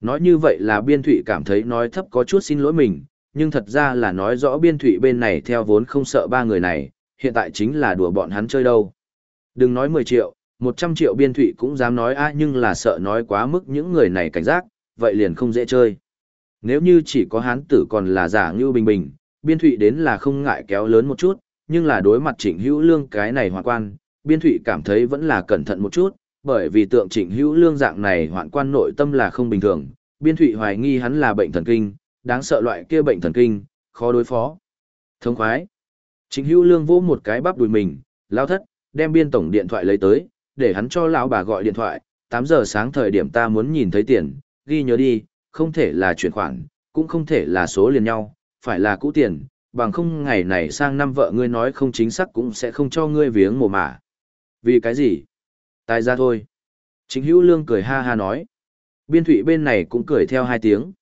Nói như vậy là biên thụy cảm thấy nói thấp có chút xin lỗi mình, nhưng thật ra là nói rõ biên thụy bên này theo vốn không sợ ba người này, hiện tại chính là đùa bọn hắn chơi đâu. Đừng nói 10 triệu, 100 triệu biên thụy cũng dám nói a nhưng là sợ nói quá mức những người này cảnh giác, vậy liền không dễ chơi. Nếu như chỉ có hán tử còn là giả như bình bình, biên thụy đến là không ngại kéo lớn một chút, nhưng là đối mặt trịnh hữu lương cái này hòa quan, biên thụy cảm thấy vẫn là cẩn thận một chút, bởi vì tượng trịnh hữu lương dạng này hoạn quan nội tâm là không bình thường, biên thụy hoài nghi hắn là bệnh thần kinh, đáng sợ loại kia bệnh thần kinh, khó đối phó. Thông khoái. Trịnh hữu lương vỗ một cái bắp đùi mình, lao thất, đem biên tổng điện thoại lấy tới, để hắn cho lão bà gọi điện thoại, 8 giờ sáng thời điểm ta muốn nhìn thấy tiền, ghi nhớ đi, không thể là chuyển khoản, cũng không thể là số liền nhau, phải là cũ tiền, bằng không ngày này sang năm vợ ngươi nói không chính xác cũng sẽ không cho ngươi viếng mồ mả. Vì cái gì? Tài ra thôi. Chính hữu lương cười ha ha nói. Biên thụy bên này cũng cười theo hai tiếng.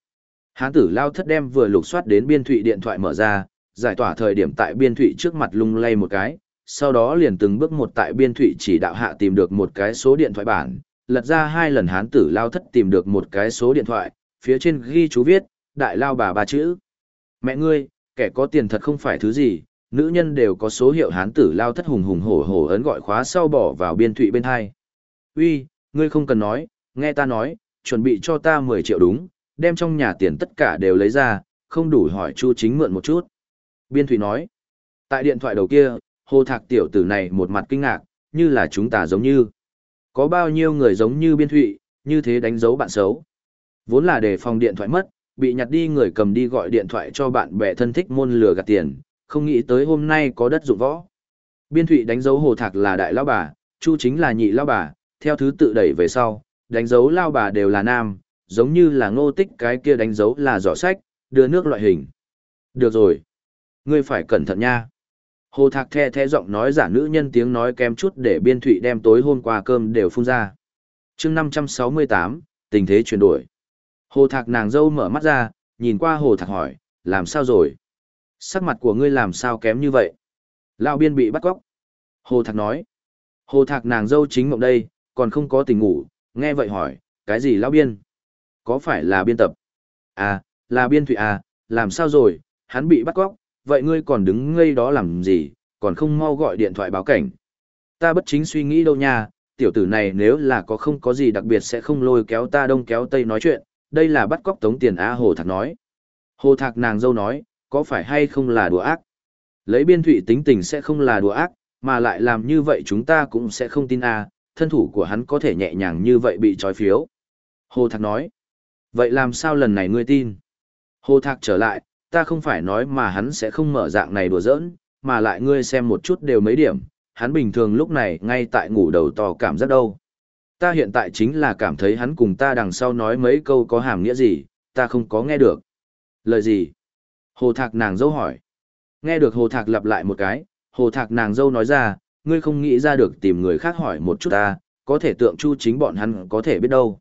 Hán tử lao thất đem vừa lục soát đến biên thụy điện thoại mở ra, giải tỏa thời điểm tại biên thụy trước mặt lung lay một cái, sau đó liền từng bước một tại biên thụy chỉ đạo hạ tìm được một cái số điện thoại bản, lật ra hai lần hán tử lao thất tìm được một cái số điện thoại, phía trên ghi chú viết, đại lao bà ba chữ. Mẹ ngươi, kẻ có tiền thật không phải thứ gì, nữ nhân đều có số hiệu hán tử lao thất hùng hùng hổ hổ ấn gọi khóa sau bỏ vào biên thụy bên hai. Uy, ngươi không cần nói, nghe ta nói, chuẩn bị cho ta 10 triệu đúng, đem trong nhà tiền tất cả đều lấy ra, không đủ hỏi chu chính mượn một chút. Biên thụy nói, tại điện thoại đầu kia, hồ thạc tiểu tử này một mặt kinh ngạc, như là chúng ta giống như. Có bao nhiêu người giống như biên thụy, như thế đánh dấu bạn xấu. Vốn là để phòng điện thoại mất, bị nhặt đi người cầm đi gọi điện thoại cho bạn bè thân thích môn lừa gạt tiền, không nghĩ tới hôm nay có đất dụng võ. Biên thụy đánh dấu hồ thạc là đại lao bà, chu chính là nhị lao bà, theo thứ tự đẩy về sau, đánh dấu lao bà đều là nam, giống như là ngô tích cái kia đánh dấu là giỏ sách, đưa nước loại hình. Được rồi. Ngươi phải cẩn thận nha. Hồ Thạc the the giọng nói giả nữ nhân tiếng nói kém chút để biên thụy đem tối hôm qua cơm đều phun ra. chương 568, tình thế chuyển đổi. Hồ Thạc nàng dâu mở mắt ra, nhìn qua Hồ Thạc hỏi, làm sao rồi? Sắc mặt của ngươi làm sao kém như vậy? Lão biên bị bắt cóc. Hồ Thạc nói. Hồ Thạc nàng dâu chính mộng đây, còn không có tình ngủ, nghe vậy hỏi, cái gì lão biên? Có phải là biên tập? À, là biên thụy à, làm sao rồi, hắn bị bắt cóc, vậy ngươi còn đứng ngây đó làm gì, còn không mau gọi điện thoại báo cảnh. Ta bất chính suy nghĩ đâu nha, tiểu tử này nếu là có không có gì đặc biệt sẽ không lôi kéo ta đông kéo tây nói chuyện, đây là bắt cóc tống tiền A Hồ Thạc nói. Hồ Thạc nàng dâu nói, có phải hay không là đùa ác? Lấy biên thụy tính tình sẽ không là đùa ác, mà lại làm như vậy chúng ta cũng sẽ không tin à thân thủ của hắn có thể nhẹ nhàng như vậy bị trói phiếu. Hồ Thạc nói, vậy làm sao lần này ngươi tin? Hồ Thạc trở lại, ta không phải nói mà hắn sẽ không mở dạng này đùa giỡn, mà lại ngươi xem một chút đều mấy điểm, hắn bình thường lúc này ngay tại ngủ đầu to cảm giác đâu. Ta hiện tại chính là cảm thấy hắn cùng ta đằng sau nói mấy câu có hàm nghĩa gì, ta không có nghe được. Lời gì? Hồ Thạc nàng dâu hỏi. Nghe được Hồ Thạc lặp lại một cái, Hồ Thạc nàng dâu nói ra, ngươi không nghĩ ra được tìm người khác hỏi một chút ta, có thể tượng chu chính bọn hắn có thể biết đâu.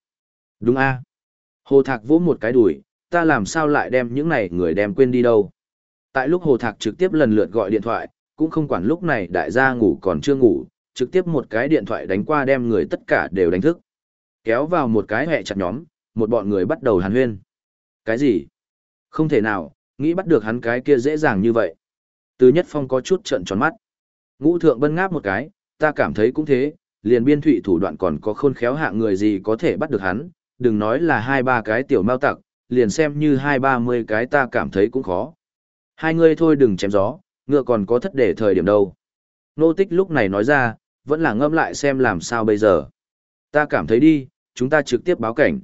Đúng a Hồ Thạc vỗ một cái đùi, ta làm sao lại đem những này người đem quên đi đâu. Tại lúc Hồ Thạc trực tiếp lần lượt gọi điện thoại, cũng không quản lúc này đại gia ngủ còn chưa ngủ, trực tiếp một cái điện thoại đánh qua đem người tất cả đều đánh thức. Kéo vào một cái hẹ chặt nhóm, một bọn người bắt đầu hàn huyên. Cái gì? Không thể nào, nghĩ bắt được hắn cái kia dễ dàng như vậy. Từ Nhất Phong có chút trận tròn mắt. Ngũ thượng bân ngáp một cái, ta cảm thấy cũng thế, liền biên thụy thủ đoạn còn có khôn khéo hạng người gì có thể bắt được hắn, đừng nói là hai ba cái tiểu mao tặc, liền xem như hai ba mươi cái ta cảm thấy cũng khó. Hai ngươi thôi đừng chém gió, ngựa còn có thất để thời điểm đâu. Nô tích lúc này nói ra, vẫn là ngâm lại xem làm sao bây giờ. Ta cảm thấy đi, chúng ta trực tiếp báo cảnh.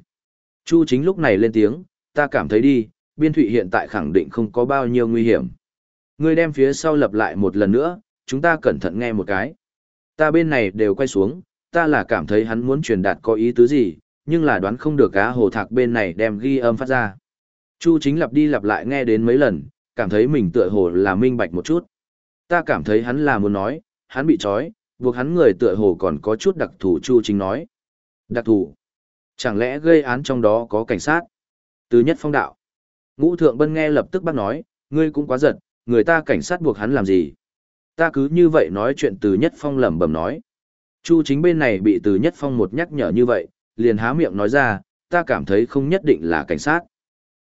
Chu chính lúc này lên tiếng, ta cảm thấy đi, biên thụy hiện tại khẳng định không có bao nhiêu nguy hiểm. Ngươi đem phía sau lập lại một lần nữa, chúng ta cẩn thận nghe một cái. Ta bên này đều quay xuống, ta là cảm thấy hắn muốn truyền đạt có ý tứ gì, nhưng là đoán không được cá hồ thạc bên này đem ghi âm phát ra. Chu chính lặp đi lặp lại nghe đến mấy lần, cảm thấy mình tựa hồ là minh bạch một chút. Ta cảm thấy hắn là muốn nói, hắn bị trói, buộc hắn người tựa hồ còn có chút đặc thù Chu chính nói. Đặc thù? Chẳng lẽ gây án trong đó có cảnh sát? Từ nhất phong đạo. Ngũ thượng bân nghe lập tức bác nói, ngươi cũng quá giật, người ta cảnh sát buộc hắn làm gì? Ta cứ như vậy nói chuyện từ nhất phong lẩm bẩm nói. Chu chính bên này bị từ nhất phong một nhắc nhở như vậy, liền há miệng nói ra, ta cảm thấy không nhất định là cảnh sát.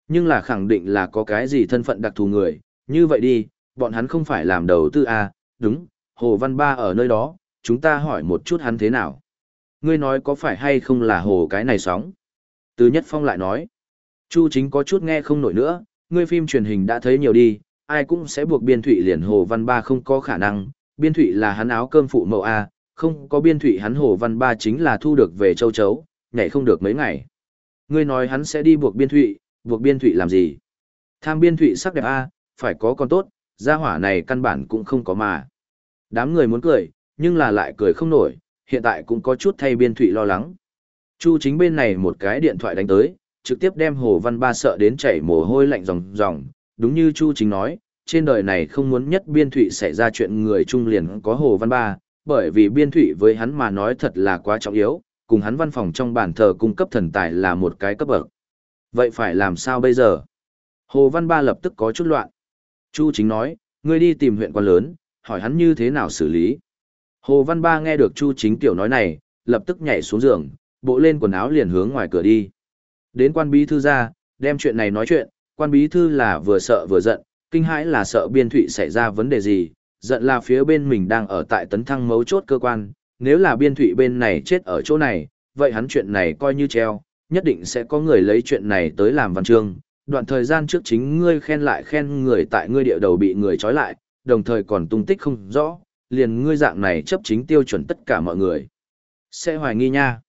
Nhưng là khẳng định là có cái gì thân phận đặc thù người, như vậy đi, bọn hắn không phải làm đầu tư à, đúng, Hồ Văn Ba ở nơi đó, chúng ta hỏi một chút hắn thế nào. Ngươi nói có phải hay không là hồ cái này sóng? Từ Nhất Phong lại nói, Chu chính có chút nghe không nổi nữa, ngươi phim truyền hình đã thấy nhiều đi, ai cũng sẽ buộc biên thụy liền Hồ Văn Ba không có khả năng, biên thụy là hắn áo cơm phụ mẫu A, không có biên thụy hắn Hồ Văn Ba chính là thu được về châu chấu, nhảy không được mấy ngày. Ngươi nói hắn sẽ đi buộc biên thụy, buộc biên thụy làm gì? Tham biên thụy sắc đẹp A, phải có con tốt, gia hỏa này căn bản cũng không có mà. Đám người muốn cười, nhưng là lại cười không nổi, hiện tại cũng có chút thay biên thụy lo lắng. Chu chính bên này một cái điện thoại đánh tới, trực tiếp đem Hồ Văn Ba sợ đến chảy mồ hôi lạnh ròng ròng, đúng như Chu chính nói, trên đời này không muốn nhất biên thụy xảy ra chuyện người trung liền có Hồ Văn Ba, bởi vì biên thụy với hắn mà nói thật là quá trọng yếu, cùng hắn văn phòng trong bản thờ cung cấp thần tài là một cái cấp bậc. Vậy phải làm sao bây giờ? Hồ Văn Ba lập tức có chút loạn. Chu chính nói, ngươi đi tìm huyện quan lớn, hỏi hắn như thế nào xử lý. Hồ Văn Ba nghe được Chu chính tiểu nói này, lập tức nhảy xuống giường, bộ lên quần áo liền hướng ngoài cửa đi. Đến quan bí thư ra, đem chuyện này nói chuyện, quan bí thư là vừa sợ vừa giận, kinh hãi là sợ biên thụy xảy ra vấn đề gì, giận là phía bên mình đang ở tại tấn thăng mấu chốt cơ quan, nếu là biên thụy bên này chết ở chỗ này, vậy hắn chuyện này coi như treo, nhất định sẽ có người lấy chuyện này tới làm văn chương. Đoạn thời gian trước chính ngươi khen lại khen người tại ngươi địa đầu bị người trói lại, đồng thời còn tung tích không rõ, liền ngươi dạng này chấp chính tiêu chuẩn tất cả mọi người. Sẽ hoài nghi nha.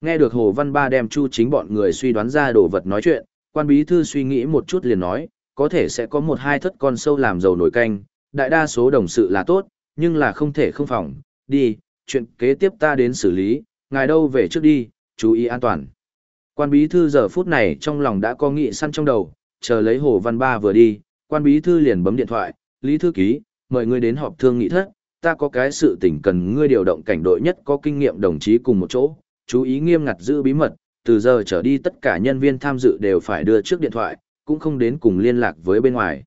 Nghe được Hồ Văn Ba đem chu chính bọn người suy đoán ra đồ vật nói chuyện, quan bí thư suy nghĩ một chút liền nói, có thể sẽ có một hai thất con sâu làm dầu nổi canh, đại đa số đồng sự là tốt, nhưng là không thể không phòng, đi, chuyện kế tiếp ta đến xử lý, ngài đâu về trước đi, chú ý an toàn. Quan bí thư giờ phút này trong lòng đã có nghị săn trong đầu, chờ lấy Hồ Văn Ba vừa đi, quan bí thư liền bấm điện thoại, Lý Thư Ký, mời ngươi đến họp thương nghị thất, ta có cái sự tình cần ngươi điều động cảnh đội nhất có kinh nghiệm đồng chí cùng một chỗ, chú ý nghiêm ngặt giữ bí mật, từ giờ trở đi tất cả nhân viên tham dự đều phải đưa trước điện thoại, cũng không đến cùng liên lạc với bên ngoài.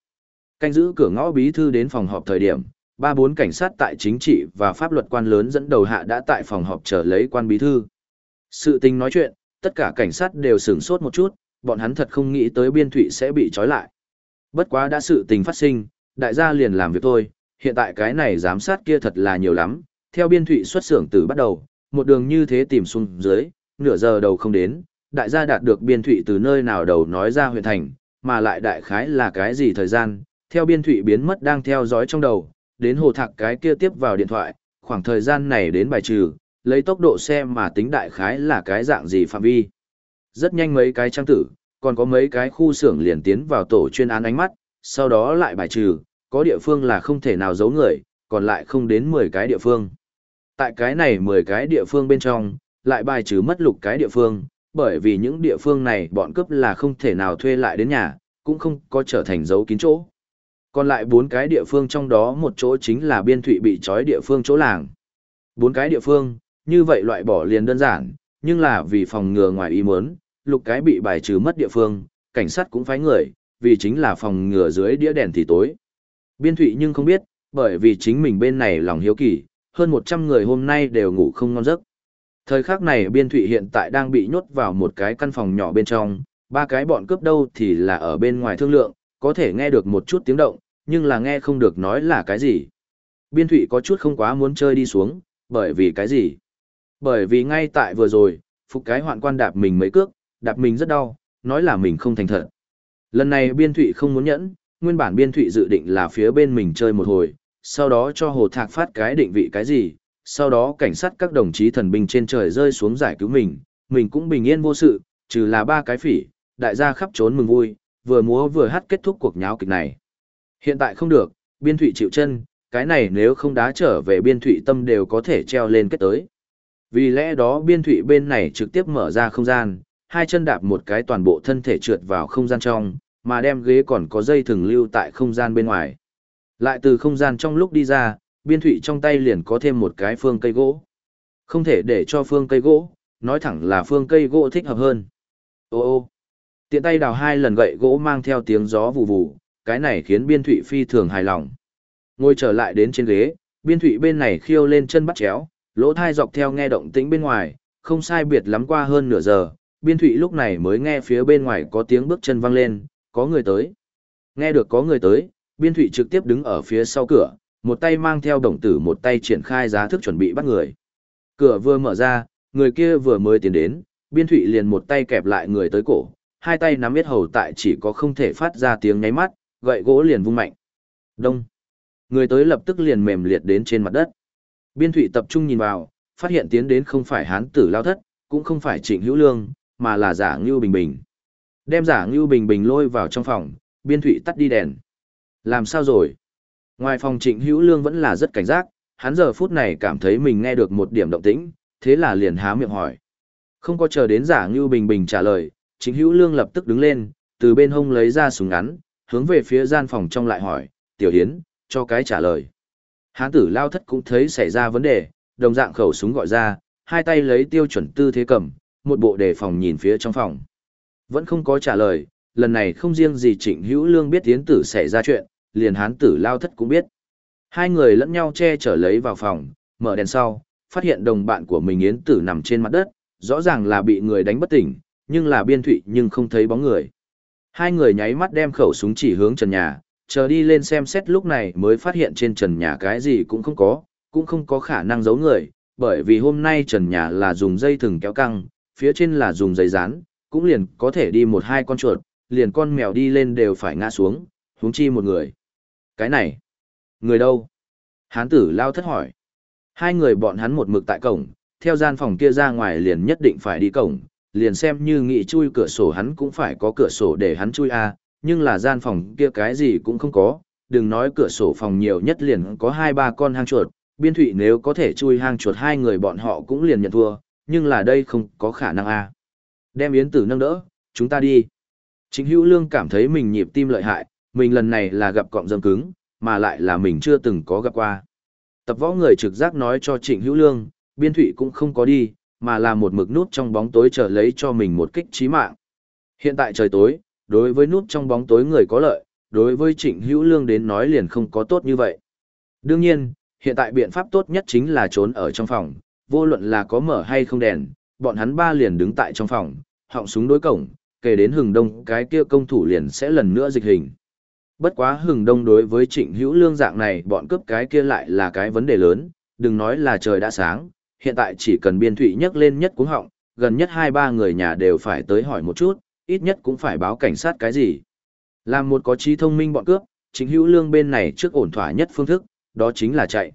Canh giữ cửa ngõ bí thư đến phòng họp thời điểm, ba bốn cảnh sát tại chính trị và pháp luật quan lớn dẫn đầu hạ đã tại phòng họp chờ lấy quan bí thư. Sự tình nói chuyện, tất cả cảnh sát đều sửng sốt một chút, bọn hắn thật không nghĩ tới biên thụy sẽ bị trói lại. Bất quá đã sự tình phát sinh, đại gia liền làm việc thôi, hiện tại cái này giám sát kia thật là nhiều lắm, theo biên thụy xuất xưởng từ bắt đầu, một đường như thế tìm xuống dưới, nửa giờ đầu không đến, đại gia đạt được biên thụy từ nơi nào đầu nói ra huyện thành, mà lại đại khái là cái gì thời gian, theo biên thụy biến mất đang theo dõi trong đầu, đến hồ thạc cái kia tiếp vào điện thoại, khoảng thời gian này đến bài trừ, lấy tốc độ xe mà tính đại khái là cái dạng gì phạm vi. Rất nhanh mấy cái trang tử, còn có mấy cái khu xưởng liền tiến vào tổ chuyên án ánh mắt, sau đó lại bài trừ, có địa phương là không thể nào giấu người, còn lại không đến 10 cái địa phương. Tại cái này 10 cái địa phương bên trong, lại bài trừ mất lục cái địa phương, bởi vì những địa phương này bọn cướp là không thể nào thuê lại đến nhà, cũng không có trở thành dấu kín chỗ. Còn lại bốn cái địa phương trong đó một chỗ chính là biên thụy bị trói địa phương chỗ làng. Bốn cái địa phương, như vậy loại bỏ liền đơn giản, nhưng là vì phòng ngừa ngoài ý muốn, lục cái bị bài trừ mất địa phương, cảnh sát cũng phái người, vì chính là phòng ngừa dưới đĩa đèn thì tối. Biên thụy nhưng không biết, bởi vì chính mình bên này lòng hiếu kỳ, hơn 100 người hôm nay đều ngủ không ngon giấc. Thời khắc này biên thụy hiện tại đang bị nhốt vào một cái căn phòng nhỏ bên trong, ba cái bọn cướp đâu thì là ở bên ngoài thương lượng, có thể nghe được một chút tiếng động, nhưng là nghe không được nói là cái gì. Biên thụy có chút không quá muốn chơi đi xuống, bởi vì cái gì? Bởi vì ngay tại vừa rồi, phục cái hoạn quan đạp mình mấy cước, đạp mình rất đau, nói là mình không thành thật. Lần này biên thụy không muốn nhẫn, nguyên bản biên thụy dự định là phía bên mình chơi một hồi, sau đó cho hồ thạc phát cái định vị cái gì, sau đó cảnh sát các đồng chí thần binh trên trời rơi xuống giải cứu mình, mình cũng bình yên vô sự, trừ là ba cái phỉ, đại gia khắp trốn mừng vui, vừa múa vừa hát kết thúc cuộc nháo kịch này. Hiện tại không được, biên thụy chịu chân, cái này nếu không đá trở về biên thụy tâm đều có thể treo lên kết tới. Vì lẽ đó biên thụy bên này trực tiếp mở ra không gian, hai chân đạp một cái toàn bộ thân thể trượt vào không gian trong, mà đem ghế còn có dây thừng lưu tại không gian bên ngoài. Lại từ không gian trong lúc đi ra, biên thụy trong tay liền có thêm một cái phương cây gỗ. Không thể để cho phương cây gỗ, nói thẳng là phương cây gỗ thích hợp hơn. Ô ô, tiện tay đào hai lần gậy gỗ mang theo tiếng gió vù vù, cái này khiến biên thụy phi thường hài lòng. Ngồi trở lại đến trên ghế, biên thụy bên này khiêu lên chân bắt chéo, lỗ thai dọc theo nghe động tĩnh bên ngoài, không sai biệt lắm qua hơn nửa giờ, biên thụy lúc này mới nghe phía bên ngoài có tiếng bước chân văng lên, có người tới. Nghe được có người tới, biên thụy trực tiếp đứng ở phía sau cửa, một tay mang theo đồng tử một tay triển khai giá thức chuẩn bị bắt người. Cửa vừa mở ra, người kia vừa mới tiến đến, biên thụy liền một tay kẹp lại người tới cổ, hai tay nắm biết hầu tại chỉ có không thể phát ra tiếng nháy mắt, gậy gỗ liền vung mạnh. Đông. Người tới lập tức liền mềm liệt đến trên mặt đất. Biên thụy tập trung nhìn vào, phát hiện tiến đến không phải hán tử lao thất, cũng không phải trịnh hữu lương, mà là giả ngưu bình bình. Đem giả ngưu bình bình lôi vào trong phòng, biên thụy tắt đi đèn. Làm sao rồi? Ngoài phòng trịnh hữu lương vẫn là rất cảnh giác, hắn giờ phút này cảm thấy mình nghe được một điểm động tĩnh, thế là liền há miệng hỏi. Không có chờ đến giả ngưu bình bình trả lời, trịnh hữu lương lập tức đứng lên, từ bên hông lấy ra súng ngắn, hướng về phía gian phòng trong lại hỏi, tiểu hiến, cho cái trả lời. Hán tử lao thất cũng thấy xảy ra vấn đề, đồng dạng khẩu súng gọi ra, hai tay lấy tiêu chuẩn tư thế cầm, một bộ đề phòng nhìn phía trong phòng. Vẫn không có trả lời, lần này không riêng gì trịnh hữu lương biết tiến tử xảy ra chuyện, liền hán tử lao thất cũng biết. Hai người lẫn nhau che chở lấy vào phòng, mở đèn sau, phát hiện đồng bạn của mình yến tử nằm trên mặt đất, rõ ràng là bị người đánh bất tỉnh, nhưng là biên thụy nhưng không thấy bóng người. Hai người nháy mắt đem khẩu súng chỉ hướng trần nhà, chờ đi lên xem xét lúc này mới phát hiện trên trần nhà cái gì cũng không có, cũng không có khả năng giấu người, bởi vì hôm nay trần nhà là dùng dây thừng kéo căng, phía trên là dùng giấy dán, cũng liền có thể đi một hai con chuột, liền con mèo đi lên đều phải ngã xuống, huống chi một người. Cái này, người đâu? Hán tử lao thất hỏi. Hai người bọn hắn một mực tại cổng, theo gian phòng kia ra ngoài liền nhất định phải đi cổng, liền xem như nghị chui cửa sổ hắn cũng phải có cửa sổ để hắn chui a, nhưng là gian phòng kia cái gì cũng không có, đừng nói cửa sổ phòng nhiều nhất liền có hai ba con hang chuột, biên thụy nếu có thể chui hang chuột hai người bọn họ cũng liền nhận thua, nhưng là đây không có khả năng a. Đem yến tử nâng đỡ, chúng ta đi. Chính hữu lương cảm thấy mình nhịp tim lợi hại, mình lần này là gặp cọng dâm cứng, mà lại là mình chưa từng có gặp qua. Tập võ người trực giác nói cho Trịnh Hữu Lương, biên thụy cũng không có đi, mà là một mực nút trong bóng tối chờ lấy cho mình một kích trí mạng. Hiện tại trời tối, đối với nút trong bóng tối người có lợi, đối với Trịnh Hữu Lương đến nói liền không có tốt như vậy. Đương nhiên, hiện tại biện pháp tốt nhất chính là trốn ở trong phòng, vô luận là có mở hay không đèn, bọn hắn ba liền đứng tại trong phòng, họng súng đối cổng, kể đến hừng đông cái kia công thủ liền sẽ lần nữa dịch hình. Bất quá hừng đông đối với trịnh hữu lương dạng này bọn cướp cái kia lại là cái vấn đề lớn, đừng nói là trời đã sáng, hiện tại chỉ cần biên thụy nhắc lên nhất cuống họng, gần nhất hai ba người nhà đều phải tới hỏi một chút, ít nhất cũng phải báo cảnh sát cái gì. Làm một có trí thông minh bọn cướp, chính hữu lương bên này trước ổn thỏa nhất phương thức, đó chính là chạy.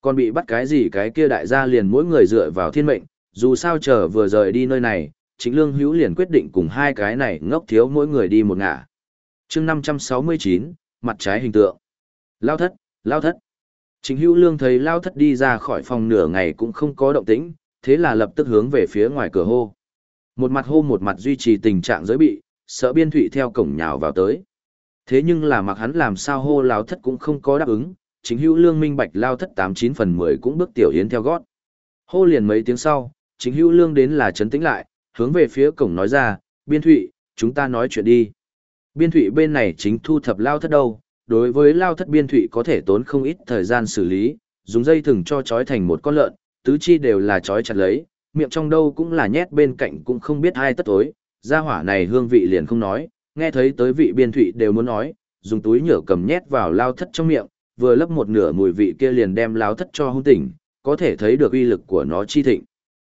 Còn bị bắt cái gì cái kia đại gia liền mỗi người dựa vào thiên mệnh, dù sao chờ vừa rời đi nơi này, chính lương hữu liền quyết định cùng hai cái này ngốc thiếu mỗi người đi một ngả chương 569, mặt trái hình tượng. Lao thất, lao thất. Chính hữu lương thấy lao thất đi ra khỏi phòng nửa ngày cũng không có động tĩnh, thế là lập tức hướng về phía ngoài cửa hô. Một mặt hô một mặt duy trì tình trạng giới bị, sợ biên thụy theo cổng nhào vào tới. Thế nhưng là mặc hắn làm sao hô lao thất cũng không có đáp ứng, chính hữu lương minh bạch lao thất 89 phần 10 cũng bước tiểu yến theo gót. Hô liền mấy tiếng sau, chính hữu lương đến là chấn tĩnh lại, hướng về phía cổng nói ra, biên thụy, chúng ta nói chuyện đi. Biên thụy bên này chính thu thập lao thất đâu, đối với lao thất biên thụy có thể tốn không ít thời gian xử lý, dùng dây thừng cho trói thành một con lợn, tứ chi đều là trói chặt lấy, miệng trong đâu cũng là nhét bên cạnh cũng không biết ai tất tối, gia hỏa này hương vị liền không nói, nghe thấy tới vị biên thụy đều muốn nói, dùng túi nhựa cầm nhét vào lao thất trong miệng, vừa lấp một nửa mùi vị kia liền đem lao thất cho hung tỉnh, có thể thấy được uy lực của nó chi thịnh.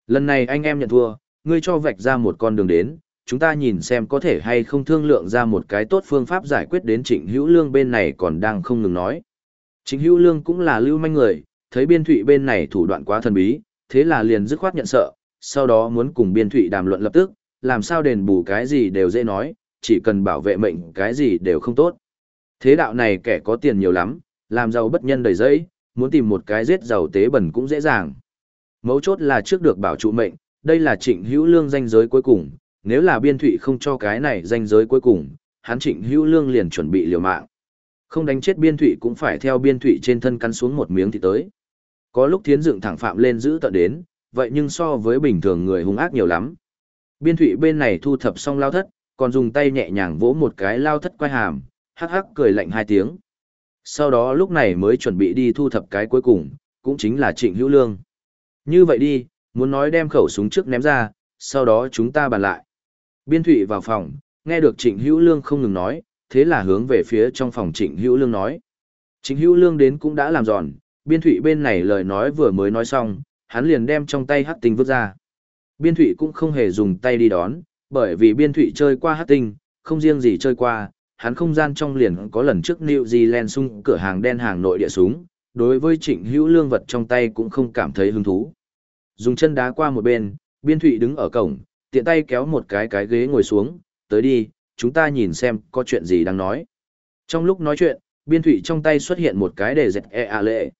Lần này anh em nhận thua, ngươi cho vạch ra một con đường đến, chúng ta nhìn xem có thể hay không thương lượng ra một cái tốt phương pháp giải quyết đến trịnh hữu lương bên này còn đang không ngừng nói. Trịnh hữu lương cũng là lưu manh người, thấy biên thụy bên này thủ đoạn quá thần bí, thế là liền dứt khoát nhận sợ, sau đó muốn cùng biên thụy đàm luận lập tức, làm sao đền bù cái gì đều dễ nói, chỉ cần bảo vệ mệnh cái gì đều không tốt. Thế đạo này kẻ có tiền nhiều lắm, làm giàu bất nhân đầy dẫy, muốn tìm một cái giết giàu tế bẩn cũng dễ dàng. Mấu chốt là trước được bảo trụ mệnh, đây là trịnh hữu lương danh giới cuối cùng, nếu là biên thụy không cho cái này danh giới cuối cùng, hắn trịnh hữu lương liền chuẩn bị liều mạng. Không đánh chết biên thụy cũng phải theo biên thụy trên thân cắn xuống một miếng thì tới. Có lúc thiến dựng thẳng phạm lên giữ tận đến, vậy nhưng so với bình thường người hung ác nhiều lắm. Biên thụy bên này thu thập xong lao thất, còn dùng tay nhẹ nhàng vỗ một cái lao thất quay hàm, hắc hắc cười lạnh hai tiếng. Sau đó lúc này mới chuẩn bị đi thu thập cái cuối cùng, cũng chính là trịnh hữu lương. Như vậy đi, muốn nói đem khẩu súng trước ném ra, sau đó chúng ta bàn lại. Biên Thụy vào phòng, nghe được Trịnh Hữu Lương không ngừng nói, thế là hướng về phía trong phòng Trịnh Hữu Lương nói. Trịnh Hữu Lương đến cũng đã làm giòn, Biên Thụy bên này lời nói vừa mới nói xong, hắn liền đem trong tay hắc tinh vứt ra. Biên Thụy cũng không hề dùng tay đi đón, bởi vì Biên Thụy chơi qua hắc tinh, không riêng gì chơi qua, hắn không gian trong liền có lần trước New Zealand sung cửa hàng đen hàng nội địa súng, đối với Trịnh Hữu Lương vật trong tay cũng không cảm thấy hứng thú. Dùng chân đá qua một bên, Biên Thụy đứng ở cổng, tiện tay kéo một cái cái ghế ngồi xuống, tới đi, chúng ta nhìn xem có chuyện gì đang nói. Trong lúc nói chuyện, Biên Thụy trong tay xuất hiện một cái để dẹt e a lệ.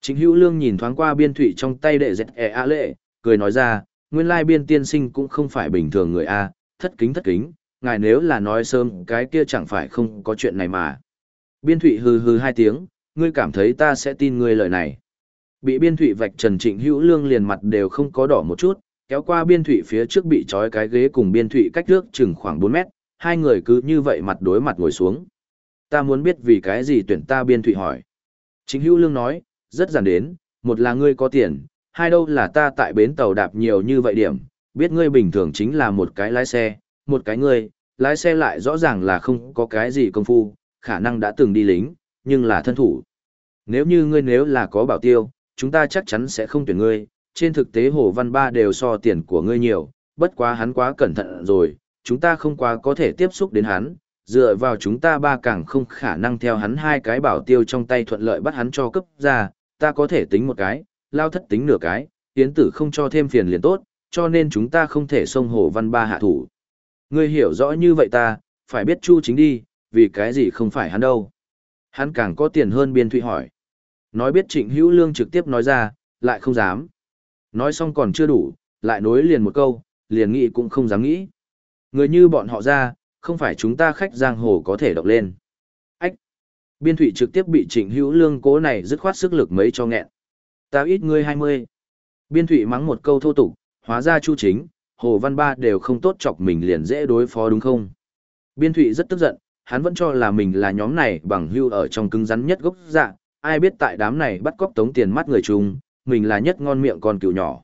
chính Hữu Lương nhìn thoáng qua Biên Thụy trong tay để dẹt e a lệ, cười nói ra, nguyên lai Biên tiên sinh cũng không phải bình thường người A, thất kính thất kính, ngài nếu là nói sớm cái kia chẳng phải không có chuyện này mà. Biên Thụy hừ hừ hai tiếng, ngươi cảm thấy ta sẽ tin ngươi lời này. Bị biên thụy vạch trần trịnh hữu lương liền mặt đều không có đỏ một chút, kéo qua biên thụy phía trước bị trói cái ghế cùng biên thụy cách trước chừng khoảng 4 mét, hai người cứ như vậy mặt đối mặt ngồi xuống. Ta muốn biết vì cái gì tuyển ta biên thụy hỏi. Chính hữu lương nói, rất giản đến, một là ngươi có tiền, hai đâu là ta tại bến tàu đạp nhiều như vậy điểm, biết ngươi bình thường chính là một cái lái xe, một cái ngươi, lái xe lại rõ ràng là không có cái gì công phu, khả năng đã từng đi lính, nhưng là thân thủ. Nếu như ngươi nếu là có bảo tiêu, chúng ta chắc chắn sẽ không tuyển ngươi, trên thực tế Hồ Văn Ba đều so tiền của ngươi nhiều, bất quá hắn quá cẩn thận rồi, chúng ta không quá có thể tiếp xúc đến hắn, dựa vào chúng ta ba càng không khả năng theo hắn hai cái bảo tiêu trong tay thuận lợi bắt hắn cho cấp ra, ta có thể tính một cái, lao thất tính nửa cái, tiến tử không cho thêm phiền liền tốt, cho nên chúng ta không thể xông Hồ Văn Ba hạ thủ. Ngươi hiểu rõ như vậy ta, phải biết Chu chính đi, vì cái gì không phải hắn đâu. Hắn càng có tiền hơn biên thụy hỏi. Nói biết trịnh hữu lương trực tiếp nói ra, lại không dám. Nói xong còn chưa đủ, lại nối liền một câu, liền nghĩ cũng không dám nghĩ. Người như bọn họ ra, không phải chúng ta khách giang hồ có thể đọc lên. Ách! Biên thụy trực tiếp bị trịnh hữu lương cố này dứt khoát sức lực mấy cho nghẹn. Ta ít ngươi hai mươi. Biên thụy mắng một câu thô tục, hóa ra chu chính, hồ văn ba đều không tốt chọc mình liền dễ đối phó đúng không? Biên thụy rất tức giận, hắn vẫn cho là mình là nhóm này bằng hưu ở trong cứng rắn nhất gốc dạ, ai biết tại đám này bắt cóc tống tiền mắt người chung, mình là nhất ngon miệng con cừu nhỏ.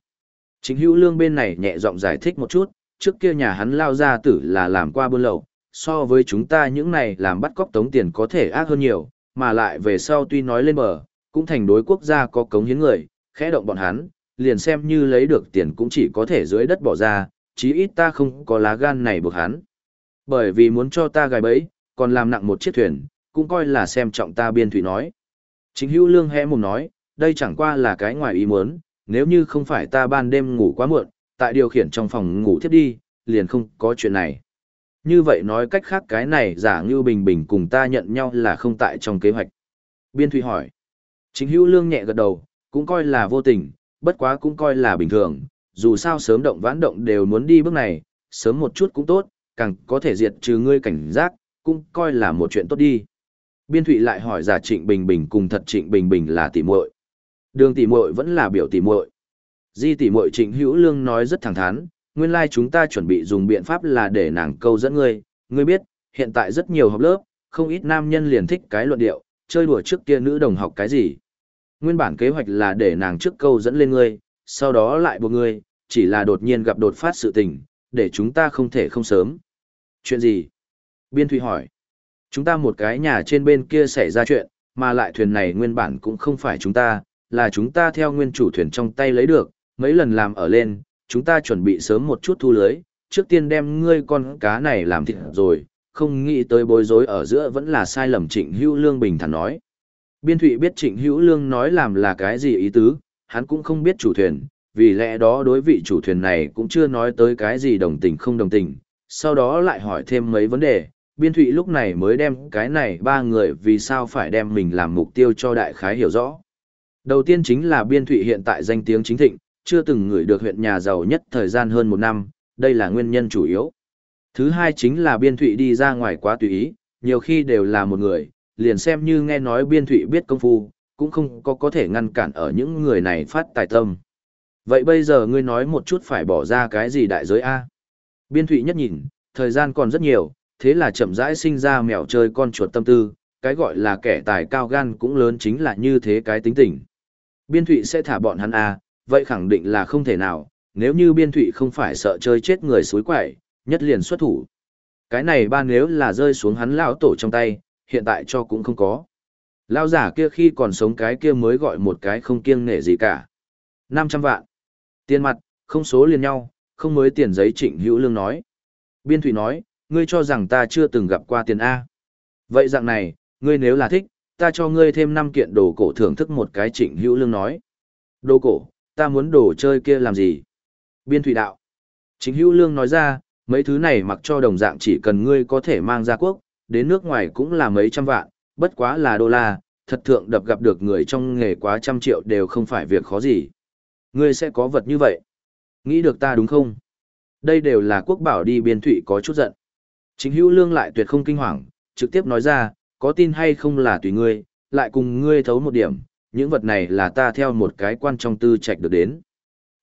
Chính hữu lương bên này nhẹ giọng giải thích một chút, trước kia nhà hắn lao ra tử là làm qua buôn lậu, so với chúng ta những này làm bắt cóc tống tiền có thể ác hơn nhiều, mà lại về sau tuy nói lên bờ, cũng thành đối quốc gia có cống hiến người, khẽ động bọn hắn, liền xem như lấy được tiền cũng chỉ có thể dưới đất bỏ ra, chí ít ta không có lá gan này buộc hắn. Bởi vì muốn cho ta gài bẫy, còn làm nặng một chiếc thuyền, cũng coi là xem trọng ta biên thủy nói. Chính hữu lương hẽ mồm nói, đây chẳng qua là cái ngoài ý muốn, nếu như không phải ta ban đêm ngủ quá muộn, tại điều khiển trong phòng ngủ thiết đi, liền không có chuyện này. Như vậy nói cách khác cái này giả như bình bình cùng ta nhận nhau là không tại trong kế hoạch. Biên thủy hỏi. Chính hữu lương nhẹ gật đầu, cũng coi là vô tình, bất quá cũng coi là bình thường, dù sao sớm động vãn động đều muốn đi bước này, sớm một chút cũng tốt, càng có thể diệt trừ ngươi cảnh giác, cũng coi là một chuyện tốt đi. Biên Thụy lại hỏi giả Trịnh Bình Bình cùng thật Trịnh Bình Bình là tỉ muội. Đường tỷ muội vẫn là biểu tỷ muội. Di tỷ muội Trịnh Hữu Lương nói rất thẳng thắn, nguyên lai like chúng ta chuẩn bị dùng biện pháp là để nàng câu dẫn ngươi, ngươi biết, hiện tại rất nhiều học lớp, không ít nam nhân liền thích cái luận điệu, chơi đùa trước kia nữ đồng học cái gì. Nguyên bản kế hoạch là để nàng trước câu dẫn lên ngươi, sau đó lại buộc ngươi, chỉ là đột nhiên gặp đột phát sự tình, để chúng ta không thể không sớm. Chuyện gì? Biên Thụy hỏi. Chúng ta một cái nhà trên bên kia xảy ra chuyện, mà lại thuyền này nguyên bản cũng không phải chúng ta, là chúng ta theo nguyên chủ thuyền trong tay lấy được, mấy lần làm ở lên, chúng ta chuẩn bị sớm một chút thu lưới, trước tiên đem ngươi con cá này làm thịt rồi, không nghĩ tới bối rối ở giữa vẫn là sai lầm Trịnh Hữu Lương bình thản nói. Biên Thụy biết Trịnh Hữu Lương nói làm là cái gì ý tứ, hắn cũng không biết chủ thuyền, vì lẽ đó đối vị chủ thuyền này cũng chưa nói tới cái gì đồng tình không đồng tình, sau đó lại hỏi thêm mấy vấn đề, biên thụy lúc này mới đem cái này ba người vì sao phải đem mình làm mục tiêu cho đại khái hiểu rõ. Đầu tiên chính là biên thụy hiện tại danh tiếng chính thịnh, chưa từng ngửi được huyện nhà giàu nhất thời gian hơn một năm, đây là nguyên nhân chủ yếu. Thứ hai chính là biên thụy đi ra ngoài quá tùy ý, nhiều khi đều là một người, liền xem như nghe nói biên thụy biết công phu, cũng không có có thể ngăn cản ở những người này phát tài tâm. Vậy bây giờ ngươi nói một chút phải bỏ ra cái gì đại giới A? Biên thụy nhất nhìn, thời gian còn rất nhiều, thế là chậm rãi sinh ra mèo chơi con chuột tâm tư, cái gọi là kẻ tài cao gan cũng lớn chính là như thế cái tính tình. Biên thụy sẽ thả bọn hắn à, vậy khẳng định là không thể nào, nếu như biên thụy không phải sợ chơi chết người suối quẩy, nhất liền xuất thủ. Cái này ba nếu là rơi xuống hắn lão tổ trong tay, hiện tại cho cũng không có. Lão giả kia khi còn sống cái kia mới gọi một cái không kiêng nể gì cả. 500 vạn. Tiền mặt, không số liền nhau, không mới tiền giấy trịnh hữu lương nói. Biên thủy nói, ngươi cho rằng ta chưa từng gặp qua tiền A. Vậy dạng này, ngươi nếu là thích, ta cho ngươi thêm 5 kiện đồ cổ thưởng thức một cái trịnh hữu lương nói. Đồ cổ, ta muốn đồ chơi kia làm gì? Biên thủy đạo. Trịnh hữu lương nói ra, mấy thứ này mặc cho đồng dạng chỉ cần ngươi có thể mang ra quốc, đến nước ngoài cũng là mấy trăm vạn, bất quá là đô la, thật thượng đập gặp được người trong nghề quá trăm triệu đều không phải việc khó gì. Ngươi sẽ có vật như vậy. Nghĩ được ta đúng không? Đây đều là quốc bảo đi biên thủy có chút giận. Chính hữu lương lại tuyệt không kinh hoàng, trực tiếp nói ra, có tin hay không là tùy ngươi, lại cùng ngươi thấu một điểm, những vật này là ta theo một cái quan trong tư trạch được đến.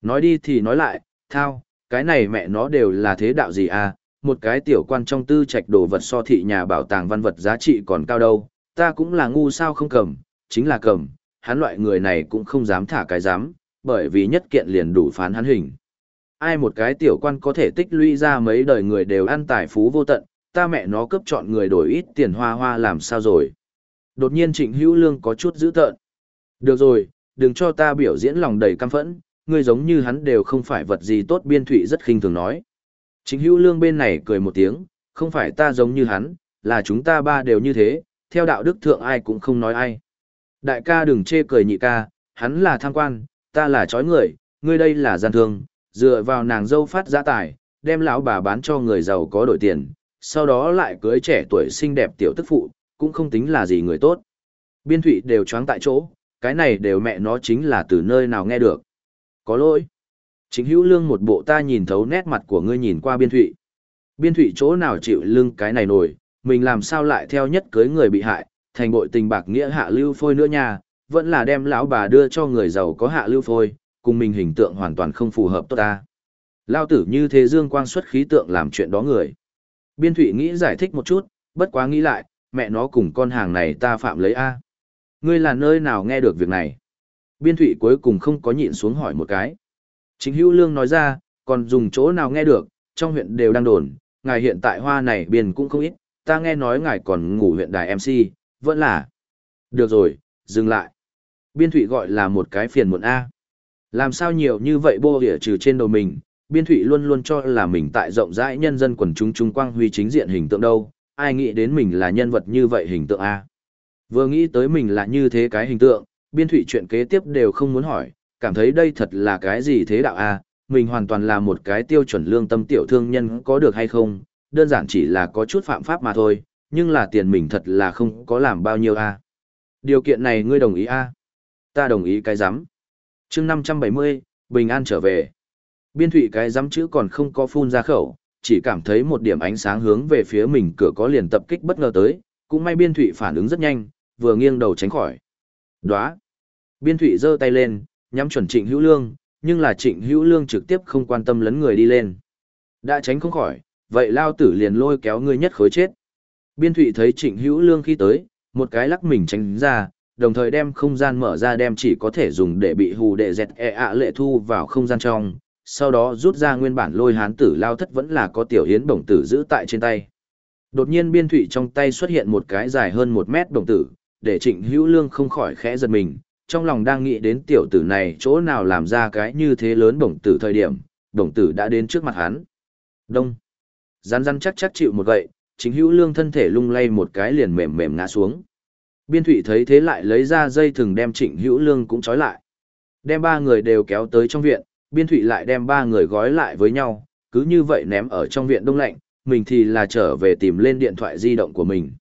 Nói đi thì nói lại, thao, cái này mẹ nó đều là thế đạo gì à, một cái tiểu quan trong tư trạch đồ vật so thị nhà bảo tàng văn vật giá trị còn cao đâu, ta cũng là ngu sao không cầm, chính là cầm, hắn loại người này cũng không dám thả cái dám, bởi vì nhất kiện liền đủ phán hắn hình. Ai một cái tiểu quan có thể tích lũy ra mấy đời người đều ăn tài phú vô tận, ta mẹ nó cướp chọn người đổi ít tiền hoa hoa làm sao rồi. Đột nhiên trịnh hữu lương có chút dữ tợn. Được rồi, đừng cho ta biểu diễn lòng đầy căm phẫn, ngươi giống như hắn đều không phải vật gì tốt biên thụy rất khinh thường nói. Trịnh hữu lương bên này cười một tiếng, không phải ta giống như hắn, là chúng ta ba đều như thế, theo đạo đức thượng ai cũng không nói ai. Đại ca đừng chê cười nhị ca, hắn là tham quan, ta là chói người, ngươi đây là gian thương, dựa vào nàng dâu phát gia tài, đem lão bà bán cho người giàu có đổi tiền, sau đó lại cưới trẻ tuổi xinh đẹp tiểu tức phụ, cũng không tính là gì người tốt. Biên thụy đều choáng tại chỗ, cái này đều mẹ nó chính là từ nơi nào nghe được. Có lỗi. Chính hữu lương một bộ ta nhìn thấu nét mặt của ngươi nhìn qua biên thụy. Biên thụy chỗ nào chịu lưng cái này nổi, mình làm sao lại theo nhất cưới người bị hại, thành bội tình bạc nghĩa hạ lưu phôi nữa nha, vẫn là đem lão bà đưa cho người giàu có hạ lưu phôi, cùng mình hình tượng hoàn toàn không phù hợp tốt ta. Lao tử như thế dương quang xuất khí tượng làm chuyện đó người. Biên thụy nghĩ giải thích một chút, bất quá nghĩ lại, mẹ nó cùng con hàng này ta phạm lấy A. Ngươi là nơi nào nghe được việc này? Biên thụy cuối cùng không có nhịn xuống hỏi một cái. Chính hữu lương nói ra, còn dùng chỗ nào nghe được, trong huyện đều đang đồn, ngài hiện tại hoa này biên cũng không ít, ta nghe nói ngài còn ngủ huyện đài MC, vẫn là. Được rồi, dừng lại. Biên thụy gọi là một cái phiền muộn A. Làm sao nhiều như vậy bô hỉa trừ trên đầu mình, biên thụy luôn luôn cho là mình tại rộng rãi nhân dân quần chúng trung quang huy chính diện hình tượng đâu, ai nghĩ đến mình là nhân vật như vậy hình tượng A. Vừa nghĩ tới mình là như thế cái hình tượng, biên thụy chuyện kế tiếp đều không muốn hỏi, cảm thấy đây thật là cái gì thế đạo A, mình hoàn toàn là một cái tiêu chuẩn lương tâm tiểu thương nhân có được hay không, đơn giản chỉ là có chút phạm pháp mà thôi, nhưng là tiền mình thật là không có làm bao nhiêu A. Điều kiện này ngươi đồng ý A. Ta đồng ý cái giám chương 570, bình an trở về. Biên thụy cái giám chữ còn không có phun ra khẩu, chỉ cảm thấy một điểm ánh sáng hướng về phía mình cửa có liền tập kích bất ngờ tới, cũng may biên thụy phản ứng rất nhanh, vừa nghiêng đầu tránh khỏi. Đóa. Biên thụy giơ tay lên, nhắm chuẩn trịnh hữu lương, nhưng là trịnh hữu lương trực tiếp không quan tâm lấn người đi lên. Đã tránh không khỏi, vậy lao tử liền lôi kéo ngươi nhất khối chết. Biên thụy thấy trịnh hữu lương khi tới, một cái lắc mình tránh ra, đồng thời đem không gian mở ra đem chỉ có thể dùng để bị hù đệ dẹt e ạ lệ thu vào không gian trong, sau đó rút ra nguyên bản lôi hán tử lao thất vẫn là có tiểu hiến đồng tử giữ tại trên tay. Đột nhiên biên thủy trong tay xuất hiện một cái dài hơn một mét đồng tử, để trịnh hữu lương không khỏi khẽ giật mình, trong lòng đang nghĩ đến tiểu tử này chỗ nào làm ra cái như thế lớn đồng tử thời điểm, đồng tử đã đến trước mặt hắn. Đông. Rắn rắn chắc chắc chịu một gậy, chính hữu lương thân thể lung lay một cái liền mềm mềm ngã xuống. Biên thụy thấy thế lại lấy ra dây thừng đem trịnh hữu lương cũng trói lại. Đem ba người đều kéo tới trong viện, biên thụy lại đem ba người gói lại với nhau, cứ như vậy ném ở trong viện đông lạnh, mình thì là trở về tìm lên điện thoại di động của mình.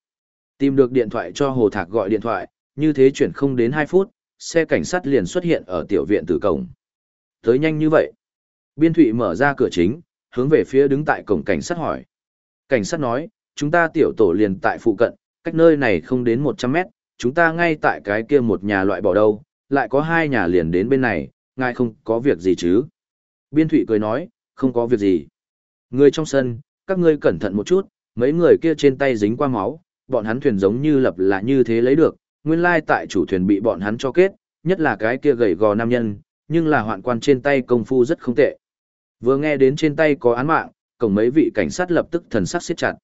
Tìm được điện thoại cho Hồ Thạc gọi điện thoại, như thế chuyển không đến 2 phút, xe cảnh sát liền xuất hiện ở tiểu viện từ cổng. Tới nhanh như vậy. Biên thụy mở ra cửa chính, hướng về phía đứng tại cổng cảnh sát hỏi. Cảnh sát nói, chúng ta tiểu tổ liền tại phụ cận, cách nơi này không đến 100 mét, chúng ta ngay tại cái kia một nhà loại bỏ đâu, lại có hai nhà liền đến bên này, ngài không có việc gì chứ. Biên Thụy cười nói, không có việc gì. Người trong sân, các ngươi cẩn thận một chút, mấy người kia trên tay dính qua máu, bọn hắn thuyền giống như lập là như thế lấy được, nguyên lai tại chủ thuyền bị bọn hắn cho kết, nhất là cái kia gầy gò nam nhân, nhưng là hoạn quan trên tay công phu rất không tệ. Vừa nghe đến trên tay có án mạng, cổng mấy vị cảnh sát lập tức thần sắc siết chặt.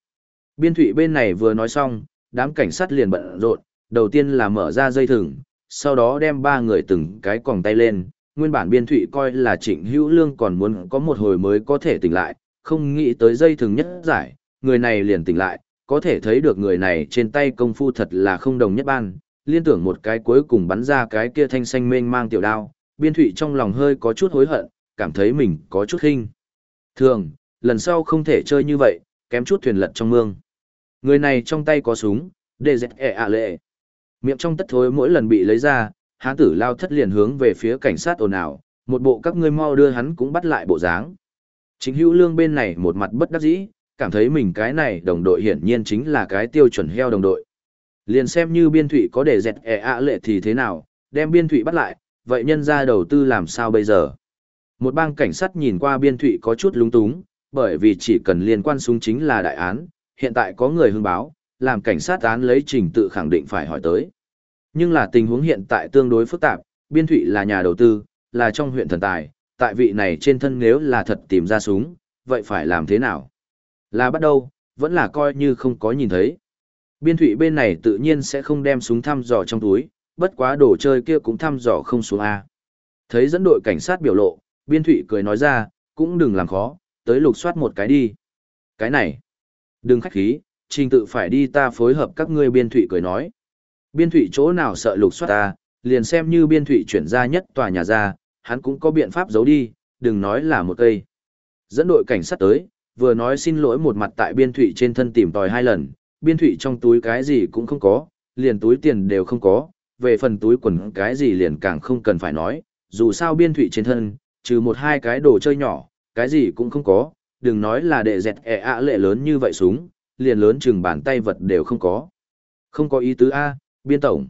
Biên thụy bên này vừa nói xong, đám cảnh sát liền bận rộn, đầu tiên là mở ra dây thừng, sau đó đem ba người từng cái còng tay lên. Nguyên bản biên thụy coi là trịnh hữu lương còn muốn có một hồi mới có thể tỉnh lại, không nghĩ tới dây thường nhất giải, người này liền tỉnh lại, có thể thấy được người này trên tay công phu thật là không đồng nhất ban, liên tưởng một cái cuối cùng bắn ra cái kia thanh xanh mênh mang tiểu đao, biên thụy trong lòng hơi có chút hối hận, cảm thấy mình có chút khinh. Thường, lần sau không thể chơi như vậy, kém chút thuyền lật trong mương. Người này trong tay có súng, đê dẹt ẹ ạ lệ. Miệng trong tất thối mỗi lần bị lấy ra, hán tử lao thất liền hướng về phía cảnh sát ồn ào, một bộ các ngươi mau đưa hắn cũng bắt lại bộ dáng. Chính hữu lương bên này một mặt bất đắc dĩ, cảm thấy mình cái này đồng đội hiển nhiên chính là cái tiêu chuẩn heo đồng đội. Liền xem như biên thụy có để dẹt ẹ ạ lệ thì thế nào, đem biên thụy bắt lại, vậy nhân ra đầu tư làm sao bây giờ? Một bang cảnh sát nhìn qua biên thụy có chút lúng túng, bởi vì chỉ cần liên quan súng chính là đại án, hiện tại có người hưng báo, làm cảnh sát án lấy trình tự khẳng định phải hỏi tới. Nhưng là tình huống hiện tại tương đối phức tạp, biên thụy là nhà đầu tư, là trong huyện thần tài, tại vị này trên thân nếu là thật tìm ra súng, vậy phải làm thế nào? Là bắt đầu, vẫn là coi như không có nhìn thấy. Biên thụy bên này tự nhiên sẽ không đem súng thăm dò trong túi, bất quá đồ chơi kia cũng thăm dò không xuống A. Thấy dẫn đội cảnh sát biểu lộ, biên thụy cười nói ra, cũng đừng làm khó, tới lục soát một cái đi. Cái này, đừng khách khí, trình tự phải đi ta phối hợp các ngươi biên thụy cười nói. Biên thủy chỗ nào sợ lục soát ta, liền xem như biên thủy chuyển ra nhất tòa nhà ra, hắn cũng có biện pháp giấu đi, đừng nói là một cây. Dẫn đội cảnh sát tới, vừa nói xin lỗi một mặt tại biên thủy trên thân tìm tòi hai lần, biên thủy trong túi cái gì cũng không có, liền túi tiền đều không có, về phần túi quần cái gì liền càng không cần phải nói, dù sao biên thủy trên thân, trừ một hai cái đồ chơi nhỏ, cái gì cũng không có, đừng nói là đệ dẹt ẹ ạ lệ lớn như vậy súng, liền lớn chừng bàn tay vật đều không có. Không có ý tứ A, biên tổng.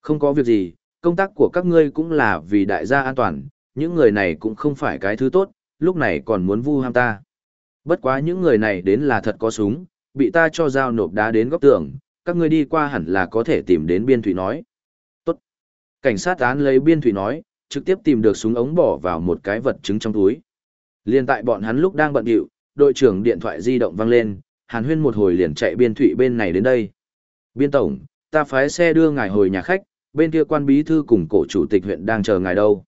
Không có việc gì, công tác của các ngươi cũng là vì đại gia an toàn, những người này cũng không phải cái thứ tốt, lúc này còn muốn vu ham ta. Bất quá những người này đến là thật có súng, bị ta cho dao nộp đá đến góc tường, các ngươi đi qua hẳn là có thể tìm đến biên thủy nói. Tốt. Cảnh sát án lấy biên thủy nói, trực tiếp tìm được súng ống bỏ vào một cái vật chứng trong túi. Liên tại bọn hắn lúc đang bận điệu, đội trưởng điện thoại di động vang lên, Hàn Huyên một hồi liền chạy biên thủy bên này đến đây. Biên tổng, ta phái xe đưa ngài hồi nhà khách, bên kia quan bí thư cùng cổ chủ tịch huyện đang chờ ngài đâu.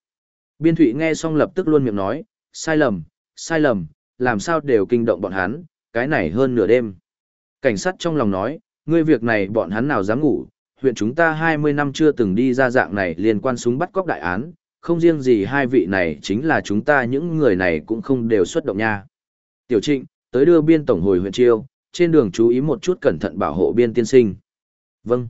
Biên thủy nghe xong lập tức luôn miệng nói, sai lầm, sai lầm, làm sao đều kinh động bọn hắn, cái này hơn nửa đêm. Cảnh sát trong lòng nói, ngươi việc này bọn hắn nào dám ngủ, huyện chúng ta 20 năm chưa từng đi ra dạng này liên quan súng bắt cóc đại án, không riêng gì hai vị này chính là chúng ta những người này cũng không đều xuất động nha. Tiểu trịnh, tới đưa biên tổng hồi huyện chiêu, trên đường chú ý một chút cẩn thận bảo hộ biên tiên sinh. Vâng.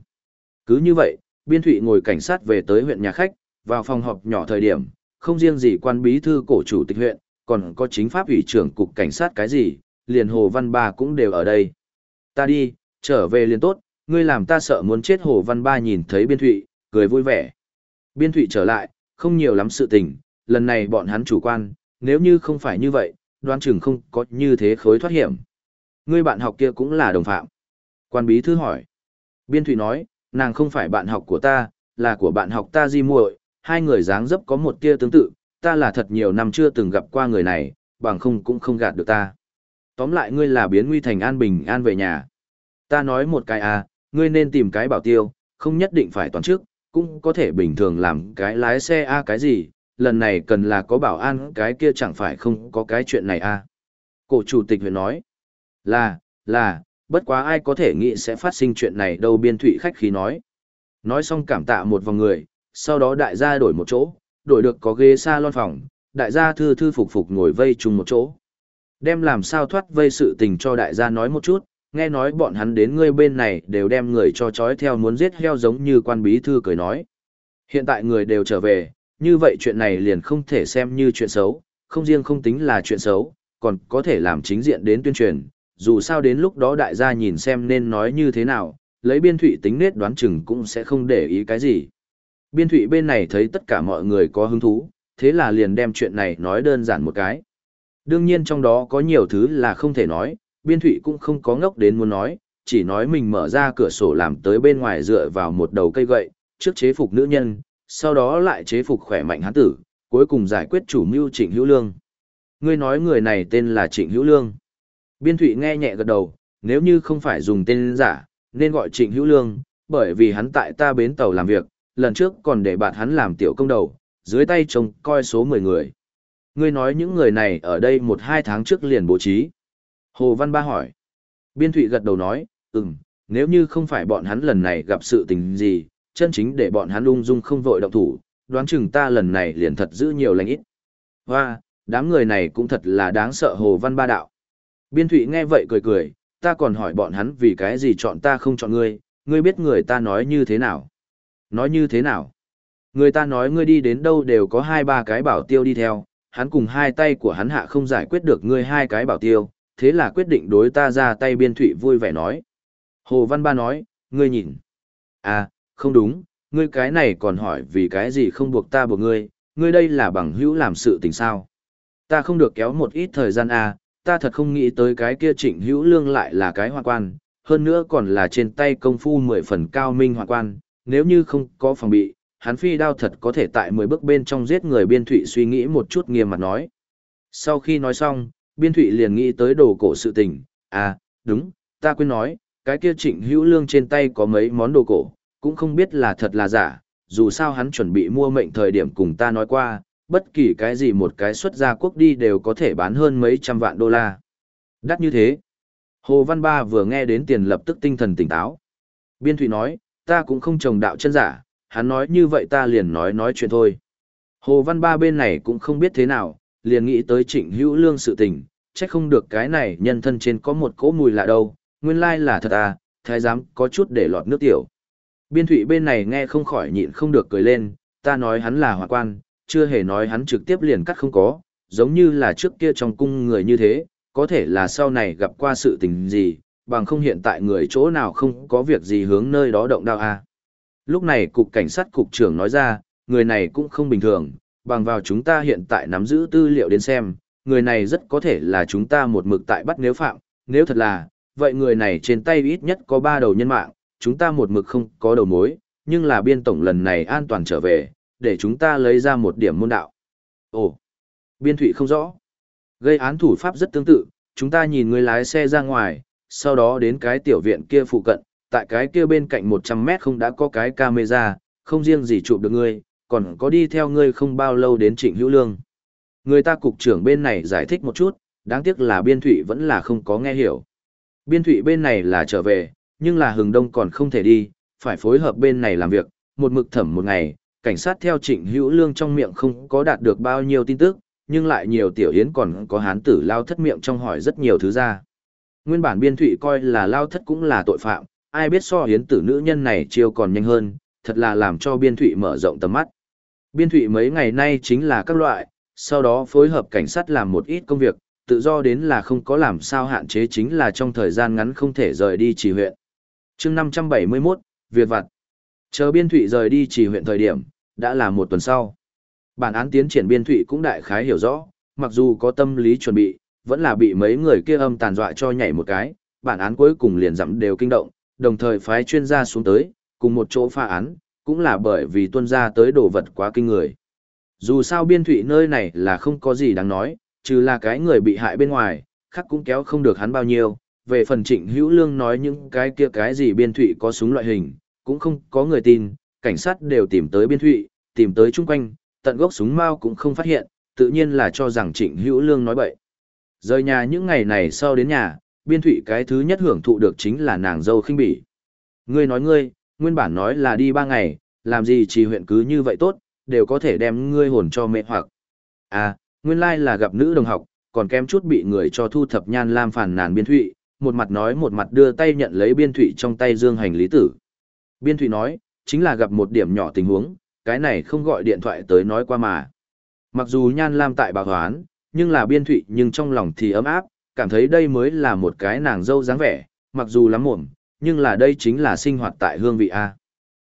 Cứ như vậy, biên thụy ngồi cảnh sát về tới huyện nhà khách, vào phòng họp nhỏ thời điểm, không riêng gì quan bí thư cổ chủ tịch huyện, còn có chính pháp ủy trưởng cục cảnh sát cái gì, liền Hồ Văn Ba cũng đều ở đây. Ta đi, trở về liền tốt, ngươi làm ta sợ muốn chết Hồ Văn Ba nhìn thấy biên thụy, cười vui vẻ. Biên thụy trở lại, không nhiều lắm sự tình, lần này bọn hắn chủ quan, nếu như không phải như vậy, đoán chừng không có như thế khối thoát hiểm. Ngươi bạn học kia cũng là đồng phạm. Quan bí thư hỏi. Biên thụy nói, nàng không phải bạn học của ta, là của bạn học ta di muội, hai người dáng dấp có một tia tương tự, ta là thật nhiều năm chưa từng gặp qua người này, bằng không cũng không gạt được ta. Tóm lại ngươi là biến nguy thành an bình an về nhà. Ta nói một cái à, ngươi nên tìm cái bảo tiêu, không nhất định phải toàn trước, cũng có thể bình thường làm cái lái xe a cái gì, lần này cần là có bảo an cái kia chẳng phải không có cái chuyện này a. Cổ chủ tịch huyện nói, là, là, bất quá ai có thể nghĩ sẽ phát sinh chuyện này đâu biên thụy khách khí nói. Nói xong cảm tạ một vòng người, sau đó đại gia đổi một chỗ, đổi được có ghế salon phòng, đại gia thư thư phục phục ngồi vây chung một chỗ. Đem làm sao thoát vây sự tình cho đại gia nói một chút, nghe nói bọn hắn đến ngươi bên này đều đem người cho chói theo muốn giết heo giống như quan bí thư cười nói. Hiện tại người đều trở về, như vậy chuyện này liền không thể xem như chuyện xấu, không riêng không tính là chuyện xấu, còn có thể làm chính diện đến tuyên truyền, dù sao đến lúc đó đại gia nhìn xem nên nói như thế nào, lấy biên thụy tính nết đoán chừng cũng sẽ không để ý cái gì. Biên thụy bên này thấy tất cả mọi người có hứng thú, thế là liền đem chuyện này nói đơn giản một cái. Đương nhiên trong đó có nhiều thứ là không thể nói, biên thụy cũng không có ngốc đến muốn nói, chỉ nói mình mở ra cửa sổ làm tới bên ngoài dựa vào một đầu cây gậy, trước chế phục nữ nhân, sau đó lại chế phục khỏe mạnh hán tử, cuối cùng giải quyết chủ mưu trịnh hữu lương. Ngươi nói người này tên là Trịnh Hữu Lương. Biên Thụy nghe nhẹ gật đầu, nếu như không phải dùng tên giả, nên gọi Trịnh Hữu Lương, bởi vì hắn tại ta bến tàu làm việc, lần trước còn để bạn hắn làm tiểu công đầu, dưới tay trông coi số 10 người. Ngươi nói những người này ở đây một hai tháng trước liền bố trí. Hồ Văn Ba hỏi. Biên Thụy gật đầu nói, ừm, nếu như không phải bọn hắn lần này gặp sự tình gì, chân chính để bọn hắn ung dung không vội động thủ, đoán chừng ta lần này liền thật giữ nhiều lành ít. Hoa, đám người này cũng thật là đáng sợ Hồ Văn Ba đạo. Biên Thụy nghe vậy cười cười, ta còn hỏi bọn hắn vì cái gì chọn ta không chọn ngươi, ngươi biết người ta nói như thế nào. Nói như thế nào? Người ta nói ngươi đi đến đâu đều có hai ba cái bảo tiêu đi theo, hắn cùng hai tay của hắn hạ không giải quyết được ngươi hai cái bảo tiêu, thế là quyết định đối ta ra tay biên thụy vui vẻ nói. Hồ Văn Ba nói, ngươi nhìn. À, không đúng, ngươi cái này còn hỏi vì cái gì không buộc ta buộc ngươi, ngươi đây là bằng hữu làm sự tình sao. Ta không được kéo một ít thời gian à, ta thật không nghĩ tới cái kia trịnh hữu lương lại là cái hoa quan, hơn nữa còn là trên tay công phu mười phần cao minh hoa quan, nếu như không có phòng bị, hắn phi đao thật có thể tại mười bước bên trong giết người biên thụy suy nghĩ một chút nghiêm mặt nói. Sau khi nói xong, biên thụy liền nghĩ tới đồ cổ sự tình, à, đúng, ta quên nói, cái kia trịnh hữu lương trên tay có mấy món đồ cổ, cũng không biết là thật là giả, dù sao hắn chuẩn bị mua mệnh thời điểm cùng ta nói qua, bất kỳ cái gì một cái xuất gia quốc đi đều có thể bán hơn mấy trăm vạn đô la. Đắt như thế. Hồ Văn Ba vừa nghe đến tiền lập tức tinh thần tỉnh táo. Biên Thụy nói, ta cũng không trồng đạo chân giả, hắn nói như vậy ta liền nói nói chuyện thôi. Hồ Văn Ba bên này cũng không biết thế nào, liền nghĩ tới trịnh hữu lương sự tình, chắc không được cái này nhân thân trên có một cỗ mùi lạ đâu, nguyên lai là thật à, thái giám có chút để lọt nước tiểu. Biên thụy bên này nghe không khỏi nhịn không được cười lên, ta nói hắn là hòa quan, chưa hề nói hắn trực tiếp liền cắt không có, giống như là trước kia trong cung người như thế, có thể là sau này gặp qua sự tình gì, bằng không hiện tại người chỗ nào không có việc gì hướng nơi đó động đao à. Lúc này cục cảnh sát cục trưởng nói ra, người này cũng không bình thường, bằng vào chúng ta hiện tại nắm giữ tư liệu đến xem, người này rất có thể là chúng ta một mực tại bắt nếu phạm, nếu thật là, vậy người này trên tay ít nhất có ba đầu nhân mạng, chúng ta một mực không có đầu mối, nhưng là biên tổng lần này an toàn trở về, để chúng ta lấy ra một điểm môn đạo. Ồ, biên thủy không rõ. Gây án thủ pháp rất tương tự, chúng ta nhìn người lái xe ra ngoài, sau đó đến cái tiểu viện kia phụ cận, tại cái kia bên cạnh 100 mét không đã có cái camera, không riêng gì chụp được ngươi, còn có đi theo ngươi không bao lâu đến trịnh hữu lương. Người ta cục trưởng bên này giải thích một chút, đáng tiếc là biên thủy vẫn là không có nghe hiểu. Biên thủy bên này là trở về, nhưng là hừng đông còn không thể đi, phải phối hợp bên này làm việc, một mực thẩm một ngày, cảnh sát theo trịnh hữu lương trong miệng không có đạt được bao nhiêu tin tức, nhưng lại nhiều tiểu yến còn có hán tử lao thất miệng trong hỏi rất nhiều thứ ra. Nguyên bản biên Thụy coi là lao thất cũng là tội phạm, ai biết so hiến tử nữ nhân này chiêu còn nhanh hơn, thật là làm cho biên thụy mở rộng tầm mắt. Biên thụy mấy ngày nay chính là các loại, sau đó phối hợp cảnh sát làm một ít công việc, tự do đến là không có làm sao hạn chế chính là trong thời gian ngắn không thể rời đi chỉ huyện. chương 571, Việt Vặt. Chờ biên thụy rời đi chỉ huyện thời điểm, đã là một tuần sau. Bản án tiến triển biên thụy cũng đại khái hiểu rõ, mặc dù có tâm lý chuẩn bị, vẫn là bị mấy người kia âm tàn dọa cho nhảy một cái, bản án cuối cùng liền dặm đều kinh động, đồng thời phái chuyên gia xuống tới, cùng một chỗ pha án, cũng là bởi vì tuân ra tới đồ vật quá kinh người. Dù sao biên thụy nơi này là không có gì đáng nói, trừ là cái người bị hại bên ngoài, khắc cũng kéo không được hắn bao nhiêu. Về phần trịnh hữu lương nói những cái kia cái gì biên thụy có súng loại hình, cũng không có người tin, cảnh sát đều tìm tới biên thụy, tìm tới chung quanh, tận gốc súng mao cũng không phát hiện, tự nhiên là cho rằng trịnh hữu lương nói bậy. Rời nhà những ngày này sau đến nhà, biên thụy cái thứ nhất hưởng thụ được chính là nàng dâu khinh bỉ. Ngươi nói ngươi, nguyên bản nói là đi ba ngày, làm gì chỉ huyện cứ như vậy tốt, đều có thể đem ngươi hồn cho mẹ hoặc. À, nguyên lai là gặp nữ đồng học, còn kém chút bị người cho thu thập nhan lam phản nàn biên thụy, một mặt nói một mặt đưa tay nhận lấy biên thụy trong tay dương hành lý tử. Biên thụy nói, chính là gặp một điểm nhỏ tình huống, cái này không gọi điện thoại tới nói qua mà. Mặc dù nhan lam tại bà hoán, nhưng là biên thụy nhưng trong lòng thì ấm áp, cảm thấy đây mới là một cái nàng dâu dáng vẻ, mặc dù lắm mồm, nhưng là đây chính là sinh hoạt tại hương vị A.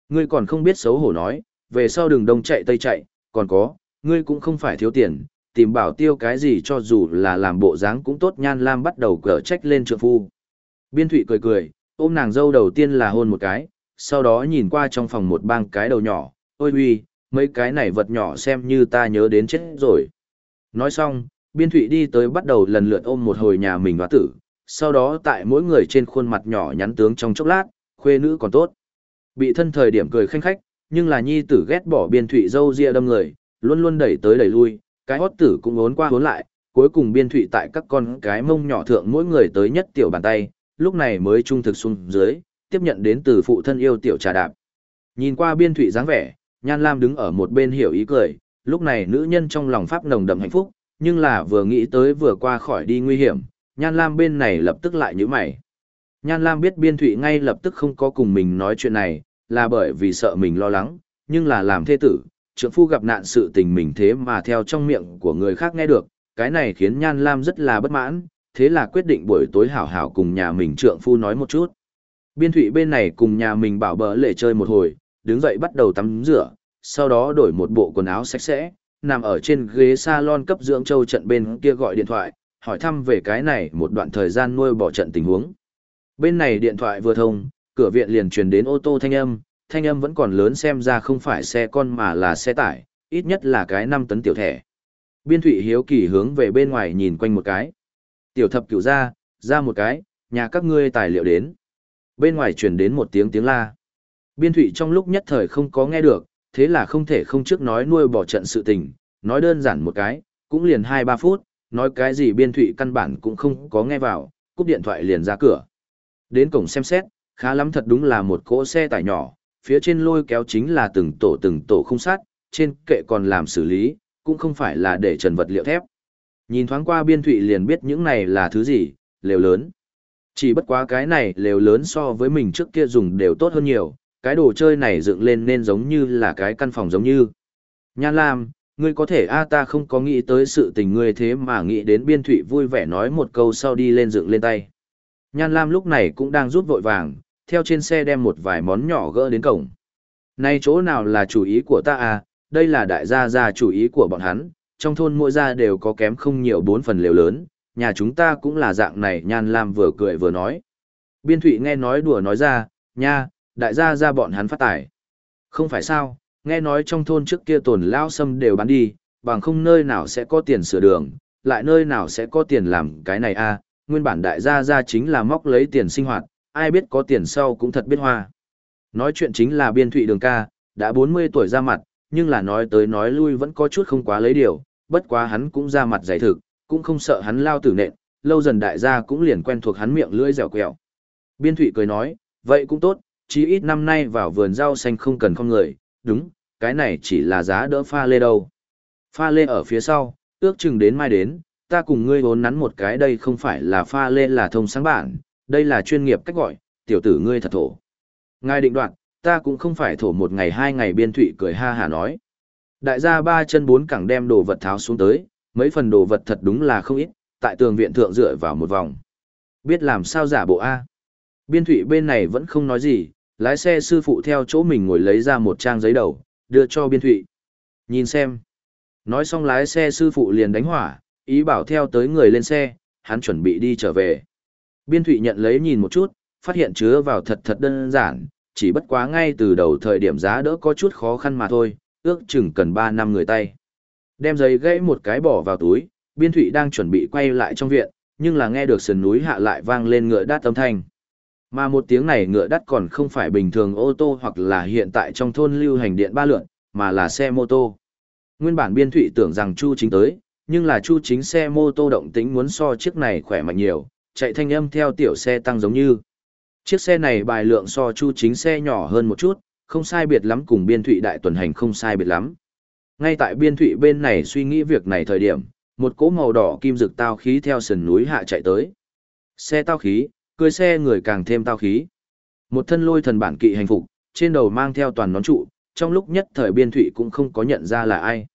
Ngươi còn không biết xấu hổ nói, về sau đường đông chạy tây chạy, còn có, ngươi cũng không phải thiếu tiền, tìm bảo tiêu cái gì cho dù là làm bộ dáng cũng tốt nhan lam bắt đầu cở trách lên trượng phu. Biên thụy cười cười, ôm nàng dâu đầu tiên là hôn một cái, sau đó nhìn qua trong phòng một bang cái đầu nhỏ, ôi huy, mấy cái này vật nhỏ xem như ta nhớ đến chết rồi. Nói xong, biên thụy đi tới bắt đầu lần lượt ôm một hồi nhà mình hóa tử, sau đó tại mỗi người trên khuôn mặt nhỏ nhắn tướng trong chốc lát, khuê nữ còn tốt. Bị thân thời điểm cười khanh khách, nhưng là nhi tử ghét bỏ biên thụy dâu ria đâm người, luôn luôn đẩy tới đẩy lui, cái hót tử cũng ốn qua ốn lại, cuối cùng biên thụy tại các con cái mông nhỏ thượng mỗi người tới nhất tiểu bàn tay, lúc này mới trung thực xuống dưới, tiếp nhận đến từ phụ thân yêu tiểu trà đạp. Nhìn qua biên thụy dáng vẻ, Nhan Lam đứng ở một bên hiểu ý cười, lúc này nữ nhân trong lòng pháp nồng đậm hạnh phúc, nhưng là vừa nghĩ tới vừa qua khỏi đi nguy hiểm, Nhan Lam bên này lập tức lại như mày. Nhan Lam biết biên thụy ngay lập tức không có cùng mình nói chuyện này, là bởi vì sợ mình lo lắng, nhưng là làm thê tử, trưởng phu gặp nạn sự tình mình thế mà theo trong miệng của người khác nghe được, cái này khiến Nhan Lam rất là bất mãn, thế là quyết định buổi tối hảo hảo cùng nhà mình trượng phu nói một chút. Biên thụy bên này cùng nhà mình bảo bỡ lệ chơi một hồi, đứng dậy bắt đầu tắm rửa, sau đó đổi một bộ quần áo sạch sẽ, nằm ở trên ghế salon cấp dưỡng châu trận bên kia gọi điện thoại, hỏi thăm về cái này một đoạn thời gian nuôi bỏ trận tình huống. Bên này điện thoại vừa thông, cửa viện liền truyền đến ô tô thanh âm, thanh âm vẫn còn lớn xem ra không phải xe con mà là xe tải, ít nhất là cái 5 tấn tiểu thẻ. Biên thủy hiếu kỳ hướng về bên ngoài nhìn quanh một cái. Tiểu thập cửu ra, ra một cái, nhà các ngươi tài liệu đến. Bên ngoài truyền đến một tiếng tiếng la. Biên thụy trong lúc nhất thời không có nghe được, thế là không thể không trước nói nuôi bỏ trận sự tình, nói đơn giản một cái, cũng liền 2-3 phút, nói cái gì biên thụy căn bản cũng không có nghe vào, cúp điện thoại liền ra cửa. Đến cổng xem xét, khá lắm thật đúng là một cỗ xe tải nhỏ, phía trên lôi kéo chính là từng tổ từng tổ không sát, trên kệ còn làm xử lý, cũng không phải là để trần vật liệu thép. Nhìn thoáng qua biên thụy liền biết những này là thứ gì, lều lớn. Chỉ bất quá cái này lều lớn so với mình trước kia dùng đều tốt hơn nhiều, cái đồ chơi này dựng lên nên giống như là cái căn phòng giống như. Nhan Lam, ngươi có thể a ta không có nghĩ tới sự tình ngươi thế mà nghĩ đến biên thụy vui vẻ nói một câu sau đi lên dựng lên tay. Nhan Lam lúc này cũng đang rút vội vàng, theo trên xe đem một vài món nhỏ gỡ đến cổng. Này chỗ nào là chủ ý của ta à, đây là đại gia gia chủ ý của bọn hắn, trong thôn mỗi gia đều có kém không nhiều bốn phần liều lớn, nhà chúng ta cũng là dạng này Nhan Lam vừa cười vừa nói. Biên Thụy nghe nói đùa nói ra, nha, đại gia gia bọn hắn phát tài. Không phải sao, nghe nói trong thôn trước kia tồn lao sâm đều bán đi, bằng không nơi nào sẽ có tiền sửa đường, lại nơi nào sẽ có tiền làm cái này a à, nguyên bản đại gia gia chính là móc lấy tiền sinh hoạt, ai biết có tiền sau cũng thật biết hoa. Nói chuyện chính là biên thụy đường ca, đã 40 tuổi ra mặt, nhưng là nói tới nói lui vẫn có chút không quá lấy điều, bất quá hắn cũng ra mặt giải thực, cũng không sợ hắn lao tử nện, lâu dần đại gia cũng liền quen thuộc hắn miệng lưỡi dẻo quẹo. Biên thụy cười nói, vậy cũng tốt, chí ít năm nay vào vườn rau xanh không cần không người, đúng, cái này chỉ là giá đỡ pha lê đâu. Pha lê ở phía sau, ước chừng đến mai đến, ta cùng ngươi vốn nắn một cái đây không phải là pha lê là thông sáng bản, đây là chuyên nghiệp cách gọi, tiểu tử ngươi thật thổ. Ngài định đoạn, ta cũng không phải thổ một ngày hai ngày biên thụy cười ha hà nói. Đại gia ba chân bốn cẳng đem đồ vật tháo xuống tới, mấy phần đồ vật thật đúng là không ít, tại tường viện thượng dựa vào một vòng. Biết làm sao giả bộ A. Biên thủy bên này vẫn không nói gì, lái xe sư phụ theo chỗ mình ngồi lấy ra một trang giấy đầu, đưa cho biên thủy. Nhìn xem. Nói xong lái xe sư phụ liền đánh hỏa, ý bảo theo tới người lên xe, hắn chuẩn bị đi trở về. Biên thủy nhận lấy nhìn một chút, phát hiện chứa vào thật thật đơn giản, chỉ bất quá ngay từ đầu thời điểm giá đỡ có chút khó khăn mà thôi, ước chừng cần 3 năm người tay. Đem giấy gãy một cái bỏ vào túi, biên thụy đang chuẩn bị quay lại trong viện, nhưng là nghe được sườn núi hạ lại vang lên ngựa đắt âm thanh. Mà một tiếng này ngựa đắt còn không phải bình thường ô tô hoặc là hiện tại trong thôn lưu hành điện ba lượn, mà là xe mô tô. Nguyên bản biên thụy tưởng rằng Chu chính tới, nhưng là Chu chính xe mô tô động tính muốn so chiếc này khỏe mạnh nhiều, chạy thanh âm theo tiểu xe tăng giống như. Chiếc xe này bài lượng so Chu chính xe nhỏ hơn một chút, không sai biệt lắm cùng biên thụy đại tuần hành không sai biệt lắm. Ngay tại biên thụy bên này suy nghĩ việc này thời điểm, một cỗ màu đỏ kim rực tao khí theo sườn núi hạ chạy tới. Xe tao khí, cưới xe người càng thêm tao khí. Một thân lôi thần bản kỵ hành phục, trên đầu mang theo toàn nón trụ, trong lúc nhất thời biên thụy cũng không có nhận ra là ai.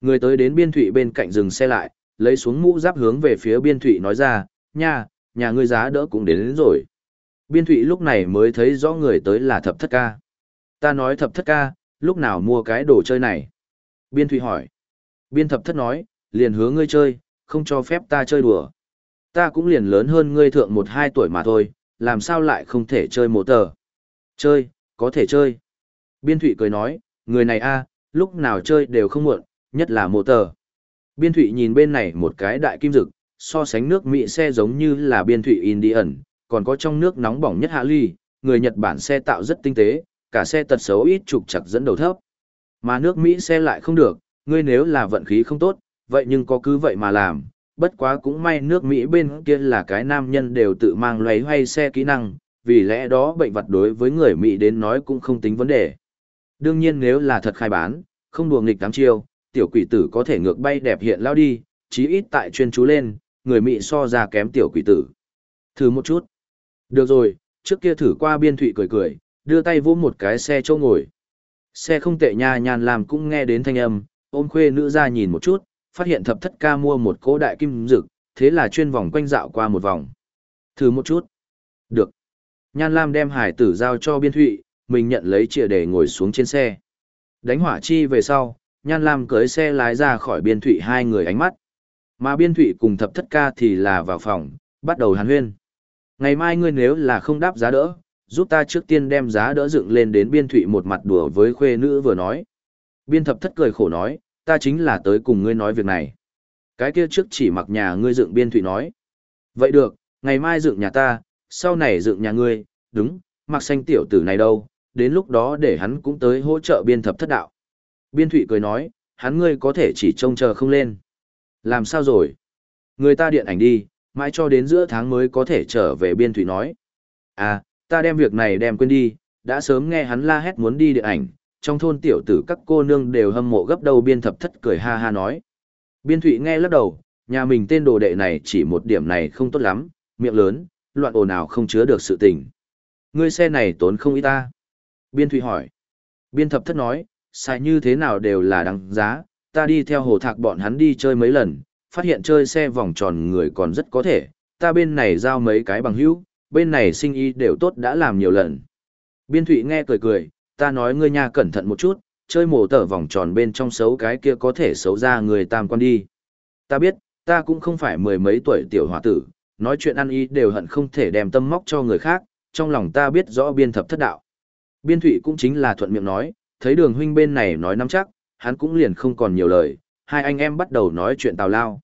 Người tới đến biên thụy bên cạnh dừng xe lại, lấy xuống mũ giáp hướng về phía biên thụy nói ra, nha, nhà ngươi giá đỡ cũng đến, đến rồi. Biên thụy lúc này mới thấy rõ người tới là thập thất ca. Ta nói thập thất ca, lúc nào mua cái đồ chơi này? Biên thụy hỏi. Biên thập thất nói, liền hứa ngươi chơi, không cho phép ta chơi đùa ta cũng liền lớn hơn ngươi thượng một hai tuổi mà thôi, làm sao lại không thể chơi mộ tờ. Chơi, có thể chơi. Biên thụy cười nói, người này a lúc nào chơi đều không muộn, nhất là mộ tờ. Biên thụy nhìn bên này một cái đại kim dực, so sánh nước Mỹ xe giống như là biên thụy Indian, còn có trong nước nóng bỏng nhất hạ ly, người Nhật Bản xe tạo rất tinh tế, cả xe tật xấu ít trục chặt dẫn đầu thấp. Mà nước Mỹ xe lại không được, ngươi nếu là vận khí không tốt, vậy nhưng có cứ vậy mà làm, bất quá cũng may nước Mỹ bên kia là cái nam nhân đều tự mang loay hoay xe kỹ năng, vì lẽ đó bệnh vật đối với người Mỹ đến nói cũng không tính vấn đề. Đương nhiên nếu là thật khai bán, không đùa nghịch tám chiêu, tiểu quỷ tử có thể ngược bay đẹp hiện lao đi, chí ít tại chuyên chú lên, người Mỹ so ra kém tiểu quỷ tử. Thử một chút. Được rồi, trước kia thử qua biên thụy cười cười, đưa tay vô một cái xe châu ngồi. Xe không tệ nha nhàn làm cũng nghe đến thanh âm, ôm khuê nữ ra nhìn một chút, phát hiện thập thất ca mua một cỗ đại kim dực, thế là chuyên vòng quanh dạo qua một vòng. Thử một chút. Được. Nhan Lam đem hải tử giao cho biên thụy, mình nhận lấy chìa để ngồi xuống trên xe. Đánh hỏa chi về sau, Nhan Lam cưới xe lái ra khỏi biên thụy hai người ánh mắt. Mà biên thụy cùng thập thất ca thì là vào phòng, bắt đầu hàn huyên. Ngày mai ngươi nếu là không đáp giá đỡ, giúp ta trước tiên đem giá đỡ dựng lên đến biên thụy một mặt đùa với khuê nữ vừa nói. Biên thập thất cười khổ nói, ta chính là tới cùng ngươi nói việc này. Cái kia trước chỉ mặc nhà ngươi dựng biên thụy nói. Vậy được, ngày mai dựng nhà ta, sau này dựng nhà ngươi, đúng, mặc xanh tiểu tử này đâu, đến lúc đó để hắn cũng tới hỗ trợ biên thập thất đạo. Biên thụy cười nói, hắn ngươi có thể chỉ trông chờ không lên. Làm sao rồi? Người ta điện ảnh đi, mãi cho đến giữa tháng mới có thể trở về biên thụy nói. À, ta đem việc này đem quên đi, đã sớm nghe hắn la hét muốn đi điện ảnh, trong thôn tiểu tử các cô nương đều hâm mộ gấp đầu biên thập thất cười ha ha nói. Biên thụy nghe lắc đầu, nhà mình tên đồ đệ này chỉ một điểm này không tốt lắm, miệng lớn, loạn ồn ào không chứa được sự tình. Ngươi xe này tốn không ít ta. Biên thụy hỏi. Biên thập thất nói, xài như thế nào đều là đăng giá, ta đi theo hồ thạc bọn hắn đi chơi mấy lần, phát hiện chơi xe vòng tròn người còn rất có thể, ta bên này giao mấy cái bằng hữu, bên này sinh y đều tốt đã làm nhiều lần. Biên thụy nghe cười cười, ta nói ngươi nha cẩn thận một chút, chơi mổ tở vòng tròn bên trong xấu cái kia có thể xấu ra người tam quan đi. Ta biết, ta cũng không phải mười mấy tuổi tiểu hòa tử, nói chuyện ăn y đều hận không thể đem tâm móc cho người khác, trong lòng ta biết rõ biên thập thất đạo. Biên thụy cũng chính là thuận miệng nói, thấy đường huynh bên này nói nắm chắc, hắn cũng liền không còn nhiều lời, hai anh em bắt đầu nói chuyện tào lao.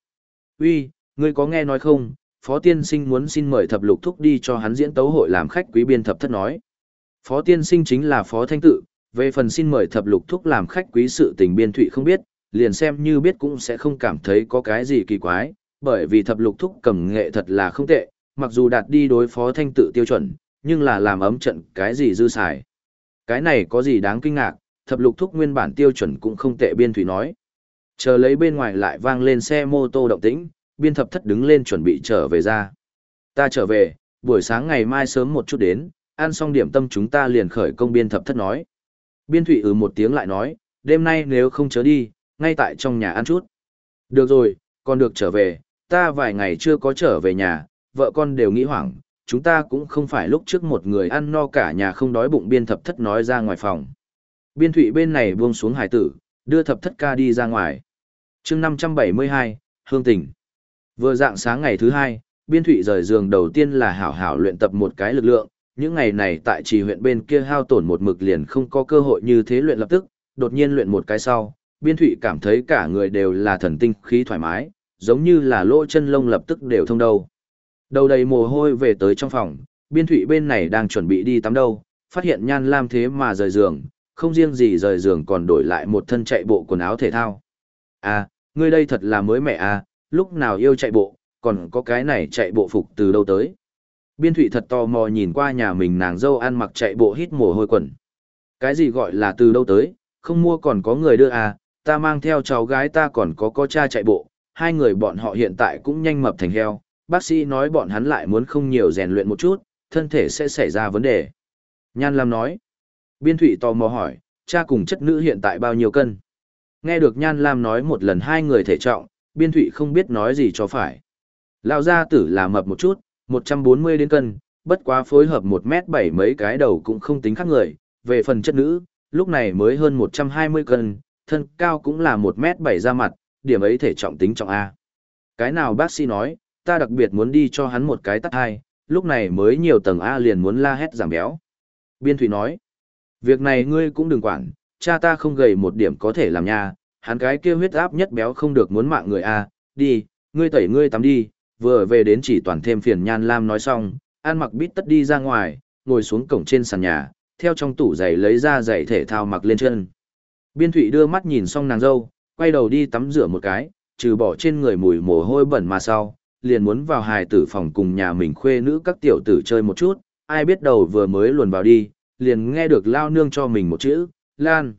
Uy, ngươi có nghe nói không, Phó Tiên Sinh muốn xin mời thập lục thúc đi cho hắn diễn tấu hội làm khách quý biên thập thất nói. Phó Tiên Sinh chính là Phó Thanh Tự, về phần xin mời thập lục thúc làm khách quý sự tình biên thụy không biết, liền xem như biết cũng sẽ không cảm thấy có cái gì kỳ quái, bởi vì thập lục thúc cầm nghệ thật là không tệ, mặc dù đạt đi đối phó thanh tự tiêu chuẩn, nhưng là làm ấm trận cái gì dư xài. Cái này có gì đáng kinh ngạc, thập lục thúc nguyên bản tiêu chuẩn cũng không tệ biên thủy nói. Chờ lấy bên ngoài lại vang lên xe mô tô động tĩnh, biên thập thất đứng lên chuẩn bị trở về ra. Ta trở về, buổi sáng ngày mai sớm một chút đến, ăn xong điểm tâm chúng ta liền khởi công biên thập thất nói. Biên thủy ừ một tiếng lại nói, đêm nay nếu không chớ đi, ngay tại trong nhà ăn chút. Được rồi, còn được trở về, ta vài ngày chưa có trở về nhà, vợ con đều nghĩ hoảng, chúng ta cũng không phải lúc trước một người ăn no cả nhà không đói bụng biên thập thất nói ra ngoài phòng. Biên thụy bên này buông xuống hải tử, đưa thập thất ca đi ra ngoài. chương 572, Hương Tỉnh. Vừa dạng sáng ngày thứ hai, biên thụy rời giường đầu tiên là hảo hảo luyện tập một cái lực lượng. Những ngày này tại trì huyện bên kia hao tổn một mực liền không có cơ hội như thế luyện lập tức, đột nhiên luyện một cái sau, biên thụy cảm thấy cả người đều là thần tinh khí thoải mái, giống như là lỗ chân lông lập tức đều thông đầu. Đầu đầy mồ hôi về tới trong phòng, biên thụy bên này đang chuẩn bị đi tắm đâu, phát hiện nhan lam thế mà rời giường, không riêng gì rời giường còn đổi lại một thân chạy bộ quần áo thể thao. À, ngươi đây thật là mới mẹ à, lúc nào yêu chạy bộ, còn có cái này chạy bộ phục từ đâu tới. Biên thụy thật tò mò nhìn qua nhà mình nàng dâu ăn mặc chạy bộ hít mồ hôi quần. Cái gì gọi là từ đâu tới, không mua còn có người đưa à, ta mang theo cháu gái ta còn có có cha chạy bộ, hai người bọn họ hiện tại cũng nhanh mập thành heo, bác sĩ nói bọn hắn lại muốn không nhiều rèn luyện một chút, thân thể sẽ xảy ra vấn đề. Nhan Lam nói, biên thủy tò mò hỏi, cha cùng chất nữ hiện tại bao nhiêu cân? Nghe được Nhan Lam nói một lần hai người thể trọng, biên Thụy không biết nói gì cho phải. lao gia tử là mập một chút, 140 đến cân, bất quá phối hợp 1 mét 7 mấy cái đầu cũng không tính khác người, về phần chất nữ, lúc này mới hơn 120 cân, thân cao cũng là 1 mét 7 ra mặt, điểm ấy thể trọng tính trọng A. Cái nào bác sĩ nói, ta đặc biệt muốn đi cho hắn một cái tắt hai, lúc này mới nhiều tầng A liền muốn la hét giảm béo. Biên Thủy nói, việc này ngươi cũng đừng quản, cha ta không gầy một điểm có thể làm nha, hắn cái kia huyết áp nhất béo không được muốn mạng người a, đi, ngươi tẩy ngươi tắm đi, vừa về đến chỉ toàn thêm phiền Nhan Lam nói xong, An mặc bít tất đi ra ngoài, ngồi xuống cổng trên sàn nhà, theo trong tủ giày lấy ra giày thể thao mặc lên chân. Biên Thụy đưa mắt nhìn xong nàng dâu, quay đầu đi tắm rửa một cái, trừ bỏ trên người mùi mồ hôi bẩn mà sau, liền muốn vào hài tử phòng cùng nhà mình khuê nữ các tiểu tử chơi một chút, ai biết đầu vừa mới luồn vào đi, liền nghe được lao nương cho mình một chữ, Lan.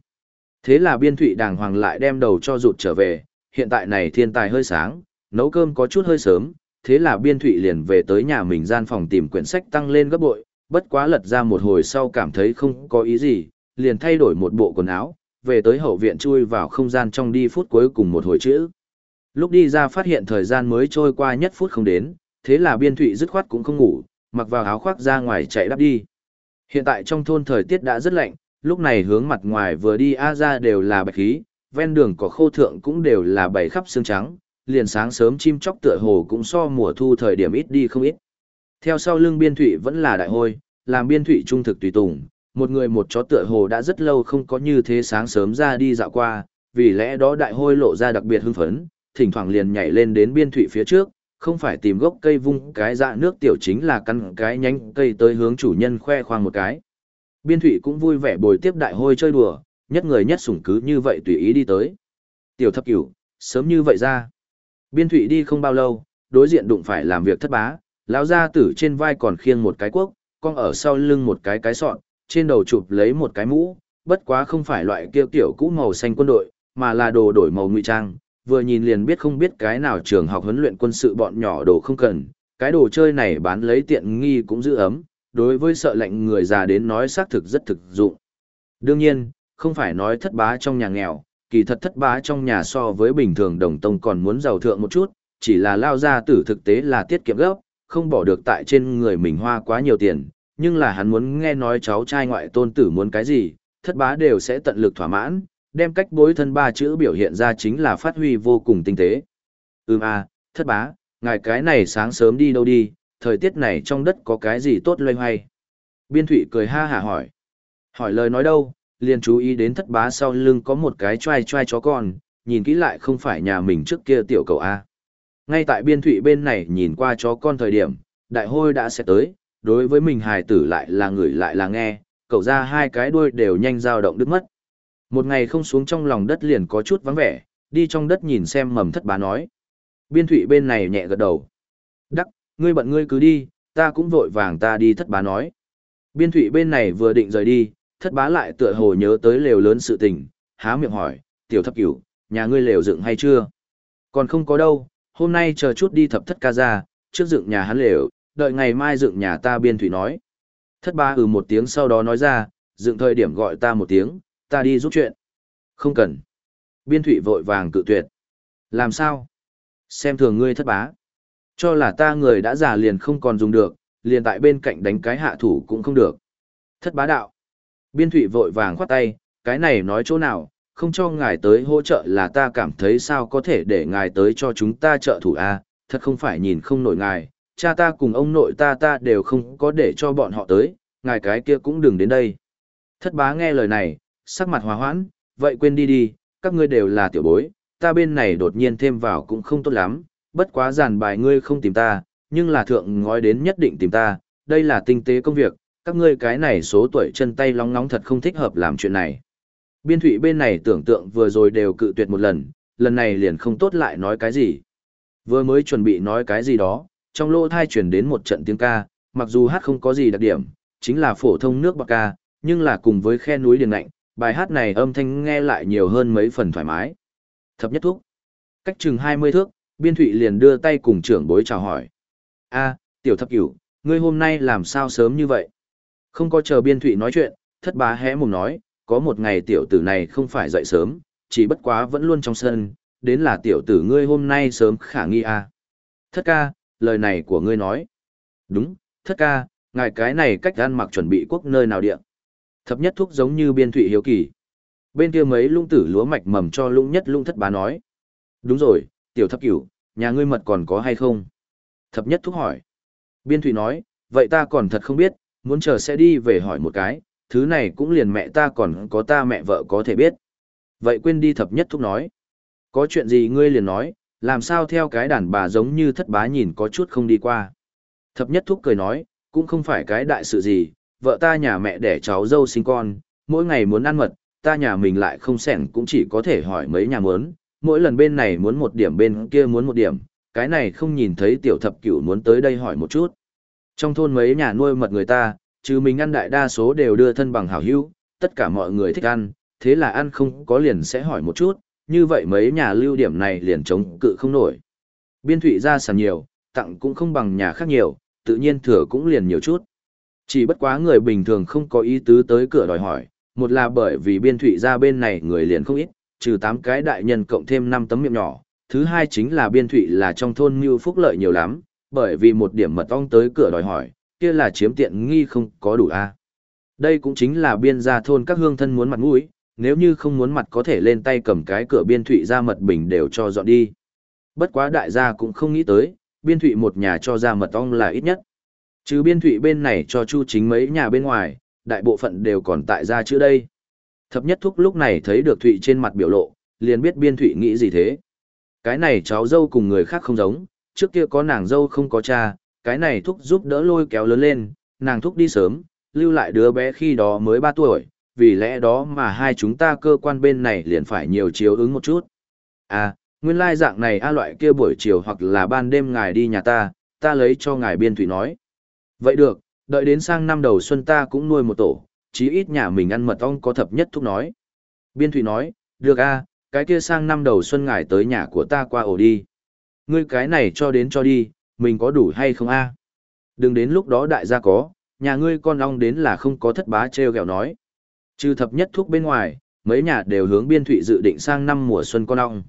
Thế là biên thụy đàng hoàng lại đem đầu cho rụt trở về, hiện tại này thiên tài hơi sáng, nấu cơm có chút hơi sớm, thế là biên thụy liền về tới nhà mình gian phòng tìm quyển sách tăng lên gấp bội, bất quá lật ra một hồi sau cảm thấy không có ý gì, liền thay đổi một bộ quần áo, về tới hậu viện chui vào không gian trong đi phút cuối cùng một hồi chữ. Lúc đi ra phát hiện thời gian mới trôi qua nhất phút không đến, thế là biên thụy dứt khoát cũng không ngủ, mặc vào áo khoác ra ngoài chạy đắp đi. Hiện tại trong thôn thời tiết đã rất lạnh, lúc này hướng mặt ngoài vừa đi a ra đều là bạch khí, ven đường có khô thượng cũng đều là bảy khắp xương trắng, liền sáng sớm chim chóc tựa hồ cũng so mùa thu thời điểm ít đi không ít. Theo sau lưng biên thụy vẫn là đại hôi, làm biên thụy trung thực tùy tùng, một người một chó tựa hồ đã rất lâu không có như thế sáng sớm ra đi dạo qua, vì lẽ đó đại hôi lộ ra đặc biệt hưng phấn, thỉnh thoảng liền nhảy lên đến biên thụy phía trước, không phải tìm gốc cây vung cái dạ nước tiểu chính là căn cái nhánh cây tới hướng chủ nhân khoe khoang một cái. Biên thụy cũng vui vẻ bồi tiếp đại hôi chơi đùa, nhất người nhất sủng cứ như vậy tùy ý đi tới. Tiểu thập cửu, sớm như vậy ra. Biên thụy đi không bao lâu, đối diện đụng phải làm việc thất bá, lão gia tử trên vai còn khiêng một cái quốc, con ở sau lưng một cái cái sọn, trên đầu chụp lấy một cái mũ, bất quá không phải loại kia tiểu cũ màu xanh quân đội, mà là đồ đổi màu ngụy trang, vừa nhìn liền biết không biết cái nào trường học huấn luyện quân sự bọn nhỏ đồ không cần, cái đồ chơi này bán lấy tiện nghi cũng giữ ấm, đối với sợ lạnh người già đến nói xác thực rất thực dụng. Đương nhiên, không phải nói thất bá trong nhà nghèo, kỳ thật thất bá trong nhà so với bình thường đồng tông còn muốn giàu thượng một chút, chỉ là lao ra tử thực tế là tiết kiệm gốc, không bỏ được tại trên người mình hoa quá nhiều tiền, nhưng là hắn muốn nghe nói cháu trai ngoại tôn tử muốn cái gì, thất bá đều sẽ tận lực thỏa mãn, đem cách bối thân ba chữ biểu hiện ra chính là phát huy vô cùng tinh tế. Ừm à, thất bá, ngài cái này sáng sớm đi đâu đi, thời tiết này trong đất có cái gì tốt loay hoay. Biên thủy cười ha hả hỏi. Hỏi lời nói đâu, liền chú ý đến thất bá sau lưng có một cái trai trai chó con, nhìn kỹ lại không phải nhà mình trước kia tiểu cầu A. Ngay tại biên thủy bên này nhìn qua chó con thời điểm, đại hôi đã sẽ tới, đối với mình hài tử lại là người lại là nghe, cậu ra hai cái đuôi đều nhanh dao động đứt mất. Một ngày không xuống trong lòng đất liền có chút vắng vẻ, đi trong đất nhìn xem mầm thất bá nói. Biên thủy bên này nhẹ gật đầu. Đắc, ngươi bận ngươi cứ đi, ta cũng vội vàng ta đi thất bá nói. Biên thủy bên này vừa định rời đi, thất bá lại tựa hồ nhớ tới lều lớn sự tình, há miệng hỏi, tiểu thập cửu, nhà ngươi lều dựng hay chưa? Còn không có đâu, hôm nay chờ chút đi thập thất ca ra, trước dựng nhà hắn lều, đợi ngày mai dựng nhà ta biên thủy nói. Thất bá ừ một tiếng sau đó nói ra, dựng thời điểm gọi ta một tiếng, ta đi giúp chuyện. Không cần. Biên thủy vội vàng cự tuyệt. Làm sao? Xem thường ngươi thất bá. Cho là ta người đã già liền không còn dùng được, liền tại bên cạnh đánh cái hạ thủ cũng không được. Thất bá đạo. Biên thủy vội vàng khoát tay, cái này nói chỗ nào, không cho ngài tới hỗ trợ là ta cảm thấy sao có thể để ngài tới cho chúng ta trợ thủ a à? thật không phải nhìn không nổi ngài, cha ta cùng ông nội ta ta đều không có để cho bọn họ tới, ngài cái kia cũng đừng đến đây. Thất bá nghe lời này, sắc mặt hòa hoãn, vậy quên đi đi, các ngươi đều là tiểu bối, ta bên này đột nhiên thêm vào cũng không tốt lắm, bất quá giàn bài ngươi không tìm ta, nhưng là thượng ngói đến nhất định tìm ta, đây là tinh tế công việc, các ngươi cái này số tuổi chân tay long nóng thật không thích hợp làm chuyện này. Biên thủy bên này tưởng tượng vừa rồi đều cự tuyệt một lần, lần này liền không tốt lại nói cái gì. Vừa mới chuẩn bị nói cái gì đó, trong lỗ thai chuyển đến một trận tiếng ca, mặc dù hát không có gì đặc điểm, chính là phổ thông nước bạc ca, nhưng là cùng với khe núi điền lạnh, bài hát này âm thanh nghe lại nhiều hơn mấy phần thoải mái. Thập nhất thúc. Cách chừng 20 thước, biên thụy liền đưa tay cùng trưởng bối chào hỏi. a tiểu thập cửu, ngươi hôm nay làm sao sớm như vậy? Không có chờ biên thụy nói chuyện, thất bá hé mồm nói, có một ngày tiểu tử này không phải dậy sớm, chỉ bất quá vẫn luôn trong sân, đến là tiểu tử ngươi hôm nay sớm khả nghi a Thất ca, lời này của ngươi nói. Đúng, thất ca, ngài cái này cách ăn mặc chuẩn bị quốc nơi nào địa. Thập nhất thúc giống như biên thụy hiếu kỳ. Bên kia mấy lung tử lúa mạch mầm cho lung nhất lung thất bá nói. Đúng rồi, tiểu thập cửu, nhà ngươi mật còn có hay không? Thập nhất thúc hỏi. Biên thụy nói, vậy ta còn thật không biết, muốn chờ sẽ đi về hỏi một cái, thứ này cũng liền mẹ ta còn có ta mẹ vợ có thể biết. Vậy quên đi thập nhất thúc nói. Có chuyện gì ngươi liền nói, làm sao theo cái đàn bà giống như thất bá nhìn có chút không đi qua. Thập nhất thúc cười nói, cũng không phải cái đại sự gì, vợ ta nhà mẹ đẻ cháu dâu sinh con, mỗi ngày muốn ăn mật, ta nhà mình lại không sẻn cũng chỉ có thể hỏi mấy nhà muốn, mỗi lần bên này muốn một điểm bên kia muốn một điểm, cái này không nhìn thấy tiểu thập cửu muốn tới đây hỏi một chút. Trong thôn mấy nhà nuôi mật người ta, trừ mình ăn đại đa số đều đưa thân bằng hảo hữu, tất cả mọi người thích ăn, thế là ăn không có liền sẽ hỏi một chút, như vậy mấy nhà lưu điểm này liền chống cự không nổi. Biên thụy ra sản nhiều, tặng cũng không bằng nhà khác nhiều, tự nhiên thừa cũng liền nhiều chút. Chỉ bất quá người bình thường không có ý tứ tới cửa đòi hỏi, một là bởi vì biên thụy ra bên này người liền không ít, trừ 8 cái đại nhân cộng thêm 5 tấm miệng nhỏ. Thứ hai chính là biên thụy là trong thôn mưu phúc lợi nhiều lắm, bởi vì một điểm mật ong tới cửa đòi hỏi, kia là chiếm tiện nghi không có đủ a Đây cũng chính là biên gia thôn các hương thân muốn mặt mũi, nếu như không muốn mặt có thể lên tay cầm cái cửa biên thụy ra mật bình đều cho dọn đi. Bất quá đại gia cũng không nghĩ tới, biên thụy một nhà cho ra mật ong là ít nhất. Chứ biên thụy bên này cho chu chính mấy nhà bên ngoài, đại bộ phận đều còn tại gia chữ đây. Thập nhất thúc lúc này thấy được thụy trên mặt biểu lộ, liền biết biên thụy nghĩ gì thế. Cái này cháu dâu cùng người khác không giống, trước kia có nàng dâu không có cha, cái này thúc giúp đỡ lôi kéo lớn lên, nàng thúc đi sớm, lưu lại đứa bé khi đó mới 3 tuổi, vì lẽ đó mà hai chúng ta cơ quan bên này liền phải nhiều chiếu ứng một chút. À, nguyên lai dạng này a loại kia buổi chiều hoặc là ban đêm ngài đi nhà ta, ta lấy cho ngài biên thủy nói. Vậy được, đợi đến sang năm đầu xuân ta cũng nuôi một tổ, chí ít nhà mình ăn mật ong có thập nhất thúc nói. Biên thụy nói, được a, cái kia sang năm đầu xuân ngài tới nhà của ta qua ổ đi. Ngươi cái này cho đến cho đi, mình có đủ hay không a? Đừng đến lúc đó đại gia có, nhà ngươi con ong đến là không có thất bá treo gẹo nói. Trừ thập nhất thúc bên ngoài, mấy nhà đều hướng biên thụy dự định sang năm mùa xuân con ong.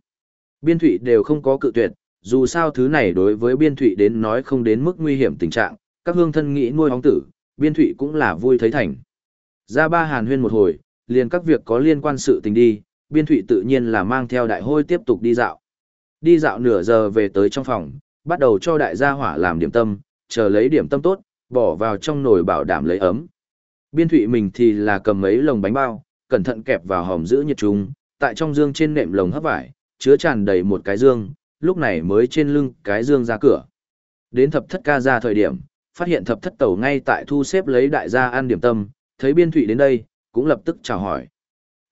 Biên thụy đều không có cự tuyệt, dù sao thứ này đối với biên thụy đến nói không đến mức nguy hiểm tình trạng, các hương thân nghĩ nuôi ong tử, biên thụy cũng là vui thấy thành. Ra ba hàn huyên một hồi, liền các việc có liên quan sự tình đi, biên thụy tự nhiên là mang theo đại hôi tiếp tục đi dạo. Đi dạo nửa giờ về tới trong phòng, bắt đầu cho đại gia hỏa làm điểm tâm, chờ lấy điểm tâm tốt, bỏ vào trong nồi bảo đảm lấy ấm. Biên thụy mình thì là cầm mấy lồng bánh bao, cẩn thận kẹp vào hòm giữ nhiệt trùng, tại trong dương trên nệm lồng hấp vải, chứa tràn đầy một cái dương, lúc này mới trên lưng cái dương ra cửa. Đến thập thất ca ra thời điểm, phát hiện thập thất tẩu ngay tại thu xếp lấy đại gia ăn điểm tâm, thấy biên thụy đến đây, cũng lập tức chào hỏi.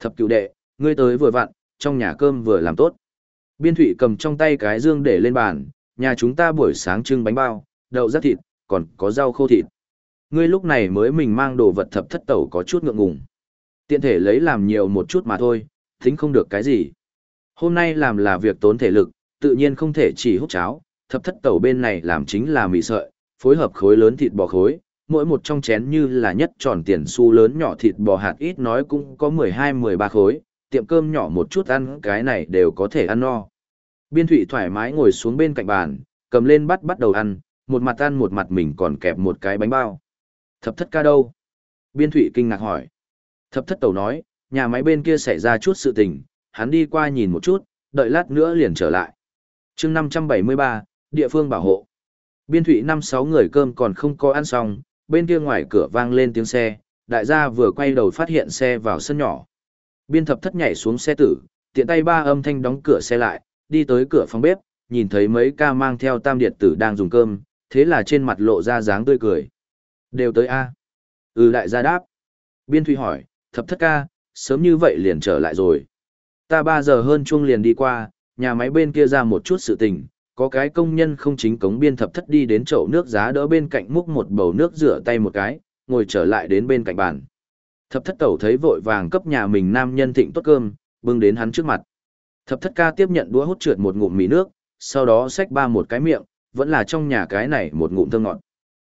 Thập cựu đệ, ngươi tới vừa vặn, trong nhà cơm vừa làm tốt. Biên thụy cầm trong tay cái dương để lên bàn, nhà chúng ta buổi sáng trưng bánh bao, đậu rắc thịt, còn có rau khô thịt. Ngươi lúc này mới mình mang đồ vật thập thất tẩu có chút ngượng ngùng. Tiện thể lấy làm nhiều một chút mà thôi, tính không được cái gì. Hôm nay làm là việc tốn thể lực, tự nhiên không thể chỉ hút cháo, thập thất tẩu bên này làm chính là mì sợi, phối hợp khối lớn thịt bò khối, mỗi một trong chén như là nhất tròn tiền xu lớn nhỏ thịt bò hạt ít nói cũng có 12-13 khối, tiệm cơm nhỏ một chút ăn cái này đều có thể ăn no. Biên thụy thoải mái ngồi xuống bên cạnh bàn, cầm lên bắt bắt đầu ăn, một mặt ăn một mặt mình còn kẹp một cái bánh bao. Thập thất ca đâu? Biên thụy kinh ngạc hỏi. Thập thất tẩu nói, nhà máy bên kia xảy ra chút sự tình, hắn đi qua nhìn một chút, đợi lát nữa liền trở lại. chương 573, địa phương bảo hộ. Biên thụy năm sáu người cơm còn không có ăn xong, bên kia ngoài cửa vang lên tiếng xe, đại gia vừa quay đầu phát hiện xe vào sân nhỏ. Biên thập thất nhảy xuống xe tử, tiện tay ba âm thanh đóng cửa xe lại, đi tới cửa phòng bếp, nhìn thấy mấy ca mang theo tam điện tử đang dùng cơm, thế là trên mặt lộ ra dáng tươi cười. Đều tới A. Ừ đại gia đáp. Biên thủy hỏi, thập thất ca, sớm như vậy liền trở lại rồi. Ta ba giờ hơn chuông liền đi qua, nhà máy bên kia ra một chút sự tình, có cái công nhân không chính cống biên thập thất đi đến chậu nước giá đỡ bên cạnh múc một bầu nước rửa tay một cái, ngồi trở lại đến bên cạnh bàn. Thập thất tẩu thấy vội vàng cấp nhà mình nam nhân thịnh tốt cơm, bưng đến hắn trước mặt. Thập thất ca tiếp nhận đũa hút trượt một ngụm mì nước, sau đó xách ba một cái miệng, vẫn là trong nhà cái này một ngụm thơm ngọt.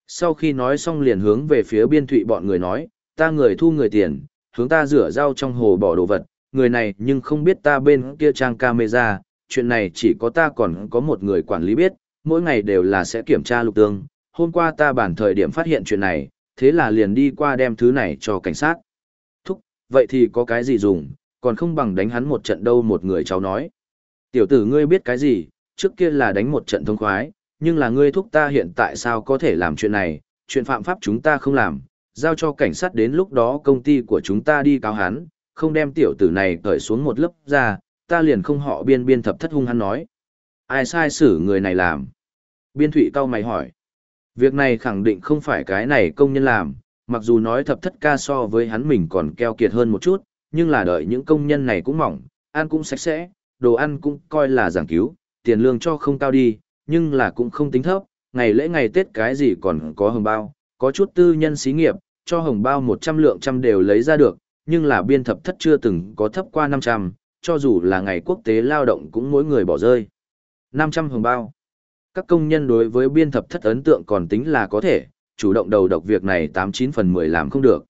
Sau khi nói xong liền hướng về phía biên thụy bọn người nói, ta người thu người tiền, hướng ta rửa rau trong hồ bỏ đồ vật, người này nhưng không biết ta bên kia trang camera, chuyện này chỉ có ta còn có một người quản lý biết, mỗi ngày đều là sẽ kiểm tra lục tương. Hôm qua ta bản thời điểm phát hiện chuyện này, thế là liền đi qua đem thứ này cho cảnh sát. Thúc, vậy thì có cái gì dùng, còn không bằng đánh hắn một trận đâu một người cháu nói. Tiểu tử ngươi biết cái gì, trước kia là đánh một trận thông khoái, nhưng là ngươi thúc ta hiện tại sao có thể làm chuyện này, chuyện phạm pháp chúng ta không làm, giao cho cảnh sát đến lúc đó công ty của chúng ta đi cáo hắn, không đem tiểu tử này cởi xuống một lớp ra, ta liền không họ biên biên thập thất hung hắn nói. Ai sai xử người này làm? Biên thụy cao mày hỏi. Việc này khẳng định không phải cái này công nhân làm, mặc dù nói thập thất ca so với hắn mình còn keo kiệt hơn một chút, nhưng là đợi những công nhân này cũng mỏng, ăn cũng sạch sẽ, đồ ăn cũng coi là giảng cứu, tiền lương cho không cao đi, nhưng là cũng không tính thấp, ngày lễ ngày Tết cái gì còn có hồng bao, có chút tư nhân xí nghiệp, cho hồng bao 100 lượng trăm đều lấy ra được, nhưng là biên thập thất chưa từng có thấp qua 500, cho dù là ngày quốc tế lao động cũng mỗi người bỏ rơi. 500 hồng bao. Các công nhân đối với biên thập thất ấn tượng còn tính là có thể, chủ động đầu độc việc này 89 phần 10 làm không được.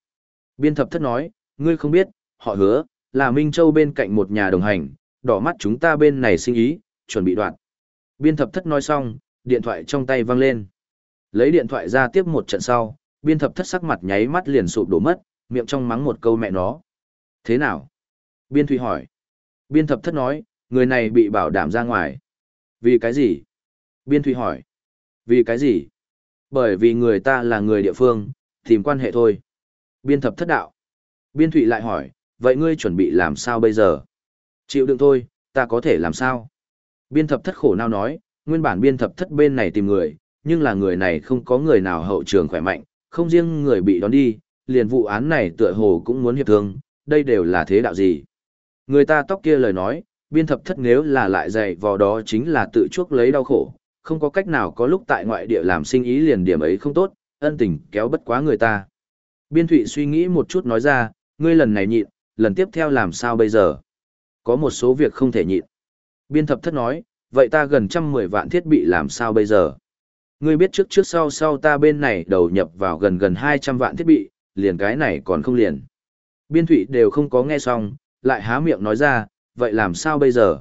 Biên thập thất nói, ngươi không biết, họ hứa, là Minh Châu bên cạnh một nhà đồng hành, đỏ mắt chúng ta bên này sinh ý, chuẩn bị đoạn. Biên thập thất nói xong, điện thoại trong tay văng lên. Lấy điện thoại ra tiếp một trận sau, biên thập thất sắc mặt nháy mắt liền sụp đổ mất, miệng trong mắng một câu mẹ nó. Thế nào? Biên thủy hỏi. Biên thập thất nói, người này bị bảo đảm ra ngoài. Vì cái gì? Biên thủy hỏi. Vì cái gì? Bởi vì người ta là người địa phương, tìm quan hệ thôi. Biên thập thất đạo. Biên thủy lại hỏi, vậy ngươi chuẩn bị làm sao bây giờ? Chịu đựng thôi, ta có thể làm sao? Biên thập thất khổ nào nói, nguyên bản biên thập thất bên này tìm người, nhưng là người này không có người nào hậu trường khỏe mạnh, không riêng người bị đón đi, liền vụ án này tựa hồ cũng muốn hiệp thương, đây đều là thế đạo gì. Người ta tóc kia lời nói, biên thập thất nếu là lại dạy vò đó chính là tự chuốc lấy đau khổ, không có cách nào có lúc tại ngoại địa làm sinh ý liền điểm ấy không tốt, ân tình kéo bất quá người ta. Biên thụy suy nghĩ một chút nói ra, ngươi lần này nhịn, lần tiếp theo làm sao bây giờ? Có một số việc không thể nhịn. Biên thập thất nói, vậy ta gần trăm mười vạn thiết bị làm sao bây giờ? Ngươi biết trước trước sau sau ta bên này đầu nhập vào gần gần hai trăm vạn thiết bị, liền cái này còn không liền. Biên thụy đều không có nghe xong, lại há miệng nói ra, vậy làm sao bây giờ?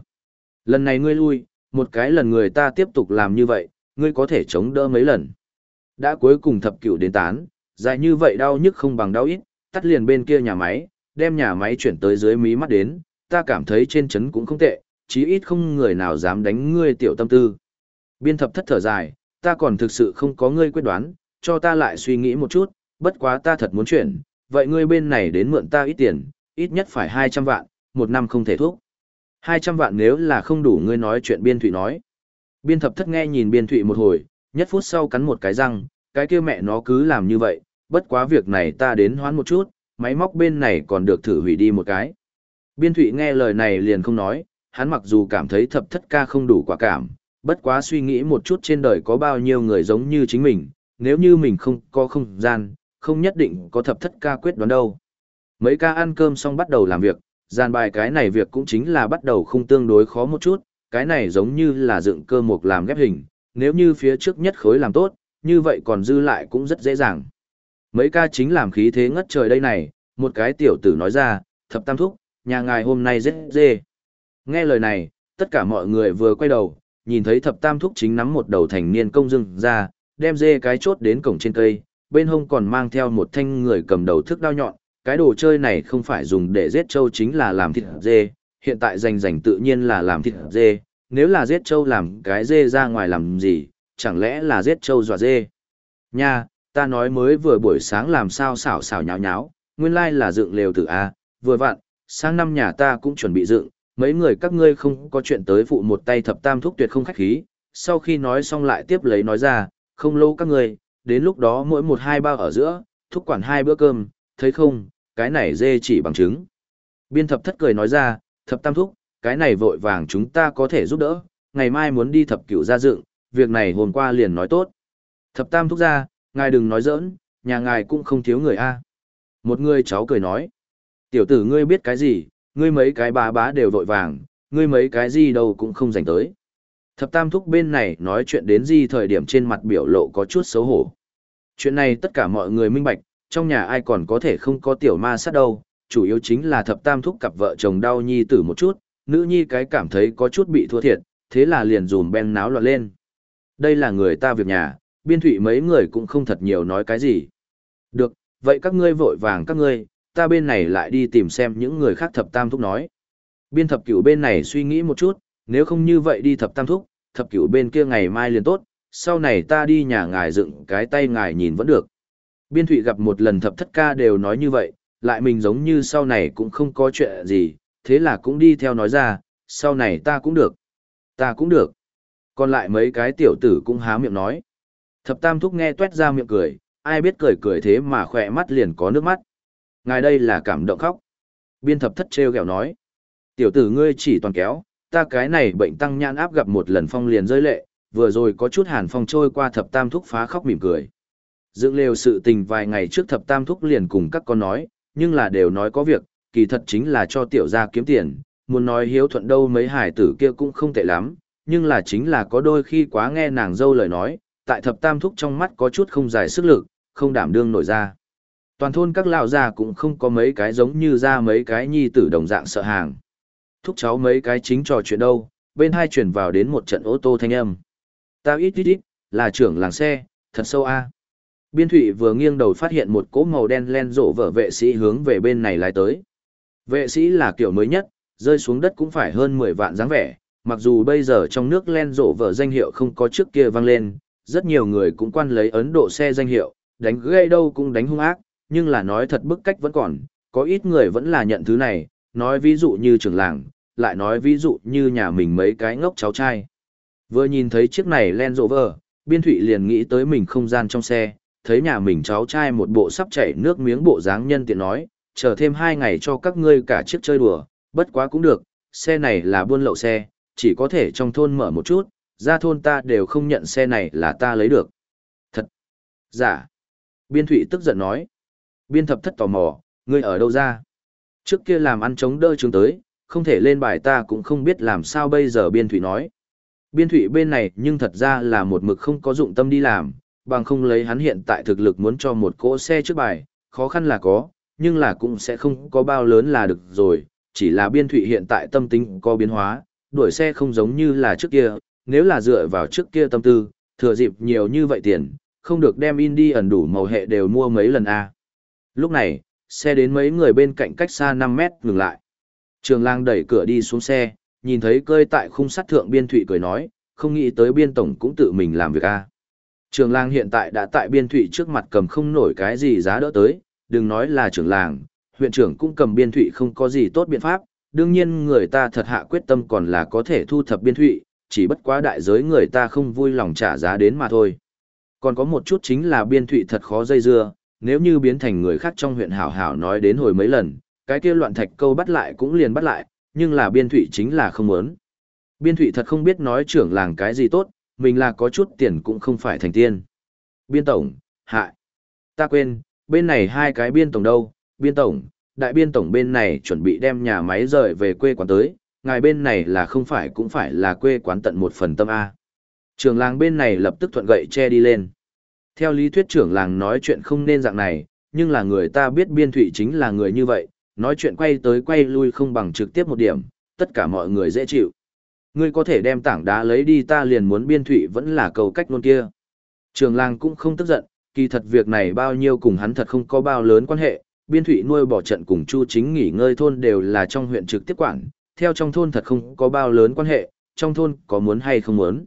Lần này ngươi lui, một cái lần người ta tiếp tục làm như vậy, ngươi có thể chống đỡ mấy lần. Đã cuối cùng thập cửu đến tán, dài như vậy đau nhức không bằng đau ít, tắt liền bên kia nhà máy, đem nhà máy chuyển tới dưới mí mắt đến, ta cảm thấy trên chấn cũng không tệ, chí ít không người nào dám đánh ngươi tiểu tâm tư. Biên thập thất thở dài, ta còn thực sự không có ngươi quyết đoán, cho ta lại suy nghĩ một chút, bất quá ta thật muốn chuyển, vậy ngươi bên này đến mượn ta ít tiền, ít nhất phải 200 vạn, một năm không thể thuốc. 200 vạn nếu là không đủ ngươi nói chuyện biên thụy nói. Biên thập thất nghe nhìn biên thụy một hồi, nhất phút sau cắn một cái răng, cái kia mẹ nó cứ làm như vậy, bất quá việc này ta đến hoán một chút, máy móc bên này còn được thử hủy đi một cái. Biên thụy nghe lời này liền không nói, hắn mặc dù cảm thấy thập thất ca không đủ quả cảm, bất quá suy nghĩ một chút trên đời có bao nhiêu người giống như chính mình, nếu như mình không có không gian, không nhất định có thập thất ca quyết đoán đâu. Mấy ca ăn cơm xong bắt đầu làm việc, gian bài cái này việc cũng chính là bắt đầu không tương đối khó một chút, cái này giống như là dựng cơ mục làm ghép hình, nếu như phía trước nhất khối làm tốt, như vậy còn dư lại cũng rất dễ dàng. Mấy ca chính làm khí thế ngất trời đây này, một cái tiểu tử nói ra, thập tam thúc, nhà ngài hôm nay rất dê. Nghe lời này, tất cả mọi người vừa quay đầu, nhìn thấy thập tam thúc chính nắm một đầu thành niên công dưng ra, đem dê cái chốt đến cổng trên cây, bên hông còn mang theo một thanh người cầm đầu thức đao nhọn, cái đồ chơi này không phải dùng để giết trâu chính là làm thịt dê, hiện tại dành dành tự nhiên là làm thịt dê, nếu là giết trâu làm cái dê ra ngoài làm gì, chẳng lẽ là giết trâu dọa dê. Nha, ta nói mới vừa buổi sáng làm sao xảo xảo nháo nháo, nguyên lai là dựng lều tử A, vừa vặn, sang năm nhà ta cũng chuẩn bị dựng, mấy người các ngươi không có chuyện tới phụ một tay thập tam thúc tuyệt không khách khí, sau khi nói xong lại tiếp lấy nói ra, không lâu các ngươi, đến lúc đó mỗi một hai bao ở giữa, thúc quản hai bữa cơm, thấy không, cái này dê chỉ bằng chứng. Biên thập thất cười nói ra, thập tam thúc, cái này vội vàng chúng ta có thể giúp đỡ, ngày mai muốn đi thập cửu ra dựng, việc này hôm qua liền nói tốt. Thập tam thúc ra, ngài đừng nói giỡn, nhà ngài cũng không thiếu người a. Một người cháu cười nói, tiểu tử ngươi biết cái gì, ngươi mấy cái bá bá đều vội vàng, ngươi mấy cái gì đâu cũng không dành tới. Thập tam thúc bên này nói chuyện đến gì thời điểm trên mặt biểu lộ có chút xấu hổ. Chuyện này tất cả mọi người minh bạch, trong nhà ai còn có thể không có tiểu ma sát đâu, chủ yếu chính là thập tam thúc cặp vợ chồng đau nhi tử một chút, nữ nhi cái cảm thấy có chút bị thua thiệt, thế là liền dùm ben náo loạn lên. Đây là người ta việc nhà, biên thụy mấy người cũng không thật nhiều nói cái gì. Được, vậy các ngươi vội vàng các ngươi, ta bên này lại đi tìm xem những người khác thập tam thúc nói. Biên thập cửu bên này suy nghĩ một chút, nếu không như vậy đi thập tam thúc, thập cửu bên kia ngày mai liền tốt, sau này ta đi nhà ngài dựng cái tay ngài nhìn vẫn được. Biên thụy gặp một lần thập thất ca đều nói như vậy, Lại mình giống như sau này cũng không có chuyện gì, thế là cũng đi theo nói ra, sau này ta cũng được. Ta cũng được. Còn lại mấy cái tiểu tử cũng há miệng nói. Thập tam thúc nghe tuét ra miệng cười, ai biết cười cười thế mà khỏe mắt liền có nước mắt. Ngài đây là cảm động khóc. Biên thập thất treo gẹo nói. Tiểu tử ngươi chỉ toàn kéo, ta cái này bệnh tăng nhãn áp gặp một lần phong liền rơi lệ, vừa rồi có chút hàn phong trôi qua thập tam thúc phá khóc mỉm cười. Dựng lều sự tình vài ngày trước thập tam thúc liền cùng các con nói, nhưng là đều nói có việc, kỳ thật chính là cho tiểu gia kiếm tiền, muốn nói hiếu thuận đâu mấy hải tử kia cũng không tệ lắm, nhưng là chính là có đôi khi quá nghe nàng dâu lời nói, tại thập tam thúc trong mắt có chút không dài sức lực, không đảm đương nổi ra. Toàn thôn các lão già cũng không có mấy cái giống như ra mấy cái nhi tử đồng dạng sợ hàng. Thúc cháu mấy cái chính trò chuyện đâu, bên hai chuyển vào đến một trận ô tô thanh âm. Tao ít ít ít, là trưởng làng xe, thật sâu a. Biên thụy vừa nghiêng đầu phát hiện một cỗ màu đen len rộ vở vệ sĩ hướng về bên này lái tới. Vệ sĩ là kiểu mới nhất, rơi xuống đất cũng phải hơn 10 vạn dáng vẻ, mặc dù bây giờ trong nước len rộ vở danh hiệu không có trước kia vang lên, rất nhiều người cũng quan lấy Ấn Độ xe danh hiệu, đánh gây đâu cũng đánh hung ác, nhưng là nói thật bức cách vẫn còn, có ít người vẫn là nhận thứ này, nói ví dụ như trưởng làng, lại nói ví dụ như nhà mình mấy cái ngốc cháu trai. Vừa nhìn thấy chiếc này len rộ vở, Biên Thụy liền nghĩ tới mình không gian trong xe, thấy nhà mình cháu trai một bộ sắp chảy nước miếng bộ dáng nhân tiện nói, chờ thêm hai ngày cho các ngươi cả chiếc chơi đùa, bất quá cũng được, xe này là buôn lậu xe, chỉ có thể trong thôn mở một chút, ra thôn ta đều không nhận xe này là ta lấy được. Thật! Giả! Dạ. Biên Thụy tức giận nói. Biên thập thất tò mò, ngươi ở đâu ra? Trước kia làm ăn chống đỡ trường tới, không thể lên bài ta cũng không biết làm sao bây giờ Biên Thụy nói. Biên Thụy bên này nhưng thật ra là một mực không có dụng tâm đi làm, bằng không lấy hắn hiện tại thực lực muốn cho một cỗ xe trước bài, khó khăn là có, nhưng là cũng sẽ không có bao lớn là được rồi, chỉ là Biên Thụy hiện tại tâm tính có biến hóa, đuổi xe không giống như là trước kia, nếu là dựa vào trước kia tâm tư, thừa dịp nhiều như vậy tiền, không được đem in đi ẩn đủ màu hệ đều mua mấy lần a Lúc này, xe đến mấy người bên cạnh cách xa 5 mét ngừng lại. Trường lang đẩy cửa đi xuống xe, nhìn thấy cơi tại khung sắt thượng biên thụy cười nói, không nghĩ tới biên tổng cũng tự mình làm việc a Trường lang hiện tại đã tại biên thụy trước mặt cầm không nổi cái gì giá đỡ tới, đừng nói là trưởng làng, huyện trưởng cũng cầm biên thụy không có gì tốt biện pháp, đương nhiên người ta thật hạ quyết tâm còn là có thể thu thập biên thụy, chỉ bất quá đại giới người ta không vui lòng trả giá đến mà thôi. Còn có một chút chính là biên thụy thật khó dây dưa, nếu như biến thành người khác trong huyện hảo hảo nói đến hồi mấy lần, cái kia loạn thạch câu bắt lại cũng liền bắt lại, nhưng là biên thụy chính là không muốn. Biên thụy thật không biết nói trưởng làng cái gì tốt, mình là có chút tiền cũng không phải thành tiên. Biên tổng, hại. Ta quên, bên này hai cái biên tổng đâu, biên tổng, đại biên tổng bên này chuẩn bị đem nhà máy rời về quê quán tới, ngài bên này là không phải cũng phải là quê quán tận một phần tâm A. Trường làng bên này lập tức thuận gậy che đi lên. Theo lý thuyết trưởng làng nói chuyện không nên dạng này, nhưng là người ta biết biên thụy chính là người như vậy, nói chuyện quay tới quay lui không bằng trực tiếp một điểm, tất cả mọi người dễ chịu. Ngươi có thể đem tảng đá lấy đi ta liền muốn biên thụy vẫn là cầu cách luôn kia. Trường làng cũng không tức giận, kỳ thật việc này bao nhiêu cùng hắn thật không có bao lớn quan hệ, biên thụy nuôi bỏ trận cùng chu chính nghỉ ngơi thôn đều là trong huyện trực tiếp quản, theo trong thôn thật không có bao lớn quan hệ, trong thôn có muốn hay không muốn.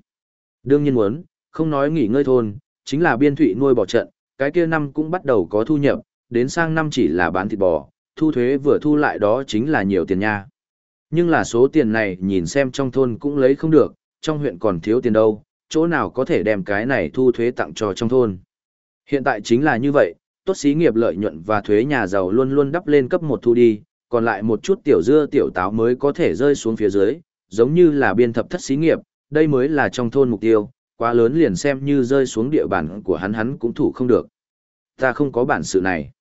Đương nhiên muốn, không nói nghỉ ngơi thôn, chính là biên thụy nuôi bò trận, cái kia năm cũng bắt đầu có thu nhập, đến sang năm chỉ là bán thịt bò, thu thuế vừa thu lại đó chính là nhiều tiền nha. Nhưng là số tiền này nhìn xem trong thôn cũng lấy không được, trong huyện còn thiếu tiền đâu, chỗ nào có thể đem cái này thu thuế tặng cho trong thôn. Hiện tại chính là như vậy, tốt xí nghiệp lợi nhuận và thuế nhà giàu luôn luôn đắp lên cấp một thu đi, còn lại một chút tiểu dưa tiểu táo mới có thể rơi xuống phía dưới, giống như là biên thập thất xí nghiệp, đây mới là trong thôn mục tiêu, quá lớn liền xem như rơi xuống địa bàn của hắn hắn cũng thủ không được. Ta không có bản sự này.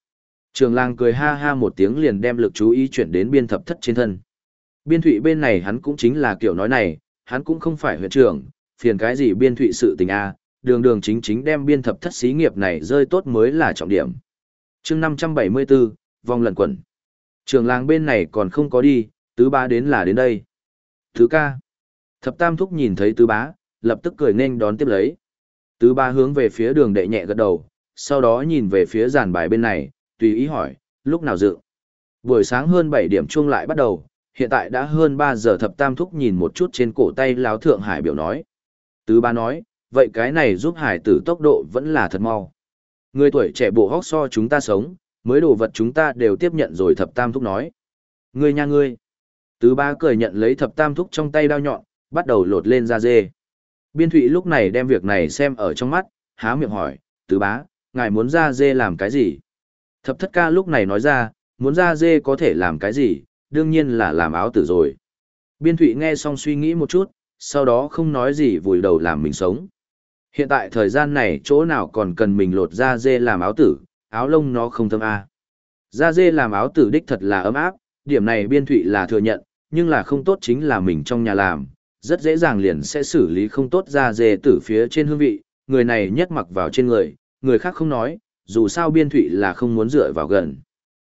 Trường lang cười ha ha một tiếng liền đem lực chú ý chuyển đến biên thập thất trên thân. Biên thụy bên này hắn cũng chính là kiểu nói này, hắn cũng không phải huyện trưởng, phiền cái gì biên thụy sự tình a đường đường chính chính đem biên thập thất xí nghiệp này rơi tốt mới là trọng điểm. chương 574, vòng lẩn quẩn. Trường làng bên này còn không có đi, tứ ba đến là đến đây. Thứ ca. Thập tam thúc nhìn thấy tứ bá, lập tức cười nên đón tiếp lấy. Tứ ba hướng về phía đường đệ nhẹ gật đầu, sau đó nhìn về phía giàn bài bên này, tùy ý hỏi, lúc nào dự. Buổi sáng hơn 7 điểm chuông lại bắt đầu, hiện tại đã hơn 3 giờ thập tam thúc nhìn một chút trên cổ tay láo thượng hải biểu nói. Tứ ba nói, vậy cái này giúp hải tử tốc độ vẫn là thật mau. Người tuổi trẻ bộ hóc so chúng ta sống, Mới đồ vật chúng ta đều tiếp nhận rồi thập tam thúc nói. Ngươi nha ngươi. Tứ ba cười nhận lấy thập tam thúc trong tay đao nhọn, bắt đầu lột lên da dê. Biên thụy lúc này đem việc này xem ở trong mắt, há miệng hỏi, tứ bá, ngài muốn da dê làm cái gì? Thập thất ca lúc này nói ra, muốn da dê có thể làm cái gì, đương nhiên là làm áo tử rồi. Biên thụy nghe xong suy nghĩ một chút, sau đó không nói gì vùi đầu làm mình sống. Hiện tại thời gian này chỗ nào còn cần mình lột da dê làm áo tử, áo lông nó không thâm a à. Da dê làm áo tử đích thật là ấm áp, điểm này biên thụy là thừa nhận, nhưng là không tốt chính là mình trong nhà làm, rất dễ dàng liền sẽ xử lý không tốt da dê tử phía trên hương vị, người này nhất mặc vào trên người, người khác không nói, dù sao biên thụy là không muốn dựa vào gần.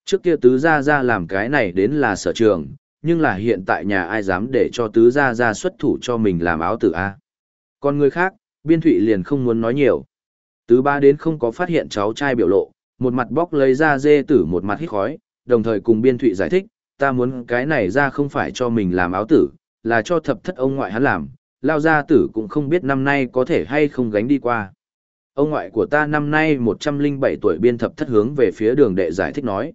Trước kia tứ gia gia làm cái này đến là sở trường, nhưng là hiện tại nhà ai dám để cho tứ gia gia xuất thủ cho mình làm áo tử A. Còn người khác, biên thụy liền không muốn nói nhiều. Tứ ba đến không có phát hiện cháu trai biểu lộ, một mặt bóc lấy ra dê tử một mặt hít khói, đồng thời cùng biên thụy giải thích, ta muốn cái này ra không phải cho mình làm áo tử, là cho thập thất ông ngoại hắn làm, lao gia tử cũng không biết năm nay có thể hay không gánh đi qua. Ông ngoại của ta năm nay 107 tuổi biên thập thất hướng về phía đường đệ giải thích nói.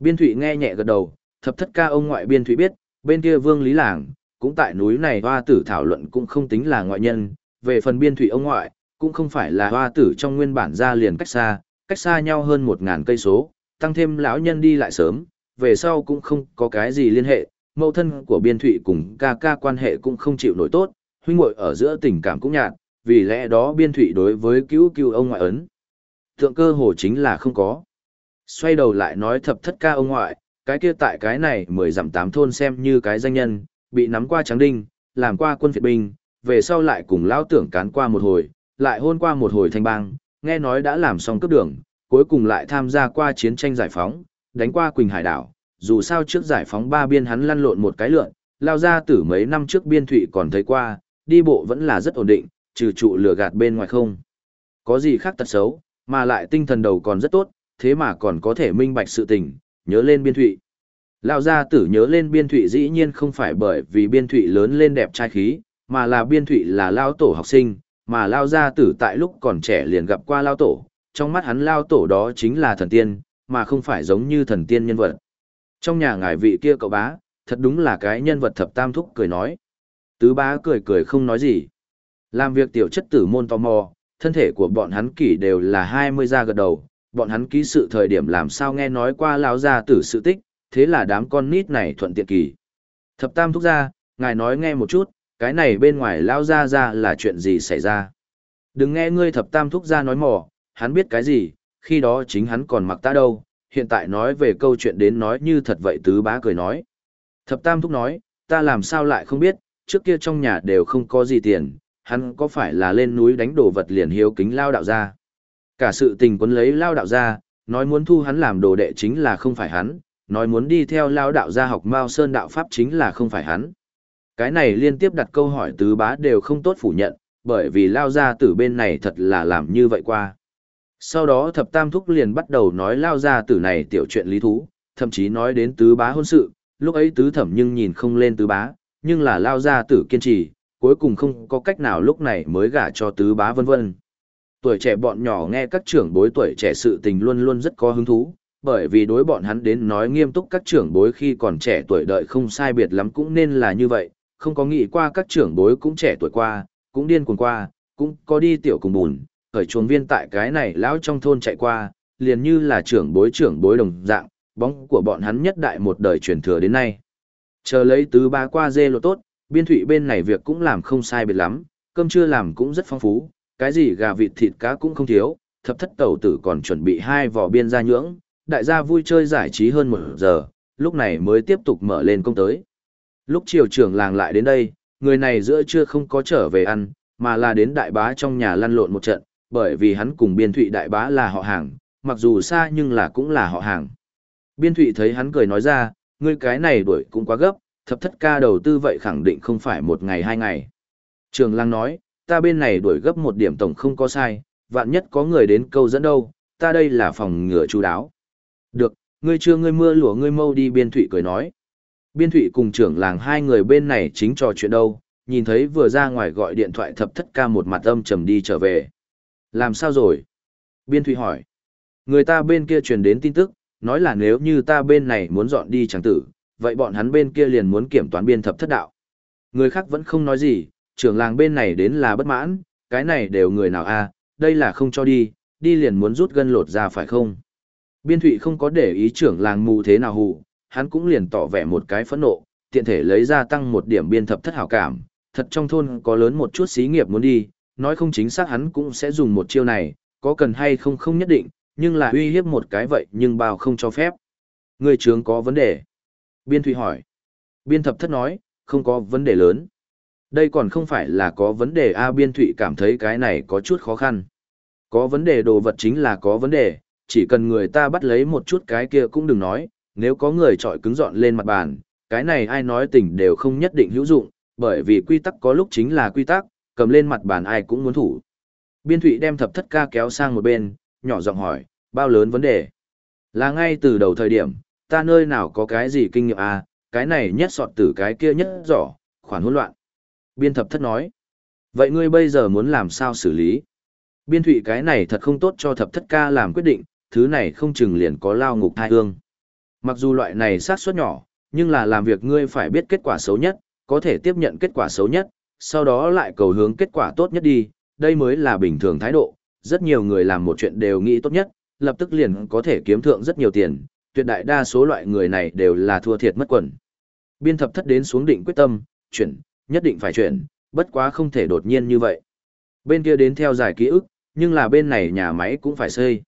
Biên thụy nghe nhẹ gật đầu, thập thất ca ông ngoại biên thụy biết, bên kia vương lý làng, cũng tại núi này hoa tử thảo luận cũng không tính là ngoại nhân, về phần biên thụy ông ngoại, cũng không phải là hoa tử trong nguyên bản ra liền cách xa, cách xa nhau hơn 1.000 cây số, tăng thêm lão nhân đi lại sớm, về sau cũng không có cái gì liên hệ, mẫu thân của biên thụy cùng ca ca quan hệ cũng không chịu nổi tốt, huynh muội ở giữa tình cảm cũng nhạt, vì lẽ đó biên thụy đối với cứu cứu ông ngoại ấn. Thượng cơ hồ chính là không có. Xoay đầu lại nói thập thất ca ông ngoại, cái kia tại cái này mười dặm tám thôn xem như cái danh nhân, bị nắm qua trắng đinh, làm qua quân phiệt binh, về sau lại cùng lão tưởng cán qua một hồi, lại hôn qua một hồi thanh bang, nghe nói đã làm xong cấp đường, cuối cùng lại tham gia qua chiến tranh giải phóng, đánh qua Quỳnh Hải đảo, dù sao trước giải phóng ba biên hắn lăn lộn một cái lượn, lao ra tử mấy năm trước biên thụy còn thấy qua, đi bộ vẫn là rất ổn định, trừ trụ lửa gạt bên ngoài không. Có gì khác tật xấu, mà lại tinh thần đầu còn rất tốt, thế mà còn có thể minh bạch sự tình, nhớ lên biên thụy. Lao gia tử nhớ lên biên thụy dĩ nhiên không phải bởi vì biên thụy lớn lên đẹp trai khí, mà là biên thụy là lao tổ học sinh, mà lao gia tử tại lúc còn trẻ liền gặp qua lao tổ, trong mắt hắn lao tổ đó chính là thần tiên, mà không phải giống như thần tiên nhân vật. Trong nhà ngài vị kia cậu bá, thật đúng là cái nhân vật thập tam thúc cười nói. Tứ bá cười cười không nói gì. Làm việc tiểu chất tử môn tò mò, thân thể của bọn hắn kỷ đều là 20 gia gật đầu, bọn hắn ký sự thời điểm làm sao nghe nói qua lão gia tử sự tích, thế là đám con nít này thuận tiện kỳ. Thập tam thúc gia, ngài nói nghe một chút, cái này bên ngoài lão gia gia là chuyện gì xảy ra. Đừng nghe ngươi thập tam thúc gia nói mò, hắn biết cái gì, khi đó chính hắn còn mặc ta đâu, hiện tại nói về câu chuyện đến nói như thật vậy tứ bá cười nói. Thập tam thúc nói, ta làm sao lại không biết, trước kia trong nhà đều không có gì tiền, hắn có phải là lên núi đánh đồ vật liền hiếu kính lao đạo ra. Cả sự tình quấn lấy lao đạo ra, nói muốn thu hắn làm đồ đệ chính là không phải hắn, nói muốn đi theo lao đạo gia học Mao Sơn đạo Pháp chính là không phải hắn. Cái này liên tiếp đặt câu hỏi tứ bá đều không tốt phủ nhận, bởi vì lao gia tử bên này thật là làm như vậy qua. Sau đó thập tam thúc liền bắt đầu nói lao gia tử này tiểu chuyện lý thú, thậm chí nói đến tứ bá hôn sự, lúc ấy tứ thẩm nhưng nhìn không lên tứ bá, nhưng là lao gia tử kiên trì, cuối cùng không có cách nào lúc này mới gả cho tứ bá vân vân. Tuổi trẻ bọn nhỏ nghe các trưởng bối tuổi trẻ sự tình luôn luôn rất có hứng thú, bởi vì đối bọn hắn đến nói nghiêm túc các trưởng bối khi còn trẻ tuổi đợi không sai biệt lắm cũng nên là như vậy, không có nghĩ qua các trưởng bối cũng trẻ tuổi qua, cũng điên cuồng qua, cũng có đi tiểu cùng bùn, khởi chuồng viên tại cái này lão trong thôn chạy qua, liền như là trưởng bối trưởng bối đồng dạng, bóng của bọn hắn nhất đại một đời truyền thừa đến nay. Chờ lấy tứ ba qua dê lộ tốt, biên thụy bên này việc cũng làm không sai biệt lắm, cơm chưa làm cũng rất phong phú, cái gì gà vịt thịt cá cũng không thiếu, thập thất tẩu tử còn chuẩn bị hai vỏ biên gia nhưỡng, đại gia vui chơi giải trí hơn một giờ, lúc này mới tiếp tục mở lên công tới. Lúc chiều trưởng làng lại đến đây, người này giữa trưa không có trở về ăn, mà là đến đại bá trong nhà lăn lộn một trận, bởi vì hắn cùng biên thụy đại bá là họ hàng, mặc dù xa nhưng là cũng là họ hàng. Biên thụy thấy hắn cười nói ra, ngươi cái này đuổi cũng quá gấp, thập thất ca đầu tư vậy khẳng định không phải một ngày hai ngày. Trường lang nói, ta bên này đuổi gấp một điểm tổng không có sai, vạn nhất có người đến câu dẫn đâu, ta đây là phòng ngừa chú đáo. Được, ngươi chưa ngươi mưa lụa ngươi mâu đi biên thụy cười nói. Biên thụy cùng trưởng làng hai người bên này chính trò chuyện đâu, nhìn thấy vừa ra ngoài gọi điện thoại thập thất ca một mặt âm trầm đi trở về. Làm sao rồi? Biên thụy hỏi. Người ta bên kia truyền đến tin tức, nói là nếu như ta bên này muốn dọn đi chẳng tử, vậy bọn hắn bên kia liền muốn kiểm toán biên thập thất đạo. Người khác vẫn không nói gì, trưởng làng bên này đến là bất mãn, cái này đều người nào a đây là không cho đi, đi liền muốn rút gân lột ra phải không? Biên thụy không có để ý trưởng làng mù thế nào hù, hắn cũng liền tỏ vẻ một cái phẫn nộ, tiện thể lấy ra tăng một điểm biên thập thất hảo cảm, thật trong thôn có lớn một chút xí nghiệp muốn đi, nói không chính xác hắn cũng sẽ dùng một chiêu này, có cần hay không không nhất định, nhưng là uy hiếp một cái vậy nhưng bao không cho phép. Người trưởng có vấn đề. Biên Thụy hỏi. Biên thập thất nói, không có vấn đề lớn. Đây còn không phải là có vấn đề A Biên Thụy cảm thấy cái này có chút khó khăn. Có vấn đề đồ vật chính là có vấn đề, chỉ cần người ta bắt lấy một chút cái kia cũng đừng nói, nếu có người trọi cứng dọn lên mặt bàn, cái này ai nói tình đều không nhất định hữu dụng, bởi vì quy tắc có lúc chính là quy tắc, cầm lên mặt bàn ai cũng muốn thủ. Biên Thụy đem thập thất ca kéo sang một bên, nhỏ giọng hỏi, bao lớn vấn đề? Là ngay từ đầu thời điểm, ta nơi nào có cái gì kinh nghiệm à, cái này nhất sọt tử cái kia nhất giỏ, khoản hỗn loạn. Biên thập thất nói, vậy ngươi bây giờ muốn làm sao xử lý? Biên thụy cái này thật không tốt cho thập thất ca làm quyết định, thứ này không chừng liền có lao ngục thai hương. Mặc dù loại này sát suất nhỏ, nhưng là làm việc ngươi phải biết kết quả xấu nhất, có thể tiếp nhận kết quả xấu nhất, sau đó lại cầu hướng kết quả tốt nhất đi, đây mới là bình thường thái độ. Rất nhiều người làm một chuyện đều nghĩ tốt nhất, lập tức liền có thể kiếm thượng rất nhiều tiền, tuyệt đại đa số loại người này đều là thua thiệt mất quần. Biên thập thất đến xuống định quyết tâm, chuyển, nhất định phải chuyển, bất quá không thể đột nhiên như vậy. Bên kia đến theo giải ký ức, nhưng là bên này nhà máy cũng phải xây.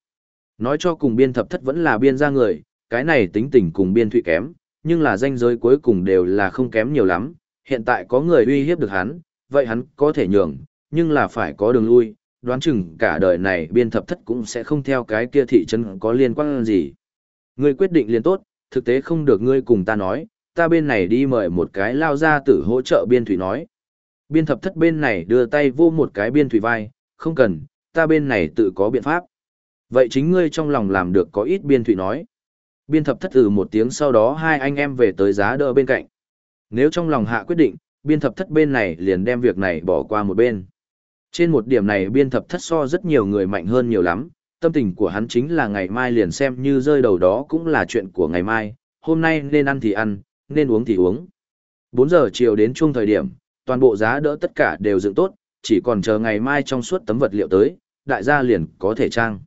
Nói cho cùng biên thập thất vẫn là biên ra người, cái này tính tình cùng biên thụy kém, nhưng là danh giới cuối cùng đều là không kém nhiều lắm. Hiện tại có người uy hiếp được hắn, vậy hắn có thể nhường, nhưng là phải có đường lui, đoán chừng cả đời này biên thập thất cũng sẽ không theo cái kia thị trấn có liên quan gì. Ngươi quyết định liền tốt, thực tế không được ngươi cùng ta nói, ta bên này đi mời một cái lao ra tử hỗ trợ biên thủy nói. Biên thập thất bên này đưa tay vô một cái biên thủy vai, không cần, ta bên này tự có biện pháp. Vậy chính ngươi trong lòng làm được có ít biên thủy nói. Biên thập thất ừ một tiếng sau đó hai anh em về tới giá đỡ bên cạnh. Nếu trong lòng hạ quyết định, biên thập thất bên này liền đem việc này bỏ qua một bên. Trên một điểm này biên thập thất so rất nhiều người mạnh hơn nhiều lắm, tâm tình của hắn chính là ngày mai liền xem như rơi đầu đó cũng là chuyện của ngày mai, hôm nay nên ăn thì ăn, nên uống thì uống. 4 giờ chiều đến chung thời điểm, toàn bộ giá đỡ tất cả đều dựng tốt, chỉ còn chờ ngày mai trong suốt tấm vật liệu tới, đại gia liền có thể trang.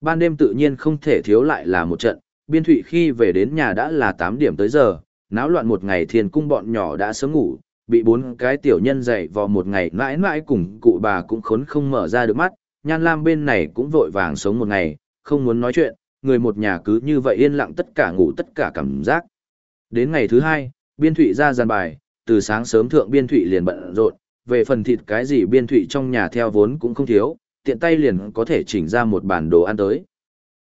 Ban đêm tự nhiên không thể thiếu lại là một trận, biên thụy khi về đến nhà đã là 8 điểm tới giờ, náo loạn một ngày thiền cung bọn nhỏ đã sớm ngủ, bị bốn cái tiểu nhân dậy vào một ngày mãi mãi cùng cụ bà cũng khốn không mở ra được mắt, nhan lam bên này cũng vội vàng sống một ngày, không muốn nói chuyện, người một nhà cứ như vậy yên lặng tất cả ngủ tất cả cảm giác. Đến ngày thứ hai, biên thụy ra gian bài, từ sáng sớm thượng biên thụy liền bận rộn, về phần thịt cái gì biên thụy trong nhà theo vốn cũng không thiếu, tiện tay liền có thể chỉnh ra một bản đồ ăn tới.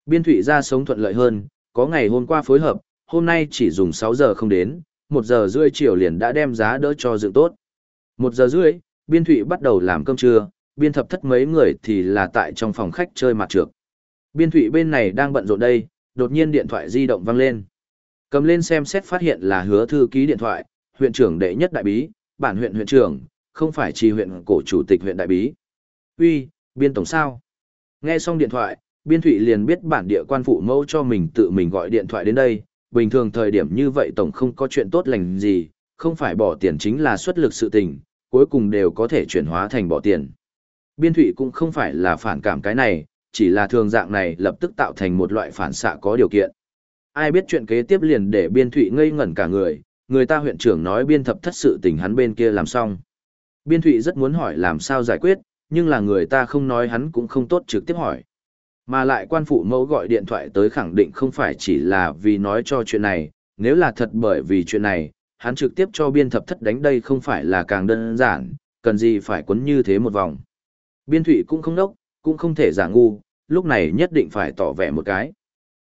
Biên thụy ra sống thuận lợi hơn, có ngày hôm qua phối hợp, hôm nay chỉ dùng 6 giờ không đến, 1 giờ rưỡi chiều liền đã đem giá đỡ cho dựng tốt. 1 giờ rưỡi, biên thụy bắt đầu làm cơm trưa, biên thập thất mấy người thì là tại trong phòng khách chơi mặt trược. Biên thụy bên này đang bận rộn đây, đột nhiên điện thoại di động vang lên. Cầm lên xem xét phát hiện là hứa thư ký điện thoại, huyện trưởng đệ nhất đại bí, bản huyện huyện trưởng, không phải chỉ huyện cổ chủ tịch huyện đại bí. Uy, biên tổng sao? Nghe xong điện thoại, biên thụy liền biết bản địa quan phụ mẫu cho mình tự mình gọi điện thoại đến đây. Bình thường thời điểm như vậy tổng không có chuyện tốt lành gì, không phải bỏ tiền chính là xuất lực sự tình, cuối cùng đều có thể chuyển hóa thành bỏ tiền. Biên thụy cũng không phải là phản cảm cái này, chỉ là thường dạng này lập tức tạo thành một loại phản xạ có điều kiện. Ai biết chuyện kế tiếp liền để biên thụy ngây ngẩn cả người, người ta huyện trưởng nói biên thập thất sự tình hắn bên kia làm xong. Biên thụy rất muốn hỏi làm sao giải quyết, nhưng là người ta không nói hắn cũng không tốt trực tiếp hỏi. Mà lại quan phụ mẫu gọi điện thoại tới khẳng định không phải chỉ là vì nói cho chuyện này, nếu là thật bởi vì chuyện này, hắn trực tiếp cho biên thập thất đánh đây không phải là càng đơn giản, cần gì phải quấn như thế một vòng. Biên thụy cũng không đốc, cũng không thể giả ngu, lúc này nhất định phải tỏ vẻ một cái.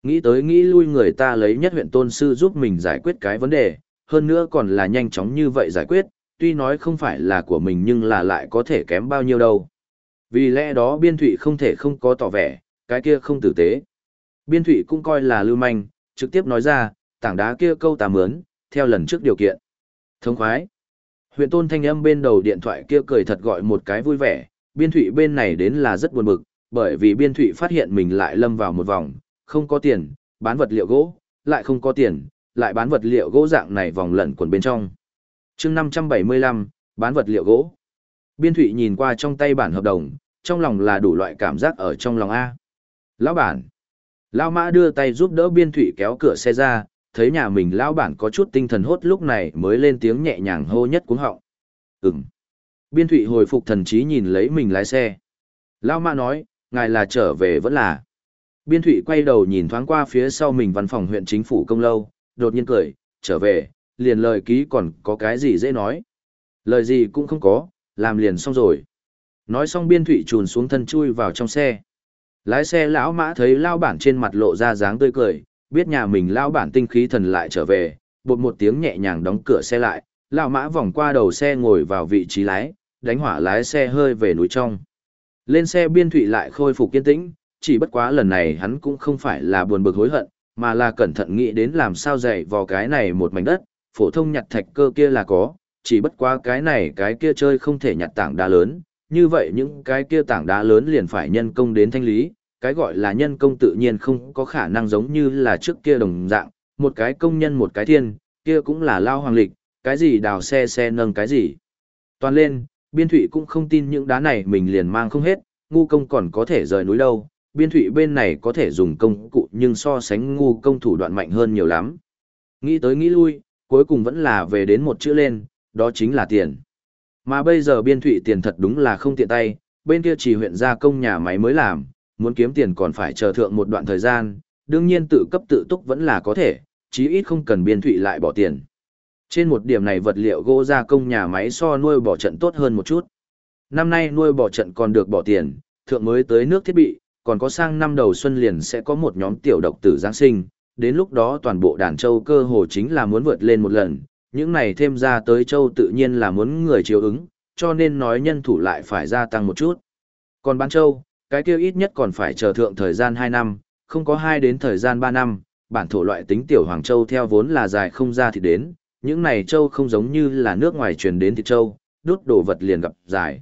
Nghĩ tới nghĩ lui người ta lấy nhất huyện tôn sư giúp mình giải quyết cái vấn đề, hơn nữa còn là nhanh chóng như vậy giải quyết, tuy nói không phải là của mình nhưng là lại có thể kém bao nhiêu đâu. Vì lẽ đó biên thụy không thể không có tỏ vẻ, cái kia không tử tế. Biên thụy cũng coi là lưu manh, trực tiếp nói ra, tảng đá kia câu tà mướn, theo lần trước điều kiện. Thông khoái. Huyện tôn thanh âm bên đầu điện thoại kia cười thật gọi một cái vui vẻ, biên thụy bên này đến là rất buồn bực, bởi vì biên thụy phát hiện mình lại lâm vào một vòng, không có tiền, bán vật liệu gỗ, lại không có tiền, lại bán vật liệu gỗ dạng này vòng lẩn quần bên trong. chương 575, bán vật liệu gỗ. Biên Thụy nhìn qua trong tay bản hợp đồng, trong lòng là đủ loại cảm giác ở trong lòng A. Lão bản. Lão mã đưa tay giúp đỡ Biên Thụy kéo cửa xe ra, thấy nhà mình lão bản có chút tinh thần hốt lúc này mới lên tiếng nhẹ nhàng hô nhất cuống họng. Ừm. Biên Thụy hồi phục thần trí nhìn lấy mình lái xe. Lão mã nói, ngài là trở về vẫn là. Biên Thụy quay đầu nhìn thoáng qua phía sau mình văn phòng huyện chính phủ công lâu, đột nhiên cười, trở về, liền lời ký còn có cái gì dễ nói. Lời gì cũng không có, làm liền xong rồi. Nói xong biên thụy trùn xuống thân chui vào trong xe. Lái xe lão mã thấy lao bản trên mặt lộ ra dáng tươi cười, biết nhà mình lao bản tinh khí thần lại trở về, bột một tiếng nhẹ nhàng đóng cửa xe lại, lao mã vòng qua đầu xe ngồi vào vị trí lái, đánh hỏa lái xe hơi về núi trong. Lên xe biên thụy lại khôi phục kiên tĩnh, chỉ bất quá lần này hắn cũng không phải là buồn bực hối hận, mà là cẩn thận nghĩ đến làm sao dạy vào cái này một mảnh đất, phổ thông nhặt thạch cơ kia là có, chỉ bất quá cái này cái kia chơi không thể nhặt tảng đá lớn, như vậy những cái kia tảng đá lớn liền phải nhân công đến thanh lý, cái gọi là nhân công tự nhiên không có khả năng giống như là trước kia đồng dạng, một cái công nhân một cái thiên, kia cũng là lao hoàng lịch, cái gì đào xe xe nâng cái gì. Toàn lên, biên thủy cũng không tin những đá này mình liền mang không hết, ngu công còn có thể rời núi đâu, biên thủy bên này có thể dùng công cụ nhưng so sánh ngu công thủ đoạn mạnh hơn nhiều lắm. Nghĩ tới nghĩ lui, cuối cùng vẫn là về đến một chữ lên, đó chính là tiền. Mà bây giờ biên thủy tiền thật đúng là không tiện tay, bên kia chỉ huyện gia công nhà máy mới làm, muốn kiếm tiền còn phải chờ thượng một đoạn thời gian, đương nhiên tự cấp tự túc vẫn là có thể, chí ít không cần biên thủy lại bỏ tiền. Trên một điểm này vật liệu gỗ gia công nhà máy so nuôi bỏ trận tốt hơn một chút. Năm nay nuôi bỏ trận còn được bỏ tiền, thượng mới tới nước thiết bị, còn có sang năm đầu xuân liền sẽ có một nhóm tiểu độc tử Giáng sinh, đến lúc đó toàn bộ đàn châu cơ hồ chính là muốn vượt lên một lần, những này thêm ra tới châu tự nhiên là muốn người chiếu ứng, cho nên nói nhân thủ lại phải gia tăng một chút. Còn bán châu, cái kia ít nhất còn phải chờ thượng thời gian 2 năm, không có 2 đến thời gian 3 năm, bản thổ loại tính tiểu hoàng châu theo vốn là dài không ra thì đến, những này châu không giống như là nước ngoài truyền đến thịt châu, đốt đồ vật liền gặp dài.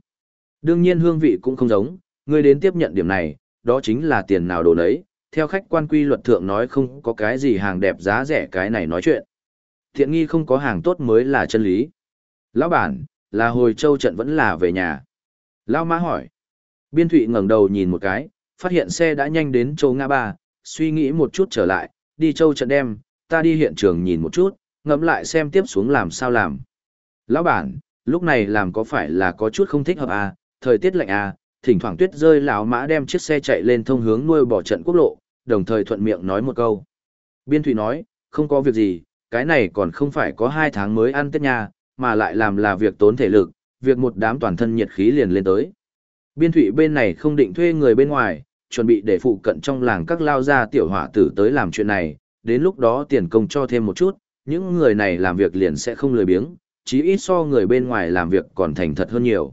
Đương nhiên hương vị cũng không giống, người đến tiếp nhận điểm này, đó chính là tiền nào đồ nấy, theo khách quan quy luật thượng nói không có cái gì hàng đẹp giá rẻ cái này nói chuyện. Thiện nghi không có hàng tốt mới là chân lý. Lão bản, là hồi châu trận vẫn là về nhà. Lão mã hỏi. Biên thụy ngẩng đầu nhìn một cái, phát hiện xe đã nhanh đến châu Nga Ba, suy nghĩ một chút trở lại, đi châu trận đem, ta đi hiện trường nhìn một chút, ngẫm lại xem tiếp xuống làm sao làm. Lão bản, lúc này làm có phải là có chút không thích hợp à, thời tiết lạnh à, thỉnh thoảng tuyết rơi lão mã đem chiếc xe chạy lên thông hướng nuôi bỏ trận quốc lộ, đồng thời thuận miệng nói một câu. Biên thụy nói, không có việc gì, cái này còn không phải có hai tháng mới ăn tết nha, mà lại làm là việc tốn thể lực, việc một đám toàn thân nhiệt khí liền lên tới. Biên thụy bên này không định thuê người bên ngoài, chuẩn bị để phụ cận trong làng các lao gia tiểu hỏa tử tới làm chuyện này, đến lúc đó tiền công cho thêm một chút, những người này làm việc liền sẽ không lười biếng, chí ít so người bên ngoài làm việc còn thành thật hơn nhiều.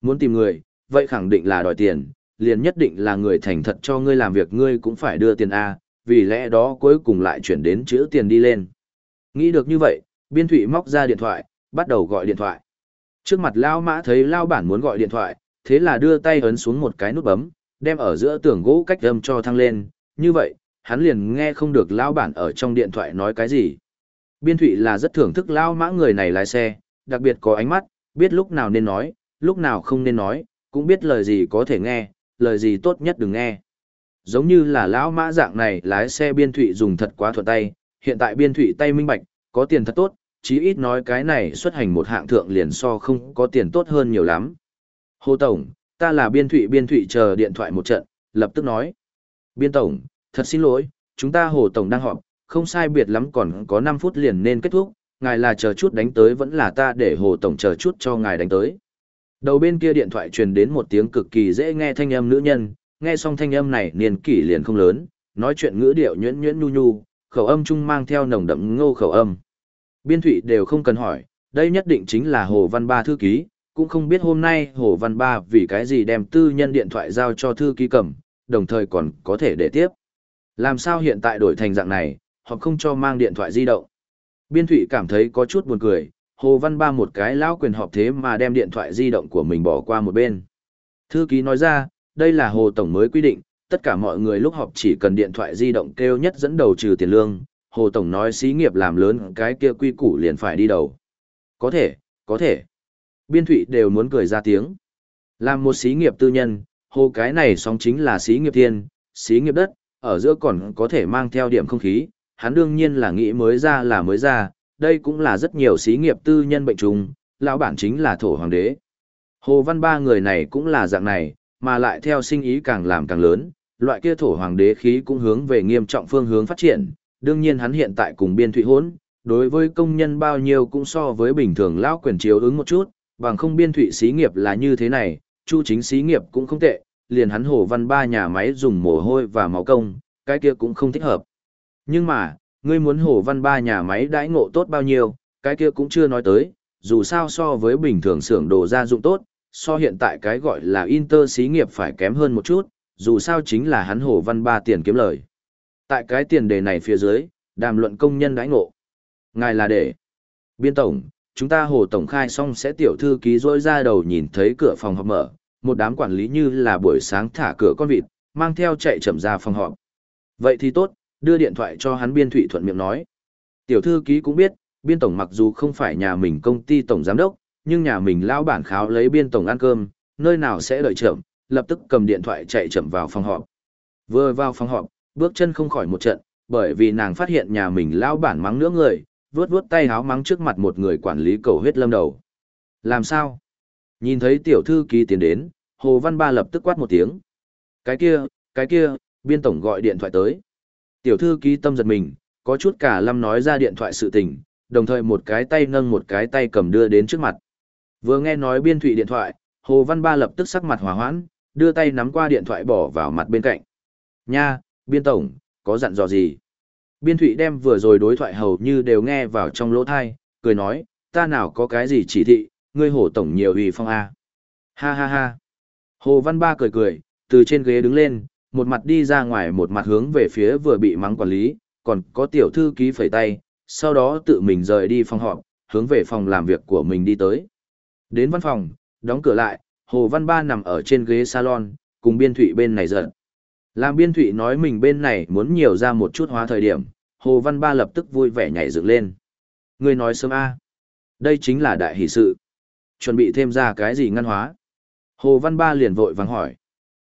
Muốn tìm người, vậy khẳng định là đòi tiền, liền nhất định là người thành thật cho ngươi làm việc ngươi cũng phải đưa tiền A, vì lẽ đó cuối cùng lại chuyển đến chữ tiền đi lên. Nghĩ được như vậy, biên thụy móc ra điện thoại, bắt đầu gọi điện thoại. Trước mặt Lao Mã thấy Lao bản muốn gọi điện thoại, thế là đưa tay ấn xuống một cái nút bấm, đem ở giữa tường gỗ cách âm cho thăng lên, như vậy, hắn liền nghe không được Lao bản ở trong điện thoại nói cái gì. Biên thụy là rất thưởng thức Lao Mã người này lái xe, đặc biệt có ánh mắt, biết lúc nào nên nói, lúc nào không nên nói, cũng biết lời gì có thể nghe, lời gì tốt nhất đừng nghe. Giống như là lão mã dạng này lái xe biên thụy dùng thật quá thuận tay, hiện tại biên thụy tay minh bạch, có tiền thật tốt, chí ít nói cái này xuất hành một hạng thượng liền so không có tiền tốt hơn nhiều lắm. Hồ Tổng, ta là biên thụy biên thụy chờ điện thoại một trận, lập tức nói. Biên Tổng, thật xin lỗi, chúng ta Hồ Tổng đang họp, không sai biệt lắm còn có 5 phút liền nên kết thúc, ngài là chờ chút đánh tới vẫn là ta để Hồ Tổng chờ chút cho ngài đánh tới. Đầu bên kia điện thoại truyền đến một tiếng cực kỳ dễ nghe thanh âm nữ nhân, nghe xong thanh âm này niên kỷ liền không lớn, nói chuyện ngữ điệu nhuyễn nhuyễn nhu nhu, khẩu âm chung mang theo nồng đậm ngô khẩu âm. Biên thụy đều không cần hỏi, đây nhất định chính là Hồ Văn Ba thư ký, cũng không biết hôm nay Hồ Văn Ba vì cái gì đem tư nhân điện thoại giao cho thư ký cầm, đồng thời còn có thể để tiếp. Làm sao hiện tại đổi thành dạng này, họ không cho mang điện thoại di động. Biên thụy cảm thấy có chút buồn cười, Hồ Văn Ba một cái lão quyền họp thế mà đem điện thoại di động của mình bỏ qua một bên. Thư ký nói ra, đây là Hồ Tổng mới quy định, tất cả mọi người lúc họp chỉ cần điện thoại di động kêu nhất dẫn đầu trừ tiền lương, Hồ Tổng nói xí nghiệp làm lớn cái kia quy củ liền phải đi đầu. Có thể, có thể. Biên thụy đều muốn cười ra tiếng. Làm một xí nghiệp tư nhân, hồ cái này song chính là xí nghiệp thiên, xí nghiệp đất, ở giữa còn có thể mang theo điểm không khí, hắn đương nhiên là nghĩ mới ra là mới ra, đây cũng là rất nhiều xí nghiệp tư nhân bệnh trùng, lão bản chính là thổ hoàng đế. Hồ Văn Ba người này cũng là dạng này, mà lại theo sinh ý càng làm càng lớn, loại kia thổ hoàng đế khí cũng hướng về nghiêm trọng phương hướng phát triển, đương nhiên hắn hiện tại cùng biên thụy hỗn, đối với công nhân bao nhiêu cũng so với bình thường lão quyền chiếu ứng một chút, bằng không biên thụy xí nghiệp là như thế này, chu chính xí nghiệp cũng không tệ, liền hắn Hồ Văn Ba nhà máy dùng mồ hôi và máu công, cái kia cũng không thích hợp. Nhưng mà, ngươi muốn Hồ Văn Ba nhà máy đãi ngộ tốt bao nhiêu, cái kia cũng chưa nói tới, dù sao so với bình thường xưởng đồ gia dụng tốt, so hiện tại cái gọi là Inter xí nghiệp phải kém hơn một chút, dù sao chính là hắn Hồ Văn Ba tiền kiếm lời. Tại cái tiền đề này phía dưới, đàm luận công nhân đãi ngộ. Ngài là để. Biên tổng, chúng ta Hồ Tổng khai xong sẽ tiểu thư ký rôi ra đầu nhìn thấy cửa phòng họp mở, một đám quản lý như là buổi sáng thả cửa con vịt, mang theo chạy chậm ra phòng họp. Vậy thì tốt, đưa điện thoại cho hắn biên thụy thuận miệng nói. Tiểu thư ký cũng biết, biên tổng mặc dù không phải nhà mình công ty tổng giám đốc, nhưng nhà mình lao bản kháo lấy biên tổng ăn cơm, nơi nào sẽ đợi chậm, lập tức cầm điện thoại chạy chậm vào phòng họp. Vừa vào phòng họp, bước chân không khỏi một trận, bởi vì nàng phát hiện nhà mình lao bản mắng nữa người, vuốt vuốt tay háo mắng trước mặt một người quản lý cầu huyết lâm đầu. Làm sao? Nhìn thấy tiểu thư ký tiến đến, Hồ Văn Ba lập tức quát một tiếng. Cái kia, cái kia, biên tổng gọi điện thoại tới. Tiểu thư ký tâm giật mình, có chút cả lâm nói ra điện thoại sự tình, đồng thời một cái tay nâng một cái tay cầm đưa đến trước mặt. Vừa nghe nói biên thụy điện thoại, Hồ Văn Ba lập tức sắc mặt hòa hoãn, đưa tay nắm qua điện thoại bỏ vào mặt bên cạnh. Nha, biên tổng, có dặn dò gì? Biên thụy đem vừa rồi đối thoại hầu như đều nghe vào trong lỗ thai, cười nói, ta nào có cái gì chỉ thị, ngươi hổ tổng nhiều ủy phong A. Ha ha ha. Hồ Văn Ba cười cười, từ trên ghế đứng lên, một mặt đi ra ngoài một mặt hướng về phía vừa bị mắng quản lý, còn có tiểu thư ký phẩy tay, sau đó tự mình rời đi phòng họp, hướng về phòng làm việc của mình đi tới. Đến văn phòng, đóng cửa lại, Hồ Văn Ba nằm ở trên ghế salon, cùng biên thụy bên này giận. Làm biên thụy nói mình bên này muốn nhiều ra một chút hóa thời điểm, Hồ Văn Ba lập tức vui vẻ nhảy dựng lên. Người nói sớm A. Đây chính là đại hỷ sự. Chuẩn bị thêm ra cái gì ngăn hóa? Hồ Văn Ba liền vội vàng hỏi.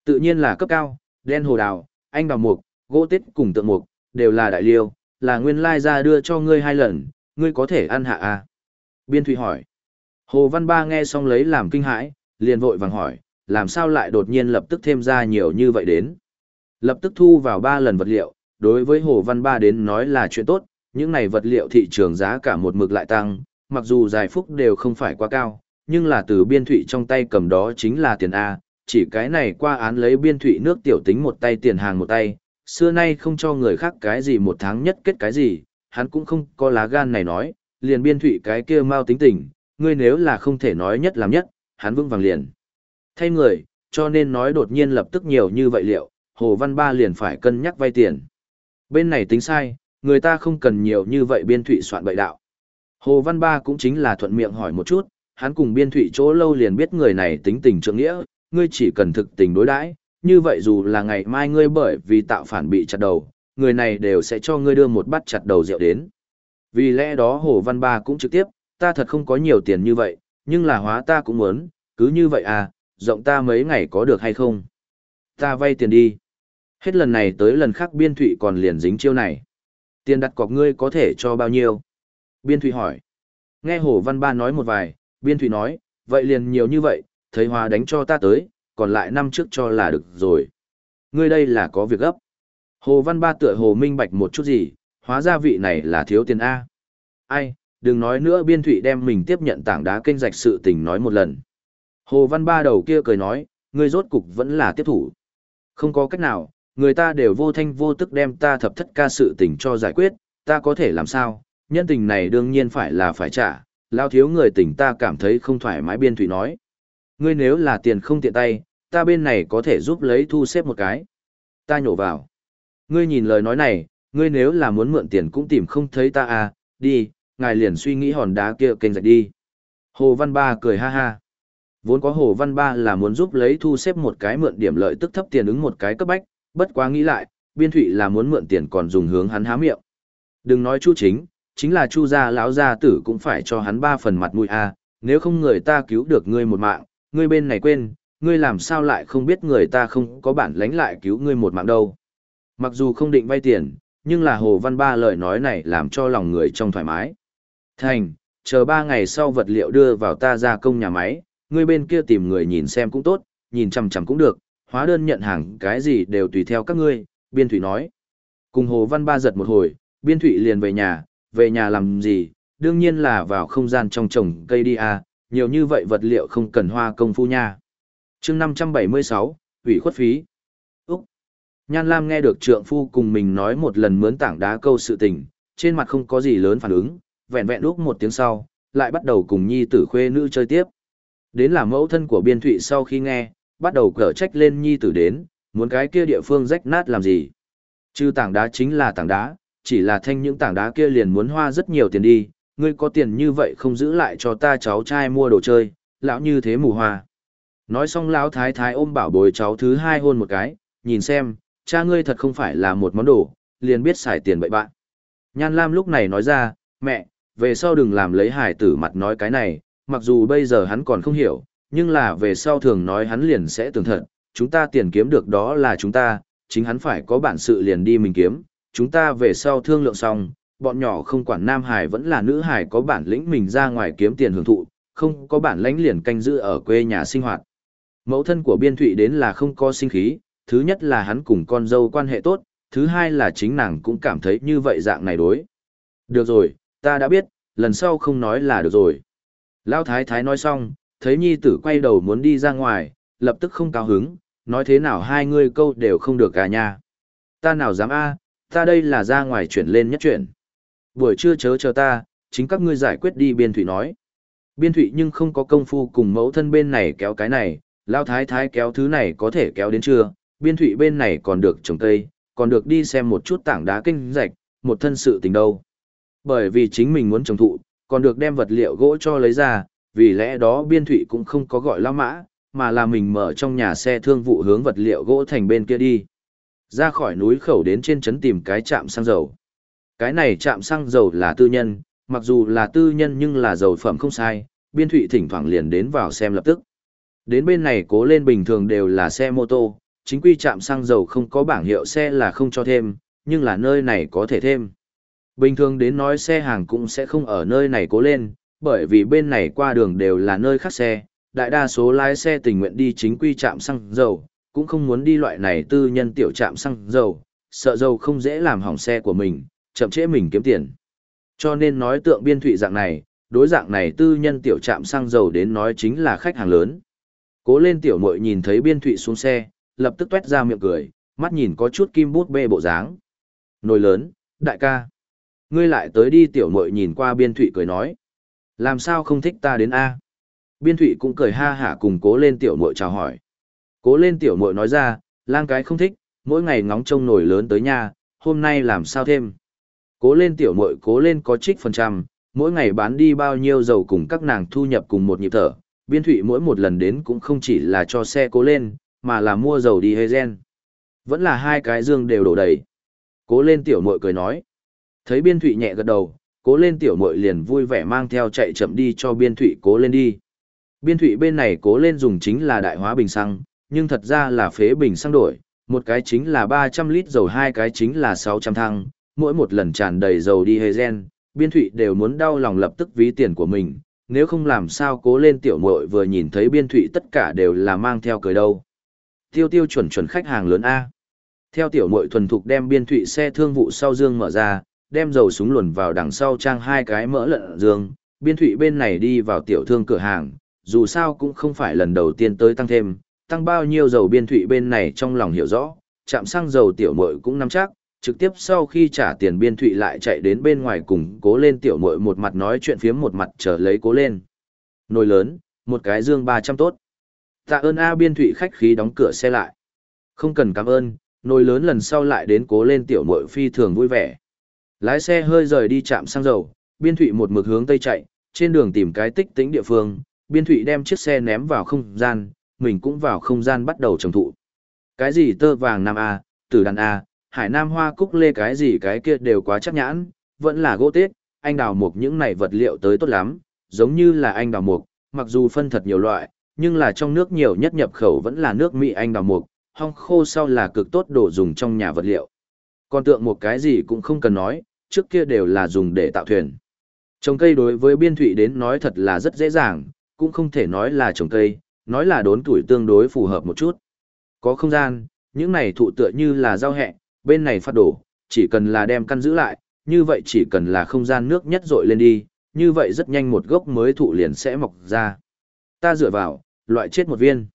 Tự nhiên là cấp cao, đen hồ đào, anh đào mục, gỗ tết cùng tượng mục, đều là đại liêu, là nguyên lai ra đưa cho ngươi hai lần, ngươi có thể ăn hạ à? Biên thụy hỏi. Hồ Văn Ba nghe xong lấy làm kinh hãi, liền vội vàng hỏi, làm sao lại đột nhiên lập tức thêm ra nhiều như vậy đến. Lập tức thu vào ba lần vật liệu, đối với Hồ Văn Ba đến nói là chuyện tốt, những này vật liệu thị trường giá cả một mực lại tăng, mặc dù dài phúc đều không phải quá cao, nhưng là từ biên thụy trong tay cầm đó chính là tiền A, chỉ cái này qua án lấy biên thụy nước tiểu tính một tay tiền hàng một tay, xưa nay không cho người khác cái gì một tháng nhất kết cái gì, hắn cũng không có lá gan này nói, liền biên thụy cái kia mau tính tình, ngươi nếu là không thể nói nhất làm nhất, hắn vững vàng liền. Thay người, cho nên nói đột nhiên lập tức nhiều như vậy liệu, Hồ Văn Ba liền phải cân nhắc vay tiền. Bên này tính sai, người ta không cần nhiều như vậy biên thụy soạn bậy đạo. Hồ Văn Ba cũng chính là thuận miệng hỏi một chút, hắn cùng biên thụy chỗ lâu liền biết người này tính tình trượng nghĩa, ngươi chỉ cần thực tình đối đãi, như vậy dù là ngày mai ngươi bởi vì tạo phản bị chặt đầu, người này đều sẽ cho ngươi đưa một bát chặt đầu rượu đến. Vì lẽ đó Hồ Văn Ba cũng trực tiếp, ta thật không có nhiều tiền như vậy, nhưng là hóa ta cũng muốn, cứ như vậy à, rộng ta mấy ngày có được hay không? Ta vay tiền đi. Hết lần này tới lần khác biên thụy còn liền dính chiêu này. Tiền đặt cọc ngươi có thể cho bao nhiêu? Biên thụy hỏi. Nghe Hồ Văn Ba nói một vài, biên thụy nói, vậy liền nhiều như vậy, thấy hòa đánh cho ta tới, còn lại năm trước cho là được rồi. Ngươi đây là có việc gấp. Hồ Văn Ba tựa hồ minh bạch một chút gì, hóa ra vị này là thiếu tiền A. Ai, đừng nói nữa biên thụy đem mình tiếp nhận tảng đá kênh rạch sự tình nói một lần. Hồ Văn Ba đầu kia cười nói, ngươi rốt cục vẫn là tiếp thủ. Không có cách nào, người ta đều vô thanh vô tức đem ta thập thất ca sự tình cho giải quyết, ta có thể làm sao, nhân tình này đương nhiên phải là phải trả, lao thiếu người tình ta cảm thấy không thoải mái biên thủy nói. Ngươi nếu là tiền không tiện tay, ta bên này có thể giúp lấy thu xếp một cái. Ta nhổ vào. Ngươi nhìn lời nói này, ngươi nếu là muốn mượn tiền cũng tìm không thấy ta à, đi, ngài liền suy nghĩ hòn đá kia kênh rạch đi. Hồ Văn Ba cười ha ha. Vốn có Hồ Văn Ba là muốn giúp lấy thu xếp một cái mượn điểm lợi tức thấp tiền ứng một cái cấp bách, Bất quá nghĩ lại, biên thụy là muốn mượn tiền còn dùng hướng hắn há miệng. Đừng nói chu chính, chính là chu gia lão gia tử cũng phải cho hắn ba phần mặt mũi a nếu không người ta cứu được ngươi một mạng, ngươi bên này quên, ngươi làm sao lại không biết người ta không có bản lánh lại cứu ngươi một mạng đâu. Mặc dù không định vay tiền, nhưng là Hồ Văn Ba lời nói này làm cho lòng người trong thoải mái. Thành, chờ ba ngày sau vật liệu đưa vào ta ra công nhà máy, ngươi bên kia tìm người nhìn xem cũng tốt, nhìn chằm chằm cũng được, hóa đơn nhận hàng cái gì đều tùy theo các ngươi, Biên Thụy nói. Cùng Hồ Văn Ba giật một hồi, Biên Thụy liền về nhà, về nhà làm gì, đương nhiên là vào không gian trong trồng cây đi à, nhiều như vậy vật liệu không cần hoa công phu nha. chương 576, ủy khuất phí. Úc. Nhan Lam nghe được trượng phu cùng mình nói một lần mướn tảng đá câu sự tình, trên mặt không có gì lớn phản ứng, vẹn vẹn lúc một tiếng sau, lại bắt đầu cùng nhi tử khuê nữ chơi tiếp. Đến là mẫu thân của biên thụy sau khi nghe, bắt đầu cở trách lên nhi tử đến, muốn cái kia địa phương rách nát làm gì. Chứ tảng đá chính là tảng đá, chỉ là thanh những tảng đá kia liền muốn hoa rất nhiều tiền đi, ngươi có tiền như vậy không giữ lại cho ta cháu trai mua đồ chơi, lão như thế mù hoa. Nói xong lão thái thái ôm bảo bồi cháu thứ hai hôn một cái, nhìn xem, cha ngươi thật không phải là một món đồ, liền biết xài tiền bậy bạn. Nhan Lam lúc này nói ra, mẹ, về sau đừng làm lấy hải tử mặt nói cái này, mặc dù bây giờ hắn còn không hiểu, nhưng là về sau thường nói hắn liền sẽ tưởng thật, chúng ta tiền kiếm được đó là chúng ta, chính hắn phải có bản sự liền đi mình kiếm, chúng ta về sau thương lượng xong, bọn nhỏ không quản nam hải vẫn là nữ hải có bản lĩnh mình ra ngoài kiếm tiền hưởng thụ, không có bản lãnh liền canh giữ ở quê nhà sinh hoạt. Mẫu thân của biên thụy đến là không có sinh khí, thứ nhất là hắn cùng con dâu quan hệ tốt, thứ hai là chính nàng cũng cảm thấy như vậy dạng này đối. Được rồi, ta đã biết, lần sau không nói là được rồi. Lao thái thái nói xong, thấy nhi tử quay đầu muốn đi ra ngoài, lập tức không cao hứng, nói thế nào hai ngươi câu đều không được cả nha. Ta nào dám a ta đây là ra ngoài chuyển lên nhất chuyển. Buổi trưa chớ chờ ta, chính các ngươi giải quyết đi biên thủy nói. Biên thủy nhưng không có công phu cùng mẫu thân bên này kéo cái này, lao thái thái kéo thứ này có thể kéo đến trưa, biên thủy bên này còn được trồng cây, còn được đi xem một chút tảng đá kinh rạch, một thân sự tình đâu. Bởi vì chính mình muốn trồng thụ, còn được đem vật liệu gỗ cho lấy ra, vì lẽ đó biên thủy cũng không có gọi lao mã, mà là mình mở trong nhà xe thương vụ hướng vật liệu gỗ thành bên kia đi. Ra khỏi núi khẩu đến trên trấn tìm cái trạm xăng dầu. Cái này trạm xăng dầu là tư nhân, mặc dù là tư nhân nhưng là dầu phẩm không sai, biên thụy thỉnh thoảng liền đến vào xem lập tức. Đến bên này cố lên bình thường đều là xe mô tô, chính quy trạm xăng dầu không có bảng hiệu xe là không cho thêm, nhưng là nơi này có thể thêm. Bình thường đến nói xe hàng cũng sẽ không ở nơi này cố lên, bởi vì bên này qua đường đều là nơi khác xe, đại đa số lái xe tình nguyện đi chính quy trạm xăng dầu, cũng không muốn đi loại này tư nhân tiểu trạm xăng dầu, sợ dầu không dễ làm hỏng xe của mình, chậm trễ mình kiếm tiền. Cho nên nói tượng biên thụy dạng này, đối dạng này tư nhân tiểu trạm xăng dầu đến nói chính là khách hàng lớn. Cố lên tiểu muội nhìn thấy biên thụy xuống xe, lập tức tuét ra miệng cười, mắt nhìn có chút kim bút bê bộ dáng. Nồi lớn, đại ca. Ngươi lại tới đi tiểu muội nhìn qua biên thụy cười nói. Làm sao không thích ta đến A? Biên thụy cũng cười ha hả cùng cố lên tiểu muội chào hỏi. Cố lên tiểu muội nói ra, lang cái không thích, mỗi ngày ngóng trông nồi lớn tới nhà, hôm nay làm sao thêm. Cố lên tiểu muội cố lên có trích phần trăm, mỗi ngày bán đi bao nhiêu dầu cùng các nàng thu nhập cùng một nhịp thở. Biên thủy mỗi một lần đến cũng không chỉ là cho xe cố lên, mà là mua dầu đi hê gen. Vẫn là hai cái dương đều đổ đầy. Cố lên tiểu muội cười nói. Thấy biên thủy nhẹ gật đầu, cố lên tiểu muội liền vui vẻ mang theo chạy chậm đi cho biên thủy cố lên đi. Biên thủy bên này cố lên dùng chính là đại hóa bình xăng, nhưng thật ra là phế bình xăng đổi, một cái chính là 300 lít dầu hai cái chính là 600 thăng, mỗi một lần tràn đầy dầu đi hê gen, biên thụy đều muốn đau lòng lập tức ví tiền của mình, nếu không làm sao cố lên tiểu muội vừa nhìn thấy biên thụy tất cả đều là mang theo cười đâu. Tiêu tiêu chuẩn chuẩn khách hàng lớn A. Theo tiểu muội thuần thục đem biên thụy xe thương vụ sau dương mở ra, đem dầu súng luồn vào đằng sau trang hai cái mỡ lợn dương, biên thụy bên này đi vào tiểu thương cửa hàng, dù sao cũng không phải lần đầu tiên tới tăng thêm, tăng bao nhiêu dầu biên thụy bên này trong lòng hiểu rõ, chạm xăng dầu tiểu muội cũng nắm chắc, trực tiếp sau khi trả tiền biên thụy lại chạy đến bên ngoài cùng cố lên tiểu muội một mặt nói chuyện phiếm một mặt chờ lấy cố lên. Nồi lớn, một cái dương 300 tốt. Tạ ơn A biên thụy khách khí đóng cửa xe lại. Không cần cảm ơn, nồi lớn lần sau lại đến cố lên tiểu muội phi thường vui vẻ. Lái xe hơi rời đi chạm xăng dầu, biên thụy một mực hướng tây chạy, trên đường tìm cái tích tính địa phương, biên thụy đem chiếc xe ném vào không gian, mình cũng vào không gian bắt đầu trồng thụ. Cái gì tơ vàng nam A, từ đàn A, hải nam hoa cúc lê cái gì cái kia đều quá chắc nhãn, vẫn là gỗ tết, anh đào mục những này vật liệu tới tốt lắm, giống như là anh đào mục, mặc dù phân thật nhiều loại, nhưng là trong nước nhiều nhất nhập khẩu vẫn là nước Mỹ anh đào mục, hong khô sau là cực tốt đồ dùng trong nhà vật liệu. Còn tượng một cái gì cũng không cần nói, trước kia đều là dùng để tạo thuyền. Trồng cây đối với biên thụy đến nói thật là rất dễ dàng, cũng không thể nói là trồng cây, nói là đốn tuổi tương đối phù hợp một chút. Có không gian, những này thụ tựa như là rau hẹ, bên này phát đổ, chỉ cần là đem căn giữ lại, như vậy chỉ cần là không gian nước nhất dội lên đi, như vậy rất nhanh một gốc mới thụ liền sẽ mọc ra. Ta dựa vào, loại chết một viên.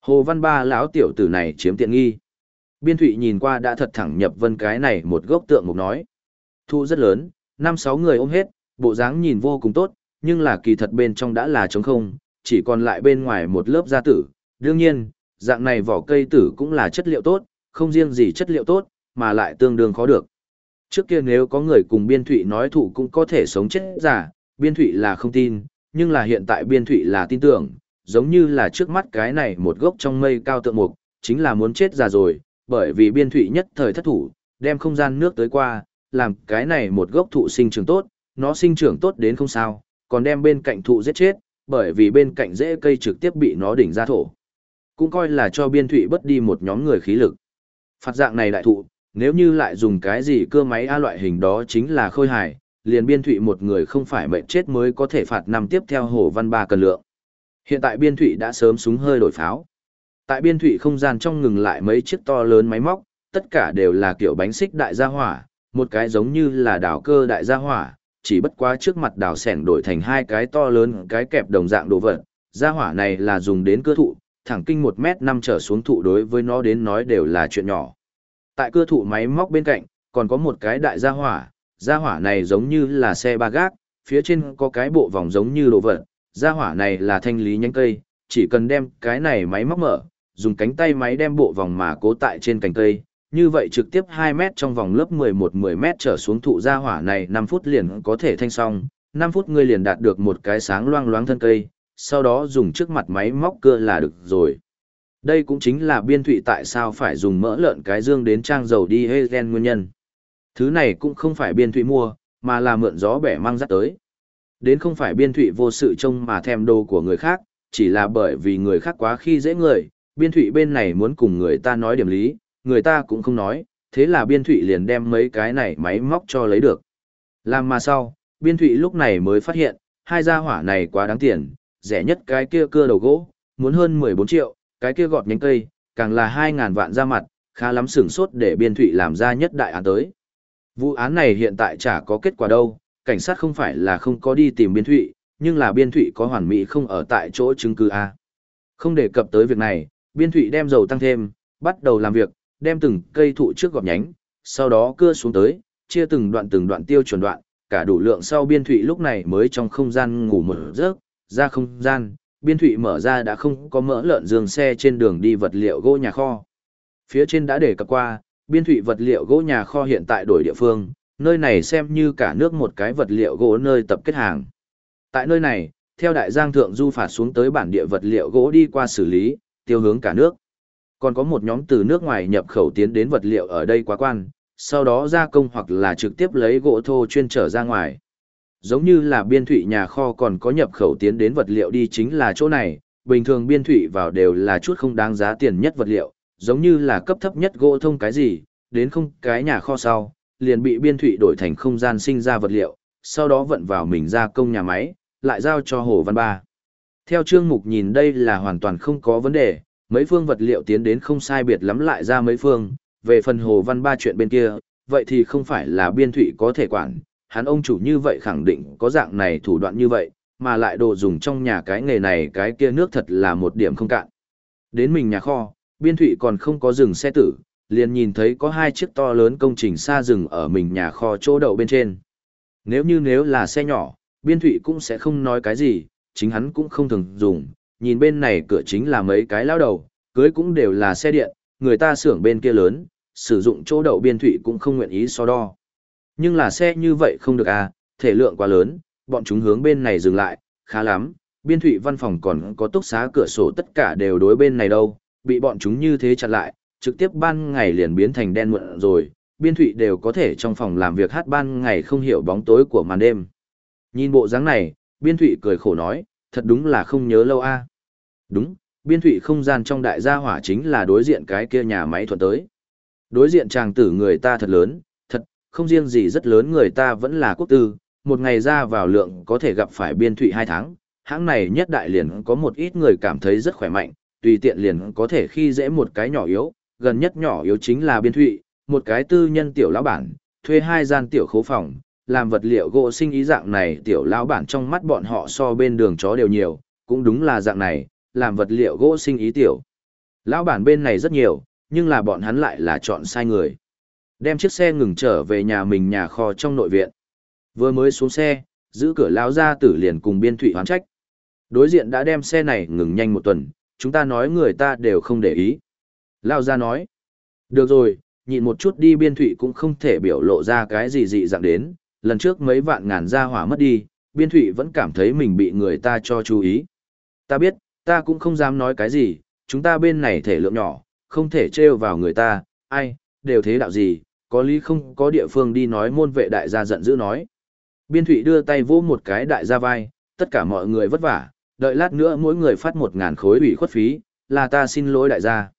Hồ Văn Ba lão tiểu tử này chiếm tiện nghi. Biên Thụy nhìn qua đã thật thẳng nhập vân cái này một gốc tượng mục nói. thu rất lớn, năm sáu người ôm hết, bộ dáng nhìn vô cùng tốt, nhưng là kỳ thật bên trong đã là trống không, chỉ còn lại bên ngoài một lớp da tử. Đương nhiên, dạng này vỏ cây tử cũng là chất liệu tốt, không riêng gì chất liệu tốt, mà lại tương đương khó được. Trước kia nếu có người cùng biên thụy nói thụ cũng có thể sống chết giả, biên thụy là không tin, nhưng là hiện tại biên thụy là tin tưởng, giống như là trước mắt cái này một gốc trong mây cao tượng mục, chính là muốn chết già rồi, bởi vì biên thụy nhất thời thất thủ, đem không gian nước tới qua, làm cái này một gốc thụ sinh trưởng tốt, nó sinh trưởng tốt đến không sao, còn đem bên cạnh thụ giết chết, bởi vì bên cạnh rễ cây trực tiếp bị nó đỉnh ra thổ. Cũng coi là cho biên thụy bất đi một nhóm người khí lực. Phạt dạng này đại thụ, nếu như lại dùng cái gì cơ máy A loại hình đó chính là khôi hài, liền biên thụy một người không phải mệnh chết mới có thể phạt năm tiếp theo hồ văn ba cần lượng. Hiện tại biên thụy đã sớm súng hơi đổi pháo. Tại biên thụy không gian trong ngừng lại mấy chiếc to lớn máy móc, tất cả đều là kiểu bánh xích đại gia hỏa, một cái giống như là đảo cơ đại gia hỏa, chỉ bất quá trước mặt đảo sẻn đổi thành hai cái to lớn cái kẹp đồng dạng đồ vật. Gia hỏa này là dùng đến cơ thụ, thẳng kinh 1 mét 5 trở xuống thụ đối với nó đến nói đều là chuyện nhỏ. Tại cơ thụ máy móc bên cạnh, còn có một cái đại gia hỏa, gia hỏa này giống như là xe ba gác, phía trên có cái bộ vòng giống như đồ vật, gia hỏa này là thanh lý nhánh cây, chỉ cần đem cái này máy móc mở, dùng cánh tay máy đem bộ vòng mà cố tại trên cành cây, như vậy trực tiếp 2 mét trong vòng lớp 11-10 mét trở xuống thụ gia hỏa này 5 phút liền có thể thanh xong, 5 phút ngươi liền đạt được một cái sáng loang loáng thân cây, sau đó dùng trước mặt máy móc cưa là được rồi. Đây cũng chính là biên thụy tại sao phải dùng mỡ lợn cái dương đến trang dầu đi hê gen nguyên nhân. Thứ này cũng không phải biên thụy mua, mà là mượn gió bẻ mang dắt tới. Đến không phải biên thụy vô sự trông mà thèm đồ của người khác, chỉ là bởi vì người khác quá khi dễ người, biên thụy bên này muốn cùng người ta nói điểm lý, người ta cũng không nói, thế là biên thụy liền đem mấy cái này máy móc cho lấy được. Làm mà sau, biên thụy lúc này mới phát hiện, hai gia hỏa này quá đáng tiền, rẻ nhất cái kia cưa đầu gỗ, muốn hơn 14 triệu, cái kia gọt nhánh cây, càng là 2.000 vạn ra mặt, khá lắm sửng sốt để biên thụy làm ra nhất đại án tới. Vụ án này hiện tại chả có kết quả đâu, cảnh sát không phải là không có đi tìm biên thụy, nhưng là biên thụy có hoàn mỹ không ở tại chỗ chứng cứ A. Không đề cập tới việc này, biên thụy đem dầu tăng thêm, bắt đầu làm việc, đem từng cây thụ trước gọt nhánh, sau đó cưa xuống tới, chia từng đoạn từng đoạn tiêu chuẩn đoạn, cả đủ lượng sau biên thụy lúc này mới trong không gian ngủ mở giấc, ra không gian, biên thụy mở ra đã không có mỡ lợn dương xe trên đường đi vật liệu gỗ nhà kho. Phía trên đã để cập qua, biên thụy vật liệu gỗ nhà kho hiện tại đổi địa phương, nơi này xem như cả nước một cái vật liệu gỗ nơi tập kết hàng. Tại nơi này, theo đại giang thượng du phạt xuống tới bản địa vật liệu gỗ đi qua xử lý, tiêu hướng cả nước. Còn có một nhóm từ nước ngoài nhập khẩu tiến đến vật liệu ở đây quá quan, sau đó gia công hoặc là trực tiếp lấy gỗ thô chuyên trở ra ngoài. Giống như là biên thủy nhà kho còn có nhập khẩu tiến đến vật liệu đi chính là chỗ này, bình thường biên thủy vào đều là chút không đáng giá tiền nhất vật liệu, giống như là cấp thấp nhất gỗ thông cái gì, đến không cái nhà kho sau, liền bị biên thủy đổi thành không gian sinh ra vật liệu, sau đó vận vào mình ra công nhà máy, lại giao cho Hồ Văn Ba. Theo chương mục nhìn đây là hoàn toàn không có vấn đề, mấy phương vật liệu tiến đến không sai biệt lắm lại ra mấy phương, về phần Hồ Văn Ba chuyện bên kia, vậy thì không phải là biên thủy có thể quản, hắn ông chủ như vậy khẳng định có dạng này thủ đoạn như vậy, mà lại đồ dùng trong nhà cái nghề này cái kia nước thật là một điểm không cạn. Đến mình nhà kho, biên thủy còn không có dừng xe tử, liền nhìn thấy có hai chiếc to lớn công trình xa rừng ở mình nhà kho chỗ đậu bên trên. Nếu như nếu là xe nhỏ, biên thủy cũng sẽ không nói cái gì, chính hắn cũng không thường dùng, nhìn bên này cửa chính là mấy cái lao đầu, cưới cũng đều là xe điện, người ta xưởng bên kia lớn, sử dụng chỗ đậu biên thủy cũng không nguyện ý so đo. Nhưng là xe như vậy không được à, thể lượng quá lớn, bọn chúng hướng bên này dừng lại, khá lắm, biên thủy văn phòng còn có túc xá cửa sổ tất cả đều đối bên này đâu, bị bọn chúng như thế chặn lại, trực tiếp ban ngày liền biến thành đen muộn rồi, biên thụy đều có thể trong phòng làm việc hát ban ngày không hiểu bóng tối của màn đêm. Nhìn bộ dáng này, biên thụy cười khổ nói, thật đúng là không nhớ lâu a Đúng, biên thụy không gian trong đại gia hỏa chính là đối diện cái kia nhà máy thuận tới. Đối diện chàng tử người ta thật lớn, không riêng gì rất lớn người ta vẫn là quốc tư, một ngày ra vào lượng có thể gặp phải biên thụy hai tháng, hãng này nhất đại liền có một ít người cảm thấy rất khỏe mạnh, tùy tiện liền có thể khi dễ một cái nhỏ yếu, gần nhất nhỏ yếu chính là biên thụy, một cái tư nhân tiểu lão bản, thuê hai gian tiểu khố phòng, làm vật liệu gỗ sinh ý dạng này tiểu lão bản trong mắt bọn họ so bên đường chó đều nhiều, cũng đúng là dạng này, làm vật liệu gỗ sinh ý tiểu. Lão bản bên này rất nhiều, nhưng là bọn hắn lại là chọn sai người. Đem chiếc xe ngừng trở về nhà mình nhà kho trong nội viện. Vừa mới xuống xe, giữ cửa lão ra tử liền cùng biên thủy hoán trách. Đối diện đã đem xe này ngừng nhanh một tuần, chúng ta nói người ta đều không để ý. lao ra nói, được rồi, nhịn một chút đi biên thủy cũng không thể biểu lộ ra cái gì dị dạng đến, lần trước mấy vạn ngàn gia hỏa mất đi, biên thủy vẫn cảm thấy mình bị người ta cho chú ý. Ta biết, ta cũng không dám nói cái gì, chúng ta bên này thể lượng nhỏ, không thể trêu vào người ta, ai, đều thế đạo gì, có lý không có địa phương đi nói môn vệ đại gia giận dữ nói. Biên thủy đưa tay vỗ một cái đại gia vai, tất cả mọi người vất vả, đợi lát nữa mỗi người phát một ngàn khối ủy khuất phí, là ta xin lỗi đại gia.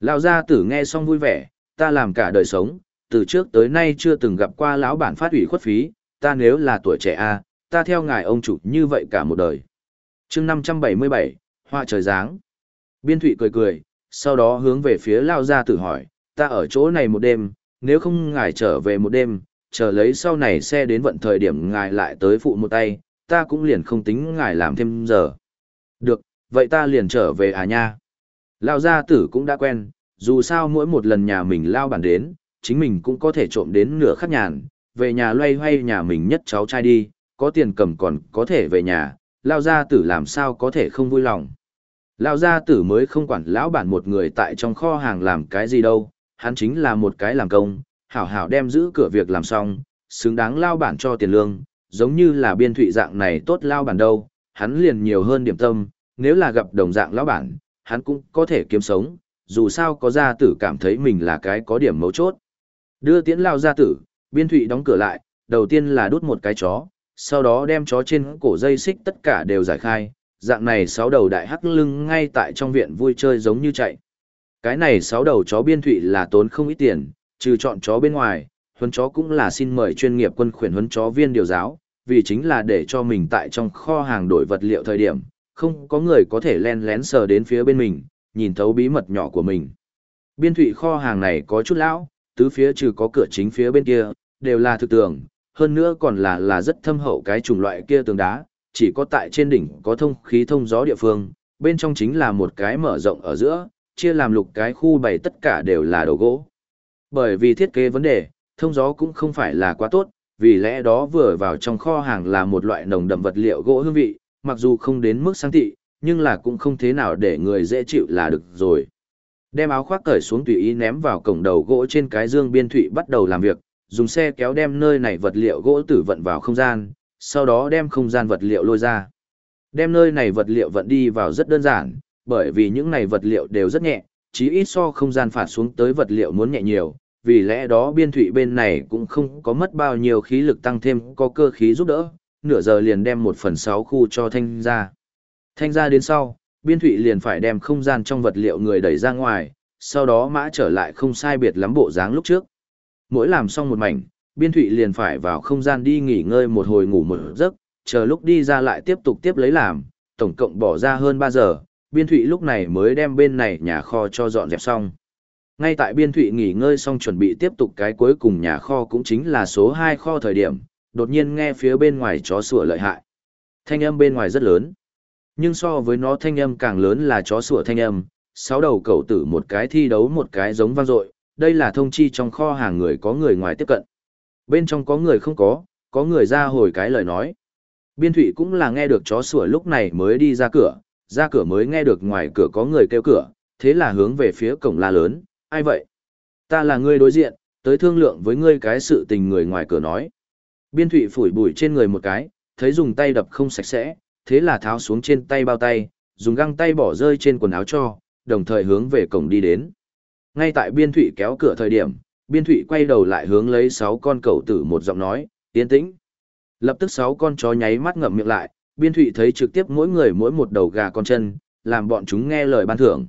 Lão gia tử nghe xong vui vẻ, ta làm cả đời sống, từ trước tới nay chưa từng gặp qua lão bản phát ủy khuất phí, ta nếu là tuổi trẻ a, ta theo ngài ông chủ như vậy cả một đời. chương 577, hoa trời dáng. Biên thụy cười cười, sau đó hướng về phía lao gia tử hỏi, ta ở chỗ này một đêm, nếu không ngài trở về một đêm, chờ lấy sau này xe đến vận thời điểm ngài lại tới phụ một tay, ta cũng liền không tính ngài làm thêm giờ. Được, vậy ta liền trở về à nha. Lao gia tử cũng đã quen, dù sao mỗi một lần nhà mình lao bản đến, chính mình cũng có thể trộm đến nửa khắc nhàn, về nhà loay hoay nhà mình nhất cháu trai đi, có tiền cầm còn có thể về nhà, lao gia tử làm sao có thể không vui lòng. Lao gia tử mới không quản lão bản một người tại trong kho hàng làm cái gì đâu, hắn chính là một cái làm công, hảo hảo đem giữ cửa việc làm xong, xứng đáng lao bản cho tiền lương, giống như là biên thụy dạng này tốt lao bản đâu, hắn liền nhiều hơn điểm tâm, nếu là gặp đồng dạng lao bản, hắn cũng có thể kiếm sống, dù sao có gia tử cảm thấy mình là cái có điểm mấu chốt. Đưa tiễn lao gia tử, biên thụy đóng cửa lại, đầu tiên là đút một cái chó, sau đó đem chó trên cổ dây xích tất cả đều giải khai, dạng này sáu đầu đại hắc lưng ngay tại trong viện vui chơi giống như chạy. Cái này sáu đầu chó biên thụy là tốn không ít tiền, trừ chọn chó bên ngoài, huấn chó cũng là xin mời chuyên nghiệp quân khuyển huấn chó viên điều giáo, vì chính là để cho mình tại trong kho hàng đổi vật liệu thời điểm, không có người có thể len lén sờ đến phía bên mình, nhìn thấu bí mật nhỏ của mình. Biên thụy kho hàng này có chút lão, tứ phía trừ có cửa chính phía bên kia, đều là thực tường, hơn nữa còn là là rất thâm hậu cái chủng loại kia tường đá, chỉ có tại trên đỉnh có thông khí thông gió địa phương, bên trong chính là một cái mở rộng ở giữa, chia làm lục cái khu bày tất cả đều là đồ gỗ. Bởi vì thiết kế vấn đề, thông gió cũng không phải là quá tốt, vì lẽ đó vừa vào trong kho hàng là một loại nồng đậm vật liệu gỗ hương vị, mặc dù không đến mức sang thị, nhưng là cũng không thế nào để người dễ chịu là được rồi. Đem áo khoác cởi xuống tùy ý ném vào cổng đầu gỗ trên cái dương biên thụy bắt đầu làm việc, dùng xe kéo đem nơi này vật liệu gỗ tử vận vào không gian, sau đó đem không gian vật liệu lôi ra. Đem nơi này vật liệu vận đi vào rất đơn giản, bởi vì những này vật liệu đều rất nhẹ, chí ít so không gian phạt xuống tới vật liệu muốn nhẹ nhiều, vì lẽ đó biên thụy bên này cũng không có mất bao nhiêu khí lực tăng thêm có cơ khí giúp đỡ, nửa giờ liền đem một phần sáu khu cho thanh ra. Thanh ra đến sau, biên thụy liền phải đem không gian trong vật liệu người đẩy ra ngoài, sau đó mã trở lại không sai biệt lắm bộ dáng lúc trước. Mỗi làm xong một mảnh, biên thụy liền phải vào không gian đi nghỉ ngơi một hồi ngủ một giấc, chờ lúc đi ra lại tiếp tục tiếp lấy làm, tổng cộng bỏ ra hơn 3 giờ, biên thụy lúc này mới đem bên này nhà kho cho dọn dẹp xong. Ngay tại biên thụy nghỉ ngơi xong chuẩn bị tiếp tục cái cuối cùng nhà kho cũng chính là số 2 kho thời điểm, đột nhiên nghe phía bên ngoài chó sủa lợi hại. Thanh âm bên ngoài rất lớn. Nhưng so với nó thanh âm càng lớn là chó sủa thanh âm, sáu đầu cậu tử một cái thi đấu một cái giống vang dội đây là thông chi trong kho hàng người có người ngoài tiếp cận. Bên trong có người không có, có người ra hồi cái lời nói. Biên thủy cũng là nghe được chó sủa lúc này mới đi ra cửa, ra cửa mới nghe được ngoài cửa có người kêu cửa, thế là hướng về phía cổng la lớn, ai vậy? Ta là người đối diện, tới thương lượng với ngươi cái sự tình người ngoài cửa nói. Biên thủy phủi bụi trên người một cái, thấy dùng tay đập không sạch sẽ, thế là tháo xuống trên tay bao tay, dùng găng tay bỏ rơi trên quần áo cho, đồng thời hướng về cổng đi đến. Ngay tại biên thụy kéo cửa thời điểm, biên thụy quay đầu lại hướng lấy sáu con cẩu tử một giọng nói, tiến tĩnh. Lập tức sáu con chó nháy mắt ngậm miệng lại, biên thụy thấy trực tiếp mỗi người mỗi một đầu gà con chân, làm bọn chúng nghe lời ban thưởng.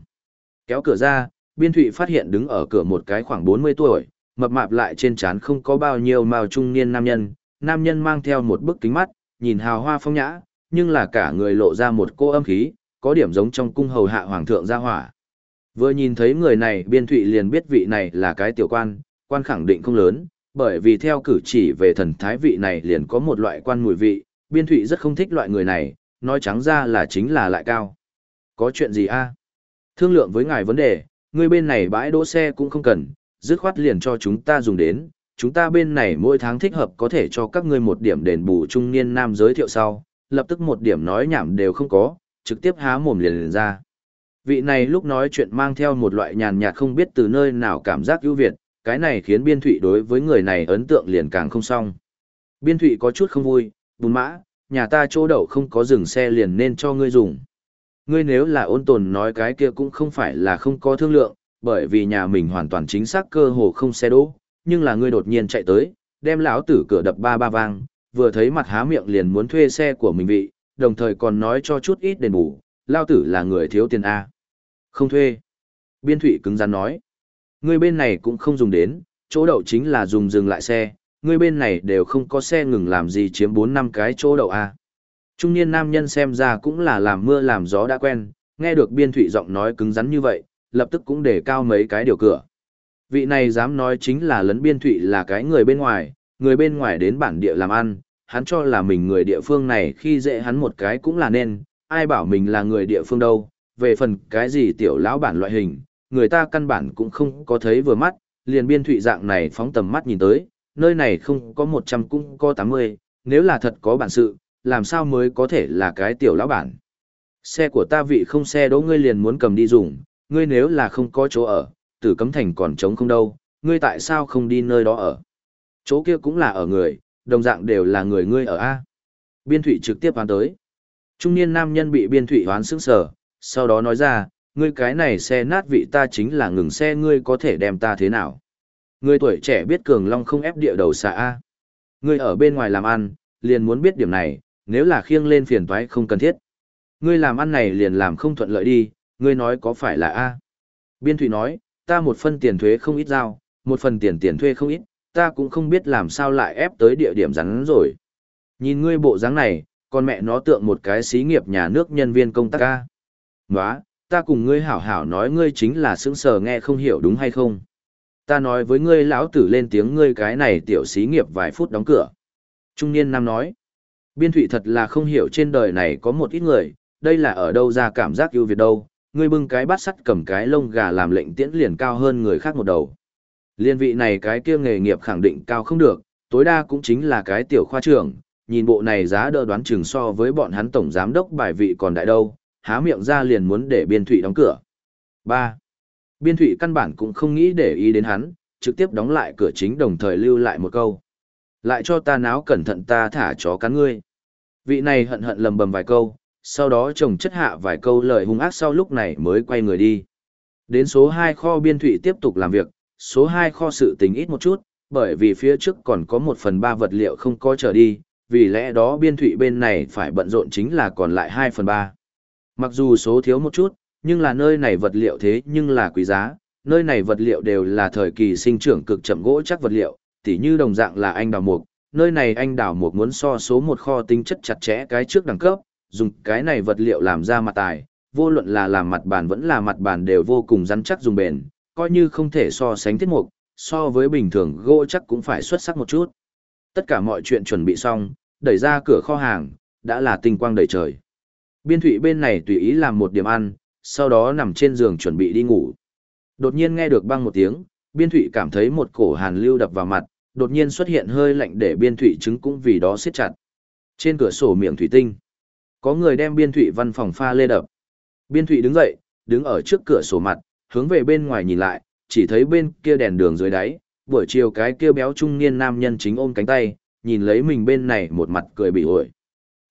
Kéo cửa ra, biên thụy phát hiện đứng ở cửa một cái khoảng 40 tuổi, mập mạp lại trên trán không có bao nhiêu màu trung niên nam nhân, nam nhân mang theo một bức kính mắt, nhìn hào hoa phong nhã, nhưng là cả người lộ ra một cô âm khí, có điểm giống trong cung hầu hạ hoàng thượng gia hỏa. Vừa nhìn thấy người này biên thụy liền biết vị này là cái tiểu quan, quan khẳng định không lớn, bởi vì theo cử chỉ về thần thái vị này liền có một loại quan mùi vị, biên thụy rất không thích loại người này, nói trắng ra là chính là lại cao. Có chuyện gì a Thương lượng với ngài vấn đề, người bên này bãi đỗ xe cũng không cần, dứt khoát liền cho chúng ta dùng đến, chúng ta bên này mỗi tháng thích hợp có thể cho các ngươi một điểm đền bù trung niên nam giới thiệu sau, lập tức một điểm nói nhảm đều không có, trực tiếp há mồm liền liền ra. Vị này lúc nói chuyện mang theo một loại nhàn nhạt không biết từ nơi nào cảm giác ưu việt, cái này khiến biên thụy đối với người này ấn tượng liền càng không xong. Biên thụy có chút không vui, bùn mã, nhà ta chỗ đậu không có dừng xe liền nên cho ngươi dùng. Ngươi nếu là ôn tồn nói cái kia cũng không phải là không có thương lượng, bởi vì nhà mình hoàn toàn chính xác cơ hồ không xe đỗ, nhưng là ngươi đột nhiên chạy tới, đem lão tử cửa đập ba ba vang, vừa thấy mặt há miệng liền muốn thuê xe của mình vị, đồng thời còn nói cho chút ít đền bù, lao tử là người thiếu tiền A. Không thuê. Biên thủy cứng rắn nói. Ngươi bên này cũng không dùng đến, chỗ đậu chính là dùng dừng lại xe, ngươi bên này đều không có xe ngừng làm gì chiếm 4 năm cái chỗ đậu A. Trung niên nam nhân xem ra cũng là làm mưa làm gió đã quen, nghe được biên thụy giọng nói cứng rắn như vậy, lập tức cũng để cao mấy cái điều cửa. Vị này dám nói chính là lấn biên thụy là cái người bên ngoài, người bên ngoài đến bản địa làm ăn, hắn cho là mình người địa phương này khi dễ hắn một cái cũng là nên, ai bảo mình là người địa phương đâu, về phần cái gì tiểu lão bản loại hình, người ta căn bản cũng không có thấy vừa mắt, liền biên thụy dạng này phóng tầm mắt nhìn tới, nơi này không có 100 cũng có 80, nếu là thật có bản sự, làm sao mới có thể là cái tiểu lão bản. Xe của ta vị không xe đỗ ngươi liền muốn cầm đi dùng, ngươi nếu là không có chỗ ở, tử cấm thành còn trống không đâu, ngươi tại sao không đi nơi đó ở? Chỗ kia cũng là ở người, đồng dạng đều là người ngươi ở A. Biên thủy trực tiếp hoán tới. Trung niên nam nhân bị biên thủy hoán sững sở, sau đó nói ra, ngươi cái này xe nát vị ta chính là ngừng xe ngươi có thể đem ta thế nào? Người tuổi trẻ biết cường long không ép địa đầu xà A. Người ở bên ngoài làm ăn, liền muốn biết điểm này, nếu là khiêng lên phiền toái không cần thiết. Ngươi làm ăn này liền làm không thuận lợi đi, ngươi nói có phải là A. Biên thủy nói, ta một phần tiền thuế không ít giao, một phần tiền tiền thuê không ít, ta cũng không biết làm sao lại ép tới địa điểm rắn rồi. Nhìn ngươi bộ dáng này, con mẹ nó tượng một cái xí nghiệp nhà nước nhân viên công tác ca. Nóa, ta cùng ngươi hảo hảo nói ngươi chính là sững sờ nghe không hiểu đúng hay không. Ta nói với ngươi lão tử lên tiếng ngươi cái này tiểu xí nghiệp vài phút đóng cửa. Trung niên nam nói, biên thụy thật là không hiểu trên đời này có một ít người, đây là ở đâu ra cảm giác ưu việt đâu, ngươi bưng cái bát sắt cầm cái lông gà làm lệnh tiễn liền cao hơn người khác một đầu. Liên vị này cái kia nghề nghiệp khẳng định cao không được, tối đa cũng chính là cái tiểu khoa trưởng, nhìn bộ này giá đỡ đoán chừng so với bọn hắn tổng giám đốc bài vị còn đại đâu, há miệng ra liền muốn để biên thụy đóng cửa. 3. Biên thụy căn bản cũng không nghĩ để ý đến hắn, trực tiếp đóng lại cửa chính đồng thời lưu lại một câu. Lại cho ta náo cẩn thận ta thả chó cắn ngươi. Vị này hận hận lầm bầm vài câu, sau đó chồng chất hạ vài câu lời hung ác sau lúc này mới quay người đi. Đến số 2 kho biên thụy tiếp tục làm việc, số 2 kho sự tình ít một chút, bởi vì phía trước còn có 1 phần 3 vật liệu không có trở đi, vì lẽ đó biên thụy bên này phải bận rộn chính là còn lại 2 phần 3. Mặc dù số thiếu một chút, nhưng là nơi này vật liệu thế nhưng là quý giá, nơi này vật liệu đều là thời kỳ sinh trưởng cực chậm gỗ chắc vật liệu, tỉ như đồng dạng là anh đào mục, nơi này anh đào mục muốn so số một kho tính chất chặt chẽ cái trước đẳng cấp, dùng cái này vật liệu làm ra mặt tài, vô luận là làm mặt bàn vẫn là mặt bàn đều vô cùng rắn chắc dùng bền, coi như không thể so sánh thiết mục, so với bình thường gỗ chắc cũng phải xuất sắc một chút. Tất cả mọi chuyện chuẩn bị xong, đẩy ra cửa kho hàng, đã là tinh quang đầy trời. Biên thủy bên này tùy ý làm một điểm ăn, sau đó nằm trên giường chuẩn bị đi ngủ. Đột nhiên nghe được băng một tiếng, biên thụy cảm thấy một cổ hàn lưu đập vào mặt, đột nhiên xuất hiện hơi lạnh để biên thụy trứng cũng vì đó siết chặt. Trên cửa sổ miệng thủy tinh, có người đem biên thụy văn phòng pha lê đập. Biên thụy đứng dậy, đứng ở trước cửa sổ mặt, hướng về bên ngoài nhìn lại, chỉ thấy bên kia đèn đường dưới đáy, buổi chiều cái kia béo trung niên nam nhân chính ôm cánh tay, nhìn lấy mình bên này một mặt cười bị ổi.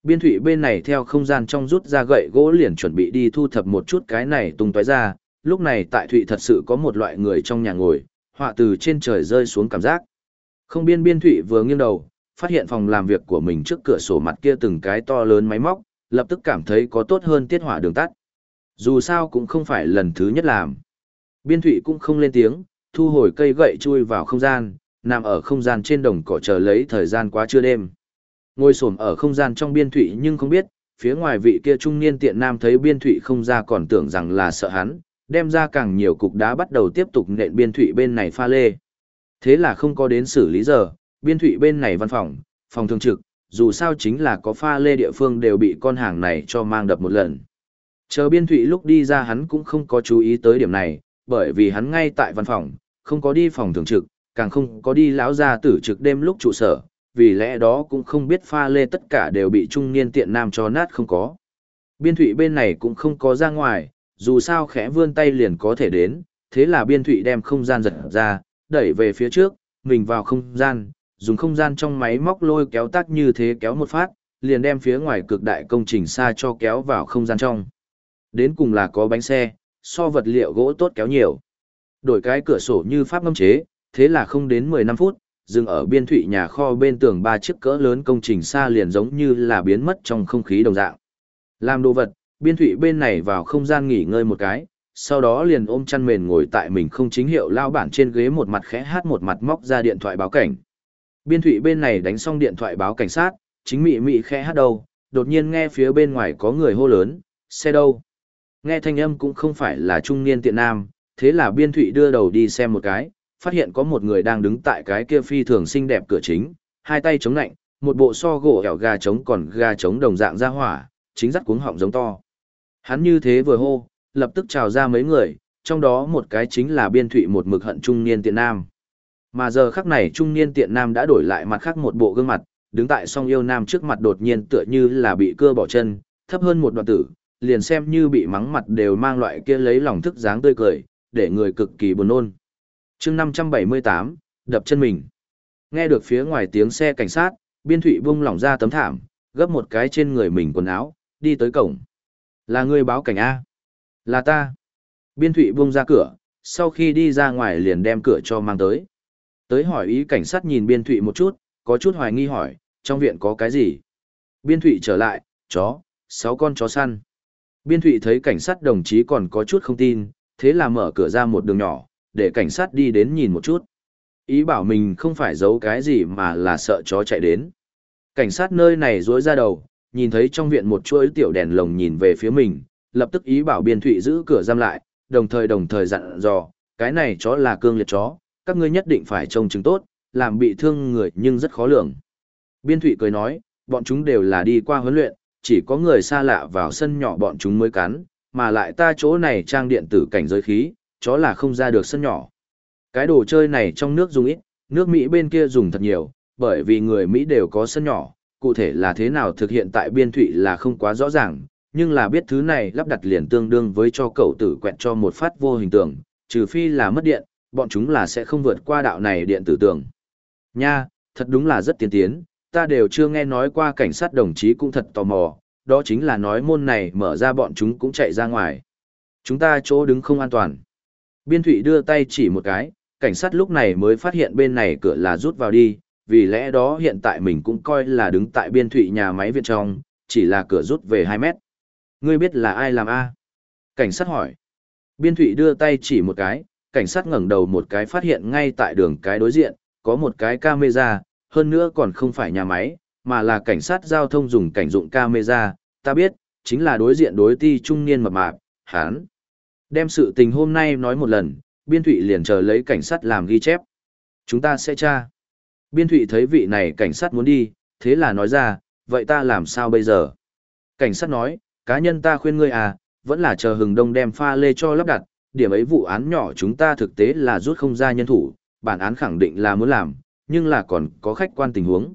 Biên thủy bên này theo không gian trong rút ra gậy gỗ liền chuẩn bị đi thu thập một chút cái này tung tói ra, lúc này tại Thụy thật sự có một loại người trong nhà ngồi, họa từ trên trời rơi xuống cảm giác. Không biên biên Thụy vừa nghiêng đầu, phát hiện phòng làm việc của mình trước cửa sổ mặt kia từng cái to lớn máy móc, lập tức cảm thấy có tốt hơn tiết hỏa đường tắt. Dù sao cũng không phải lần thứ nhất làm. Biên Thụy cũng không lên tiếng, thu hồi cây gậy chui vào không gian, nằm ở không gian trên đồng cỏ chờ lấy thời gian quá trưa đêm. Ngồi xổm ở không gian trong biên thụy nhưng không biết, phía ngoài vị kia trung niên tiện nam thấy biên thụy không ra còn tưởng rằng là sợ hắn, đem ra càng nhiều cục đá bắt đầu tiếp tục nện biên thụy bên này pha lê. Thế là không có đến xử lý giờ, biên thụy bên này văn phòng, phòng thường trực, dù sao chính là có pha lê địa phương đều bị con hàng này cho mang đập một lần. Chờ biên thụy lúc đi ra hắn cũng không có chú ý tới điểm này, bởi vì hắn ngay tại văn phòng, không có đi phòng thường trực, càng không có đi lão ra tử trực đêm lúc trụ sở, vì lẽ đó cũng không biết pha lê tất cả đều bị trung niên tiện nam cho nát không có. Biên thụy bên này cũng không có ra ngoài, dù sao khẽ vươn tay liền có thể đến, thế là biên thụy đem không gian giật ra, đẩy về phía trước, mình vào không gian, dùng không gian trong máy móc lôi kéo tác như thế kéo một phát, liền đem phía ngoài cực đại công trình xa cho kéo vào không gian trong. Đến cùng là có bánh xe, so vật liệu gỗ tốt kéo nhiều. Đổi cái cửa sổ như pháp ngâm chế, thế là không đến 15 phút, dừng ở biên thụy nhà kho bên tường ba chiếc cỡ lớn công trình xa liền giống như là biến mất trong không khí đồng dạng. Làm đồ vật, biên thụy bên này vào không gian nghỉ ngơi một cái, sau đó liền ôm chăn mền ngồi tại mình không chính hiệu lao bản trên ghế một mặt khẽ hát một mặt móc ra điện thoại báo cảnh. Biên thụy bên này đánh xong điện thoại báo cảnh sát, chính mị mị khẽ hát đầu, đột nhiên nghe phía bên ngoài có người hô lớn, xe đâu. Nghe thanh âm cũng không phải là trung niên tiện nam, thế là biên thụy đưa đầu đi xem một cái, phát hiện có một người đang đứng tại cái kia phi thường xinh đẹp cửa chính, hai tay chống lạnh, một bộ so gỗ hẻo gà trống còn gà trống đồng dạng ra hỏa, chính dắt cuống họng giống to. Hắn như thế vừa hô, lập tức chào ra mấy người, trong đó một cái chính là biên thụy một mực hận trung niên tiện nam. Mà giờ khắc này trung niên tiện nam đã đổi lại mặt khác một bộ gương mặt, đứng tại song yêu nam trước mặt đột nhiên tựa như là bị cưa bỏ chân, thấp hơn một đoạn tử, liền xem như bị mắng mặt đều mang loại kia lấy lòng thức dáng tươi cười, để người cực kỳ buồn nôn chương 578, đập chân mình. Nghe được phía ngoài tiếng xe cảnh sát, biên thụy bung lỏng ra tấm thảm, gấp một cái trên người mình quần áo, đi tới cổng. Là người báo cảnh A. Là ta. Biên thụy bung ra cửa, sau khi đi ra ngoài liền đem cửa cho mang tới. Tới hỏi ý cảnh sát nhìn biên thụy một chút, có chút hoài nghi hỏi, trong viện có cái gì? Biên thụy trở lại, chó, sáu con chó săn. Biên thụy thấy cảnh sát đồng chí còn có chút không tin, thế là mở cửa ra một đường nhỏ, để cảnh sát đi đến nhìn một chút. Ý bảo mình không phải giấu cái gì mà là sợ chó chạy đến. Cảnh sát nơi này rối ra đầu, nhìn thấy trong viện một chuỗi tiểu đèn lồng nhìn về phía mình, lập tức ý bảo biên thụy giữ cửa giam lại, đồng thời đồng thời dặn dò, cái này chó là cương liệt chó, các ngươi nhất định phải trông chứng tốt, làm bị thương người nhưng rất khó lường. Biên thụy cười nói, bọn chúng đều là đi qua huấn luyện, chỉ có người xa lạ vào sân nhỏ bọn chúng mới cắn, mà lại ta chỗ này trang điện tử cảnh giới khí, chó là không ra được sân nhỏ. Cái đồ chơi này trong nước dùng ít, nước Mỹ bên kia dùng thật nhiều, bởi vì người Mỹ đều có sân nhỏ, cụ thể là thế nào thực hiện tại biên thụy là không quá rõ ràng, nhưng là biết thứ này lắp đặt liền tương đương với cho cậu tử quẹt cho một phát vô hình tượng, trừ phi là mất điện, bọn chúng là sẽ không vượt qua đạo này điện tử tường. Nha, thật đúng là rất tiên tiến, ta đều chưa nghe nói qua cảnh sát đồng chí cũng thật tò mò, đó chính là nói môn này mở ra bọn chúng cũng chạy ra ngoài. Chúng ta chỗ đứng không an toàn. Biên Thụy đưa tay chỉ một cái, cảnh sát lúc này mới phát hiện bên này cửa là rút vào đi, vì lẽ đó hiện tại mình cũng coi là đứng tại Biên Thụy nhà máy viện trong, chỉ là cửa rút về 2 mét. Ngươi biết là ai làm A? Cảnh sát hỏi. Biên Thụy đưa tay chỉ một cái, cảnh sát ngẩng đầu một cái phát hiện ngay tại đường cái đối diện, có một cái camera, hơn nữa còn không phải nhà máy, mà là cảnh sát giao thông dùng cảnh dụng camera, ta biết, chính là đối diện đối ti trung niên mập mạp, hán. Đem sự tình hôm nay nói một lần, Biên Thụy liền chờ lấy cảnh sát làm ghi chép. Chúng ta sẽ tra. Biên Thụy thấy vị này cảnh sát muốn đi, thế là nói ra, vậy ta làm sao bây giờ? Cảnh sát nói, cá nhân ta khuyên ngươi à, vẫn là chờ hừng đông đem pha lê cho lắp đặt, điểm ấy vụ án nhỏ chúng ta thực tế là rút không ra nhân thủ, bản án khẳng định là muốn làm, nhưng là còn có khách quan tình huống.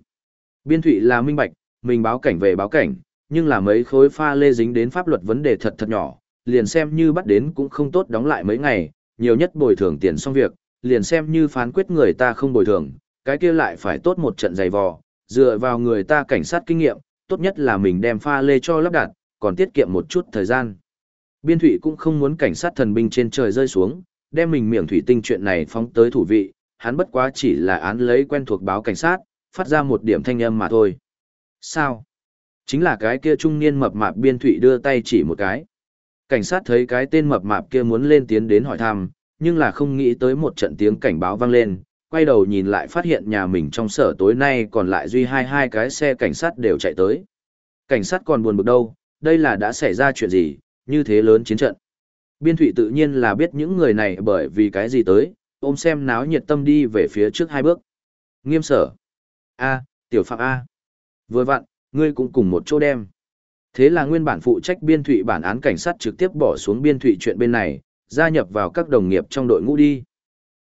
Biên Thụy là minh bạch, mình báo cảnh về báo cảnh, nhưng là mấy khối pha lê dính đến pháp luật vấn đề thật thật nhỏ, liền xem như bắt đến cũng không tốt đóng lại mấy ngày, nhiều nhất bồi thường tiền xong việc, liền xem như phán quyết người ta không bồi thường, cái kia lại phải tốt một trận dày vò, dựa vào người ta cảnh sát kinh nghiệm, tốt nhất là mình đem pha lê cho lắp đặt, còn tiết kiệm một chút thời gian. Biên thủy cũng không muốn cảnh sát thần binh trên trời rơi xuống, đem mình miệng thủy tinh chuyện này phóng tới thủ vị, hắn bất quá chỉ là án lấy quen thuộc báo cảnh sát, phát ra một điểm thanh âm mà thôi. Sao? Chính là cái kia trung niên mập mạp biên thủy đưa tay chỉ một cái. Cảnh sát thấy cái tên mập mạp kia muốn lên tiến đến hỏi thăm, nhưng là không nghĩ tới một trận tiếng cảnh báo vang lên, quay đầu nhìn lại phát hiện nhà mình trong sở tối nay còn lại duy hai hai cái xe cảnh sát đều chạy tới. Cảnh sát còn buồn bực đâu, đây là đã xảy ra chuyện gì, như thế lớn chiến trận. Biên thủy tự nhiên là biết những người này bởi vì cái gì tới, ôm xem náo nhiệt tâm đi về phía trước hai bước. Nghiêm sở. A, tiểu phạm A. Vừa vặn, ngươi cũng cùng một chỗ đem. Thế là nguyên bản phụ trách biên thủy bản án cảnh sát trực tiếp bỏ xuống biên thủy chuyện bên này, gia nhập vào các đồng nghiệp trong đội ngũ đi.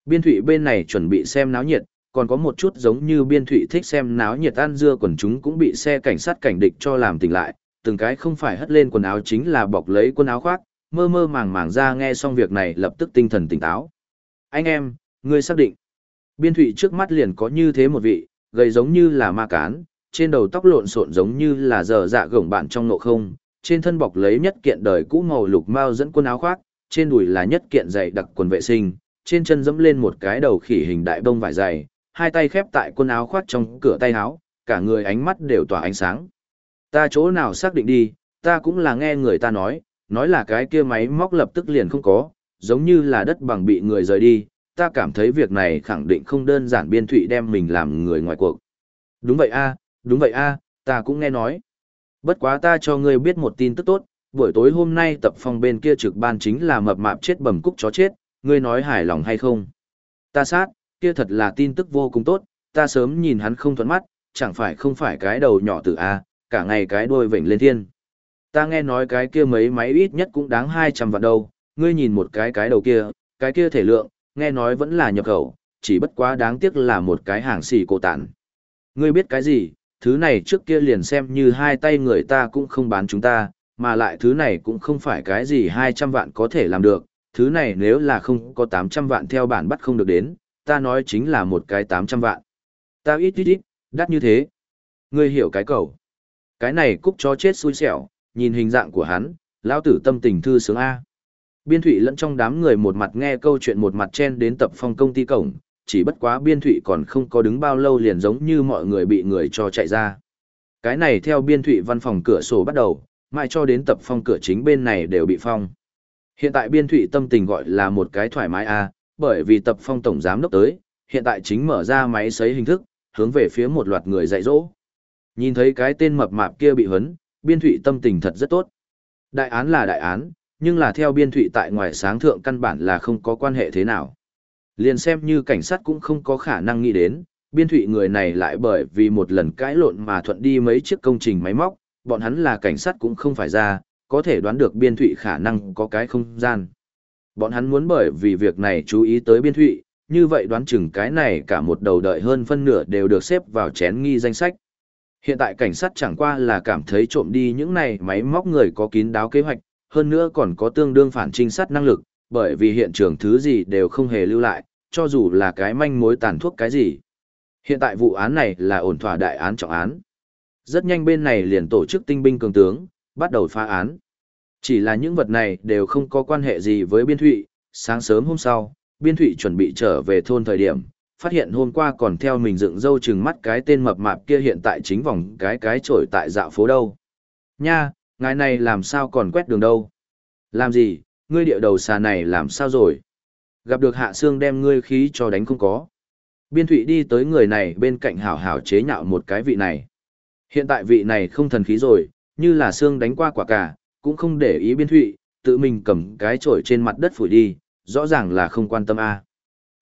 Biên thủy bên này chuẩn bị xem náo nhiệt, còn có một chút giống như biên thủy thích xem náo nhiệt ăn dưa quần chúng cũng bị xe cảnh sát cảnh địch cho làm tỉnh lại, từng cái không phải hất lên quần áo chính là bọc lấy quần áo khoác, mơ mơ màng màng ra nghe xong việc này lập tức tinh thần tỉnh táo. Anh em, ngươi xác định. Biên thủy trước mắt liền có như thế một vị, gầy giống như là ma cán, trên đầu tóc lộn xộn giống như là dở dạ gồng bạn trong nộ không, trên thân bọc lấy nhất kiện đời cũ màu lục mao dẫn quần áo khoác, trên đùi là nhất kiện giày đặc quần vệ sinh, trên chân dẫm lên một cái đầu khỉ hình đại bông vải dày, hai tay khép tại quần áo khoác trong cửa tay áo, cả người ánh mắt đều tỏa ánh sáng. Ta chỗ nào xác định đi, ta cũng là nghe người ta nói, nói là cái kia máy móc lập tức liền không có, giống như là đất bằng bị người rời đi, ta cảm thấy việc này khẳng định không đơn giản biên thụy đem mình làm người ngoài cuộc. Đúng vậy a đúng vậy a ta cũng nghe nói. Bất quá ta cho ngươi biết một tin tức tốt, buổi tối hôm nay tập phòng bên kia trực ban chính là mập mạp chết bầm cúc chó chết, ngươi nói hài lòng hay không? Ta sát, kia thật là tin tức vô cùng tốt, ta sớm nhìn hắn không thuận mắt, chẳng phải không phải cái đầu nhỏ tử A, cả ngày cái đuôi vểnh lên thiên. Ta nghe nói cái kia mấy máy ít nhất cũng đáng 200 vạn đâu, ngươi nhìn một cái cái đầu kia, cái kia thể lượng, nghe nói vẫn là nhập khẩu, chỉ bất quá đáng tiếc là một cái hàng xì cổ tản. Ngươi biết cái gì, thứ này trước kia liền xem như hai tay người ta cũng không bán chúng ta, mà lại thứ này cũng không phải cái gì 200 vạn có thể làm được, thứ này nếu là không có 800 vạn theo bản bắt không được đến, ta nói chính là một cái 800 vạn. Ta ít ít ít, đắt như thế. Ngươi hiểu cái cầu. Cái này cúc chó chết xui xẻo, nhìn hình dạng của hắn, lão tử tâm tình thư sướng A. Biên thủy lẫn trong đám người một mặt nghe câu chuyện một mặt chen đến tập phong công ty cổng, chỉ bất quá biên thụy còn không có đứng bao lâu liền giống như mọi người bị người cho chạy ra. Cái này theo biên thụy văn phòng cửa sổ bắt đầu, mãi cho đến tập phong cửa chính bên này đều bị phong. Hiện tại biên thụy tâm tình gọi là một cái thoải mái a bởi vì tập phong tổng giám đốc tới, hiện tại chính mở ra máy sấy hình thức, hướng về phía một loạt người dạy dỗ. Nhìn thấy cái tên mập mạp kia bị hấn, biên thụy tâm tình thật rất tốt. Đại án là đại án, nhưng là theo biên thụy tại ngoài sáng thượng căn bản là không có quan hệ thế nào. Liền xem như cảnh sát cũng không có khả năng nghĩ đến, biên thụy người này lại bởi vì một lần cãi lộn mà thuận đi mấy chiếc công trình máy móc, bọn hắn là cảnh sát cũng không phải ra, có thể đoán được biên thụy khả năng có cái không gian. Bọn hắn muốn bởi vì việc này chú ý tới biên thụy, như vậy đoán chừng cái này cả một đầu đợi hơn phân nửa đều được xếp vào chén nghi danh sách. Hiện tại cảnh sát chẳng qua là cảm thấy trộm đi những này máy móc người có kín đáo kế hoạch, hơn nữa còn có tương đương phản trinh sát năng lực, bởi vì hiện trường thứ gì đều không hề lưu lại, cho dù là cái manh mối tàn thuốc cái gì. Hiện tại vụ án này là ổn thỏa đại án trọng án. Rất nhanh bên này liền tổ chức tinh binh cường tướng, bắt đầu phá án. Chỉ là những vật này đều không có quan hệ gì với biên thụy, sáng sớm hôm sau, biên thụy chuẩn bị trở về thôn thời điểm, phát hiện hôm qua còn theo mình dựng dâu chừng mắt cái tên mập mạp kia hiện tại chính vòng cái cái trổi tại dạo phố đâu. Nha, ngài này làm sao còn quét đường đâu? Làm gì, ngươi địa đầu xà này làm sao rồi? Gặp được hạ xương đem ngươi khí cho đánh không có. Biên thụy đi tới người này bên cạnh hảo hảo chế nhạo một cái vị này. Hiện tại vị này không thần khí rồi, như là xương đánh qua quả cả, cũng không để ý biên thụy, tự mình cầm cái chổi trên mặt đất phủi đi, rõ ràng là không quan tâm a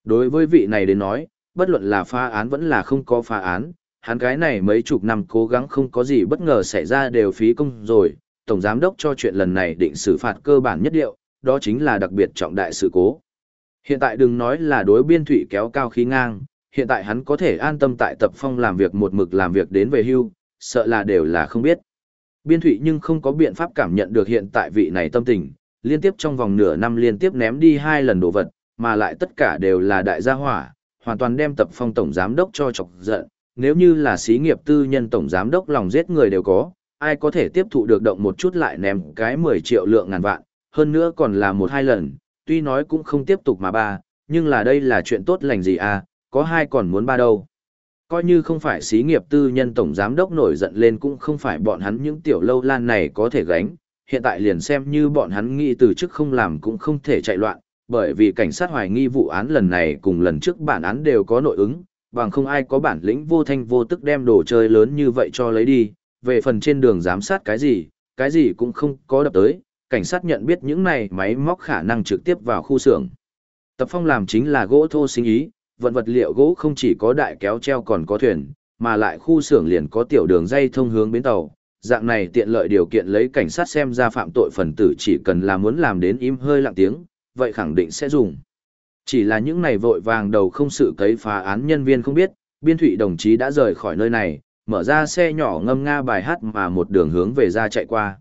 Đối với vị này đến nói, bất luận là phá án vẫn là không có phá án, hắn cái này mấy chục năm cố gắng không có gì bất ngờ xảy ra đều phí công rồi, Tổng Giám đốc cho chuyện lần này định xử phạt cơ bản nhất điệu, đó chính là đặc biệt trọng đại sự cố. Hiện tại đừng nói là đối biên thủy kéo cao khí ngang, hiện tại hắn có thể an tâm tại tập phong làm việc một mực làm việc đến về hưu, sợ là đều là không biết. Biên thủy nhưng không có biện pháp cảm nhận được hiện tại vị này tâm tình, liên tiếp trong vòng nửa năm liên tiếp ném đi hai lần đồ vật, mà lại tất cả đều là đại gia hỏa, hoàn toàn đem tập phong tổng giám đốc cho chọc giận. Nếu như là xí nghiệp tư nhân tổng giám đốc lòng giết người đều có, ai có thể tiếp thụ được động một chút lại ném cái 10 triệu lượng ngàn vạn, hơn nữa còn là một hai lần, tuy nói cũng không tiếp tục mà ba, nhưng là đây là chuyện tốt lành gì à, có hai còn muốn ba đâu. Coi như không phải xí nghiệp tư nhân tổng giám đốc nổi giận lên cũng không phải bọn hắn những tiểu lâu lan này có thể gánh, hiện tại liền xem như bọn hắn nghĩ từ chức không làm cũng không thể chạy loạn, bởi vì cảnh sát hoài nghi vụ án lần này cùng lần trước bản án đều có nội ứng, bằng không ai có bản lĩnh vô thanh vô tức đem đồ chơi lớn như vậy cho lấy đi, về phần trên đường giám sát cái gì, cái gì cũng không có đập tới, cảnh sát nhận biết những này máy móc khả năng trực tiếp vào khu xưởng. Tập phong làm chính là gỗ thô sinh ý, vận vật liệu gỗ không chỉ có đại kéo treo còn có thuyền, mà lại khu xưởng liền có tiểu đường dây thông hướng bến tàu. Dạng này tiện lợi điều kiện lấy cảnh sát xem ra phạm tội phần tử chỉ cần là muốn làm đến im hơi lặng tiếng, vậy khẳng định sẽ dùng. Chỉ là những này vội vàng đầu không sự cấy phá án nhân viên không biết, biên thụy đồng chí đã rời khỏi nơi này, mở ra xe nhỏ ngâm nga bài hát mà một đường hướng về ra chạy qua.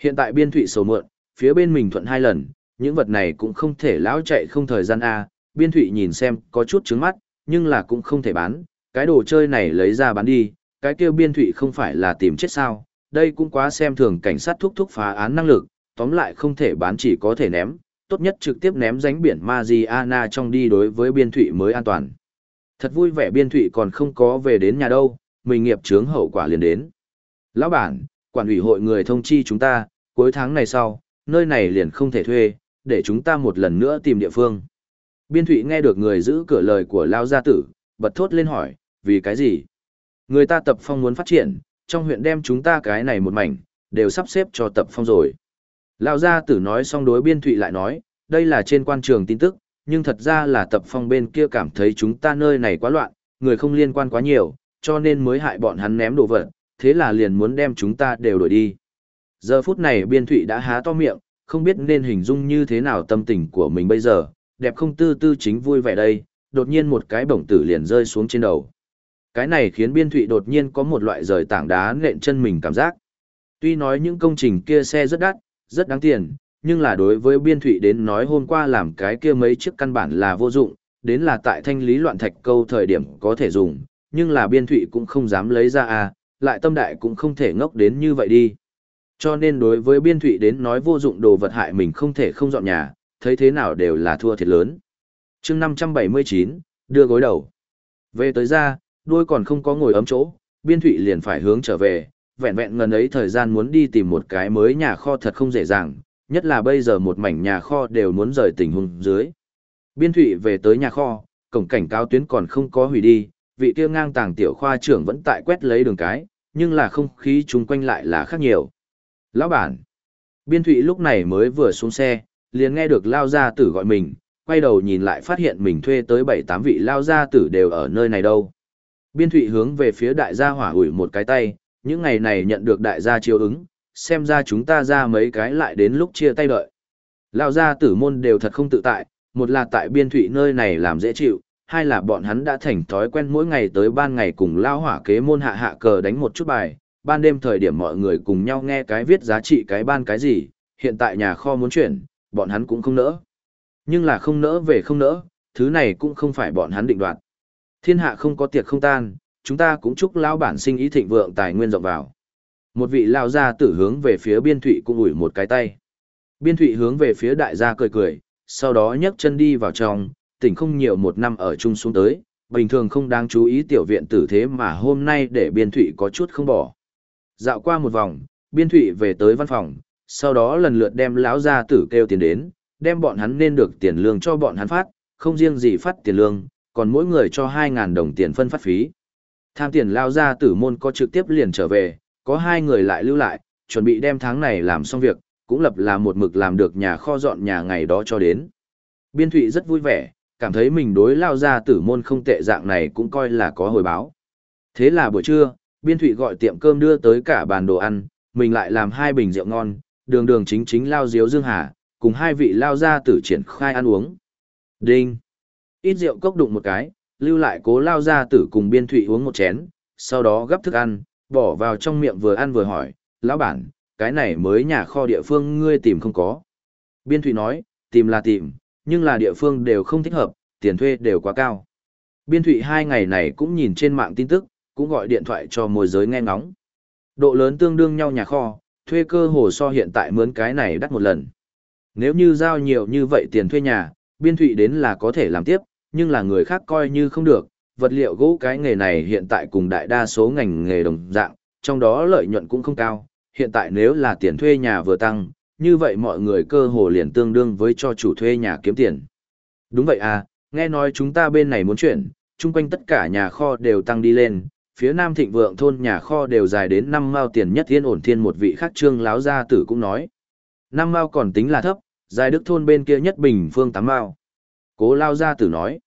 Hiện tại biên thụy sầu mượn, phía bên mình thuận hai lần, những vật này cũng không thể lão chạy không thời gian A, biên thụy nhìn xem có chút trứng mắt, nhưng là cũng không thể bán, cái đồ chơi này lấy ra bán đi, cái kêu biên thụy không phải là tìm chết sao, đây cũng quá xem thường cảnh sát thúc thúc phá án năng lực, tóm lại không thể bán chỉ có thể ném, tốt nhất trực tiếp ném ránh biển Mariana trong đi đối với biên thụy mới an toàn. Thật vui vẻ biên thụy còn không có về đến nhà đâu, mình nghiệp chướng hậu quả liền đến. Lão bản, quản ủy hội người thông chi chúng ta, cuối tháng này sau, nơi này liền không thể thuê, để chúng ta một lần nữa tìm địa phương. Biên thụy nghe được người giữ cửa lời của Lao Gia Tử, bật thốt lên hỏi, vì cái gì? Người ta tập phong muốn phát triển, trong huyện đem chúng ta cái này một mảnh, đều sắp xếp cho tập phong rồi. Lao Gia Tử nói xong đối biên thụy lại nói, đây là trên quan trường tin tức, nhưng thật ra là tập phong bên kia cảm thấy chúng ta nơi này quá loạn, người không liên quan quá nhiều, cho nên mới hại bọn hắn ném đồ vật, thế là liền muốn đem chúng ta đều đổi đi. Giờ phút này biên thụy đã há to miệng, không biết nên hình dung như thế nào tâm tình của mình bây giờ, đẹp không tư tư chính vui vẻ đây, đột nhiên một cái bổng tử liền rơi xuống trên đầu. Cái này khiến biên thụy đột nhiên có một loại rời tảng đá nện chân mình cảm giác. Tuy nói những công trình kia xe rất đắt, rất đáng tiền, nhưng là đối với biên thụy đến nói hôm qua làm cái kia mấy chiếc căn bản là vô dụng, đến là tại thanh lý loạn thạch câu thời điểm có thể dùng, nhưng là biên thụy cũng không dám lấy ra à, lại tâm đại cũng không thể ngốc đến như vậy đi. Cho nên đối với biên thụy đến nói vô dụng đồ vật hại mình không thể không dọn nhà, thấy thế nào đều là thua thiệt lớn. chương 579, đưa gối đầu. Về tới ra, đuôi còn không có ngồi ấm chỗ, biên thụy liền phải hướng trở về, vẹn vẹn ngần ấy thời gian muốn đi tìm một cái mới nhà kho thật không dễ dàng, nhất là bây giờ một mảnh nhà kho đều muốn rời tình huống dưới. Biên thụy về tới nhà kho, cổng cảnh cáo tuyến còn không có hủy đi, vị kia ngang tàng tiểu khoa trưởng vẫn tại quét lấy đường cái, nhưng là không khí chung quanh lại là khác nhiều. Lão bản, biên thụy lúc này mới vừa xuống xe, liền nghe được lao gia tử gọi mình, quay đầu nhìn lại phát hiện mình thuê tới bảy tám vị lao gia tử đều ở nơi này đâu. Biên thụy hướng về phía đại gia hỏa ủi một cái tay, những ngày này nhận được đại gia chiếu ứng, xem ra chúng ta ra mấy cái lại đến lúc chia tay đợi. Lao gia tử môn đều thật không tự tại, một là tại biên thụy nơi này làm dễ chịu, hai là bọn hắn đã thành thói quen mỗi ngày tới ban ngày cùng lao hỏa kế môn hạ hạ cờ đánh một chút bài, ban đêm thời điểm mọi người cùng nhau nghe cái viết giá trị cái ban cái gì, hiện tại nhà kho muốn chuyển, bọn hắn cũng không nỡ. Nhưng là không nỡ về không nỡ, thứ này cũng không phải bọn hắn định đoạt. Thiên hạ không có tiệc không tan, chúng ta cũng chúc lão bản sinh ý thịnh vượng tài nguyên rộng vào. Một vị lao gia tử hướng về phía biên thụy cũng ủi một cái tay. Biên thụy hướng về phía đại gia cười cười, sau đó nhấc chân đi vào trong, tỉnh không nhiều một năm ở chung xuống tới, bình thường không đáng chú ý tiểu viện tử thế mà hôm nay để biên thụy có chút không bỏ. Dạo qua một vòng, biên thụy về tới văn phòng, sau đó lần lượt đem lão gia tử kêu tiền đến, đem bọn hắn nên được tiền lương cho bọn hắn phát, không riêng gì phát tiền lương, còn mỗi người cho 2.000 đồng tiền phân phát phí. Tham tiền lao gia tử môn có trực tiếp liền trở về, có hai người lại lưu lại, chuẩn bị đem tháng này làm xong việc, cũng lập là một mực làm được nhà kho dọn nhà ngày đó cho đến. Biên thụy rất vui vẻ, cảm thấy mình đối lao gia tử môn không tệ dạng này cũng coi là có hồi báo. Thế là buổi trưa, biên thụy gọi tiệm cơm đưa tới cả bàn đồ ăn, mình lại làm hai bình rượu ngon, đường đường chính chính lao diếu dương hà, cùng hai vị lao gia tử triển khai ăn uống. Đinh! Ít rượu cốc đụng một cái, lưu lại cố lao gia tử cùng biên thụy uống một chén, sau đó gấp thức ăn, bỏ vào trong miệng vừa ăn vừa hỏi, lão bản, cái này mới nhà kho địa phương ngươi tìm không có. Biên thụy nói, tìm là tìm, nhưng là địa phương đều không thích hợp, tiền thuê đều quá cao. Biên thụy hai ngày này cũng nhìn trên mạng tin tức, cũng gọi điện thoại cho môi giới nghe ngóng. Độ lớn tương đương nhau nhà kho, thuê cơ hồ so hiện tại mướn cái này đắt một lần. Nếu như giao nhiều như vậy tiền thuê nhà, biên thụy đến là có thể làm tiếp, nhưng là người khác coi như không được, vật liệu gỗ cái nghề này hiện tại cùng đại đa số ngành nghề đồng dạng, trong đó lợi nhuận cũng không cao, hiện tại nếu là tiền thuê nhà vừa tăng, như vậy mọi người cơ hồ liền tương đương với cho chủ thuê nhà kiếm tiền. Đúng vậy à, nghe nói chúng ta bên này muốn chuyển, chung quanh tất cả nhà kho đều tăng đi lên, phía nam thịnh vượng thôn nhà kho đều dài đến năm mao tiền nhất thiên ổn thiên một vị khác trương láo gia tử cũng nói. Năm mao còn tính là thấp, dài đức thôn bên kia nhất bình phương tám mao. Cố lao gia tử nói.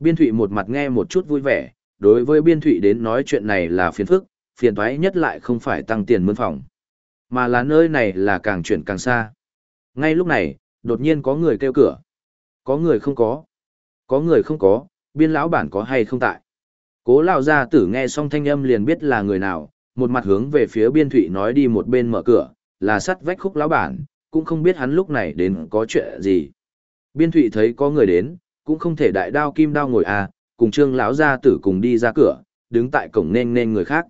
Biên thụy một mặt nghe một chút vui vẻ, đối với biên thụy đến nói chuyện này là phiền phức, phiền thoái nhất lại không phải tăng tiền mươn phòng, mà là nơi này là càng chuyển càng xa. Ngay lúc này, đột nhiên có người kêu cửa. Có người không có. Có người không có, biên lão bản có hay không tại. Cố Lão gia tử nghe xong thanh âm liền biết là người nào, một mặt hướng về phía biên thụy nói đi một bên mở cửa, là sắt vách khúc lão bản, cũng không biết hắn lúc này đến có chuyện gì. Biên thụy thấy có người đến, cũng không thể đại đao kim đao ngồi à, cùng trương lão gia tử cùng đi ra cửa, đứng tại cổng nên nên người khác.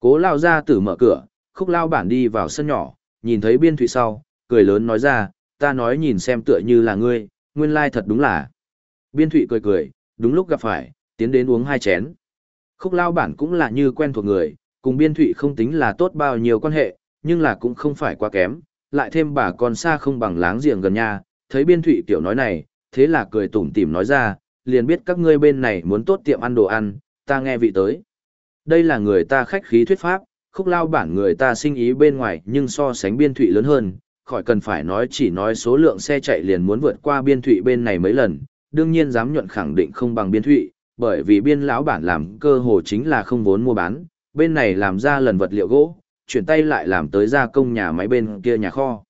Cố Lão gia tử mở cửa, khúc lao bản đi vào sân nhỏ, nhìn thấy biên thụy sau, cười lớn nói ra, ta nói nhìn xem tựa như là ngươi, nguyên lai thật đúng là. Biên thụy cười cười, đúng lúc gặp phải, tiến đến uống hai chén. Khúc lao bản cũng là như quen thuộc người, cùng biên thụy không tính là tốt bao nhiêu quan hệ, nhưng là cũng không phải quá kém, lại thêm bà con xa không bằng láng giềng gần nhà, thấy biên thụy tiểu nói này, thế là cười tủm tỉm nói ra, liền biết các ngươi bên này muốn tốt tiệm ăn đồ ăn, ta nghe vị tới. Đây là người ta khách khí thuyết pháp, khúc lao bản người ta sinh ý bên ngoài nhưng so sánh biên thụy lớn hơn, khỏi cần phải nói chỉ nói số lượng xe chạy liền muốn vượt qua biên thụy bên này mấy lần, đương nhiên dám nhuận khẳng định không bằng biên thụy, bởi vì biên lão bản làm cơ hồ chính là không vốn mua bán, bên này làm ra lần vật liệu gỗ, chuyển tay lại làm tới gia công nhà máy bên kia nhà kho.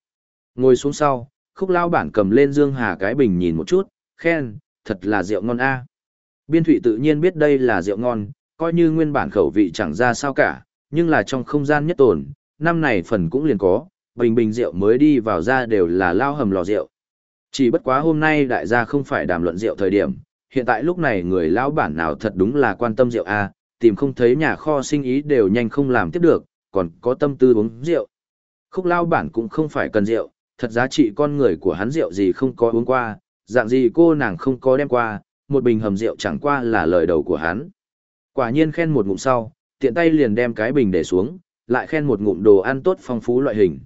Ngồi xuống sau, khúc lao bản cầm lên dương hà cái bình nhìn một chút, khen, thật là rượu ngon a. Biên thụy tự nhiên biết đây là rượu ngon, coi như nguyên bản khẩu vị chẳng ra sao cả, nhưng là trong không gian nhất tồn, năm này phần cũng liền có, bình bình rượu mới đi vào ra đều là lao hầm lò rượu. Chỉ bất quá hôm nay đại gia không phải đàm luận rượu thời điểm, hiện tại lúc này người lão bản nào thật đúng là quan tâm rượu a, tìm không thấy nhà kho sinh ý đều nhanh không làm tiếp được, còn có tâm tư uống rượu. Khúc lao bản cũng không phải cần rượu, thật giá trị con người của hắn rượu gì không có uống qua, dạng gì cô nàng không có đem qua, một bình hầm rượu chẳng qua là lời đầu của hắn. Quả nhiên khen một ngụm sau, tiện tay liền đem cái bình để xuống, lại khen một ngụm đồ ăn tốt phong phú loại hình.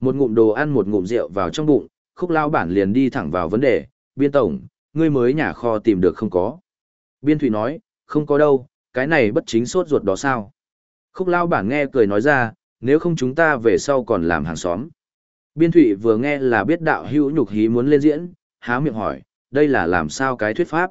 Một ngụm đồ ăn một ngụm rượu vào trong bụng, khúc lao bản liền đi thẳng vào vấn đề, biên tổng, ngươi mới nhà kho tìm được không có. Biên thủy nói, không có đâu, cái này bất chính sốt ruột đó sao. Khúc lao bản nghe cười nói ra, nếu không chúng ta về sau còn làm hàng xóm. Biên thủy vừa nghe là biết đạo hữu nhục hí muốn lên diễn, há miệng hỏi, đây là làm sao cái thuyết pháp.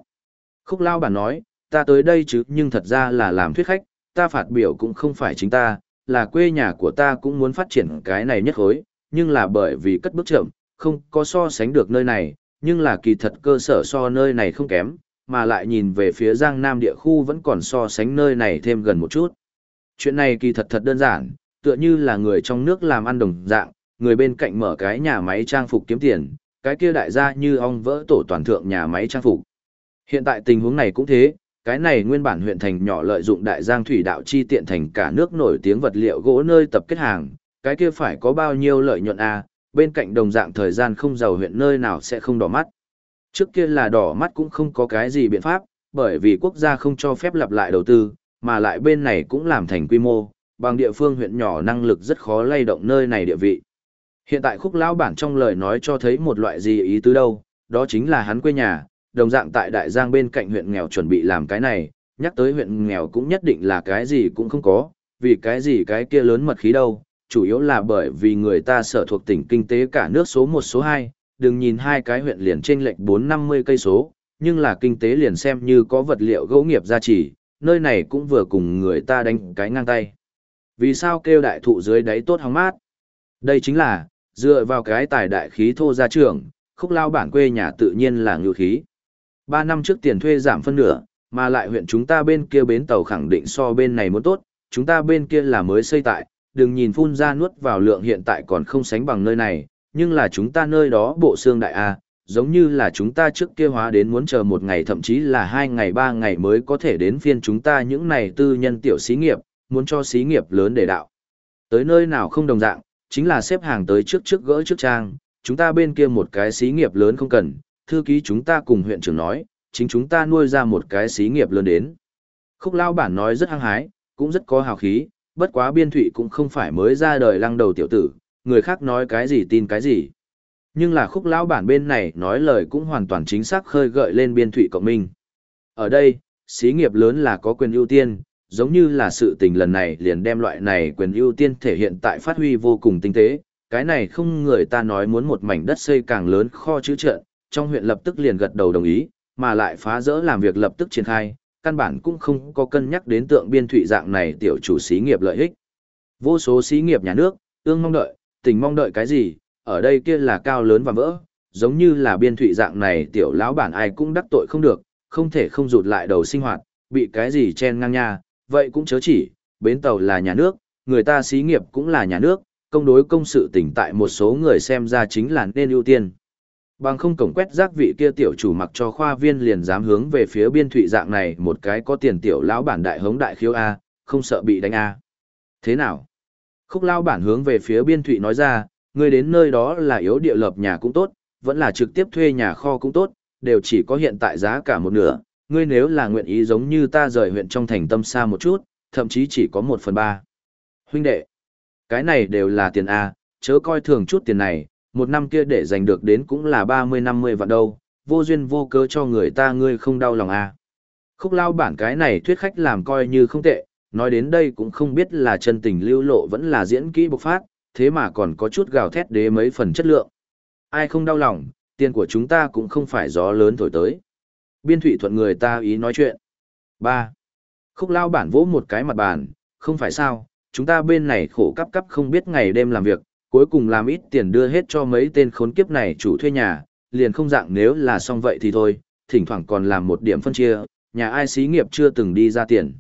Khúc lao bản nói, ta tới đây chứ nhưng thật ra là làm thuyết khách, ta phạt biểu cũng không phải chính ta, là quê nhà của ta cũng muốn phát triển cái này nhất khối, nhưng là bởi vì cất bước chậm, không có so sánh được nơi này, nhưng là kỳ thật cơ sở so nơi này không kém, mà lại nhìn về phía Giang Nam địa khu vẫn còn so sánh nơi này thêm gần một chút. Chuyện này kỳ thật thật đơn giản, tựa như là người trong nước làm ăn đồng dạng, người bên cạnh mở cái nhà máy trang phục kiếm tiền, cái kia đại gia như ong vỡ tổ toàn thượng nhà máy trang phục. Hiện tại tình huống này cũng thế, cái này nguyên bản huyện thành nhỏ lợi dụng đại giang thủy đạo chi tiện thành cả nước nổi tiếng vật liệu gỗ nơi tập kết hàng, cái kia phải có bao nhiêu lợi nhuận a, à, bên cạnh đồng dạng thời gian không giàu huyện nơi nào sẽ không đỏ mắt. Trước kia là đỏ mắt cũng không có cái gì biện pháp, bởi vì quốc gia không cho phép lặp lại đầu tư, mà lại bên này cũng làm thành quy mô, bằng địa phương huyện nhỏ năng lực rất khó lay động nơi này địa vị. Hiện tại khúc lão bản trong lời nói cho thấy một loại gì ý tứ đâu, đó chính là hắn quê nhà, đồng dạng tại Đại Giang bên cạnh huyện nghèo chuẩn bị làm cái này, nhắc tới huyện nghèo cũng nhất định là cái gì cũng không có, vì cái gì cái kia lớn mật khí đâu, chủ yếu là bởi vì người ta sở thuộc tỉnh kinh tế cả nước số 1 số 2, đừng nhìn hai cái huyện liền trên lệch 450 cây số, nhưng là kinh tế liền xem như có vật liệu gỗ nghiệp gia trì, nơi này cũng vừa cùng người ta đánh cái ngang tay. Vì sao kêu đại thụ dưới đáy tốt hóng mát? Đây chính là, dựa vào cái tài đại khí thô gia trưởng, khúc lao bản quê nhà tự nhiên là ngự khí. Ba năm trước tiền thuê giảm phân nửa, mà lại huyện chúng ta bên kia bến tàu khẳng định so bên này muốn tốt, chúng ta bên kia là mới xây tại, đừng nhìn phun ra nuốt vào lượng hiện tại còn không sánh bằng nơi này, nhưng là chúng ta nơi đó bộ xương đại A, giống như là chúng ta trước kia hóa đến muốn chờ một ngày thậm chí là hai ngày ba ngày mới có thể đến phiên chúng ta những này tư nhân tiểu xí nghiệp, muốn cho xí nghiệp lớn để đạo. Tới nơi nào không đồng dạng, chính là xếp hàng tới trước trước gỡ trước trang, chúng ta bên kia một cái xí nghiệp lớn không cần, thư ký chúng ta cùng huyện trưởng nói, chính chúng ta nuôi ra một cái xí nghiệp lớn đến. Khúc lao bản nói rất hăng hái, cũng rất có hào khí, bất quá biên thụy cũng không phải mới ra đời lăng đầu tiểu tử, người khác nói cái gì tin cái gì. Nhưng là khúc lão bản bên này nói lời cũng hoàn toàn chính xác khơi gợi lên biên thụy cộng minh. Ở đây, xí nghiệp lớn là có quyền ưu tiên, giống như là sự tình lần này liền đem loại này quyền ưu tiên thể hiện tại phát huy vô cùng tinh tế. Cái này không người ta nói muốn một mảnh đất xây càng lớn kho chữ trận, trong huyện lập tức liền gật đầu đồng ý, mà lại phá rỡ làm việc lập tức triển khai, căn bản cũng không có cân nhắc đến tượng biên thụy dạng này tiểu chủ xí nghiệp lợi ích. Vô số xí nghiệp nhà nước, ương mong đợi, tình mong đợi cái gì, ở đây kia là cao lớn và vỡ, giống như là biên thụy dạng này tiểu lão bản ai cũng đắc tội không được, không thể không rụt lại đầu sinh hoạt, bị cái gì chen ngang nha, vậy cũng chớ chỉ, bến tàu là nhà nước, người ta xí nghiệp cũng là nhà nước, công đối công sự tỉnh tại một số người xem ra chính là nên ưu tiên. Bằng không cổng quét rác vị kia tiểu chủ mặc cho khoa viên liền dám hướng về phía biên thụy dạng này một cái có tiền tiểu lão bản đại hống đại khiếu A, không sợ bị đánh A. Thế nào? Khúc lao bản hướng về phía biên thụy nói ra, người đến nơi đó là yếu địa lập nhà cũng tốt, vẫn là trực tiếp thuê nhà kho cũng tốt, đều chỉ có hiện tại giá cả một nửa. Ngươi nếu là nguyện ý giống như ta rời huyện trong thành tâm xa một chút, thậm chí chỉ có một phần ba. Huynh đệ, cái này đều là tiền A, chớ coi thường chút tiền này, một năm kia để giành được đến cũng là 30-50 vạn đâu, vô duyên vô cớ cho người ta ngươi không đau lòng à Khúc lao bản cái này thuyết khách làm coi như không tệ, nói đến đây cũng không biết là chân tình lưu lộ vẫn là diễn kỹ bộc phát, thế mà còn có chút gào thét đế mấy phần chất lượng. Ai không đau lòng, tiền của chúng ta cũng không phải gió lớn thổi tới. Biên thủy thuận người ta ý nói chuyện. 3. Khúc lao bản vỗ một cái mặt bàn, không phải sao, chúng ta bên này khổ cấp cấp không biết ngày đêm làm việc, cuối cùng làm ít tiền đưa hết cho mấy tên khốn kiếp này chủ thuê nhà, liền không dạng nếu là xong vậy thì thôi, thỉnh thoảng còn làm một điểm phân chia, nhà ai xí nghiệp chưa từng đi ra tiền.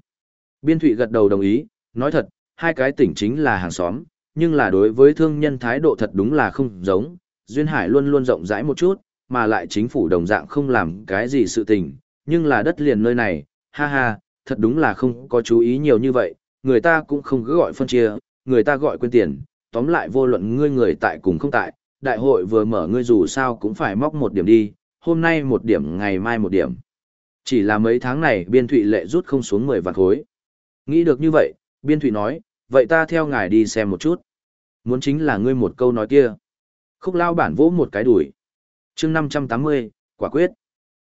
Biên Thụy gật đầu đồng ý, nói thật, hai cái tỉnh chính là hàng xóm, nhưng là đối với thương nhân thái độ thật đúng là không giống, Duyên Hải luôn luôn rộng rãi một chút, mà lại chính phủ đồng dạng không làm cái gì sự tình, nhưng là đất liền nơi này, ha ha, thật đúng là không có chú ý nhiều như vậy, người ta cũng không cứ gọi phân chia, người ta gọi quên tiền, tóm lại vô luận ngươi người tại cùng không tại, đại hội vừa mở ngươi dù sao cũng phải móc một điểm đi, hôm nay một điểm ngày mai một điểm. Chỉ là mấy tháng này biên thụy lệ rút không xuống 10 vạn khối. Nghĩ được như vậy, biên thụy nói, vậy ta theo ngài đi xem một chút. Muốn chính là ngươi một câu nói kia. Khúc lao bản vỗ một cái đuổi. chương 580, quả quyết.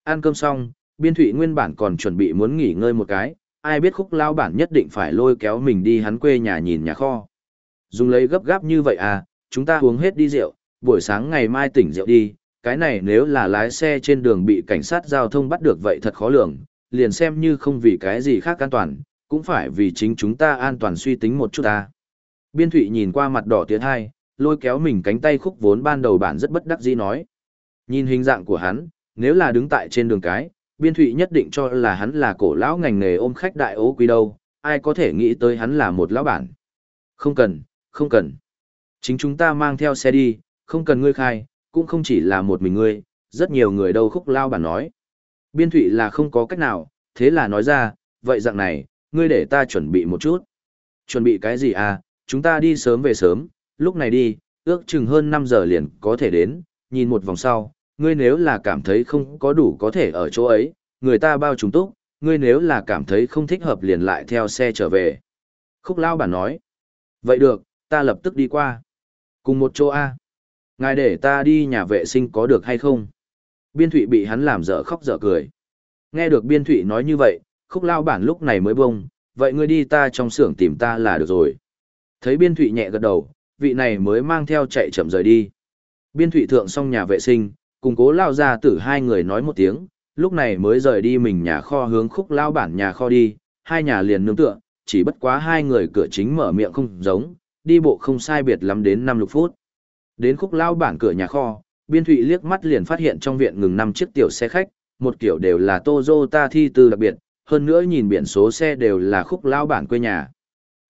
Ăn cơm xong, biên thụy nguyên bản còn chuẩn bị muốn nghỉ ngơi một cái, ai biết khúc lao bản nhất định phải lôi kéo mình đi hắn quê nhà nhìn nhà kho. Dùng lấy gấp gáp như vậy à, chúng ta uống hết đi rượu, buổi sáng ngày mai tỉnh rượu đi, cái này nếu là lái xe trên đường bị cảnh sát giao thông bắt được vậy thật khó lường, liền xem như không vì cái gì khác an toàn, cũng phải vì chính chúng ta an toàn suy tính một chút ta. Biên Thụy nhìn qua mặt đỏ tiến hai, lôi kéo mình cánh tay khúc vốn ban đầu bản rất bất đắc dĩ nói. Nhìn hình dạng của hắn, nếu là đứng tại trên đường cái, Biên Thụy nhất định cho là hắn là cổ lão ngành nghề ôm khách đại ố quý đâu, ai có thể nghĩ tới hắn là một lão bản. Không cần, không cần. Chính chúng ta mang theo xe đi, không cần ngươi khai, cũng không chỉ là một mình ngươi, rất nhiều người đâu khúc lao bản nói. Biên thụy là không có cách nào, thế là nói ra, vậy dạng này, ngươi để ta chuẩn bị một chút. Chuẩn bị cái gì à, chúng ta đi sớm về sớm, lúc này đi, ước chừng hơn 5 giờ liền có thể đến, nhìn một vòng sau, ngươi nếu là cảm thấy không có đủ có thể ở chỗ ấy, người ta bao chúng túc, ngươi nếu là cảm thấy không thích hợp liền lại theo xe trở về. Khúc lao bản nói, vậy được, ta lập tức đi qua. Cùng một chỗ A. Ngài để ta đi nhà vệ sinh có được hay không? Biên thụy bị hắn làm dở khóc dở cười. Nghe được biên thụy nói như vậy, khúc lao bản lúc này mới bông, vậy ngươi đi ta trong xưởng tìm ta là được rồi. Thấy biên thụy nhẹ gật đầu, vị này mới mang theo chạy chậm rời đi. Biên thụy thượng xong nhà vệ sinh, cùng cố lao ra tử hai người nói một tiếng, lúc này mới rời đi mình nhà kho hướng khúc lao bản nhà kho đi, hai nhà liền nương tựa, chỉ bất quá hai người cửa chính mở miệng không giống, đi bộ không sai biệt lắm đến năm lục phút. Đến khúc lao bản cửa nhà kho, biên thụy liếc mắt liền phát hiện trong viện ngừng năm chiếc tiểu xe khách, một kiểu đều là Toyota thi tư đặc biệt, hơn nữa nhìn biển số xe đều là khúc lao bản quê nhà.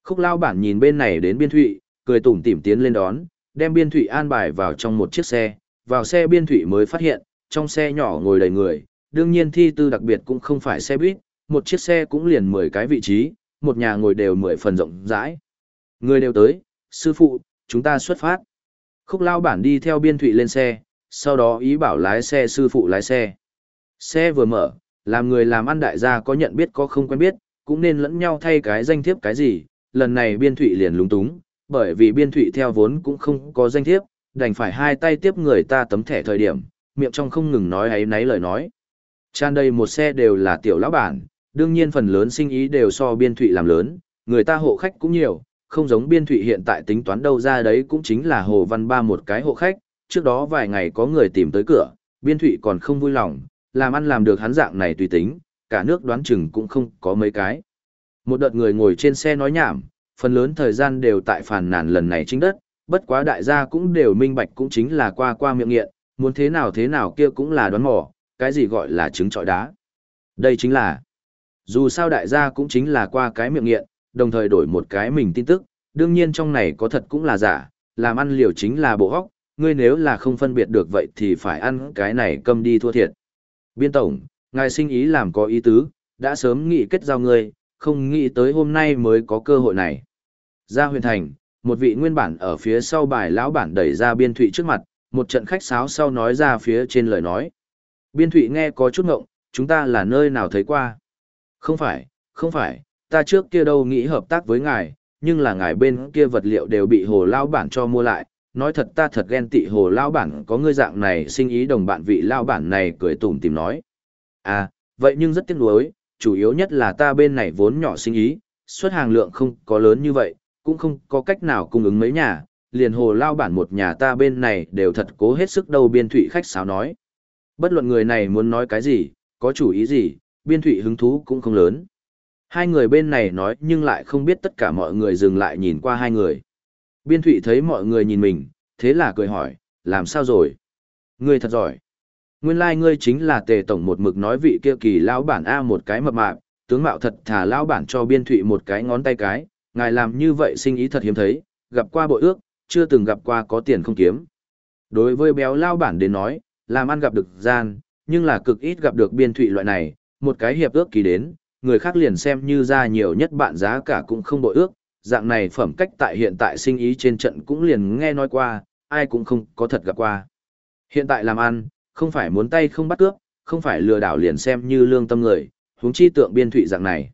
Khúc lao bản nhìn bên này đến biên thụy, cười tủm tỉm tiến lên đón, đem biên thụy an bài vào trong một chiếc xe, vào xe biên thụy mới phát hiện, trong xe nhỏ ngồi đầy người, đương nhiên thi tư đặc biệt cũng không phải xe buýt, một chiếc xe cũng liền 10 cái vị trí, một nhà ngồi đều 10 phần rộng rãi. Người đều tới, sư phụ, chúng ta xuất phát. Khúc lao bản đi theo biên thụy lên xe, sau đó ý bảo lái xe sư phụ lái xe. Xe vừa mở, làm người làm ăn đại gia có nhận biết có không quen biết, cũng nên lẫn nhau thay cái danh thiếp cái gì, lần này biên thụy liền lúng túng, bởi vì biên thụy theo vốn cũng không có danh thiếp, đành phải hai tay tiếp người ta tấm thẻ thời điểm, miệng trong không ngừng nói ấy nấy lời nói. Tràn đầy một xe đều là tiểu lão bản, đương nhiên phần lớn sinh ý đều so biên thụy làm lớn, người ta hộ khách cũng nhiều, không giống biên thụy hiện tại tính toán đâu ra đấy cũng chính là Hồ Văn Ba một cái hộ khách, trước đó vài ngày có người tìm tới cửa, biên thụy còn không vui lòng, làm ăn làm được hắn dạng này tùy tính, cả nước đoán chừng cũng không có mấy cái. Một đợt người ngồi trên xe nói nhảm, phần lớn thời gian đều tại phản nàn lần này chính đất, bất quá đại gia cũng đều minh bạch cũng chính là qua qua miệng nghiện, muốn thế nào thế nào kia cũng là đoán mò, cái gì gọi là trứng trọi đá. Đây chính là, dù sao đại gia cũng chính là qua cái miệng nghiện, đồng thời đổi một cái mình tin tức, đương nhiên trong này có thật cũng là giả, làm ăn liều chính là bộ hóc, ngươi nếu là không phân biệt được vậy thì phải ăn cái này cầm đi thua thiệt. Biên tổng, ngài sinh ý làm có ý tứ, đã sớm nghĩ kết giao ngươi, không nghĩ tới hôm nay mới có cơ hội này. Ra huyền thành, một vị nguyên bản ở phía sau bài lão bản đẩy ra biên thụy trước mặt, một trận khách sáo sau nói ra phía trên lời nói. Biên thụy nghe có chút ngộng, chúng ta là nơi nào thấy qua. Không phải, không phải, ta trước kia đâu nghĩ hợp tác với ngài, nhưng là ngài bên kia vật liệu đều bị hồ lao bản cho mua lại. Nói thật ta thật ghen tị hồ lao bản có ngươi dạng này sinh ý đồng bạn vị lao bản này cười tủm tìm nói. À, vậy nhưng rất tiếc nuối, chủ yếu nhất là ta bên này vốn nhỏ sinh ý, xuất hàng lượng không có lớn như vậy, cũng không có cách nào cung ứng mấy nhà, liền hồ lao bản một nhà ta bên này đều thật cố hết sức đâu biên thụy khách sáo nói. Bất luận người này muốn nói cái gì, có chủ ý gì, biên thụy hứng thú cũng không lớn. Hai người bên này nói nhưng lại không biết tất cả mọi người dừng lại nhìn qua hai người. Biên thụy thấy mọi người nhìn mình, thế là cười hỏi, làm sao rồi? Ngươi thật giỏi. Nguyên lai like ngươi chính là tề tổng một mực nói vị kia kỳ lão bản A một cái mập mạp, tướng mạo thật thà lão bản cho biên thụy một cái ngón tay cái, ngài làm như vậy sinh ý thật hiếm thấy, gặp qua bội ước, chưa từng gặp qua có tiền không kiếm. Đối với béo lao bản đến nói, làm ăn gặp được gian, nhưng là cực ít gặp được biên thụy loại này, một cái hiệp ước kỳ đến, người khác liền xem như ra nhiều nhất bạn giá cả cũng không bội ước, dạng này phẩm cách tại hiện tại sinh ý trên trận cũng liền nghe nói qua, ai cũng không có thật gặp qua. Hiện tại làm ăn, không phải muốn tay không bắt cướp, không phải lừa đảo liền xem như lương tâm người, huống chi tượng biên thụy dạng này.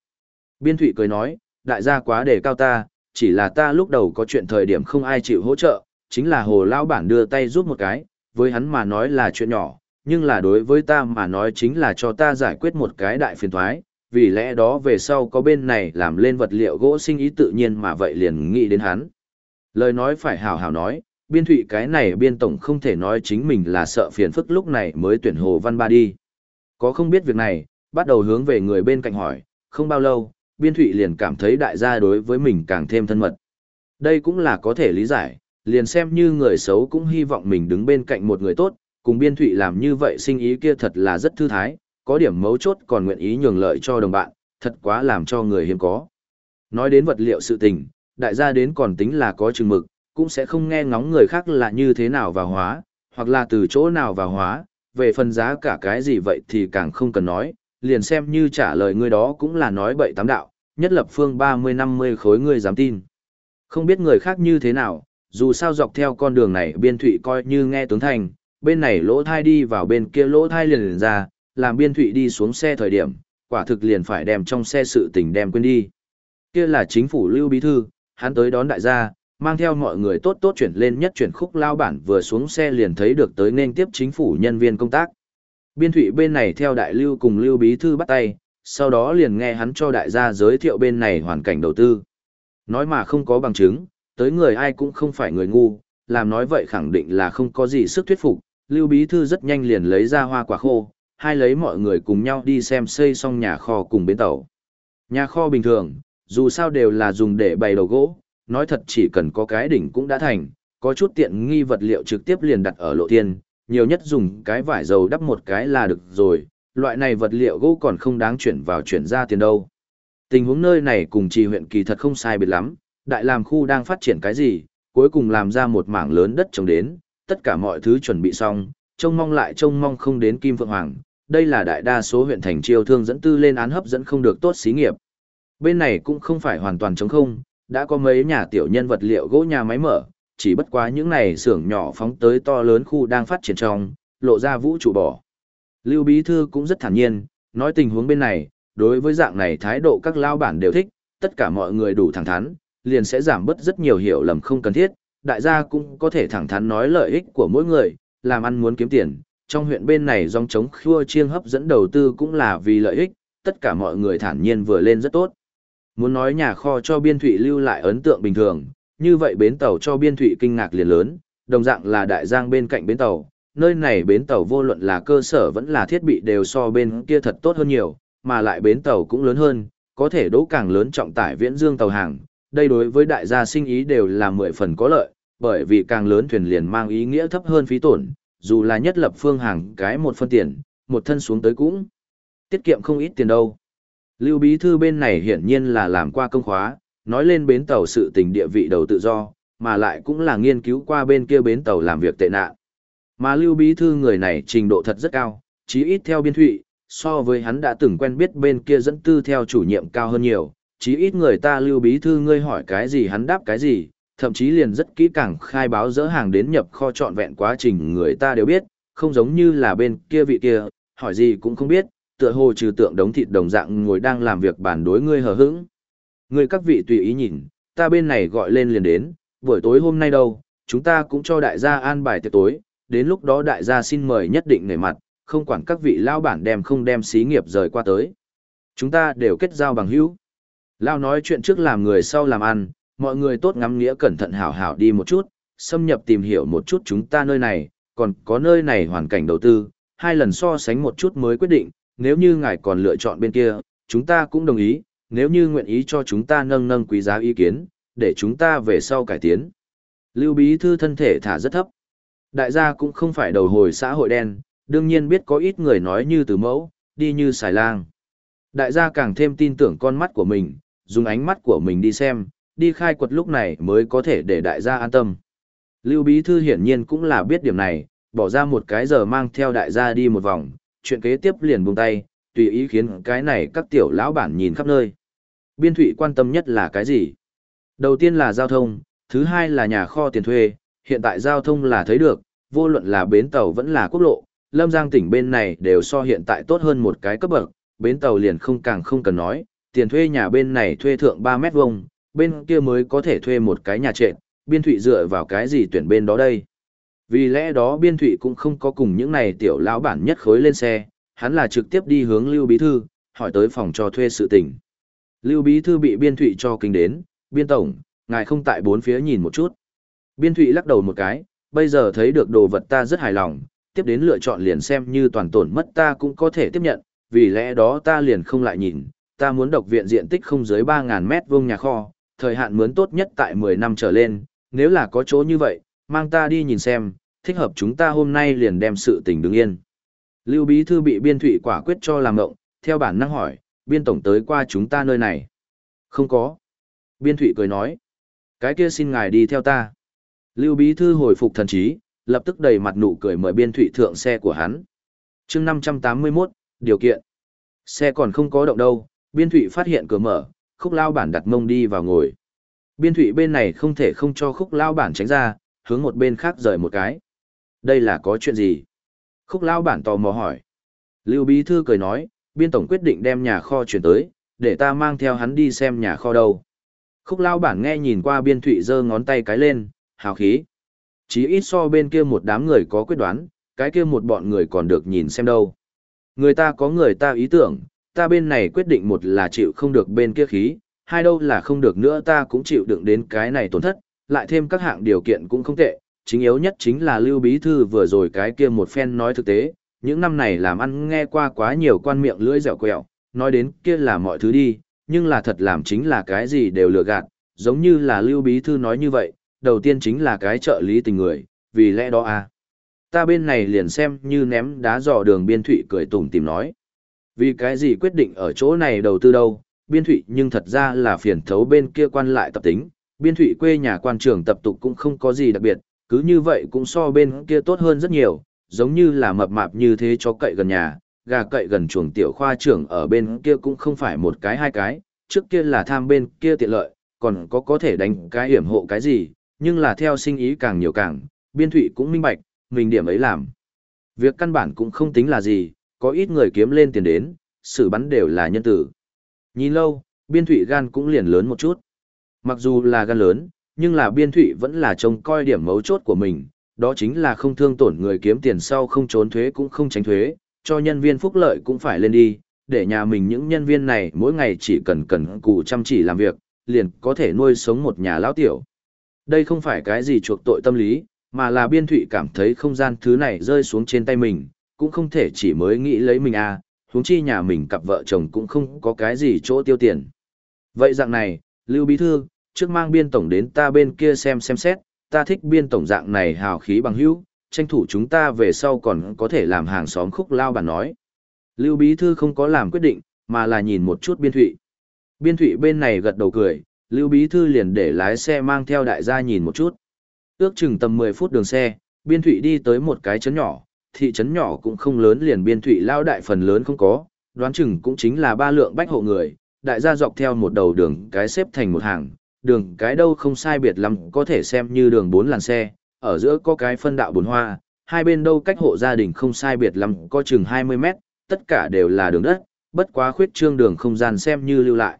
Biên thụy cười nói, đại gia quá đề cao ta, chỉ là ta lúc đầu có chuyện thời điểm không ai chịu hỗ trợ, chính là hồ lao bản đưa tay giúp một cái, với hắn mà nói là chuyện nhỏ, nhưng là đối với ta mà nói chính là cho ta giải quyết một cái đại phiền thoái, vì lẽ đó về sau có bên này làm lên vật liệu gỗ sinh ý tự nhiên mà vậy liền nghĩ đến hắn. Lời nói phải hào hào nói, biên thụy cái này biên tổng không thể nói chính mình là sợ phiền phức lúc này mới tuyển Hồ Văn Ba đi. Có không biết việc này, bắt đầu hướng về người bên cạnh hỏi, không bao lâu, biên thụy liền cảm thấy đại gia đối với mình càng thêm thân mật. Đây cũng là có thể lý giải, liền xem như người xấu cũng hy vọng mình đứng bên cạnh một người tốt, cùng biên thụy làm như vậy sinh ý kia thật là rất thư thái, có điểm mấu chốt còn nguyện ý nhường lợi cho đồng bạn, thật quá làm cho người hiếm có. Nói đến vật liệu sự tình, đại gia đến còn tính là có chừng mực, cũng sẽ không nghe ngóng người khác là như thế nào vào hóa, hoặc là từ chỗ nào vào hóa, về phần giá cả cái gì vậy thì càng không cần nói, liền xem như trả lời người đó cũng là nói bậy tám đạo, nhất lập phương 30-50 khối người dám tin. Không biết người khác như thế nào, dù sao dọc theo con đường này biên thụy coi như nghe tướng thành, bên này lỗ thai đi vào bên kia lỗ thai liền, liền ra, làm biên thụy đi xuống xe thời điểm, quả thực liền phải đem trong xe sự tình đem quên đi. Kia là chính phủ lưu bí thư, hắn tới đón đại gia, mang theo mọi người tốt tốt chuyển lên nhất chuyển khúc lao bản vừa xuống xe liền thấy được tới nên tiếp chính phủ nhân viên công tác. Biên thụy bên này theo đại lưu cùng lưu bí thư bắt tay, sau đó liền nghe hắn cho đại gia giới thiệu bên này hoàn cảnh đầu tư. Nói mà không có bằng chứng, tới người ai cũng không phải người ngu, làm nói vậy khẳng định là không có gì sức thuyết phục, lưu bí thư rất nhanh liền lấy ra hoa quả khô, hai lấy mọi người cùng nhau đi xem xây xong nhà kho cùng bến tàu. Nhà kho bình thường, dù sao đều là dùng để bày đầu gỗ, nói thật chỉ cần có cái đỉnh cũng đã thành, có chút tiện nghi vật liệu trực tiếp liền đặt ở lộ tiên nhiều nhất dùng cái vải dầu đắp một cái là được rồi, loại này vật liệu gỗ còn không đáng chuyển vào chuyển ra tiền đâu. Tình huống nơi này cùng trì huyện kỳ thật không sai biệt lắm, đại làm khu đang phát triển cái gì, cuối cùng làm ra một mảng lớn đất trồng đến, tất cả mọi thứ chuẩn bị xong, trông mong lại trông mong không đến Kim Phượng Hoàng, đây là đại đa số huyện thành chiêu thương dẫn tư lên án hấp dẫn không được tốt xí nghiệp. Bên này cũng không phải hoàn toàn trống không, đã có mấy nhà tiểu nhân vật liệu gỗ nhà máy mở, chỉ bất quá những này xưởng nhỏ phóng tới to lớn khu đang phát triển trong, lộ ra vũ trụ bỏ. Lưu Bí Thư cũng rất thản nhiên, nói tình huống bên này, đối với dạng này thái độ các lao bản đều thích, tất cả mọi người đủ thẳng thắn, liền sẽ giảm bớt rất nhiều hiểu lầm không cần thiết, đại gia cũng có thể thẳng thắn nói lợi ích của mỗi người, làm ăn muốn kiếm tiền. Trong huyện bên này dòng chống khua chiêng hấp dẫn đầu tư cũng là vì lợi ích, tất cả mọi người thản nhiên vừa lên rất tốt. Muốn nói nhà kho cho biên thụy lưu lại ấn tượng bình thường, như vậy bến tàu cho biên thụy kinh ngạc liền lớn, đồng dạng là đại giang bên cạnh bến tàu, nơi này bến tàu vô luận là cơ sở vẫn là thiết bị đều so bên kia thật tốt hơn nhiều, mà lại bến tàu cũng lớn hơn, có thể đỗ càng lớn trọng tải viễn dương tàu hàng, đây đối với đại gia sinh ý đều là mười phần có lợi, bởi vì càng lớn thuyền liền mang ý nghĩa thấp hơn phí tổn, dù là nhất lập phương hàng cái một phân tiền, một thân xuống tới cũng tiết kiệm không ít tiền đâu. Lưu Bí Thư bên này hiển nhiên là làm qua công khóa, nói lên bến tàu sự tình địa vị đầu tự do, mà lại cũng là nghiên cứu qua bên kia bến tàu làm việc tệ nạn. Mà Lưu Bí Thư người này trình độ thật rất cao, chí ít theo biên thụy, so với hắn đã từng quen biết bên kia dẫn tư theo chủ nhiệm cao hơn nhiều, chí ít người ta Lưu Bí Thư ngươi hỏi cái gì hắn đáp cái gì, thậm chí liền rất kỹ càng khai báo dỡ hàng đến nhập kho trọn vẹn quá trình người ta đều biết, không giống như là bên kia vị kia, hỏi gì cũng không biết, tựa hồ trừ tượng đống thịt đồng dạng ngồi đang làm việc bàn đối ngươi hờ hững. Ngươi các vị tùy ý nhìn, ta bên này gọi lên liền đến, buổi tối hôm nay đâu, chúng ta cũng cho đại gia an bài tiệc tối, đến lúc đó đại gia xin mời nhất định nể mặt, không quản các vị lao bản đem không đem xí nghiệp rời qua tới. Chúng ta đều kết giao bằng hữu. Lao nói chuyện trước làm người sau làm ăn, mọi người tốt ngắm nghĩa cẩn thận hảo hảo đi một chút, xâm nhập tìm hiểu một chút chúng ta nơi này, còn có nơi này hoàn cảnh đầu tư, hai lần so sánh một chút mới quyết định, nếu như ngài còn lựa chọn bên kia, chúng ta cũng đồng ý, nếu như nguyện ý cho chúng ta nâng nâng quý giá ý kiến, để chúng ta về sau cải tiến. Lưu Bí Thư thân thể thả rất thấp. Đại gia cũng không phải đầu hồi xã hội đen, đương nhiên biết có ít người nói như từ mẫu, đi như xài lang. Đại gia càng thêm tin tưởng con mắt của mình, dùng ánh mắt của mình đi xem, đi khai quật lúc này mới có thể để đại gia an tâm. Lưu Bí Thư hiển nhiên cũng là biết điểm này, bỏ ra một cái giờ mang theo đại gia đi một vòng, chuyện kế tiếp liền buông tay, tùy ý khiến cái này các tiểu lão bản nhìn khắp nơi. Biên thủy quan tâm nhất là cái gì? Đầu tiên là giao thông, thứ hai là nhà kho tiền thuê, hiện tại giao thông là thấy được, vô luận là bến tàu vẫn là quốc lộ, Lâm Giang tỉnh bên này đều so hiện tại tốt hơn một cái cấp bậc, bến tàu liền không càng không cần nói, tiền thuê nhà bên này thuê thượng 3 mét vuông, bên kia mới có thể thuê một cái nhà trệ, biên thụy dựa vào cái gì tuyển bên đó đây. Vì lẽ đó biên thụy cũng không có cùng những này tiểu lão bản nhất khối lên xe, hắn là trực tiếp đi hướng Lưu Bí Thư, hỏi tới phòng cho thuê sự tình. Lưu Bí Thư bị biên thụy cho kinh đến, biên tổng, ngài không tại bốn phía nhìn một chút. Biên thụy lắc đầu một cái, bây giờ thấy được đồ vật ta rất hài lòng, tiếp đến lựa chọn liền xem như toàn tổn mất ta cũng có thể tiếp nhận, vì lẽ đó ta liền không lại nhìn, ta muốn độc viện diện tích không dưới 3.000 mét vuông nhà kho, thời hạn mướn tốt nhất tại 10 năm trở lên, nếu là có chỗ như vậy, mang ta đi nhìn xem, thích hợp chúng ta hôm nay liền đem sự tình đứng yên. Lưu Bí Thư bị biên thụy quả quyết cho làm ngộng, theo bản năng hỏi, biên tổng tới qua chúng ta nơi này. Không có. Biên thụy cười nói, cái kia xin ngài đi theo ta. Lưu Bí Thư hồi phục thần trí, lập tức đầy mặt nụ cười mời biên thụy thượng xe của hắn. chương 581, điều kiện. Xe còn không có động đâu, biên thụy phát hiện cửa mở, khúc lao bản đặt mông đi vào ngồi. Biên thụy bên này không thể không cho khúc lao bản tránh ra, hướng một bên khác rời một cái. Đây là có chuyện gì? Khúc lao bản tò mò hỏi. Lưu Bí Thư cười nói, biên tổng quyết định đem nhà kho chuyển tới, để ta mang theo hắn đi xem nhà kho đâu. Khúc lao bản nghe nhìn qua biên thụy giơ ngón tay cái lên, hào khí. Chí ít so bên kia một đám người có quyết đoán, cái kia một bọn người còn được nhìn xem đâu. Người ta có người ta ý tưởng, ta bên này quyết định một là chịu không được bên kia khí, hai đâu là không được nữa ta cũng chịu đựng đến cái này tổn thất, lại thêm các hạng điều kiện cũng không tệ, chính yếu nhất chính là Lưu Bí Thư vừa rồi cái kia một phen nói thực tế, những năm này làm ăn nghe qua quá nhiều quan miệng lưỡi dẻo quẹo, nói đến kia là mọi thứ đi, nhưng là thật làm chính là cái gì đều lừa gạt, giống như là Lưu Bí Thư nói như vậy, đầu tiên chính là cái trợ lý tình người, vì lẽ đó à. Ta bên này liền xem như ném đá dò đường biên thụy cười tủm tìm nói. Vì cái gì quyết định ở chỗ này đầu tư đâu, biên thụy nhưng thật ra là phiền thấu bên kia quan lại tập tính, biên thụy quê nhà quan trường tập tục cũng không có gì đặc biệt, cứ như vậy cũng so bên kia tốt hơn rất nhiều, giống như là mập mạp như thế cho cậy gần nhà, gà cậy gần chuồng tiểu khoa trưởng ở bên kia cũng không phải một cái hai cái, trước kia là tham bên kia tiện lợi, còn có có thể đánh cái hiểm hộ cái gì, nhưng là theo sinh ý càng nhiều càng, biên thụy cũng minh bạch, mình điểm ấy làm. Việc căn bản cũng không tính là gì, có ít người kiếm lên tiền đến, xử bắn đều là nhân tử. Nhìn lâu, biên thủy gan cũng liền lớn một chút. Mặc dù là gan lớn, nhưng là biên thủy vẫn là trông coi điểm mấu chốt của mình, đó chính là không thương tổn người kiếm tiền sau không trốn thuế cũng không tránh thuế, cho nhân viên phúc lợi cũng phải lên đi, để nhà mình những nhân viên này mỗi ngày chỉ cần cần cù chăm chỉ làm việc, liền có thể nuôi sống một nhà lão tiểu. Đây không phải cái gì chuộc tội tâm lý, mà là biên thụy cảm thấy không gian thứ này rơi xuống trên tay mình, cũng không thể chỉ mới nghĩ lấy mình à, huống chi nhà mình cặp vợ chồng cũng không có cái gì chỗ tiêu tiền. Vậy dạng này, Lưu Bí Thư, trước mang biên tổng đến ta bên kia xem xem xét, ta thích biên tổng dạng này hào khí bằng hữu, tranh thủ chúng ta về sau còn có thể làm hàng xóm khúc lao bản nói. Lưu Bí Thư không có làm quyết định, mà là nhìn một chút biên thụy. Biên thụy bên này gật đầu cười, Lưu Bí Thư liền để lái xe mang theo đại gia nhìn một chút. Ước chừng tầm 10 phút đường xe, biên thụy đi tới một cái chấn nhỏ, thị trấn nhỏ cũng không lớn liền biên thụy lao đại phần lớn không có, đoán chừng cũng chính là ba lượng bách hộ người, đại gia dọc theo một đầu đường cái xếp thành một hàng, đường cái đâu không sai biệt lắm có thể xem như đường bốn làn xe, ở giữa có cái phân đạo bốn hoa, hai bên đâu cách hộ gia đình không sai biệt lắm có chừng 20 mét, tất cả đều là đường đất, bất quá khuyết trương đường không gian xem như lưu lại.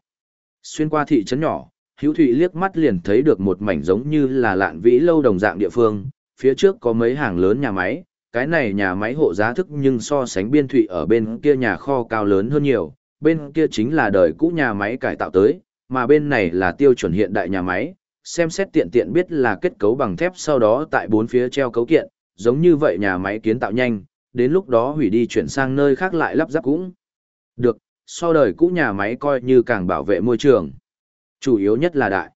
Xuyên qua thị trấn nhỏ, Hữu Thụy liếc mắt liền thấy được một mảnh giống như là lạn vĩ lâu đồng dạng địa phương, phía trước có mấy hàng lớn nhà máy, cái này nhà máy hộ giá thức nhưng so sánh biên thụy ở bên kia nhà kho cao lớn hơn nhiều, bên kia chính là đời cũ nhà máy cải tạo tới, mà bên này là tiêu chuẩn hiện đại nhà máy, xem xét tiện tiện biết là kết cấu bằng thép sau đó tại bốn phía treo cấu kiện, giống như vậy nhà máy kiến tạo nhanh, đến lúc đó hủy đi chuyển sang nơi khác lại lắp ráp cũng được, so đời cũ nhà máy coi như càng bảo vệ môi trường. Chủ yếu nhất là đại.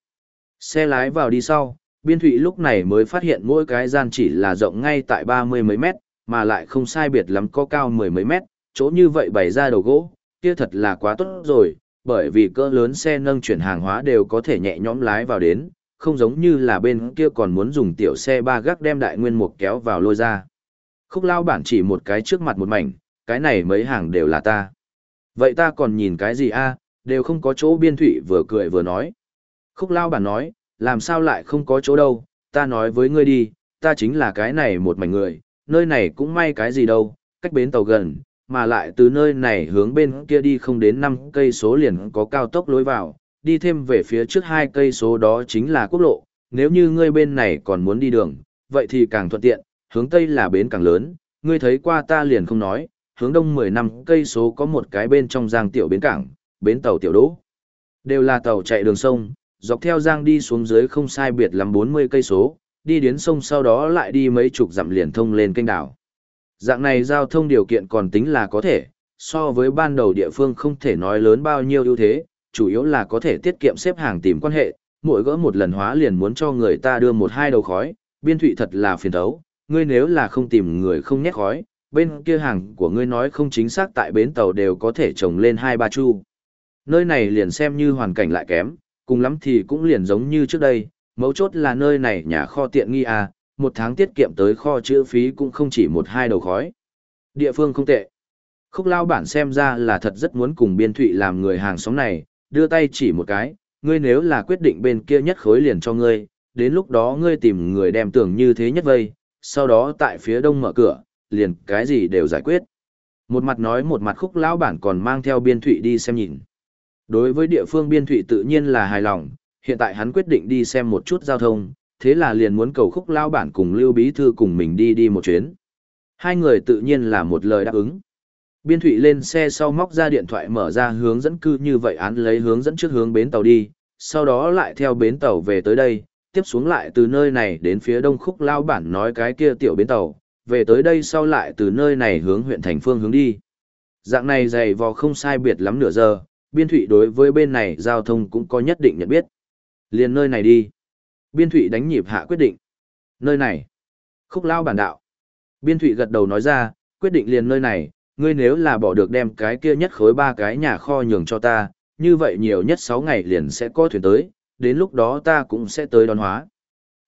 Xe lái vào đi sau, biên thụy lúc này mới phát hiện mỗi cái gian chỉ là rộng ngay tại ba mươi mấy mét, mà lại không sai biệt lắm có cao mười mấy mét, chỗ như vậy bày ra đầu gỗ, kia thật là quá tốt rồi, bởi vì cỡ lớn xe nâng chuyển hàng hóa đều có thể nhẹ nhõm lái vào đến, không giống như là bên kia còn muốn dùng tiểu xe ba gác đem đại nguyên mục kéo vào lôi ra. Khúc lao bản chỉ một cái trước mặt một mảnh, cái này mấy hàng đều là ta. Vậy ta còn nhìn cái gì a đều không có chỗ biên thủy vừa cười vừa nói. Khúc lao bản nói, làm sao lại không có chỗ đâu, ta nói với ngươi đi, ta chính là cái này một mảnh người, nơi này cũng may cái gì đâu, cách bến tàu gần, mà lại từ nơi này hướng bên kia đi không đến 5 cây số liền có cao tốc lối vào, đi thêm về phía trước hai cây số đó chính là quốc lộ, nếu như ngươi bên này còn muốn đi đường, vậy thì càng thuận tiện, hướng tây là bến càng lớn, ngươi thấy qua ta liền không nói, hướng đông 10 năm cây số có một cái bên trong giang tiểu bến cảng, bến tàu tiểu đỗ. Đều là tàu chạy đường sông, dọc theo giang đi xuống dưới không sai biệt lắm 40 cây số, đi đến sông sau đó lại đi mấy chục dặm liền thông lên kênh đảo. Dạng này giao thông điều kiện còn tính là có thể, so với ban đầu địa phương không thể nói lớn bao nhiêu ưu thế, chủ yếu là có thể tiết kiệm xếp hàng tìm quan hệ, mỗi gỡ một lần hóa liền muốn cho người ta đưa một hai đầu khói, biên thụy thật là phiền thấu, ngươi nếu là không tìm người không nhét khói, bên kia hàng của ngươi nói không chính xác tại bến tàu đều có thể trồng lên hai ba chu. Nơi này liền xem như hoàn cảnh lại kém, cùng lắm thì cũng liền giống như trước đây, mấu chốt là nơi này nhà kho tiện nghi à, một tháng tiết kiệm tới kho chữ phí cũng không chỉ một hai đầu khói. Địa phương không tệ. Khúc lao bản xem ra là thật rất muốn cùng biên thụy làm người hàng xóm này, đưa tay chỉ một cái, ngươi nếu là quyết định bên kia nhất khối liền cho ngươi, đến lúc đó ngươi tìm người đem tưởng như thế nhất vây, sau đó tại phía đông mở cửa, liền cái gì đều giải quyết. Một mặt nói một mặt khúc lão bản còn mang theo biên thụy đi xem nhìn. Đối với địa phương biên thụy tự nhiên là hài lòng, hiện tại hắn quyết định đi xem một chút giao thông, thế là liền muốn cầu khúc lao bản cùng Lưu Bí Thư cùng mình đi đi một chuyến. Hai người tự nhiên là một lời đáp ứng. Biên Thụy lên xe sau móc ra điện thoại mở ra hướng dẫn cư như vậy án lấy hướng dẫn trước hướng bến tàu đi, sau đó lại theo bến tàu về tới đây, tiếp xuống lại từ nơi này đến phía đông khúc lao bản nói cái kia tiểu bến tàu, về tới đây sau lại từ nơi này hướng huyện thành phương hướng đi. Dạng này dày vò không sai biệt lắm nửa giờ, biên thụy đối với bên này giao thông cũng có nhất định nhận biết. Liền nơi này đi. Biên thụy đánh nhịp hạ quyết định. Nơi này. Khúc lao bản đạo. Biên thụy gật đầu nói ra, quyết định liền nơi này, ngươi nếu là bỏ được đem cái kia nhất khối ba cái nhà kho nhường cho ta, như vậy nhiều nhất 6 ngày liền sẽ có thuyền tới, đến lúc đó ta cũng sẽ tới đón hóa.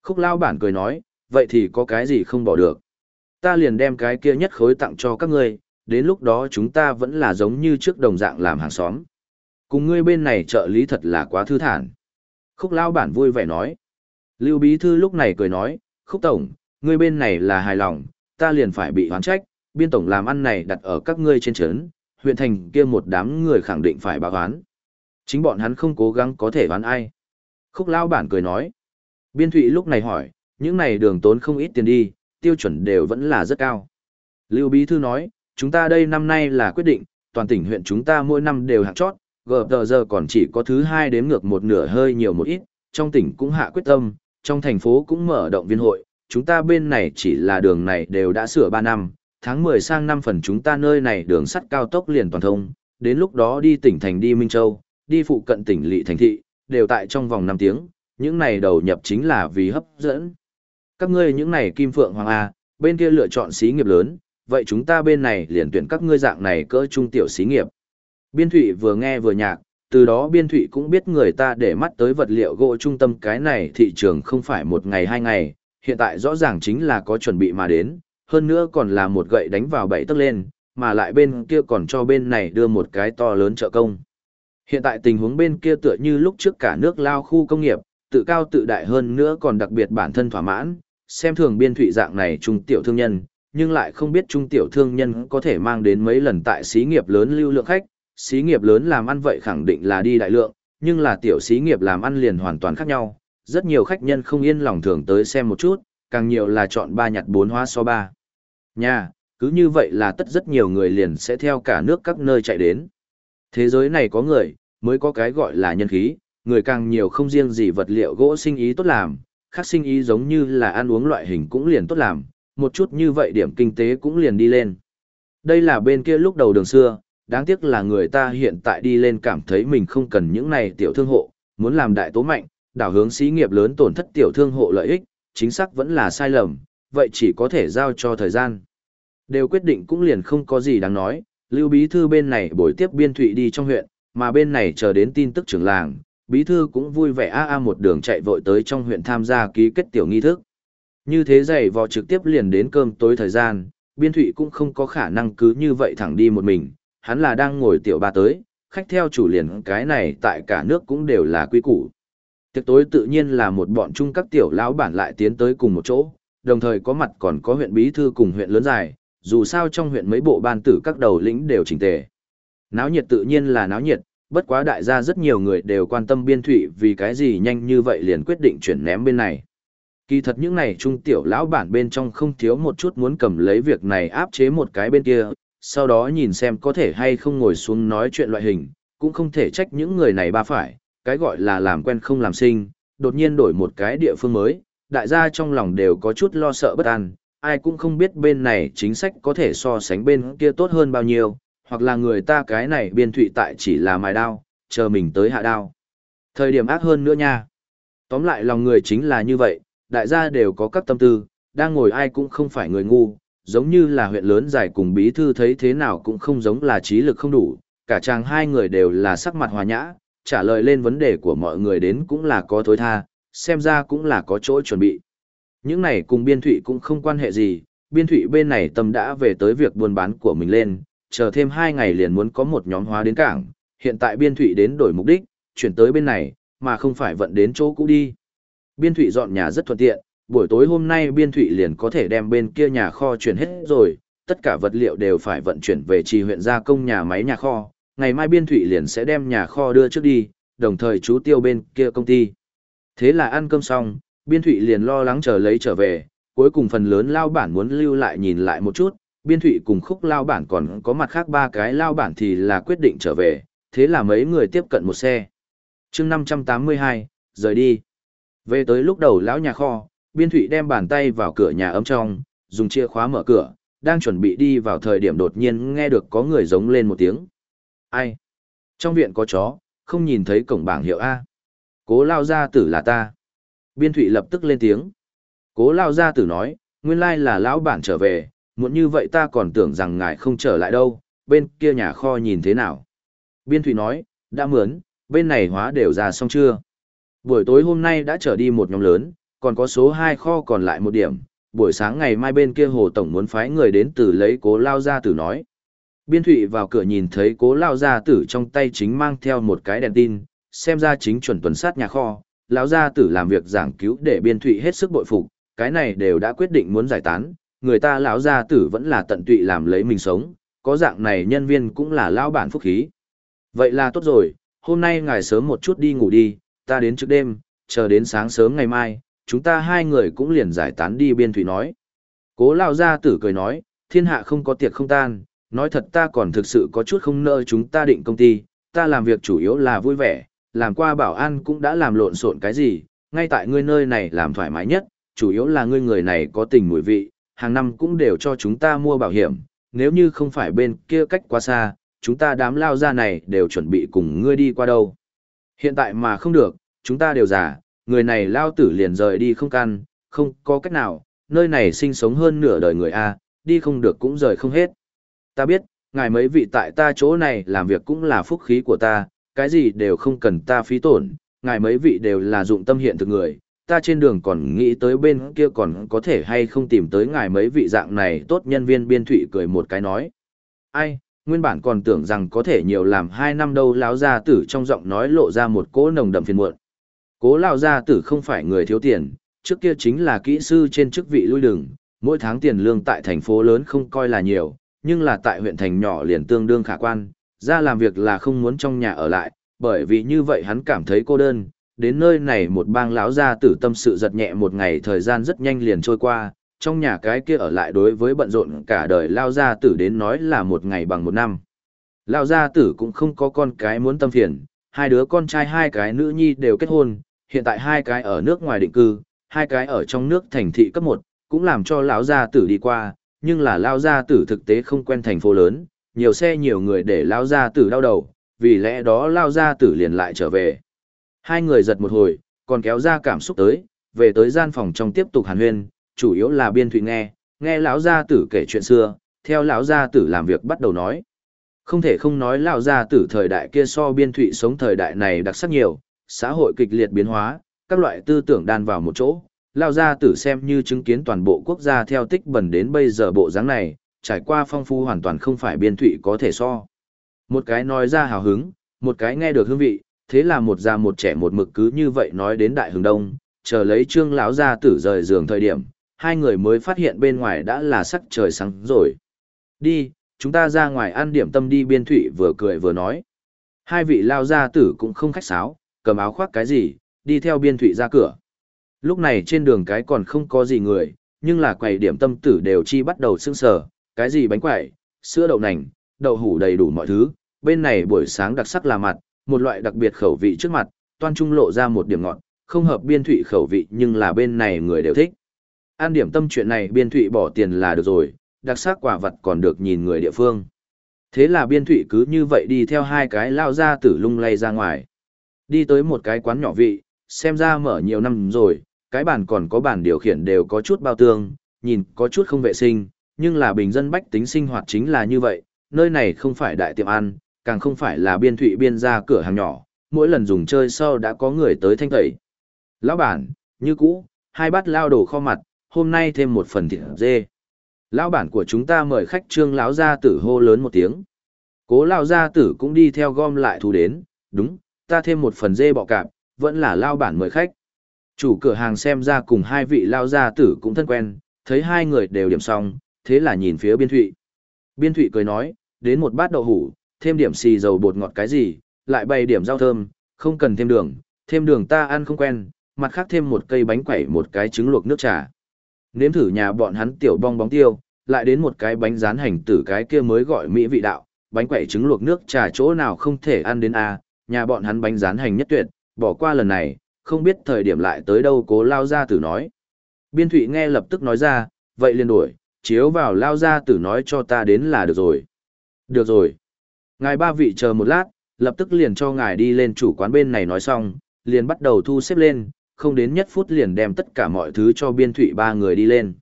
Khúc lao bản cười nói, vậy thì có cái gì không bỏ được. Ta liền đem cái kia nhất khối tặng cho các ngươi, đến lúc đó chúng ta vẫn là giống như trước đồng dạng làm hàng xóm. Cùng ngươi bên này trợ lý thật là quá thư thản. Khúc lao bản vui vẻ nói. Lưu Bí Thư lúc này cười nói, khúc tổng, ngươi bên này là hài lòng, ta liền phải bị hoán trách, biên tổng làm ăn này đặt ở các ngươi trên trấn, huyện thành kia một đám người khẳng định phải báo hoán. Chính bọn hắn không cố gắng có thể hoán ai. Khúc lao bản cười nói. Biên thụy lúc này hỏi, những này đường tốn không ít tiền đi, tiêu chuẩn đều vẫn là rất cao. Lưu Bí Thư nói, chúng ta đây năm nay là quyết định, toàn tỉnh huyện chúng ta mỗi năm đều hạng chót, GTG giờ còn chỉ có thứ hai đếm ngược một nửa hơi nhiều một ít, trong tỉnh cũng hạ quyết tâm, trong thành phố cũng mở động viên hội, chúng ta bên này chỉ là đường này đều đã sửa 3 năm, tháng 10 sang năm phần chúng ta nơi này đường sắt cao tốc liền toàn thông, đến lúc đó đi tỉnh thành đi Minh Châu, đi phụ cận tỉnh lỵ thành thị, đều tại trong vòng 5 tiếng, những này đầu nhập chính là vì hấp dẫn. Các ngươi những này Kim Phượng Hoàng A, bên kia lựa chọn xí nghiệp lớn, vậy chúng ta bên này liền tuyển các ngươi dạng này cỡ trung tiểu xí nghiệp. Biên Thụy vừa nghe vừa nhạc, từ đó Biên Thụy cũng biết người ta để mắt tới vật liệu gỗ trung tâm cái này thị trường không phải một ngày hai ngày, hiện tại rõ ràng chính là có chuẩn bị mà đến, hơn nữa còn là một gậy đánh vào bảy tấc lên, mà lại bên kia còn cho bên này đưa một cái to lớn trợ công. Hiện tại tình huống bên kia tựa như lúc trước cả nước lao khu công nghiệp, tự cao tự đại hơn nữa còn đặc biệt bản thân thỏa mãn, xem thường biên thụy dạng này trung tiểu thương nhân, nhưng lại không biết trung tiểu thương nhân có thể mang đến mấy lần tại xí nghiệp lớn lưu lượng khách, xí nghiệp lớn làm ăn vậy khẳng định là đi đại lượng, nhưng là tiểu xí nghiệp làm ăn liền hoàn toàn khác nhau, rất nhiều khách nhân không yên lòng thường tới xem một chút, càng nhiều là chọn ba nhặt bốn hóa so ba. Nha, cứ như vậy là tất rất nhiều người liền sẽ theo cả nước các nơi chạy đến. Thế giới này có người, mới có cái gọi là nhân khí, người càng nhiều không riêng gì vật liệu gỗ sinh ý tốt làm, khác sinh ý giống như là ăn uống loại hình cũng liền tốt làm, một chút như vậy điểm kinh tế cũng liền đi lên. Đây là bên kia lúc đầu đường xưa, đáng tiếc là người ta hiện tại đi lên cảm thấy mình không cần những này tiểu thương hộ, muốn làm đại tố mạnh, đảo hướng xí nghiệp lớn tổn thất tiểu thương hộ lợi ích, chính xác vẫn là sai lầm, vậy chỉ có thể giao cho thời gian. Đều quyết định cũng liền không có gì đáng nói, Lưu Bí Thư bên này buổi tiếp biên thụy đi trong huyện, mà bên này chờ đến tin tức trưởng làng, Bí Thư cũng vui vẻ a a một đường chạy vội tới trong huyện tham gia ký kết tiểu nghi thức. Như thế dày vò trực tiếp liền đến cơm tối thời gian, biên thụy cũng không có khả năng cứ như vậy thẳng đi một mình, hắn là đang ngồi tiểu ba tới, khách theo chủ liền cái này tại cả nước cũng đều là quy củ. Tiệc tối tự nhiên là một bọn chung các tiểu lão bản lại tiến tới cùng một chỗ, đồng thời có mặt còn có huyện bí thư cùng huyện lớn dài, dù sao trong huyện mấy bộ ban tử các đầu lĩnh đều chỉnh tề. Náo nhiệt tự nhiên là náo nhiệt, bất quá đại gia rất nhiều người đều quan tâm biên thủy vì cái gì nhanh như vậy liền quyết định chuyển ném bên này. Kỳ thật những này trung tiểu lão bản bên trong không thiếu một chút muốn cầm lấy việc này áp chế một cái bên kia, sau đó nhìn xem có thể hay không ngồi xuống nói chuyện loại hình, cũng không thể trách những người này ba phải, cái gọi là làm quen không làm sinh, đột nhiên đổi một cái địa phương mới, đại gia trong lòng đều có chút lo sợ bất an, ai cũng không biết bên này chính sách có thể so sánh bên kia tốt hơn bao nhiêu, hoặc là người ta cái này biên thụy tại chỉ là mài đao, chờ mình tới hạ đao. Thời điểm ác hơn nữa nha. Tóm lại lòng người chính là như vậy, đại gia đều có các tâm tư, đang ngồi ai cũng không phải người ngu, giống như là huyện lớn dài cùng bí thư thấy thế nào cũng không giống là trí lực không đủ, cả chàng hai người đều là sắc mặt hòa nhã, trả lời lên vấn đề của mọi người đến cũng là có thối tha, xem ra cũng là có chỗ chuẩn bị. Những này cùng biên thụy cũng không quan hệ gì, biên thụy bên này tâm đã về tới việc buôn bán của mình lên, chờ thêm hai ngày liền muốn có một nhóm hóa đến cảng, hiện tại biên thụy đến đổi mục đích, chuyển tới bên này, mà không phải vận đến chỗ cũ đi. Biên thụy dọn nhà rất thuận tiện, buổi tối hôm nay biên thụy liền có thể đem bên kia nhà kho chuyển hết rồi, tất cả vật liệu đều phải vận chuyển về trì huyện gia công nhà máy nhà kho, ngày mai biên thụy liền sẽ đem nhà kho đưa trước đi, đồng thời chú tiêu bên kia công ty. Thế là ăn cơm xong, biên thụy liền lo lắng chờ lấy trở về, cuối cùng phần lớn lao bản muốn lưu lại nhìn lại một chút, biên thụy cùng khúc lao bản còn có mặt khác ba cái lao bản thì là quyết định trở về, thế là mấy người tiếp cận một xe. chương 582, rời đi. Về tới lúc đầu lão nhà kho, biên thụy đem bàn tay vào cửa nhà ấm trong, dùng chìa khóa mở cửa, đang chuẩn bị đi vào thời điểm đột nhiên nghe được có người giống lên một tiếng. Ai? Trong viện có chó, không nhìn thấy cổng bảng hiệu A. Cố lao gia tử là ta. Biên thụy lập tức lên tiếng. Cố lao gia tử nói, nguyên lai là lão bản trở về, muộn như vậy ta còn tưởng rằng ngài không trở lại đâu, bên kia nhà kho nhìn thế nào. Biên thụy nói, đã mướn, bên này hóa đều ra xong chưa. Buổi tối hôm nay đã trở đi một nhóm lớn, còn có số 2 kho còn lại một điểm, buổi sáng ngày mai bên kia hồ tổng muốn phái người đến từ lấy cố lao gia tử nói. Biên thụy vào cửa nhìn thấy cố lao gia tử trong tay chính mang theo một cái đèn tin, xem ra chính chuẩn tuần sát nhà kho, lao gia tử làm việc giảng cứu để biên thụy hết sức bội phục, cái này đều đã quyết định muốn giải tán, người ta lão gia tử vẫn là tận tụy làm lấy mình sống, có dạng này nhân viên cũng là lao bản phúc khí. Vậy là tốt rồi, hôm nay ngài sớm một chút đi ngủ đi, ta đến trước đêm, chờ đến sáng sớm ngày mai, chúng ta hai người cũng liền giải tán đi biên thủy nói. Cố lao gia tử cười nói, thiên hạ không có tiệc không tan, nói thật ta còn thực sự có chút không nợ chúng ta định công ty, ta làm việc chủ yếu là vui vẻ, làm qua bảo an cũng đã làm lộn xộn cái gì, ngay tại ngươi nơi này làm thoải mái nhất, chủ yếu là ngươi người này có tình mùi vị, hàng năm cũng đều cho chúng ta mua bảo hiểm, nếu như không phải bên kia cách quá xa, chúng ta đám lao ra này đều chuẩn bị cùng ngươi đi qua đâu. Hiện tại mà không được, chúng ta đều già, người này lao tử liền rời đi không can, không có cách nào, nơi này sinh sống hơn nửa đời người A, đi không được cũng rời không hết. Ta biết, ngài mấy vị tại ta chỗ này làm việc cũng là phúc khí của ta, cái gì đều không cần ta phí tổn, ngài mấy vị đều là dụng tâm hiện thực người, ta trên đường còn nghĩ tới bên kia còn có thể hay không tìm tới ngài mấy vị dạng này tốt nhân viên biên thụy cười một cái nói. Ai, nguyên bản còn tưởng rằng có thể nhiều làm hai năm đâu láo ra tử trong giọng nói lộ ra một cỗ nồng đậm phiền muộn. Cố lao gia tử không phải người thiếu tiền, trước kia chính là kỹ sư trên chức vị lui đường, mỗi tháng tiền lương tại thành phố lớn không coi là nhiều, nhưng là tại huyện thành nhỏ liền tương đương khả quan, ra làm việc là không muốn trong nhà ở lại, bởi vì như vậy hắn cảm thấy cô đơn, đến nơi này một bang lão gia tử tâm sự giật nhẹ một ngày thời gian rất nhanh liền trôi qua, trong nhà cái kia ở lại đối với bận rộn cả đời lao gia tử đến nói là một ngày bằng một năm. Lao gia tử cũng không có con cái muốn tâm phiền, hai đứa con trai hai cái nữ nhi đều kết hôn, hiện tại hai cái ở nước ngoài định cư, hai cái ở trong nước thành thị cấp một, cũng làm cho lão gia tử đi qua, nhưng là lão gia tử thực tế không quen thành phố lớn, nhiều xe nhiều người để lão gia tử đau đầu, vì lẽ đó lão gia tử liền lại trở về. Hai người giật một hồi, còn kéo ra cảm xúc tới, về tới gian phòng trong tiếp tục hàn huyên, chủ yếu là biên thụy nghe, nghe lão gia tử kể chuyện xưa, theo lão gia tử làm việc bắt đầu nói. Không thể không nói lão gia tử thời đại kia so biên thụy sống thời đại này đặc sắc nhiều, xã hội kịch liệt biến hóa, các loại tư tưởng đan vào một chỗ. Lão gia tử xem như chứng kiến toàn bộ quốc gia theo tích bẩn đến bây giờ bộ dáng này, trải qua phong phú hoàn toàn không phải biên thụy có thể so. Một cái nói ra hào hứng, một cái nghe được hương vị, thế là một già một trẻ một mực cứ như vậy nói đến đại hướng đông, chờ lấy trương lão gia tử rời giường thời điểm, hai người mới phát hiện bên ngoài đã là sắc trời sáng rồi. Đi, chúng ta ra ngoài ăn điểm tâm đi biên thủy vừa cười vừa nói. Hai vị lao gia tử cũng không khách sáo, cầm áo khoác cái gì, đi theo biên thủy ra cửa. Lúc này trên đường cái còn không có gì người, nhưng là quầy điểm tâm tử đều chi bắt đầu sưng sờ, cái gì bánh quẩy, sữa đậu nành, đậu hủ đầy đủ mọi thứ, bên này buổi sáng đặc sắc là mặt, một loại đặc biệt khẩu vị trước mặt, toan trung lộ ra một điểm ngọt, không hợp biên thủy khẩu vị nhưng là bên này người đều thích. An điểm tâm chuyện này biên thụy bỏ tiền là được rồi, đặc sắc quả vật còn được nhìn người địa phương. Thế là biên thụy cứ như vậy đi theo hai cái lao ra tử lung lay ra ngoài. Đi tới một cái quán nhỏ vị, xem ra mở nhiều năm rồi, cái bàn còn có bàn điều khiển đều có chút bao tương, nhìn có chút không vệ sinh, nhưng là bình dân bách tính sinh hoạt chính là như vậy, nơi này không phải đại tiệm ăn, càng không phải là biên thụy biên ra cửa hàng nhỏ, mỗi lần dùng chơi sau đã có người tới thanh tẩy. Lão bản, như cũ, hai bát lao đổ kho mặt, hôm nay thêm một phần thịt dê. Lão bản của chúng ta mời khách trương lão gia tử hô lớn một tiếng. Cố lão gia tử cũng đi theo gom lại thu đến, đúng, ta thêm một phần dê bọ cạp, vẫn là lao bản mời khách. Chủ cửa hàng xem ra cùng hai vị lao gia tử cũng thân quen, thấy hai người đều điểm xong, thế là nhìn phía biên thụy. Biên thụy cười nói, đến một bát đậu hủ, thêm điểm xì dầu bột ngọt cái gì, lại bày điểm rau thơm, không cần thêm đường, thêm đường ta ăn không quen, mặt khác thêm một cây bánh quẩy một cái trứng luộc nước trà. Nếm thử nhà bọn hắn tiểu bong bóng tiêu, lại đến một cái bánh rán hành tử cái kia mới gọi mỹ vị đạo, bánh quẩy trứng luộc nước trà chỗ nào không thể ăn đến a, nhà bọn hắn bánh rán hành nhất tuyệt, bỏ qua lần này, không biết thời điểm lại tới đâu cố lao ra tử nói. Biên thụy nghe lập tức nói ra, vậy liền đổi, chiếu vào lao ra tử nói cho ta đến là được rồi. Được rồi. Ngài ba vị chờ một lát, lập tức liền cho ngài đi lên chủ quán bên này nói xong, liền bắt đầu thu xếp lên, không đến nhất phút liền đem tất cả mọi thứ cho biên thụy ba người đi lên.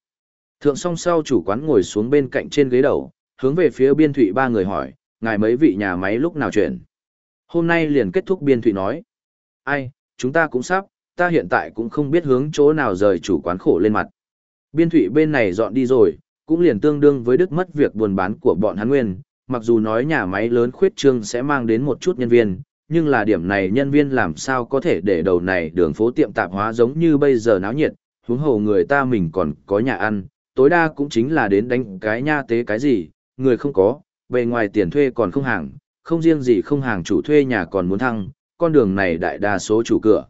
Thượng song sau chủ quán ngồi xuống bên cạnh trên ghế đầu, hướng về phía biên thụy ba người hỏi, ngài mấy vị nhà máy lúc nào chuyển. Hôm nay liền kết thúc biên thụy nói. Ai, chúng ta cũng sắp, ta hiện tại cũng không biết hướng chỗ nào rời chủ quán khổ lên mặt. Biên thụy bên này dọn đi rồi, cũng liền tương đương với đức mất việc buôn bán của bọn hắn nguyên, mặc dù nói nhà máy lớn khuyết trương sẽ mang đến một chút nhân viên, nhưng là điểm này nhân viên làm sao có thể để đầu này đường phố tiệm tạp hóa giống như bây giờ náo nhiệt, huống hồ người ta mình còn có nhà ăn, tối đa cũng chính là đến đánh cái nha tế cái gì, người không có, bề ngoài tiền thuê còn không hàng, không riêng gì không hàng chủ thuê nhà còn muốn thăng, con đường này đại đa số chủ cửa.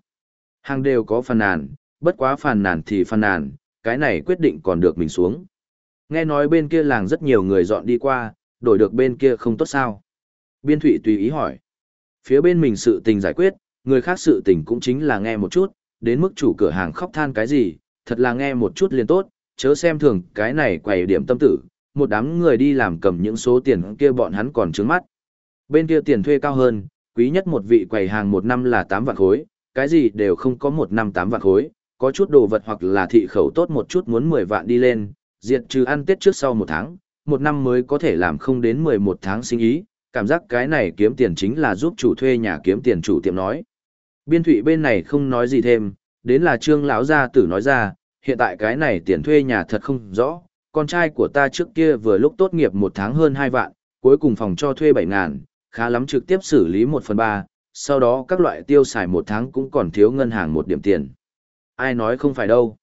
Hàng đều có phàn nàn, bất quá phàn nàn thì phàn nàn, cái này quyết định còn được mình xuống. Nghe nói bên kia làng rất nhiều người dọn đi qua, đổi được bên kia không tốt sao. Biên thủy tùy ý hỏi. Phía bên mình sự tình giải quyết, người khác sự tình cũng chính là nghe một chút, đến mức chủ cửa hàng khóc than cái gì, thật là nghe một chút liền tốt, chớ xem thường cái này quầy điểm tâm tử, một đám người đi làm cầm những số tiền kia bọn hắn còn trướng mắt. Bên kia tiền thuê cao hơn, quý nhất một vị quầy hàng một năm là 8 vạn khối, cái gì đều không có một năm 8 vạn khối, có chút đồ vật hoặc là thị khẩu tốt một chút muốn 10 vạn đi lên, diệt trừ ăn tết trước sau một tháng, một năm mới có thể làm không đến 11 tháng sinh ý, cảm giác cái này kiếm tiền chính là giúp chủ thuê nhà kiếm tiền chủ tiệm nói. Biên thủy bên này không nói gì thêm, đến là trương lão gia tử nói ra, hiện tại cái này tiền thuê nhà thật không rõ, con trai của ta trước kia vừa lúc tốt nghiệp một tháng hơn 2 vạn, cuối cùng phòng cho thuê 7 ngàn, khá lắm trực tiếp xử lý một phần ba, sau đó các loại tiêu xài một tháng cũng còn thiếu ngân hàng một điểm tiền. Ai nói không phải đâu.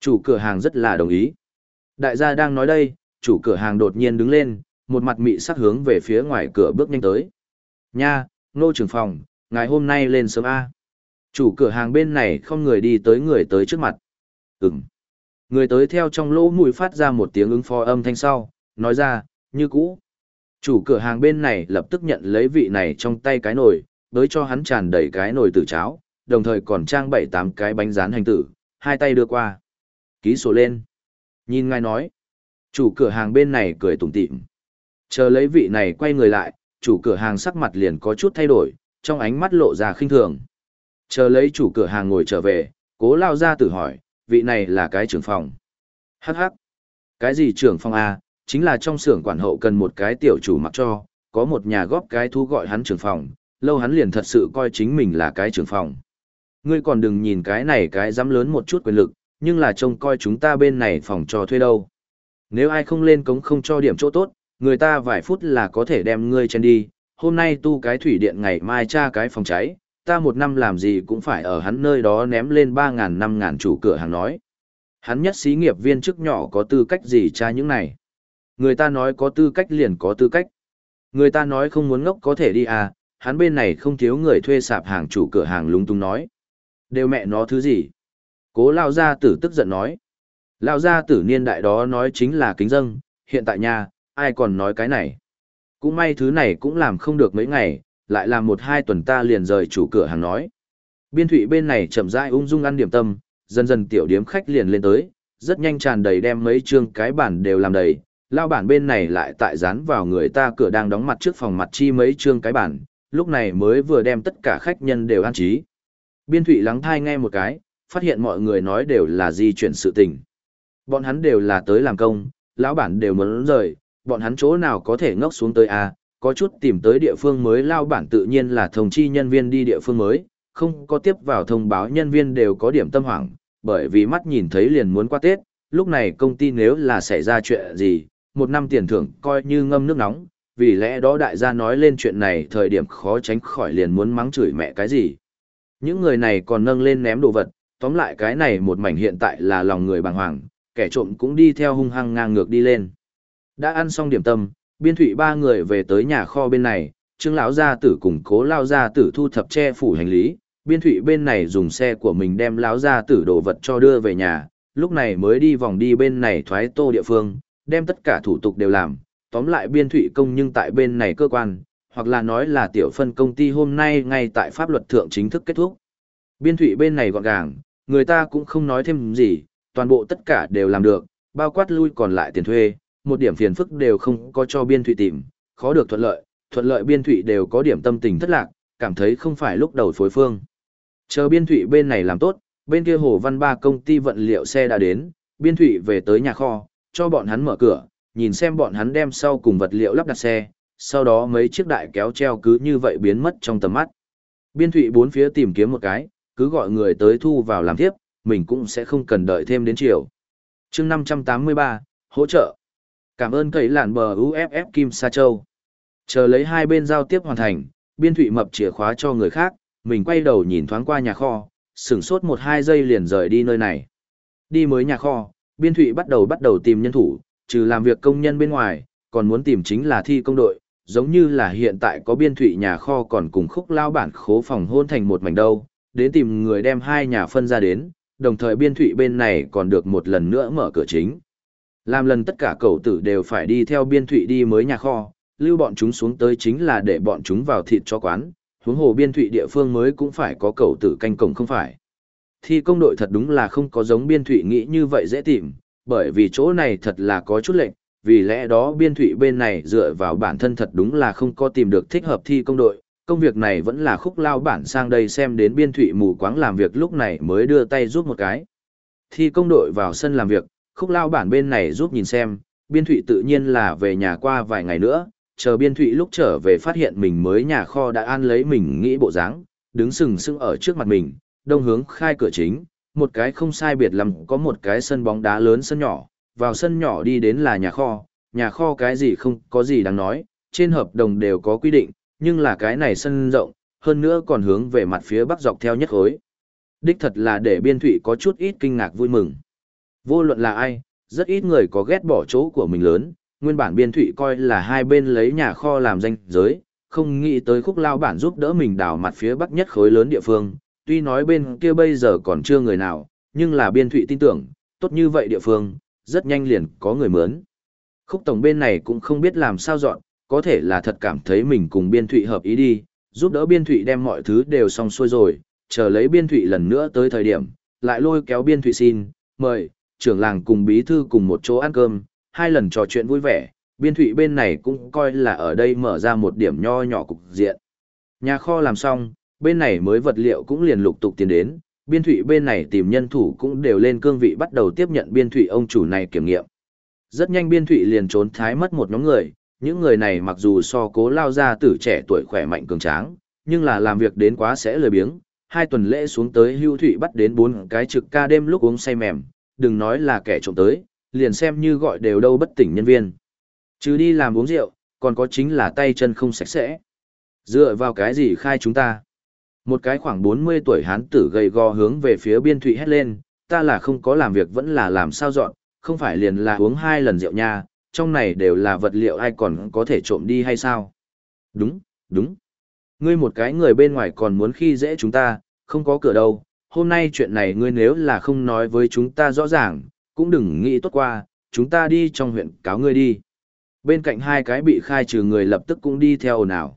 Chủ cửa hàng rất là đồng ý. Đại gia đang nói đây, chủ cửa hàng đột nhiên đứng lên, một mặt mị sắc hướng về phía ngoài cửa bước nhanh tới. Nha, nô trưởng phòng, ngày hôm nay lên sớm A. Chủ cửa hàng bên này không người đi tới người tới trước mặt. Ừm. Người tới theo trong lỗ mũi phát ra một tiếng ứng phó âm thanh sau, nói ra, như cũ. Chủ cửa hàng bên này lập tức nhận lấy vị này trong tay cái nồi, đối cho hắn tràn đầy cái nồi tử cháo, đồng thời còn trang bảy tám cái bánh rán hành tử, hai tay đưa qua. Ký sổ lên. Nhìn ngài nói. Chủ cửa hàng bên này cười tủm tỉm. Chờ lấy vị này quay người lại, chủ cửa hàng sắc mặt liền có chút thay đổi, trong ánh mắt lộ ra khinh thường. Chờ lấy chủ cửa hàng ngồi trở về, cố lao ra tử hỏi, vị này là cái trưởng phòng. Hắc hắc. Cái gì trưởng phòng à? Chính là trong xưởng quản hậu cần một cái tiểu chủ mặc cho, có một nhà góp cái thu gọi hắn trưởng phòng, lâu hắn liền thật sự coi chính mình là cái trưởng phòng. Ngươi còn đừng nhìn cái này cái dám lớn một chút quyền lực, nhưng là trông coi chúng ta bên này phòng cho thuê đâu. Nếu ai không lên cống không cho điểm chỗ tốt, người ta vài phút là có thể đem ngươi chen đi, hôm nay tu cái thủy điện ngày mai tra cái phòng cháy, ta một năm làm gì cũng phải ở hắn nơi đó ném lên 3.000 5.000 chủ cửa hàng nói. Hắn nhất xí nghiệp viên chức nhỏ có tư cách gì tra những này. Người ta nói có tư cách liền có tư cách. Người ta nói không muốn ngốc có thể đi à, hắn bên này không thiếu người thuê sạp hàng chủ cửa hàng lúng tung nói. Đều mẹ nó thứ gì? Cố lao gia tử tức giận nói. Lao gia tử niên đại đó nói chính là kính dâng, hiện tại nhà ai còn nói cái này. Cũng may thứ này cũng làm không được mấy ngày, lại làm một hai tuần ta liền rời chủ cửa hàng nói. Biên thụy bên này chậm rãi ung dung ăn điểm tâm, dần dần tiểu điếm khách liền lên tới, rất nhanh tràn đầy đem mấy chương cái bản đều làm đầy. Lao bản bên này lại tại dán vào người ta cửa đang đóng mặt trước phòng mặt chi mấy chương cái bản, lúc này mới vừa đem tất cả khách nhân đều an trí. Biên thụy lắng thai nghe một cái, phát hiện mọi người nói đều là di chuyển sự tình. Bọn hắn đều là tới làm công, lão bản đều muốn rời, bọn hắn chỗ nào có thể ngốc xuống tới a à, có chút tìm tới địa phương mới lao bản tự nhiên là thông chi nhân viên đi địa phương mới, không có tiếp vào thông báo nhân viên đều có điểm tâm hoảng, bởi vì mắt nhìn thấy liền muốn qua Tết, lúc này công ty nếu là xảy ra chuyện gì, một năm tiền thưởng coi như ngâm nước nóng, vì lẽ đó đại gia nói lên chuyện này thời điểm khó tránh khỏi liền muốn mắng chửi mẹ cái gì. Những người này còn nâng lên ném đồ vật, tóm lại cái này một mảnh hiện tại là lòng người bàng hoàng, kẻ trộm cũng đi theo hung hăng ngang ngược đi lên. Đã ăn xong điểm tâm, biên thủy ba người về tới nhà kho bên này, trương lão gia tử cùng cố lao gia tử thu thập che phủ hành lý, biên thủy bên này dùng xe của mình đem lão gia tử đồ vật cho đưa về nhà, lúc này mới đi vòng đi bên này thoái tô địa phương, đem tất cả thủ tục đều làm, tóm lại biên thụy công nhưng tại bên này cơ quan, hoặc là nói là tiểu phân công ty hôm nay ngay tại pháp luật thượng chính thức kết thúc. Biên thụy bên này gọn gàng, người ta cũng không nói thêm gì, toàn bộ tất cả đều làm được, bao quát lui còn lại tiền thuê, một điểm phiền phức đều không có cho biên thụy tìm, khó được thuận lợi, thuận lợi biên thụy đều có điểm tâm tình thất lạc, cảm thấy không phải lúc đầu phối phương. Chờ biên thụy bên này làm tốt, bên kia hồ văn ba công ty vận liệu xe đã đến, biên thụy về tới nhà kho, cho bọn hắn mở cửa, nhìn xem bọn hắn đem sau cùng vật liệu lắp đặt xe, sau đó mấy chiếc đại kéo treo cứ như vậy biến mất trong tầm mắt. Biên thụy bốn phía tìm kiếm một cái, cứ gọi người tới thu vào làm tiếp, mình cũng sẽ không cần đợi thêm đến chiều. chương 583, hỗ trợ. Cảm ơn cậy lạn bờ UFF Kim Sa Châu. Chờ lấy hai bên giao tiếp hoàn thành, biên thụy mập chìa khóa cho người khác, mình quay đầu nhìn thoáng qua nhà kho, sửng sốt một hai giây liền rời đi nơi này. Đi mới nhà kho, biên thụy bắt đầu bắt đầu tìm nhân thủ, trừ làm việc công nhân bên ngoài, còn muốn tìm chính là thi công đội, giống như là hiện tại có biên thụy nhà kho còn cùng khúc lao bản khố phòng hôn thành một mảnh đâu, đến tìm người đem hai nhà phân ra đến, đồng thời biên thụy bên này còn được một lần nữa mở cửa chính. Làm lần tất cả cầu tử đều phải đi theo biên thụy đi mới nhà kho, lưu bọn chúng xuống tới chính là để bọn chúng vào thịt cho quán, huống hồ biên thụy địa phương mới cũng phải có cầu tử canh cổng không phải. Thi công đội thật đúng là không có giống biên thụy nghĩ như vậy dễ tìm, bởi vì chỗ này thật là có chút lệnh, vì lẽ đó biên thụy bên này dựa vào bản thân thật đúng là không có tìm được thích hợp thi công đội, công việc này vẫn là khúc lao bản sang đây xem đến biên thụy mù quáng làm việc lúc này mới đưa tay giúp một cái. Thi công đội vào sân làm việc, khúc lao bản bên này giúp nhìn xem, biên thụy tự nhiên là về nhà qua vài ngày nữa, chờ biên thụy lúc trở về phát hiện mình mới nhà kho đã an lấy mình nghĩ bộ dáng đứng sừng sững ở trước mặt mình, đông hướng khai cửa chính, một cái không sai biệt lắm có một cái sân bóng đá lớn sân nhỏ, vào sân nhỏ đi đến là nhà kho, nhà kho cái gì không có gì đáng nói, trên hợp đồng đều có quy định, nhưng là cái này sân rộng, hơn nữa còn hướng về mặt phía bắc dọc theo nhất khối. Đích thật là để biên thụy có chút ít kinh ngạc vui mừng. Vô luận là ai, rất ít người có ghét bỏ chỗ của mình lớn, nguyên bản biên thụy coi là hai bên lấy nhà kho làm danh giới, không nghĩ tới khúc lao bản giúp đỡ mình đào mặt phía bắc nhất khối lớn địa phương, tuy nói bên kia bây giờ còn chưa người nào, nhưng là biên thụy tin tưởng, tốt như vậy địa phương, rất nhanh liền có người mướn. Khúc tổng bên này cũng không biết làm sao dọn, có thể là thật cảm thấy mình cùng biên thụy hợp ý đi, giúp đỡ biên thụy đem mọi thứ đều xong xuôi rồi, chờ lấy biên thụy lần nữa tới thời điểm, lại lôi kéo biên thụy xin, mời, trưởng làng cùng bí thư cùng một chỗ ăn cơm, hai lần trò chuyện vui vẻ, biên thụy bên này cũng coi là ở đây mở ra một điểm nho nhỏ cục diện. Nhà kho làm xong, bên này mới vật liệu cũng liền lục tục tiến đến, biên thủy bên này tìm nhân thủ cũng đều lên cương vị bắt đầu tiếp nhận biên thủy ông chủ này kiểm nghiệm. Rất nhanh biên thủy liền trốn thái mất một nhóm người, những người này mặc dù so cố lao ra tử trẻ tuổi khỏe mạnh cường tráng, nhưng là làm việc đến quá sẽ lười biếng. Hai tuần lễ xuống tới hưu thủy bắt đến bốn cái trực ca đêm lúc uống say mềm, đừng nói là kẻ trộm tới, liền xem như gọi đều đâu bất tỉnh nhân viên. Chứ đi làm uống rượu, còn có chính là tay chân không sạch sẽ. Dựa vào cái gì khai chúng ta? Một cái khoảng 40 tuổi hán tử gầy gò hướng về phía biên thụy hét lên, ta là không có làm việc vẫn là làm sao dọn, không phải liền là uống hai lần rượu nha, trong này đều là vật liệu ai còn có thể trộm đi hay sao? Đúng, đúng. Ngươi một cái người bên ngoài còn muốn khi dễ chúng ta, không có cửa đâu. Hôm nay chuyện này ngươi nếu là không nói với chúng ta rõ ràng, cũng đừng nghĩ tốt qua, chúng ta đi trong huyện cáo ngươi đi. Bên cạnh hai cái bị khai trừ người lập tức cũng đi theo ồn ào.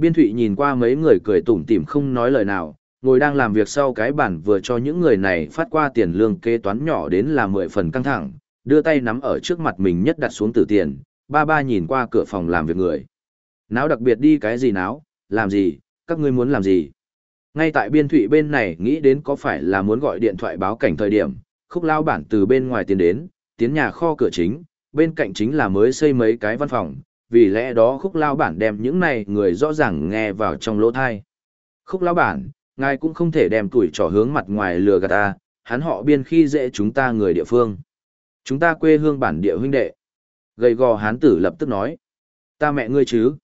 Biên Thụy nhìn qua mấy người cười tủm tỉm không nói lời nào, ngồi đang làm việc sau cái bản vừa cho những người này phát qua tiền lương kế toán nhỏ đến là 10 phần căng thẳng, đưa tay nắm ở trước mặt mình nhất đặt xuống tử tiền, ba ba nhìn qua cửa phòng làm việc người. Náo đặc biệt đi cái gì náo, làm gì, các ngươi muốn làm gì. Ngay tại biên thụy bên này nghĩ đến có phải là muốn gọi điện thoại báo cảnh thời điểm, khúc lao bản từ bên ngoài tiến đến, tiến nhà kho cửa chính, bên cạnh chính là mới xây mấy cái văn phòng, vì lẽ đó khúc lao bản đem những này người rõ ràng nghe vào trong lỗ thai. Khúc lao bản, ngài cũng không thể đem tuổi trò hướng mặt ngoài lừa gạt ta, hắn họ biên khi dễ chúng ta người địa phương. Chúng ta quê hương bản địa huynh đệ. Gầy gò hán tử lập tức nói. Ta mẹ ngươi chứ.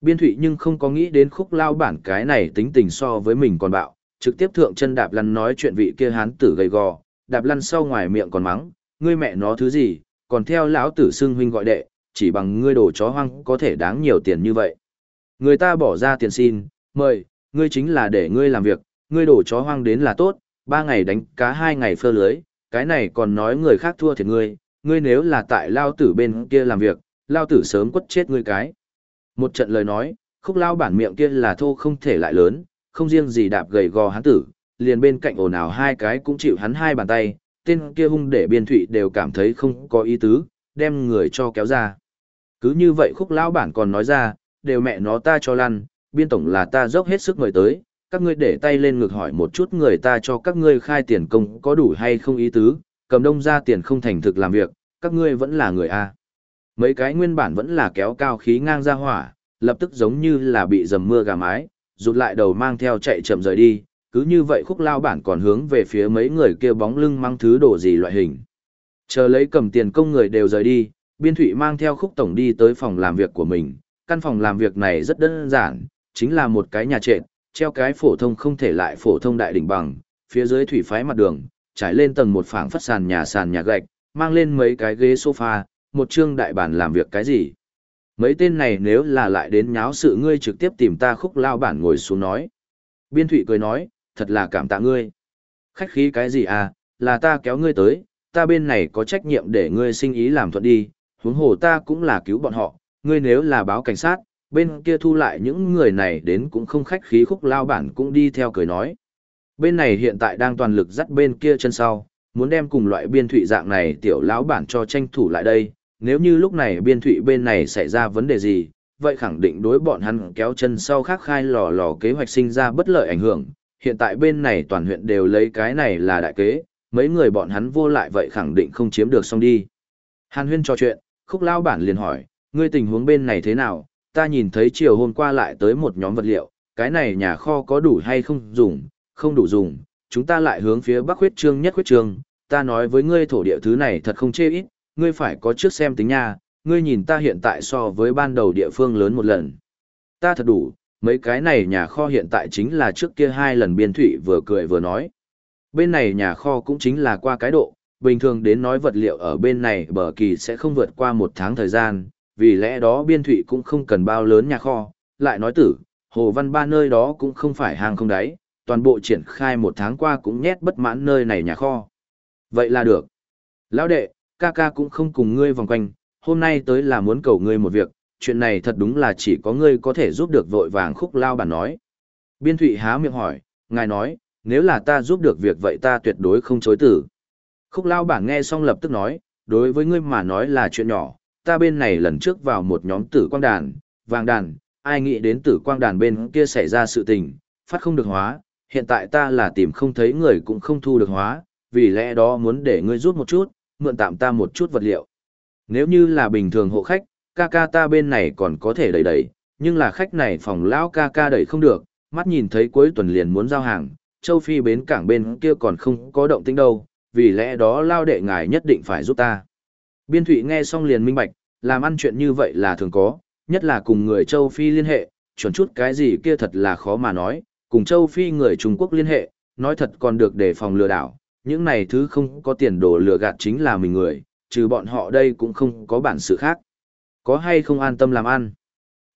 Biên thụy nhưng không có nghĩ đến khúc lao bản cái này tính tình so với mình còn bạo, trực tiếp thượng chân đạp lăn nói chuyện vị kia hán tử gầy gò, đạp lăn sau ngoài miệng còn mắng, ngươi mẹ nó thứ gì, còn theo lão tử xưng huynh gọi đệ, chỉ bằng ngươi đồ chó hoang có thể đáng nhiều tiền như vậy. Người ta bỏ ra tiền xin, mời, ngươi chính là để ngươi làm việc, ngươi đổ chó hoang đến là tốt, ba ngày đánh cá hai ngày phơ lưới, cái này còn nói người khác thua thiệt ngươi, ngươi nếu là tại lao tử bên kia làm việc, lao tử sớm quất chết ngươi cái. Một trận lời nói, khúc lao bản miệng kia là thô không thể lại lớn, không riêng gì đạp gầy gò hắn tử, liền bên cạnh ồn ào hai cái cũng chịu hắn hai bàn tay, tên kia hung để biên thụy đều cảm thấy không có ý tứ, đem người cho kéo ra. Cứ như vậy khúc lao bản còn nói ra, đều mẹ nó ta cho lăn, biên tổng là ta dốc hết sức mời tới, các ngươi để tay lên ngực hỏi một chút người ta cho các ngươi khai tiền công có đủ hay không ý tứ, cầm đông ra tiền không thành thực làm việc, các ngươi vẫn là người A. Mấy cái nguyên bản vẫn là kéo cao khí ngang ra hỏa, lập tức giống như là bị dầm mưa gà mái, rụt lại đầu mang theo chạy chậm rời đi, cứ như vậy khúc lao bản còn hướng về phía mấy người kia bóng lưng mang thứ đồ gì loại hình. Chờ lấy cầm tiền công người đều rời đi, biên thụy mang theo khúc tổng đi tới phòng làm việc của mình, căn phòng làm việc này rất đơn giản, chính là một cái nhà trệt, treo cái phổ thông không thể lại phổ thông đại đỉnh bằng, phía dưới thủy phái mặt đường, trải lên tầng một phảng phất sàn nhà sàn nhà gạch, mang lên mấy cái ghế sofa, một trương đại bàn làm việc cái gì. Mấy tên này nếu là lại đến nháo sự ngươi trực tiếp tìm ta khúc lao bản ngồi xuống nói. Biên thụy cười nói, thật là cảm tạ ngươi. Khách khí cái gì à, là ta kéo ngươi tới, ta bên này có trách nhiệm để ngươi sinh ý làm thuận đi, huống hồ ta cũng là cứu bọn họ, ngươi nếu là báo cảnh sát, bên kia thu lại những người này đến cũng không khách khí khúc lao bản cũng đi theo cười nói. Bên này hiện tại đang toàn lực dắt bên kia chân sau, muốn đem cùng loại biên thụy dạng này tiểu lão bản cho tranh thủ lại đây, nếu như lúc này biên thụy bên này xảy ra vấn đề gì, vậy khẳng định đối bọn hắn kéo chân sau khác khai lò lò kế hoạch sinh ra bất lợi ảnh hưởng. Hiện tại bên này toàn huyện đều lấy cái này là đại kế, mấy người bọn hắn vô lại vậy khẳng định không chiếm được xong đi. Hàn huyên trò chuyện, khúc lao bản liền hỏi, ngươi tình huống bên này thế nào, ta nhìn thấy chiều hôm qua lại tới một nhóm vật liệu, cái này nhà kho có đủ hay không dùng, không đủ dùng, chúng ta lại hướng phía bắc huyết trương nhất huyết trương, ta nói với ngươi thổ địa thứ này thật không chê ít, ngươi phải có trước xem tính nha, ngươi nhìn ta hiện tại so với ban đầu địa phương lớn một lần. Ta thật đủ, mấy cái này nhà kho hiện tại chính là trước kia hai lần biên thủy vừa cười vừa nói. Bên này nhà kho cũng chính là qua cái độ, bình thường đến nói vật liệu ở bên này bờ kỳ sẽ không vượt qua một tháng thời gian, vì lẽ đó biên thủy cũng không cần bao lớn nhà kho, lại nói tử, hồ văn ba nơi đó cũng không phải hàng không đáy, toàn bộ triển khai một tháng qua cũng nhét bất mãn nơi này nhà kho. Vậy là được. Lão đệ, ca ca cũng không cùng ngươi vòng quanh, hôm nay tới là muốn cầu ngươi một việc, chuyện này thật đúng là chỉ có ngươi có thể giúp được vội vàng khúc lao bản nói. Biên thụy há miệng hỏi, ngài nói, nếu là ta giúp được việc vậy ta tuyệt đối không chối tử. Khúc lao bản nghe xong lập tức nói, đối với ngươi mà nói là chuyện nhỏ, ta bên này lần trước vào một nhóm tử quang đàn, vàng đàn, ai nghĩ đến tử quang đàn bên kia xảy ra sự tình, phát không được hóa, hiện tại ta là tìm không thấy người cũng không thu được hóa, vì lẽ đó muốn để ngươi rút một chút, mượn tạm ta một chút vật liệu. Nếu như là bình thường hộ khách, ca ca ta bên này còn có thể đẩy đẩy, nhưng là khách này phòng lão ca ca đẩy không được, mắt nhìn thấy cuối tuần liền muốn giao hàng, châu Phi bến cảng bên kia còn không có động tĩnh đâu, vì lẽ đó lao đệ ngài nhất định phải giúp ta. Biên Thụy nghe xong liền minh bạch, làm ăn chuyện như vậy là thường có, nhất là cùng người châu Phi liên hệ, chuẩn chút cái gì kia thật là khó mà nói, cùng châu Phi người Trung Quốc liên hệ, nói thật còn được để phòng lừa đảo, những này thứ không có tiền đồ lừa gạt chính là mình người, trừ bọn họ đây cũng không có bản sự khác. Có hay không an tâm làm ăn?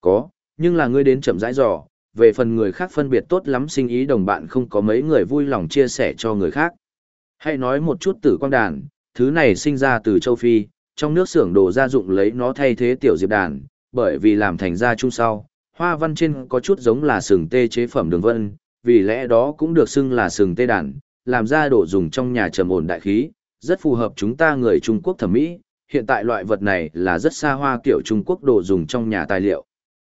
Có, nhưng là ngươi đến chậm rãi dò, về phần người khác phân biệt tốt lắm sinh ý đồng bạn không có mấy người vui lòng chia sẻ cho người khác. Hãy nói một chút tử quang đàn, thứ này sinh ra từ châu Phi, trong nước xưởng đồ gia dụng lấy nó thay thế tiểu diệp đàn, bởi vì làm thành ra chung sau, hoa văn trên có chút giống là sừng tê chế phẩm đường vân, vì lẽ đó cũng được xưng là sừng tê đàn, làm ra đồ dùng trong nhà trầm ổn đại khí, rất phù hợp chúng ta người Trung Quốc thẩm mỹ, hiện tại loại vật này là rất xa hoa kiểu Trung Quốc đồ dùng trong nhà tài liệu.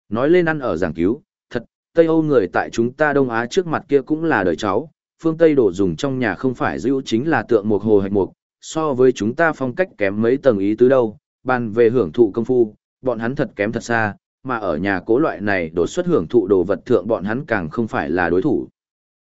Nói lên ăn ở giảng cứu, thật, Tây Âu người tại chúng ta Đông Á trước mặt kia cũng là đời cháu, phương Tây đồ dùng trong nhà không phải dữ chính là tượng một hồ hạch mục, so với chúng ta phong cách kém mấy tầng ý tứ đâu, bàn về hưởng thụ công phu, bọn hắn thật kém thật xa, mà ở nhà cố loại này đột xuất hưởng thụ đồ vật thượng bọn hắn càng không phải là đối thủ.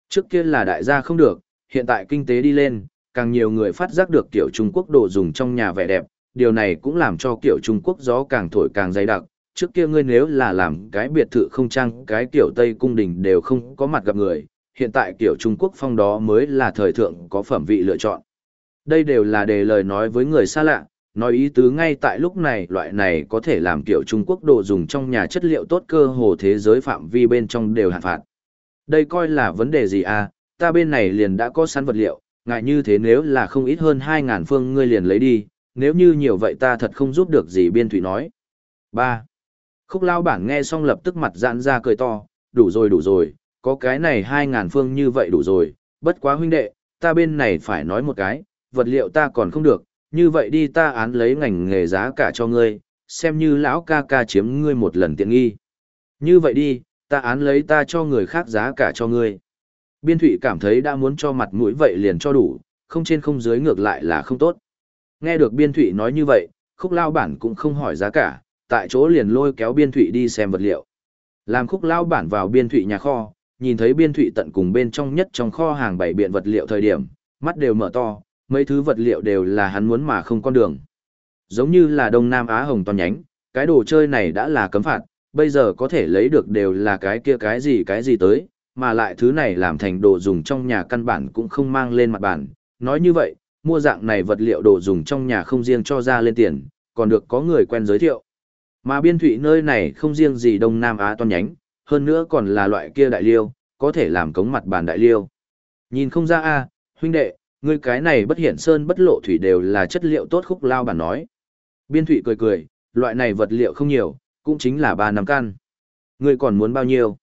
Trước kia là đại gia không được, hiện tại kinh tế đi lên, càng nhiều người phát giác được kiểu Trung Quốc đồ dùng trong nhà vẻ đẹp, điều này cũng làm cho kiểu Trung Quốc gió càng thổi càng dày đặc. Trước kia ngươi nếu là làm cái biệt thự không trang, cái kiểu Tây cung đình đều không có mặt gặp người, hiện tại kiểu Trung Quốc phong đó mới là thời thượng có phẩm vị lựa chọn. Đây đều là đề lời nói với người xa lạ, nói ý tứ ngay tại lúc này loại này có thể làm kiểu Trung Quốc đồ dùng trong nhà chất liệu tốt cơ hồ thế giới phạm vi bên trong đều hạn phạt. Đây coi là vấn đề gì à, ta bên này liền đã có sẵn vật liệu, ngại như thế nếu là không ít hơn 2.000 phương ngươi liền lấy đi, nếu như nhiều vậy ta thật không giúp được gì biên thủy nói. 3. Khúc lao bản nghe xong lập tức mặt giãn ra cười to, đủ rồi đủ rồi, có cái này hai ngàn phương như vậy đủ rồi, bất quá huynh đệ, ta bên này phải nói một cái, vật liệu ta còn không được, như vậy đi ta án lấy ngành nghề giá cả cho ngươi, xem như lão ca ca chiếm ngươi một lần tiện nghi. Như vậy đi, ta án lấy ta cho người khác giá cả cho ngươi. Biên thụy cảm thấy đã muốn cho mặt mũi vậy liền cho đủ, không trên không dưới ngược lại là không tốt. Nghe được biên thụy nói như vậy, khúc lao bản cũng không hỏi giá cả, tại chỗ liền lôi kéo biên thụy đi xem vật liệu. Làm khúc lao bản vào biên thụy nhà kho, nhìn thấy biên thụy tận cùng bên trong nhất trong kho hàng bảy biện vật liệu thời điểm, mắt đều mở to, mấy thứ vật liệu đều là hắn muốn mà không con đường. Giống như là Đông Nam Á Hồng toàn nhánh, cái đồ chơi này đã là cấm phạt, bây giờ có thể lấy được đều là cái kia cái gì cái gì tới, mà lại thứ này làm thành đồ dùng trong nhà căn bản cũng không mang lên mặt bản Nói như vậy, mua dạng này vật liệu đồ dùng trong nhà không riêng cho ra lên tiền, còn được có người quen giới thiệu. Mà biên thụy nơi này không riêng gì Đông Nam Á toàn nhánh, hơn nữa còn là loại kia đại liêu, có thể làm cống mặt bàn đại liêu. Nhìn không ra a huynh đệ, ngươi cái này bất hiển sơn bất lộ thủy đều là chất liệu tốt khúc lao bản nói. Biên thủy cười cười, loại này vật liệu không nhiều, cũng chính là ba năm căn. Ngươi còn muốn bao nhiêu?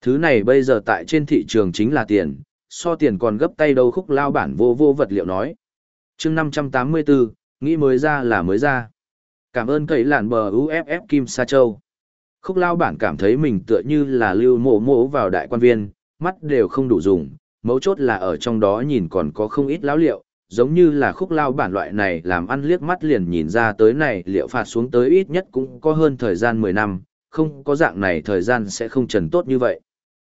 Thứ này bây giờ tại trên thị trường chính là tiền, so tiền còn gấp tay đâu khúc lao bản vô vô vật liệu nói. chương 584, nghĩ mới ra là mới ra. Cảm ơn cậy lạn bờ UFF Kim Sa Châu. Khúc lao bản cảm thấy mình tựa như là lưu mộ mộ vào đại quan viên, mắt đều không đủ dùng, mấu chốt là ở trong đó nhìn còn có không ít lão liệu, giống như là khúc lao bản loại này làm ăn liếc mắt liền nhìn ra tới này liệu phạt xuống tới ít nhất cũng có hơn thời gian 10 năm, không có dạng này thời gian sẽ không trần tốt như vậy.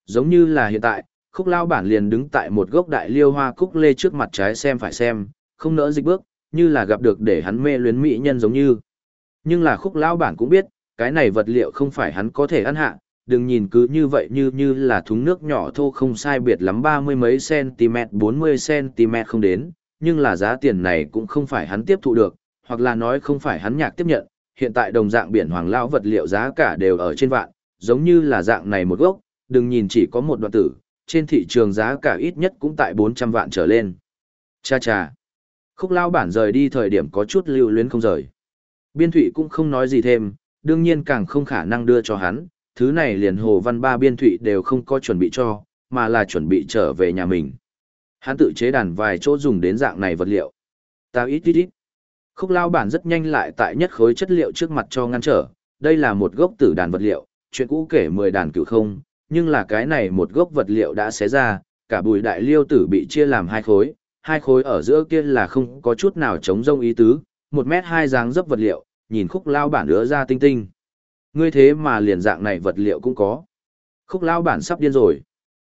Giống như là hiện tại, khúc lao bản liền đứng tại một gốc đại liêu hoa cúc lê trước mặt trái xem phải xem, không nỡ dịch bước, như là gặp được để hắn mê luyến mỹ nhân giống như. Nhưng là khúc lao bản cũng biết, cái này vật liệu không phải hắn có thể ăn hạ, đừng nhìn cứ như vậy như như là thúng nước nhỏ thô không sai biệt lắm ba mươi mấy cm bốn mươi cm không đến, nhưng là giá tiền này cũng không phải hắn tiếp thụ được, hoặc là nói không phải hắn nhạc tiếp nhận, hiện tại đồng dạng biển hoàng lao vật liệu giá cả đều ở trên vạn, giống như là dạng này một gốc, đừng nhìn chỉ có một đoạn tử, trên thị trường giá cả ít nhất cũng tại 400 vạn trở lên. Cha cha. Khúc lao bản rời đi thời điểm có chút lưu luyến không rời. Biên thủy cũng không nói gì thêm, đương nhiên càng không khả năng đưa cho hắn, thứ này liền hồ văn ba biên thụy đều không có chuẩn bị cho, mà là chuẩn bị trở về nhà mình. Hắn tự chế đàn vài chỗ dùng đến dạng này vật liệu. Ta ít ít ít. Khúc lao bản rất nhanh lại tại nhất khối chất liệu trước mặt cho ngăn trở, đây là một gốc tử đàn vật liệu, chuyện cũ kể 10 đàn cửu không, nhưng là cái này một gốc vật liệu đã xé ra, cả bùi đại liêu tử bị chia làm hai khối, hai khối ở giữa kia là không có chút nào chống rông ý tứ, một mét hai dáng dấp vật liệu, nhìn khúc lao bản ứa ra tinh tinh. Ngươi thế mà liền dạng này vật liệu cũng có. Khúc lao bản sắp điên rồi.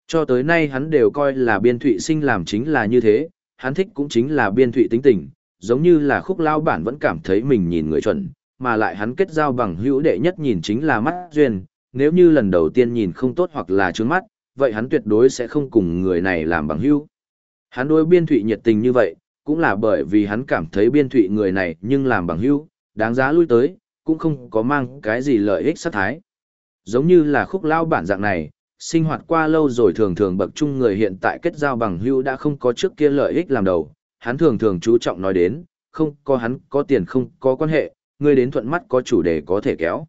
Cho tới nay hắn đều coi là biên thụy sinh làm chính là như thế, hắn thích cũng chính là biên thụy tính tình, giống như là khúc lao bản vẫn cảm thấy mình nhìn người chuẩn, mà lại hắn kết giao bằng hữu đệ nhất nhìn chính là mắt duyên, nếu như lần đầu tiên nhìn không tốt hoặc là trướng mắt, vậy hắn tuyệt đối sẽ không cùng người này làm bằng hữu. Hắn đối biên thụy nhiệt tình như vậy, cũng là bởi vì hắn cảm thấy biên thụy người này nhưng làm bằng hữu, đáng giá lui tới, cũng không có mang cái gì lợi ích sát thái. Giống như là khúc lao bản dạng này, sinh hoạt qua lâu rồi thường thường bậc trung người hiện tại kết giao bằng hữu đã không có trước kia lợi ích làm đầu, hắn thường thường chú trọng nói đến, không có hắn có tiền không có quan hệ, ngươi đến thuận mắt có chủ đề có thể kéo.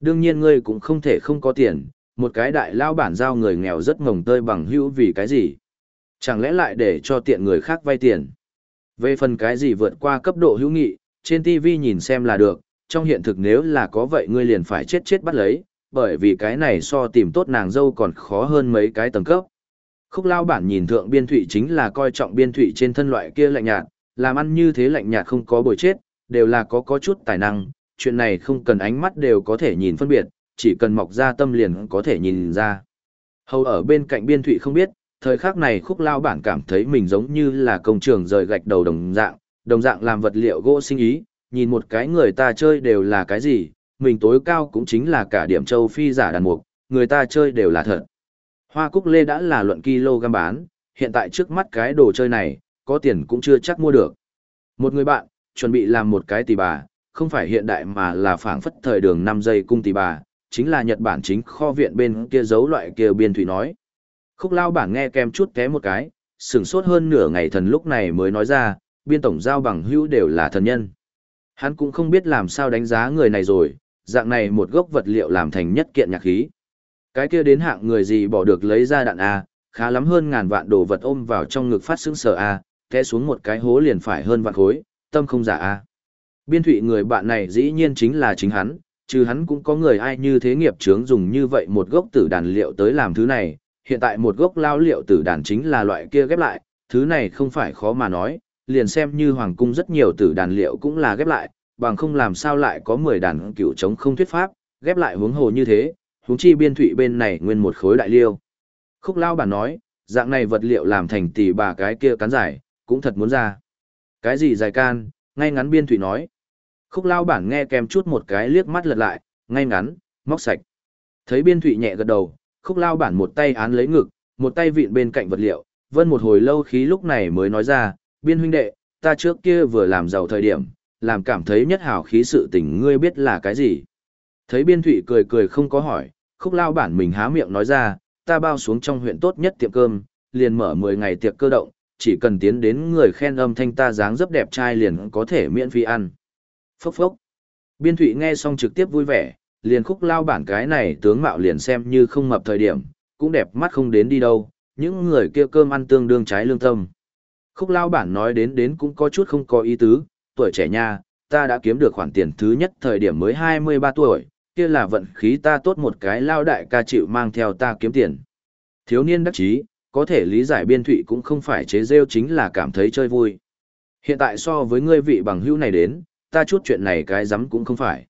Đương nhiên ngươi cũng không thể không có tiền, một cái đại lao bản giao người nghèo rất ngồng tơi bằng hữu vì cái gì? Chẳng lẽ lại để cho tiện người khác vay tiền? Về phần cái gì vượt qua cấp độ hữu nghị, trên TV nhìn xem là được, trong hiện thực nếu là có vậy ngươi liền phải chết chết bắt lấy, bởi vì cái này so tìm tốt nàng dâu còn khó hơn mấy cái tầng cấp. Khúc lao bản nhìn thượng biên thụy chính là coi trọng biên thụy trên thân loại kia lạnh nhạt, làm ăn như thế lạnh nhạt không có bồi chết, đều là có có chút tài năng, chuyện này không cần ánh mắt đều có thể nhìn phân biệt, chỉ cần mọc ra tâm liền có thể nhìn ra. Hầu ở bên cạnh biên thụy không biết, thời khắc này khúc lao bản cảm thấy mình giống như là công trường rời gạch đầu đồng dạng, đồng dạng làm vật liệu gỗ sinh ý, nhìn một cái người ta chơi đều là cái gì, mình tối cao cũng chính là cả điểm châu phi giả đàn mục, người ta chơi đều là thật. Hoa cúc lê đã là luận kg bán, hiện tại trước mắt cái đồ chơi này, có tiền cũng chưa chắc mua được. Một người bạn, chuẩn bị làm một cái tỷ bà, không phải hiện đại mà là phảng phất thời đường 5 giây cung tỷ bà, chính là Nhật Bản chính kho viện bên kia giấu loại kia biên thủy nói. Khúc lao bản nghe kem chút té một cái, sửng sốt hơn nửa ngày thần lúc này mới nói ra, biên tổng giao bằng hữu đều là thần nhân. Hắn cũng không biết làm sao đánh giá người này rồi, dạng này một gốc vật liệu làm thành nhất kiện nhạc khí. Cái kia đến hạng người gì bỏ được lấy ra đạn A, khá lắm hơn ngàn vạn đồ vật ôm vào trong ngực phát sướng sở A, té xuống một cái hố liền phải hơn vạn khối, tâm không giả A. Biên thụy người bạn này dĩ nhiên chính là chính hắn, chứ hắn cũng có người ai như thế nghiệp chướng dùng như vậy một gốc tử đàn liệu tới làm thứ này, hiện tại một gốc lao liệu tử đàn chính là loại kia ghép lại, thứ này không phải khó mà nói, liền xem như hoàng cung rất nhiều tử đàn liệu cũng là ghép lại, bằng không làm sao lại có 10 đàn cựu chống không thuyết pháp, ghép lại hướng hồ như thế, huống chi biên thụy bên này nguyên một khối đại liêu. Khúc lao bản nói, dạng này vật liệu làm thành tỷ bà cái kia cắn giải cũng thật muốn ra. Cái gì dài can, ngay ngắn biên thụy nói. Khúc lao bản nghe kèm chút một cái liếc mắt lật lại, ngay ngắn, móc sạch. Thấy biên thụy nhẹ gật đầu, khúc lao bản một tay án lấy ngực, một tay vịn bên cạnh vật liệu, vân một hồi lâu khí lúc này mới nói ra, biên huynh đệ, ta trước kia vừa làm giàu thời điểm, làm cảm thấy nhất hào khí sự tình ngươi biết là cái gì. Thấy biên thụy cười cười không có hỏi, khúc lao bản mình há miệng nói ra, ta bao xuống trong huyện tốt nhất tiệm cơm, liền mở 10 ngày tiệc cơ động, chỉ cần tiến đến người khen âm thanh ta dáng dấp đẹp trai liền có thể miễn phí ăn. Phốc phốc. Biên thụy nghe xong trực tiếp vui vẻ, liền khúc lao bản cái này tướng mạo liền xem như không mập thời điểm, cũng đẹp mắt không đến đi đâu, những người kia cơm ăn tương đương trái lương tâm. Khúc lao bản nói đến đến cũng có chút không có ý tứ, tuổi trẻ nha, ta đã kiếm được khoản tiền thứ nhất thời điểm mới 23 tuổi, kia là vận khí ta tốt một cái lao đại ca chịu mang theo ta kiếm tiền. Thiếu niên đắc chí, có thể lý giải biên thụy cũng không phải chế rêu chính là cảm thấy chơi vui. Hiện tại so với ngươi vị bằng hữu này đến, ta chút chuyện này cái rắm cũng không phải.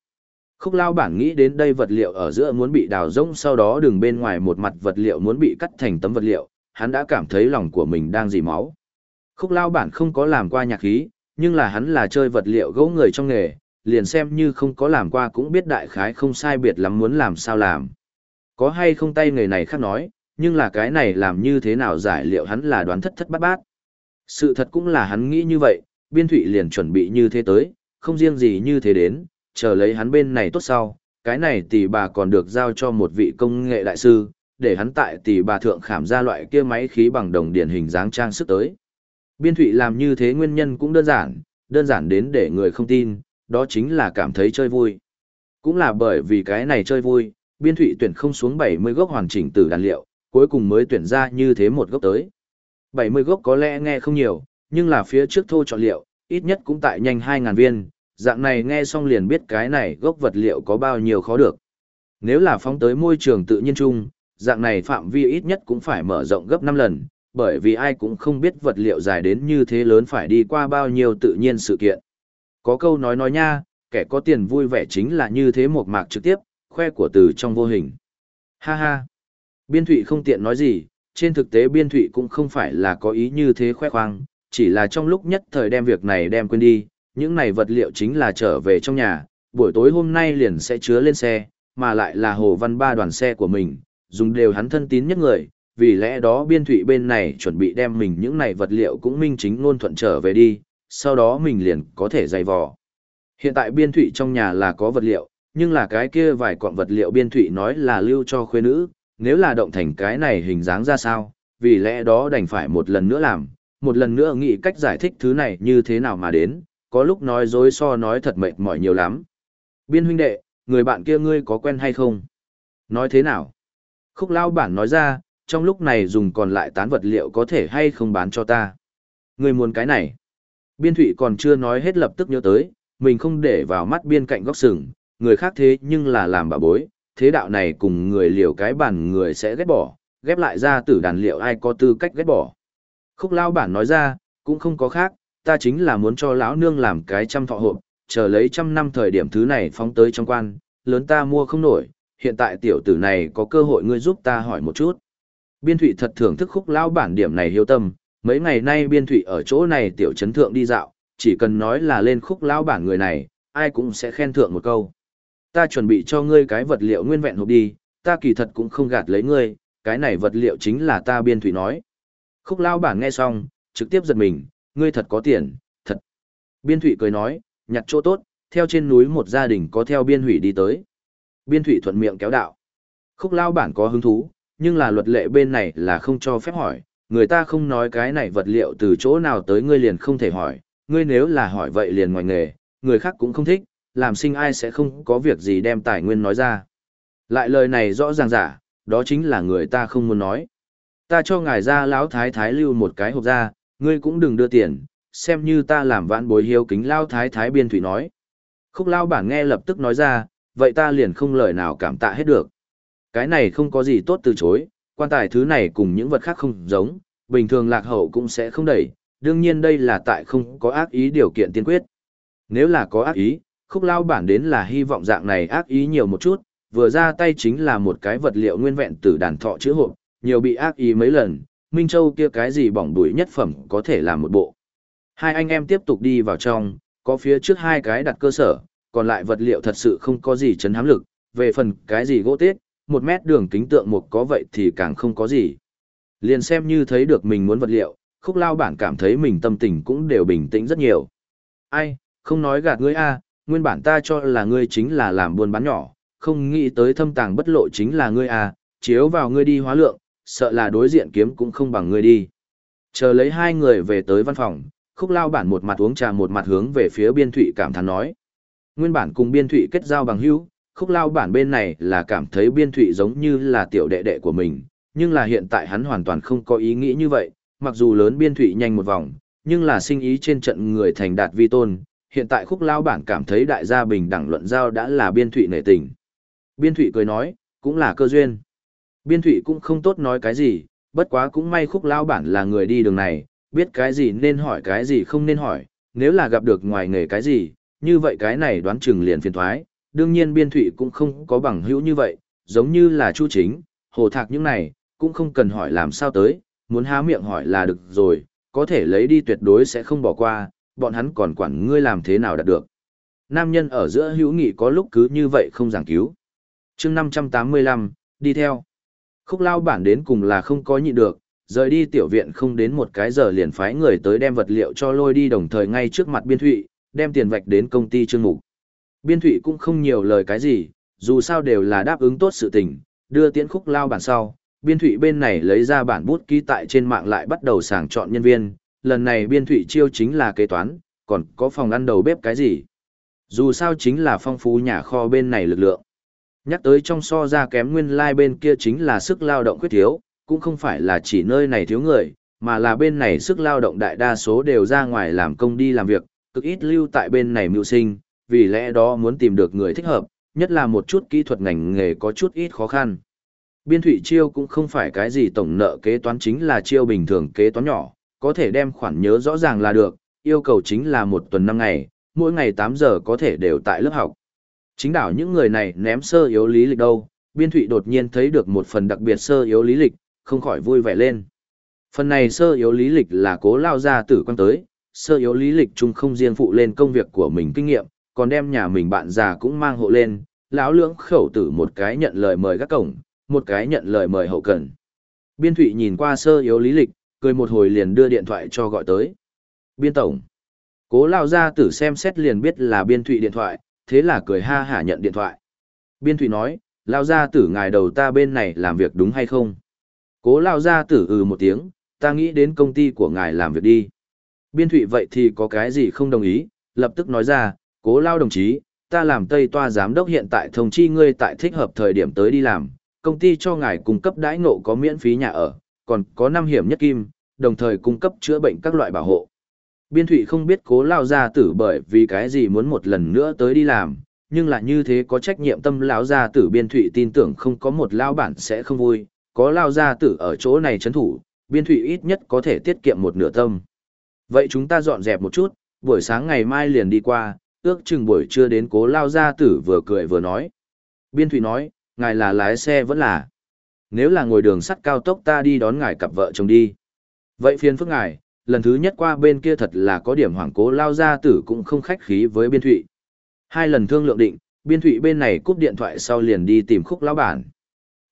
Khúc lao bản nghĩ đến đây vật liệu ở giữa muốn bị đào rỗng sau đó đường bên ngoài một mặt vật liệu muốn bị cắt thành tấm vật liệu, hắn đã cảm thấy lòng của mình đang dì máu. Khúc lao bản không có làm qua nhạc khí, nhưng là hắn là chơi vật liệu gỗ người trong nghề, liền xem như không có làm qua cũng biết đại khái không sai biệt lắm muốn làm sao làm. Có hay không tay người này khác nói, nhưng là cái này làm như thế nào giải liệu hắn là đoán thất thất bát bát. Sự thật cũng là hắn nghĩ như vậy, biên thụy liền chuẩn bị như thế tới, không riêng gì như thế đến, chờ lấy hắn bên này tốt sau, cái này tỷ bà còn được giao cho một vị công nghệ đại sư, để hắn tại tỷ bà thượng khảm ra loại kia máy khí bằng đồng điển hình dáng trang sức tới. Biên thụy làm như thế nguyên nhân cũng đơn giản, đơn giản đến để người không tin, đó chính là cảm thấy chơi vui. Cũng là bởi vì cái này chơi vui, biên thụy tuyển không xuống 70 gốc hoàn chỉnh từ đàn liệu, cuối cùng mới tuyển ra như thế một gốc tới. 70 gốc có lẽ nghe không nhiều, nhưng là phía trước thô chọn liệu, ít nhất cũng tại nhanh 2.000 viên, dạng này nghe xong liền biết cái này gốc vật liệu có bao nhiêu khó được. Nếu là phóng tới môi trường tự nhiên chung, dạng này phạm vi ít nhất cũng phải mở rộng gấp 5 lần, bởi vì ai cũng không biết vật liệu dài đến như thế lớn phải đi qua bao nhiêu tự nhiên sự kiện. Có câu nói nói nha, kẻ có tiền vui vẻ chính là như thế một mạc trực tiếp, khoe của từ trong vô hình. Ha ha. Biên thụy không tiện nói gì, trên thực tế biên thụy cũng không phải là có ý như thế khoe khoang, chỉ là trong lúc nhất thời đem việc này đem quên đi, những này vật liệu chính là trở về trong nhà, buổi tối hôm nay liền sẽ chứa lên xe, mà lại là Hồ Văn Ba đoàn xe của mình, dùng đều hắn thân tín nhất người, vì lẽ đó biên thụy bên này chuẩn bị đem mình những này vật liệu cũng minh chính ngôn thuận trở về đi, sau đó mình liền có thể dày vò. Hiện tại biên thụy trong nhà là có vật liệu, nhưng là cái kia vài quặng vật liệu biên thụy nói là lưu cho khuê nữ, nếu là động thành cái này hình dáng ra sao, vì lẽ đó đành phải một lần nữa làm, một lần nữa nghĩ cách giải thích thứ này như thế nào mà đến, có lúc nói dối so nói thật mệt mỏi nhiều lắm. Biên huynh đệ, người bạn kia ngươi có quen hay không? Nói thế nào? Khúc lao bản nói ra, trong lúc này dùng còn lại tán vật liệu có thể hay không bán cho ta. người muốn cái này. Biên thụy còn chưa nói hết lập tức nhớ tới, mình không để vào mắt biên cạnh góc sừng, người khác thế nhưng là làm bà bối, thế đạo này cùng người liều cái bản người sẽ ghét bỏ, ghép lại ra tử đàn liệu ai có tư cách ghét bỏ. Khúc lao bản nói ra, cũng không có khác, ta chính là muốn cho lão nương làm cái trăm thọ hộp, chờ lấy trăm năm thời điểm thứ này phóng tới trong quan, lớn ta mua không nổi, hiện tại tiểu tử này có cơ hội ngươi giúp ta hỏi một chút. Biên thụy thật thưởng thức khúc lao bản điểm này hiếu tâm, mấy ngày nay biên thụy ở chỗ này tiểu chấn thượng đi dạo, chỉ cần nói là lên khúc lao bản người này, ai cũng sẽ khen thượng một câu. Ta chuẩn bị cho ngươi cái vật liệu nguyên vẹn hộp đi, ta kỳ thật cũng không gạt lấy ngươi, cái này vật liệu chính là ta biên thụy nói. Khúc lao bản nghe xong, trực tiếp giật mình, ngươi thật có tiền, thật. Biên thụy cười nói, nhặt chỗ tốt, theo trên núi một gia đình có theo biên hủy đi tới. Biên thụy thuận miệng kéo đạo. Khúc lao bản có hứng thú, nhưng là luật lệ bên này là không cho phép hỏi, người ta không nói cái này vật liệu từ chỗ nào tới ngươi liền không thể hỏi, ngươi nếu là hỏi vậy liền ngoài nghề, người khác cũng không thích, làm sinh ai sẽ không có việc gì đem tài nguyên nói ra. Lại lời này rõ ràng giả, đó chính là người ta không muốn nói. Ta cho ngài ra lão thái thái lưu một cái hộp ra, ngươi cũng đừng đưa tiền, xem như ta làm vãn bối hiếu kính lao thái thái biên thủy nói. Khúc lao bản nghe lập tức nói ra, vậy ta liền không lời nào cảm tạ hết được. Cái này không có gì tốt từ chối, quan tài thứ này cùng những vật khác không giống, bình thường lạc hậu cũng sẽ không đẩy, đương nhiên đây là tại không có ác ý điều kiện tiên quyết. Nếu là có ác ý, khúc lao bản đến là hy vọng dạng này ác ý nhiều một chút, vừa ra tay chính là một cái vật liệu nguyên vẹn từ đàn thọ chữa hộp, nhiều bị ác ý mấy lần, Minh Châu kia cái gì bỏng đuổi nhất phẩm có thể làm một bộ. Hai anh em tiếp tục đi vào trong, có phía trước hai cái đặt cơ sở, còn lại vật liệu thật sự không có gì chấn hám lực, về phần cái gì gỗ tết, một mét đường kính tượng mục có vậy thì càng không có gì. Liền xem như thấy được mình muốn vật liệu, khúc lao bản cảm thấy mình tâm tình cũng đều bình tĩnh rất nhiều. Ai, không nói gạt ngươi a, nguyên bản ta cho là ngươi chính là làm buôn bán nhỏ, không nghĩ tới thâm tàng bất lộ chính là ngươi a, chiếu vào ngươi đi hóa lượng, sợ là đối diện kiếm cũng không bằng ngươi đi. Chờ lấy hai người về tới văn phòng, khúc lao bản một mặt uống trà một mặt hướng về phía biên thụy cảm thán nói. Nguyên bản cùng biên thụy kết giao bằng hữu, khúc lao bản bên này là cảm thấy biên thụy giống như là tiểu đệ đệ của mình, nhưng là hiện tại hắn hoàn toàn không có ý nghĩ như vậy, mặc dù lớn biên thụy nhanh một vòng, nhưng là sinh ý trên trận người thành đạt vi tôn, hiện tại khúc lao bản cảm thấy đại gia bình đẳng luận giao đã là biên thụy nể tình. Biên thụy cười nói, cũng là cơ duyên. Biên thụy cũng không tốt nói cái gì, bất quá cũng may khúc lao bản là người đi đường này, biết cái gì nên hỏi cái gì không nên hỏi, nếu là gặp được ngoài nghề cái gì, như vậy cái này đoán chừng liền phiền thoái, đương nhiên biên thụy cũng không có bằng hữu như vậy, giống như là chu chính, hồ thạc những này, cũng không cần hỏi làm sao tới, muốn há miệng hỏi là được rồi, có thể lấy đi tuyệt đối sẽ không bỏ qua, bọn hắn còn quản ngươi làm thế nào đạt được. Nam nhân ở giữa hữu nghị có lúc cứ như vậy không giảng cứu. chương 585, đi theo. Khúc lao bản đến cùng là không có nhịn được, rời đi tiểu viện không đến một cái giờ liền phái người tới đem vật liệu cho lôi đi đồng thời ngay trước mặt biên thụy, đem tiền vạch đến công ty trương mục. Biên thụy cũng không nhiều lời cái gì, dù sao đều là đáp ứng tốt sự tình, đưa tiễn khúc lao bản sau. Biên thụy bên này lấy ra bản bút ký tại trên mạng lại bắt đầu sàng chọn nhân viên, lần này biên thụy chiêu chính là kế toán, còn có phòng ăn đầu bếp cái gì. Dù sao chính là phong phú nhà kho bên này lực lượng. Nhắc tới trong so ra kém nguyên lai like bên kia chính là sức lao động khuyết thiếu, cũng không phải là chỉ nơi này thiếu người, mà là bên này sức lao động đại đa số đều ra ngoài làm công đi làm việc, cực ít lưu tại bên này mưu sinh, vì lẽ đó muốn tìm được người thích hợp, nhất là một chút kỹ thuật ngành nghề có chút ít khó khăn. Biên thủy chiêu cũng không phải cái gì tổng nợ kế toán chính là chiêu bình thường kế toán nhỏ, có thể đem khoản nhớ rõ ràng là được, yêu cầu chính là một tuần năm ngày, mỗi ngày 8 giờ có thể đều tại lớp học. Chính đảo những người này ném sơ yếu lý lịch đâu, biên thụy đột nhiên thấy được một phần đặc biệt sơ yếu lý lịch, không khỏi vui vẻ lên. Phần này sơ yếu lý lịch là cố lao ra tử quan tới, sơ yếu lý lịch chung không riêng phụ lên công việc của mình kinh nghiệm, còn đem nhà mình bạn già cũng mang hộ lên, lão lưỡng khẩu tử một cái nhận lời mời các cổng, một cái nhận lời mời hậu cần. Biên thụy nhìn qua sơ yếu lý lịch, cười một hồi liền đưa điện thoại cho gọi tới. Biên tổng. Cố lao ra tử xem xét liền biết là biên thụy điện thoại, thế là cười ha hả nhận điện thoại. Biên thụy nói, lao ra tử ngài đầu ta bên này làm việc đúng hay không? Cố lao ra tử ừ một tiếng, ta nghĩ đến công ty của ngài làm việc đi. Biên thụy vậy thì có cái gì không đồng ý, lập tức nói ra, cố lao đồng chí, ta làm tây toa giám đốc hiện tại thông chi ngươi tại thích hợp thời điểm tới đi làm, công ty cho ngài cung cấp đãi ngộ có miễn phí nhà ở, còn có năm hiểm nhất kim, đồng thời cung cấp chữa bệnh các loại bảo hộ. Biên thụy không biết cố lao gia tử bởi vì cái gì muốn một lần nữa tới đi làm, nhưng là như thế có trách nhiệm tâm lão gia tử biên thụy tin tưởng không có một lao bản sẽ không vui, có lao gia tử ở chỗ này chấn thủ, biên thụy ít nhất có thể tiết kiệm một nửa tâm. Vậy chúng ta dọn dẹp một chút, buổi sáng ngày mai liền đi qua, ước chừng buổi trưa đến cố lao gia tử vừa cười vừa nói. Biên thụy nói, ngài là lái xe vẫn là. Nếu là ngồi đường sắt cao tốc ta đi đón ngài cặp vợ chồng đi. Vậy phiền phức ngài, lần thứ nhất qua bên kia thật là có điểm hoảng cố lao gia tử cũng không khách khí với biên thụy. Hai lần thương lượng định, biên thụy bên này cúp điện thoại sau liền đi tìm khúc lao bản.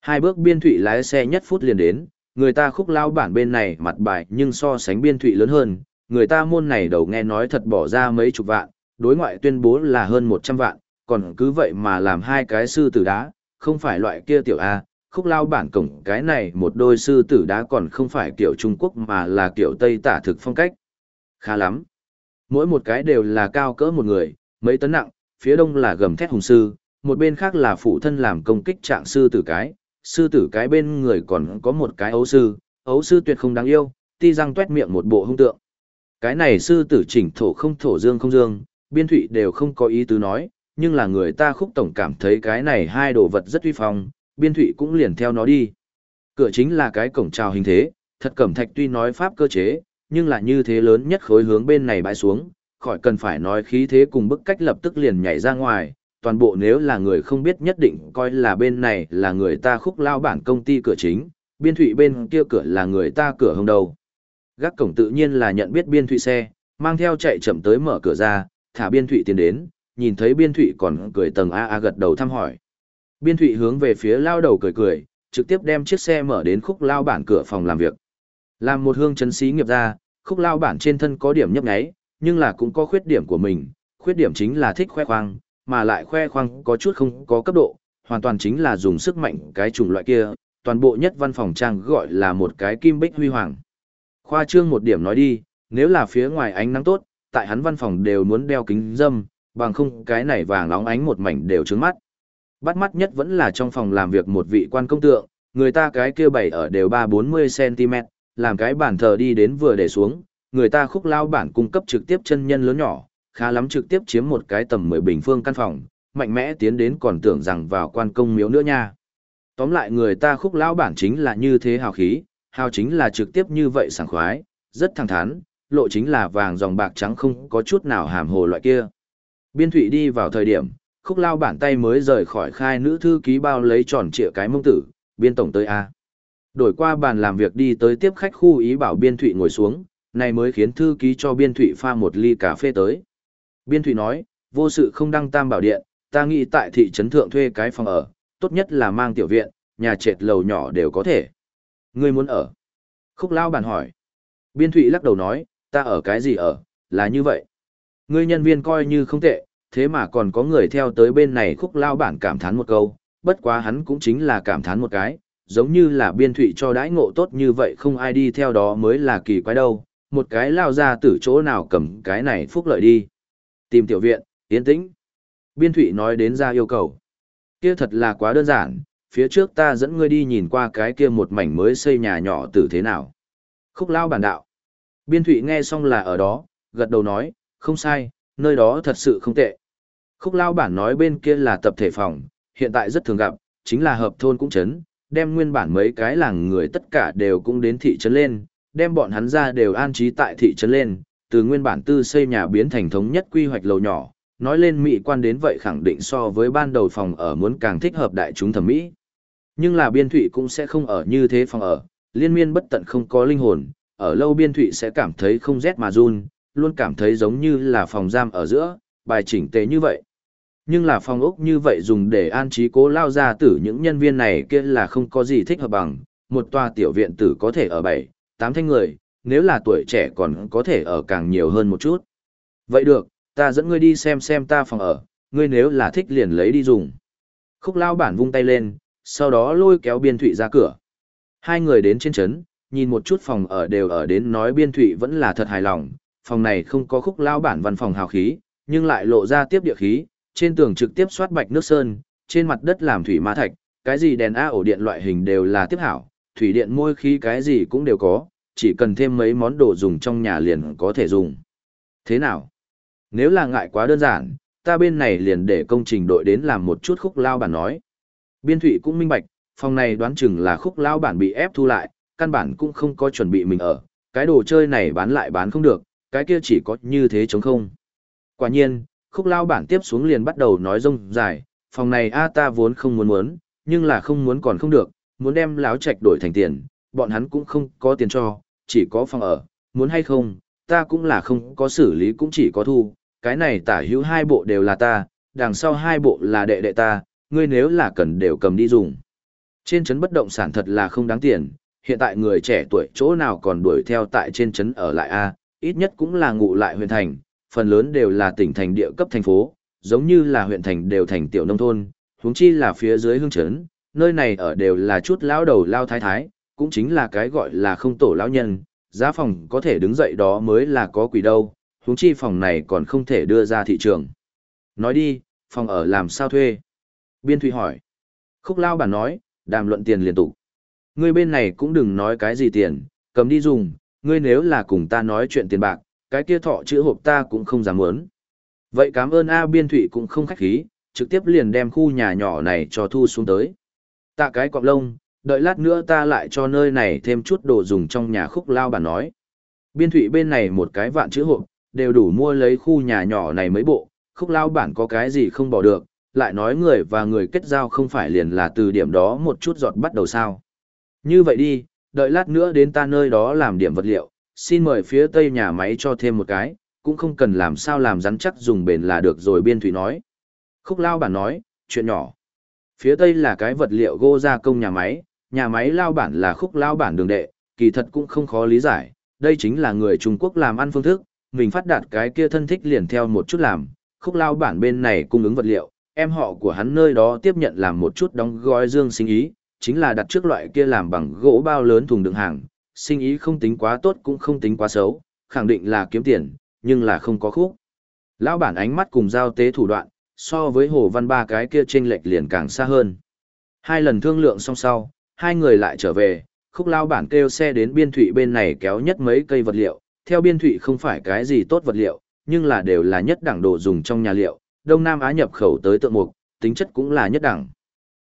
Hai bước biên thụy lái xe nhất phút liền đến, người ta khúc lao bản bên này mặt bài nhưng so sánh biên thụy lớn hơn, người ta môn này đầu nghe nói thật bỏ ra mấy chục vạn, đối ngoại tuyên bố là hơn 100 vạn, còn cứ vậy mà làm hai cái sư tử đá, không phải loại kia tiểu A, khúc lao bản cổng cái này một đôi sư tử đá còn không phải kiểu Trung Quốc mà là kiểu Tây tả thực phong cách. Khá lắm. Mỗi một cái đều là cao cỡ một người, mấy tấn nặng, phía đông là gầm thét hùng sư, một bên khác là phụ thân làm công kích trạng sư tử cái, sư tử cái bên người còn có một cái ấu sư, ấu sư tuyệt không đáng yêu, ti răng tuét miệng một bộ hung tượng. Cái này sư tử chỉnh thổ không thổ dương không dương, biên thụy đều không có ý tứ nói, nhưng là người ta khúc tổng cảm thấy cái này hai đồ vật rất uy phong, biên thụy cũng liền theo nó đi. Cửa chính là cái cổng trào hình thế, thật cẩm thạch tuy nói pháp cơ chế, nhưng là như thế lớn nhất khối hướng bên này bãi xuống, khỏi cần phải nói khí thế cùng bức cách lập tức liền nhảy ra ngoài, toàn bộ nếu là người không biết nhất định coi là bên này là người ta khúc lao bản công ty cửa chính, biên thụy bên kia cửa là người ta cửa hông đầu. Gác cổng tự nhiên là nhận biết biên thụy xe, mang theo chạy chậm tới mở cửa ra, thả biên thụy tiến đến, nhìn thấy biên thụy còn cười tầng A A gật đầu thăm hỏi. Biên thụy hướng về phía lao đầu cười cười, trực tiếp đem chiếc xe mở đến khúc lao bản cửa phòng làm việc. Làm một hương chấn sĩ nghiệp ra, khúc lao bản trên thân có điểm nhấp nháy, nhưng là cũng có khuyết điểm của mình. Khuyết điểm chính là thích khoe khoang, mà lại khoe khoang có chút không có cấp độ, hoàn toàn chính là dùng sức mạnh cái chủng loại kia, toàn bộ nhất văn phòng trang gọi là một cái kim bích huy hoàng. Khoa trương một điểm nói đi, nếu là phía ngoài ánh nắng tốt, tại hắn văn phòng đều muốn đeo kính dâm, bằng không cái này vàng óng ánh một mảnh đều trướng mắt. Bắt mắt nhất vẫn là trong phòng làm việc một vị quan công tượng, người ta cái kia bày ở đều 3-40cm, làm cái bàn thờ đi đến vừa để xuống, người ta khúc lao bản cung cấp trực tiếp chân nhân lớn nhỏ, khá lắm trực tiếp chiếm một cái tầm 10 bình phương căn phòng, mạnh mẽ tiến đến còn tưởng rằng vào quan công miếu nữa nha. Tóm lại người ta khúc lao bản chính là như thế hào khí, hào chính là trực tiếp như vậy sảng khoái, rất thẳng thắn, lộ chính là vàng dòng bạc trắng không có chút nào hàm hồ loại kia. Biên thụy đi vào thời điểm, khúc lao bản tay mới rời khỏi khai nữ thư ký bao lấy tròn trịa cái mông tử, biên tổng tới A. Đổi qua bàn làm việc đi tới tiếp khách khu ý bảo biên thụy ngồi xuống, này mới khiến thư ký cho biên thụy pha một ly cà phê tới. Biên thụy nói, vô sự không đăng tam bảo điện, ta nghĩ tại thị trấn thượng thuê cái phòng ở, tốt nhất là mang tiểu viện, nhà trệt lầu nhỏ đều có thể. Ngươi muốn ở? Khúc lao bản hỏi. Biên thụy lắc đầu nói, ta ở cái gì ở, là như vậy. Ngươi nhân viên coi như không tệ, thế mà còn có người theo tới bên này khúc lao bản cảm thán một câu, bất quá hắn cũng chính là cảm thán một cái, giống như là biên thụy cho đãi ngộ tốt như vậy không ai đi theo đó mới là kỳ quái đâu, một cái lao ra từ chỗ nào cầm cái này phúc lợi đi. Tìm tiểu viện, yên tĩnh. Biên thụy nói đến ra yêu cầu. Kia thật là quá đơn giản, phía trước ta dẫn ngươi đi nhìn qua cái kia một mảnh mới xây nhà nhỏ từ thế nào. Khúc lao bản đạo. Biên thụy nghe xong là ở đó, gật đầu nói, không sai, nơi đó thật sự không tệ. Khúc lao bản nói bên kia là tập thể phòng, hiện tại rất thường gặp, chính là hợp thôn cũng chấn, đem nguyên bản mấy cái làng người tất cả đều cũng đến thị trấn lên, đem bọn hắn ra đều an trí tại thị trấn lên, từ nguyên bản tư xây nhà biến thành thống nhất quy hoạch lầu nhỏ, nói lên mỹ quan đến vậy khẳng định so với ban đầu phòng ở muốn càng thích hợp đại chúng thẩm mỹ. Nhưng là biên thụy cũng sẽ không ở như thế phòng ở, liên miên bất tận không có linh hồn, ở lâu biên thụy sẽ cảm thấy không rét mà run, luôn cảm thấy giống như là phòng giam ở giữa, bài chỉnh tế như vậy. Nhưng là phòng ốc như vậy dùng để an trí cố lao ra tử những nhân viên này kia là không có gì thích hợp bằng, một tòa tiểu viện tử có thể ở 7, 8 thanh người, nếu là tuổi trẻ còn có thể ở càng nhiều hơn một chút. Vậy được, ta dẫn ngươi đi xem xem ta phòng ở, ngươi nếu là thích liền lấy đi dùng. Khúc lao bản vung tay lên, sau đó lôi kéo biên thụy ra cửa. Hai người đến trên trấn, nhìn một chút phòng ở đều ở đến nói biên thụy vẫn là thật hài lòng, phòng này không có khúc lao bản văn phòng hào khí, nhưng lại lộ ra tiếp địa khí, trên tường trực tiếp xoát bạch nước sơn, trên mặt đất làm thủy ma thạch, cái gì đèn A ổ điện loại hình đều là tiếp hảo, thủy điện môi khí cái gì cũng đều có, chỉ cần thêm mấy món đồ dùng trong nhà liền có thể dùng. Thế nào? Nếu là ngại quá đơn giản, ta bên này liền để công trình đội đến làm một chút khúc lao bản nói. Biên thủy cũng minh bạch, phòng này đoán chừng là khúc lao bản bị ép thu lại, căn bản cũng không có chuẩn bị mình ở, cái đồ chơi này bán lại bán không được, cái kia chỉ có như thế chống không. Quả nhiên, khúc lao bản tiếp xuống liền bắt đầu nói rông dài, phòng này a ta vốn không muốn muốn, nhưng là không muốn còn không được, muốn đem láo trạch đổi thành tiền, bọn hắn cũng không có tiền cho, chỉ có phòng ở, muốn hay không, ta cũng là không có xử lý cũng chỉ có thu, cái này tả hữu hai bộ đều là ta, đằng sau hai bộ là đệ đệ ta, ngươi nếu là cần đều cầm đi dùng. Trên trấn bất động sản thật là không đáng tiền, hiện tại người trẻ tuổi chỗ nào còn đuổi theo tại trên trấn ở lại a, ít nhất cũng là ngụ lại huyện thành, phần lớn đều là tỉnh thành địa cấp thành phố, giống như là huyện thành đều thành tiểu nông thôn, huống chi là phía dưới hương trấn, nơi này ở đều là chút lão đầu lao thái thái, cũng chính là cái gọi là không tổ lão nhân, giá phòng có thể đứng dậy đó mới là có quỷ đâu, huống chi phòng này còn không thể đưa ra thị trường. Nói đi, phòng ở làm sao thuê? Biên Thụy hỏi. Khúc lao bản nói, đàm luận tiền liên tục. Ngươi bên này cũng đừng nói cái gì tiền, cầm đi dùng, ngươi nếu là cùng ta nói chuyện tiền bạc, cái kia thọ chữ hộp ta cũng không dám muốn. Vậy cảm ơn A Biên Thụy cũng không khách khí, trực tiếp liền đem khu nhà nhỏ này cho thu xuống tới. Tạ cái cọp lông, đợi lát nữa ta lại cho nơi này thêm chút đồ dùng trong nhà khúc lao bản nói. Biên Thụy bên này một cái vạn chữ hộp, đều đủ mua lấy khu nhà nhỏ này mấy bộ, khúc lao bản có cái gì không bỏ được, lại nói người và người kết giao không phải liền là từ điểm đó một chút giọt bắt đầu sao. Như vậy đi, đợi lát nữa đến ta nơi đó làm điểm vật liệu, xin mời phía tây nhà máy cho thêm một cái, cũng không cần làm sao làm rắn chắc dùng bền là được rồi biên thủy nói. Khúc lao bản nói, chuyện nhỏ. Phía tây là cái vật liệu gô gia công nhà máy, nhà máy lao bản là khúc lao bản đường đệ, kỳ thật cũng không khó lý giải, đây chính là người Trung Quốc làm ăn phương thức, mình phát đạt cái kia thân thích liền theo một chút làm, khúc lao bản bên này cung ứng vật liệu, em họ của hắn nơi đó tiếp nhận làm một chút đóng gói dương sinh ý, chính là đặt trước loại kia làm bằng gỗ bao lớn thùng đựng hàng, sinh ý không tính quá tốt cũng không tính quá xấu, khẳng định là kiếm tiền, nhưng là không có khúc. Lão bản ánh mắt cùng giao tế thủ đoạn, so với Hồ Văn Ba cái kia chênh lệch liền càng xa hơn. Hai lần thương lượng xong sau, hai người lại trở về, khúc lao bản kêu xe đến biên thụy bên này kéo nhất mấy cây vật liệu, theo biên thụy không phải cái gì tốt vật liệu, nhưng là đều là nhất đẳng đồ dùng trong nhà liệu, Đông Nam Á nhập khẩu tới tượng mục, tính chất cũng là nhất đẳng.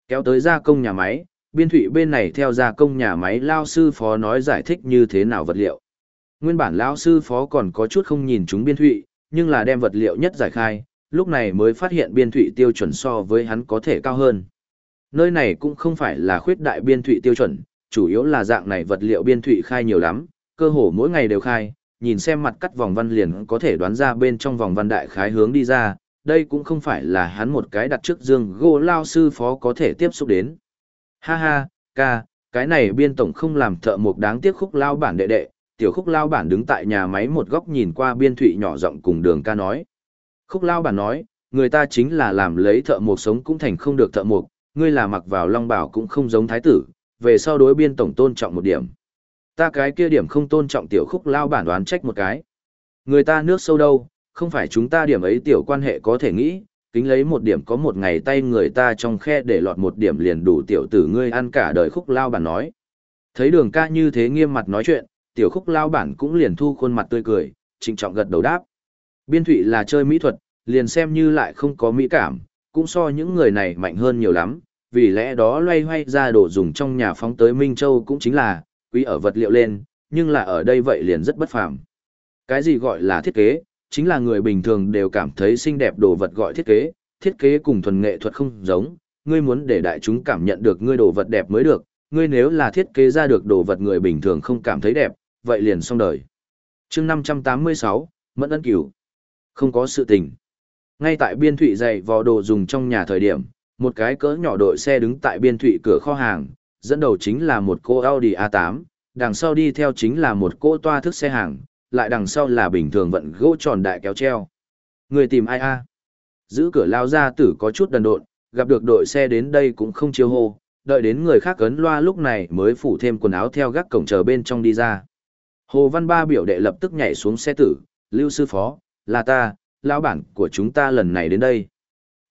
Kéo tới gia công nhà máy, biên thủy bên này theo gia công nhà máy lao sư phó nói giải thích như thế nào vật liệu. Nguyên bản lao sư phó còn có chút không nhìn chúng biên thủy, nhưng là đem vật liệu nhất giải khai, lúc này mới phát hiện biên thủy tiêu chuẩn so với hắn có thể cao hơn. Nơi này cũng không phải là khuyết đại biên thủy tiêu chuẩn, chủ yếu là dạng này vật liệu biên thủy khai nhiều lắm, cơ hồ mỗi ngày đều khai, nhìn xem mặt cắt vòng văn liền có thể đoán ra bên trong vòng văn đại khái hướng đi ra, đây cũng không phải là hắn một cái đặt trước dương gỗ lao sư phó có thể tiếp xúc đến. Ha ha, ca, cái này biên tổng không làm thợ mộc đáng tiếc khúc lao bản đệ đệ, tiểu khúc lao bản đứng tại nhà máy một góc nhìn qua biên thụy nhỏ giọng cùng đường ca nói. Khúc lao bản nói, người ta chính là làm lấy thợ mộc sống cũng thành không được thợ mộc, ngươi là mặc vào long bảo cũng không giống thái tử, về sau đối biên tổng tôn trọng một điểm. Ta cái kia điểm không tôn trọng tiểu khúc lao bản đoán trách một cái. Người ta nước sâu đâu, không phải chúng ta điểm ấy tiểu quan hệ có thể nghĩ, kính lấy một điểm có một ngày tay người ta trong khe để lọt một điểm liền đủ tiểu tử ngươi ăn cả đời khúc lao bản nói. Thấy đường ca như thế nghiêm mặt nói chuyện, tiểu khúc lao bản cũng liền thu khuôn mặt tươi cười, trịnh trọng gật đầu đáp. Biên thụy là chơi mỹ thuật, liền xem như lại không có mỹ cảm, cũng so những người này mạnh hơn nhiều lắm, vì lẽ đó loay hoay ra đồ dùng trong nhà phóng tới Minh Châu cũng chính là, quý ở vật liệu lên, nhưng là ở đây vậy liền rất bất phàm. Cái gì gọi là thiết kế, chính là người bình thường đều cảm thấy xinh đẹp đồ vật gọi thiết kế, thiết kế cùng thuần nghệ thuật không giống, ngươi muốn để đại chúng cảm nhận được ngươi đồ vật đẹp mới được, ngươi nếu là thiết kế ra được đồ vật người bình thường không cảm thấy đẹp, vậy liền xong đời. chương 586, Mẫn ân cửu. Không có sự tình. Ngay tại biên thụy dày vò đồ dùng trong nhà thời điểm, một cái cỡ nhỏ đội xe đứng tại biên thụy cửa kho hàng, dẫn đầu chính là một cô Audi A8, đằng sau đi theo chính là một cô toa thức xe hàng, lại đằng sau là bình thường vận gỗ tròn đại kéo treo. Người tìm ai a? Giữ cửa lao ra tử có chút đần độn, gặp được đội xe đến đây cũng không chiêu hô, đợi đến người khác ấn loa lúc này mới phủ thêm quần áo theo gác cổng chờ bên trong đi ra. Hồ Văn Ba biểu đệ lập tức nhảy xuống xe tử, lưu sư phó, là ta, lão bản của chúng ta lần này đến đây.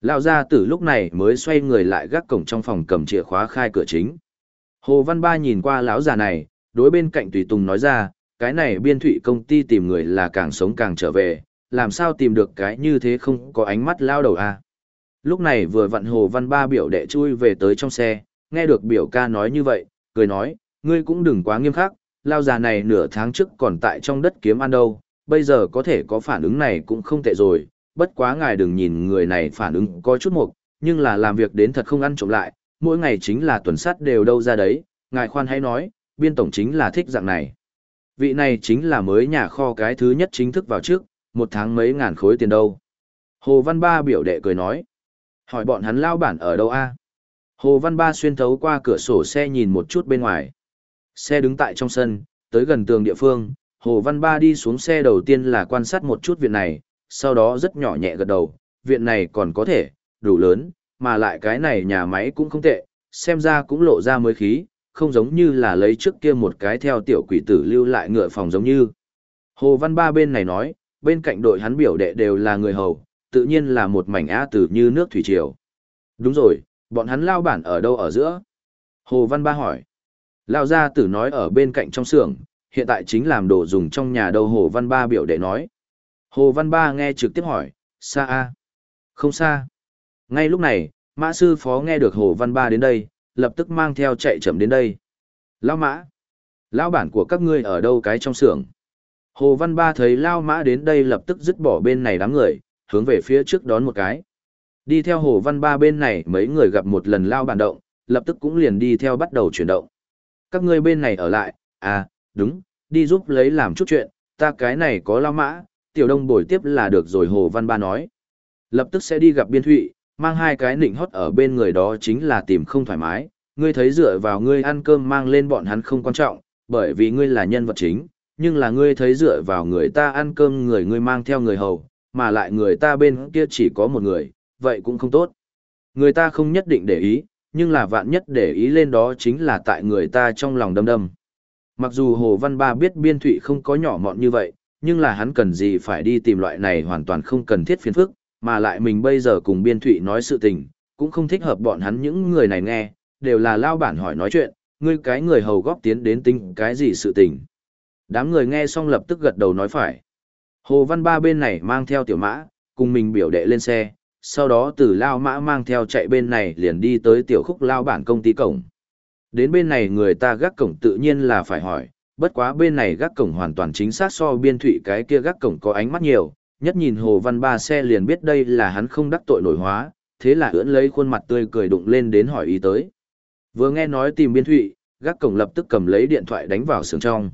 Lão gia tử lúc này mới xoay người lại gác cổng trong phòng cầm chìa khóa khai cửa chính. Hồ Văn Ba nhìn qua lão già này, đối bên cạnh Tùy Tùng nói ra, cái này biên thụy công ty tìm người là càng sống càng trở về, làm sao tìm được cái như thế không có ánh mắt lao đầu à. Lúc này vừa vặn Hồ Văn Ba biểu đệ chui về tới trong xe, nghe được biểu ca nói như vậy, cười nói, ngươi cũng đừng quá nghiêm khắc, lao già này nửa tháng trước còn tại trong đất kiếm ăn đâu, bây giờ có thể có phản ứng này cũng không tệ rồi, bất quá ngài đừng nhìn người này phản ứng có chút mục, nhưng là làm việc đến thật không ăn trộm lại, mỗi ngày chính là tuần sát đều đâu ra đấy, ngài khoan hãy nói, biên tổng chính là thích dạng này. Vị này chính là mới nhà kho cái thứ nhất chính thức vào trước, một tháng mấy ngàn khối tiền đâu. Hồ Văn Ba biểu đệ cười nói. Hỏi bọn hắn lao bản ở đâu a? Hồ Văn Ba xuyên thấu qua cửa sổ xe nhìn một chút bên ngoài. Xe đứng tại trong sân, tới gần tường địa phương, Hồ Văn Ba đi xuống xe đầu tiên là quan sát một chút viện này, sau đó rất nhỏ nhẹ gật đầu, viện này còn có thể, đủ lớn, mà lại cái này nhà máy cũng không tệ, xem ra cũng lộ ra mới khí, không giống như là lấy trước kia một cái theo tiểu quỷ tử lưu lại ngựa phòng giống như. Hồ Văn Ba bên này nói, bên cạnh đội hắn biểu đệ đều là người hầu, tự nhiên là một mảnh á tử như nước thủy triều. Đúng rồi, bọn hắn lao bản ở đâu ở giữa? Hồ Văn Ba hỏi. Lao gia tử nói ở bên cạnh trong xưởng, hiện tại chính làm đồ dùng trong nhà đâu Hồ Văn Ba biểu đệ nói. Hồ Văn Ba nghe trực tiếp hỏi, xa a Không xa. Ngay lúc này, mã sư phó nghe được Hồ Văn Ba đến đây, lập tức mang theo chạy chậm đến đây. Lao mã, lao bản của các ngươi ở đâu cái trong xưởng? Hồ Văn Ba thấy Lao mã đến đây lập tức dứt bỏ bên này đám người, hướng về phía trước đón một cái. Đi theo Hồ Văn Ba bên này mấy người gặp một lần Lao bản động, lập tức cũng liền đi theo bắt đầu chuyển động. Các ngươi bên này ở lại, à, đúng, đi giúp lấy làm chút chuyện, ta cái này có Lao mã, tiểu đông bồi tiếp là được rồi Hồ Văn Ba nói. Lập tức sẽ đi gặp biên thụy, mang hai cái nịnh hót ở bên người đó chính là tìm không thoải mái, ngươi thấy dựa vào ngươi ăn cơm mang lên bọn hắn không quan trọng, bởi vì ngươi là nhân vật chính, nhưng là ngươi thấy dựa vào người ta ăn cơm người ngươi mang theo người hầu, mà lại người ta bên kia chỉ có một người, vậy cũng không tốt. Người ta không nhất định để ý, nhưng là vạn nhất để ý lên đó chính là tại người ta trong lòng đâm đâm. Mặc dù Hồ Văn Ba biết biên thụy không có nhỏ mọn như vậy, nhưng là hắn cần gì phải đi tìm loại này hoàn toàn không cần thiết phiền phức, mà lại mình bây giờ cùng biên thụy nói sự tình, cũng không thích hợp bọn hắn những người này nghe, đều là lao bản hỏi nói chuyện, ngươi cái người hầu góp tiến đến tinh cái gì sự tình. Đám người nghe xong lập tức gật đầu nói phải. Hồ Văn Ba bên này mang theo tiểu mã, cùng mình biểu đệ lên xe, sau đó từ lao mã mang theo chạy bên này liền đi tới tiểu khúc lao bản công ty cổng. Đến bên này người ta gác cổng tự nhiên là phải hỏi, bất quá bên này gác cổng hoàn toàn chính xác so biên thụy cái kia gác cổng có ánh mắt nhiều, nhất nhìn Hồ Văn Ba xe liền biết đây là hắn không đắc tội nổi hóa, thế là ưỡn lấy khuôn mặt tươi cười đụng lên đến hỏi ý tới. Vừa nghe nói tìm biên thụy, gác cổng lập tức cầm lấy điện thoại đánh vào sướng trong.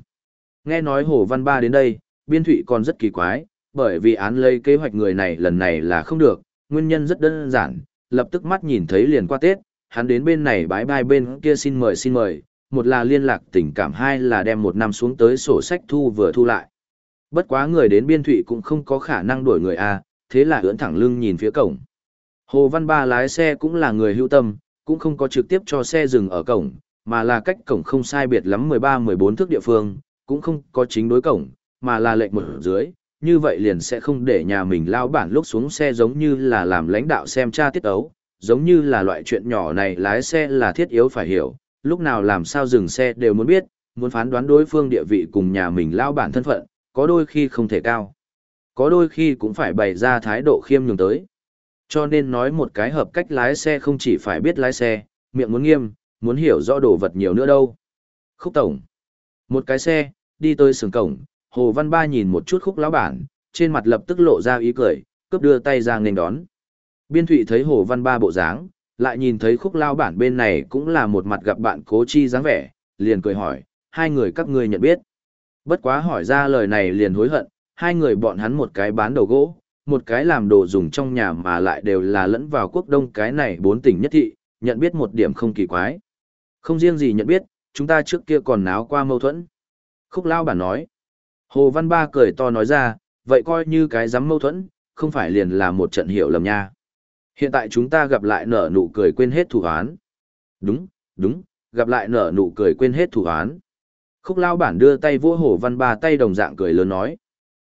Nghe nói Hồ Văn Ba đến đây, biên thụy còn rất kỳ quái, bởi vì án lấy kế hoạch người này lần này là không được, nguyên nhân rất đơn giản, lập tức mắt nhìn thấy liền qua Tết, hắn đến bên này bái bai bên kia xin mời xin mời, một là liên lạc tình cảm hai là đem một năm xuống tới sổ sách thu vừa thu lại. Bất quá người đến biên thụy cũng không có khả năng đuổi người A, thế là ưỡn thẳng lưng nhìn phía cổng. Hồ Văn Ba lái xe cũng là người hữu tâm, cũng không có trực tiếp cho xe dừng ở cổng, mà là cách cổng không sai biệt lắm 13-14 thước địa phương, cũng không có chính đối cổng, mà là lệnh một dưới, như vậy liền sẽ không để nhà mình lao bản lúc xuống xe giống như là làm lãnh đạo xem tra tiết ấu, giống như là loại chuyện nhỏ này lái xe là thiết yếu phải hiểu, lúc nào làm sao dừng xe đều muốn biết, muốn phán đoán đối phương địa vị cùng nhà mình lao bản thân phận, có đôi khi không thể cao. Có đôi khi cũng phải bày ra thái độ khiêm nhường tới. Cho nên nói một cái hợp cách lái xe không chỉ phải biết lái xe, miệng muốn nghiêm, muốn hiểu rõ đồ vật nhiều nữa đâu. Khúc tổng. Một cái xe, đi tới sườn cổng, Hồ Văn Ba nhìn một chút khúc lão bản, trên mặt lập tức lộ ra ý cười, cướp đưa tay ra nghênh đón. Biên Thụy thấy Hồ Văn Ba bộ dáng, lại nhìn thấy khúc lao bản bên này cũng là một mặt gặp bạn cố chi dáng vẻ, liền cười hỏi, hai người các ngươi nhận biết. Bất quá hỏi ra lời này liền hối hận, hai người bọn hắn một cái bán đầu gỗ, một cái làm đồ dùng trong nhà mà lại đều là lẫn vào quốc đông cái này bốn tỉnh nhất thị, nhận biết một điểm không kỳ quái. Không riêng gì nhận biết, chúng ta trước kia còn náo qua mâu thuẫn. Khúc lao bản nói. Hồ Văn Ba cười to nói ra, vậy coi như cái dám mâu thuẫn, không phải liền là một trận hiểu lầm nha. Hiện tại chúng ta gặp lại nở nụ cười quên hết thủ án. Đúng, đúng, gặp lại nở nụ cười quên hết thủ án. Khúc lao bản đưa tay vỗ Hồ Văn Ba tay đồng dạng cười lớn nói.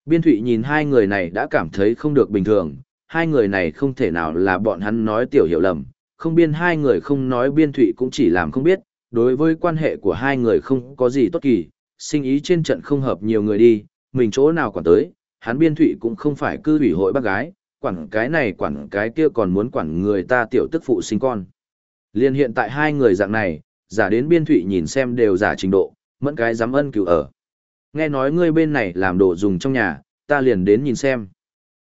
Biên Thụy nhìn hai người này đã cảm thấy không được bình thường, hai người này không thể nào là bọn hắn nói tiểu hiểu lầm, không biên hai người không nói Biên Thụy cũng chỉ làm không biết, đối với quan hệ của hai người không có gì tốt kỳ, sinh ý trên trận không hợp nhiều người đi, mình chỗ nào quản tới, hắn Biên Thụy cũng không phải cư ủy hội bác gái, quản cái này quản cái kia còn muốn quản người ta tiểu tức phụ sinh con. Liên hiện tại hai người dạng này, giả đến Biên Thụy nhìn xem đều giả trình độ, mẫn cái dám ân cửu ở nghe nói ngươi bên này làm đồ dùng trong nhà, ta liền đến nhìn xem.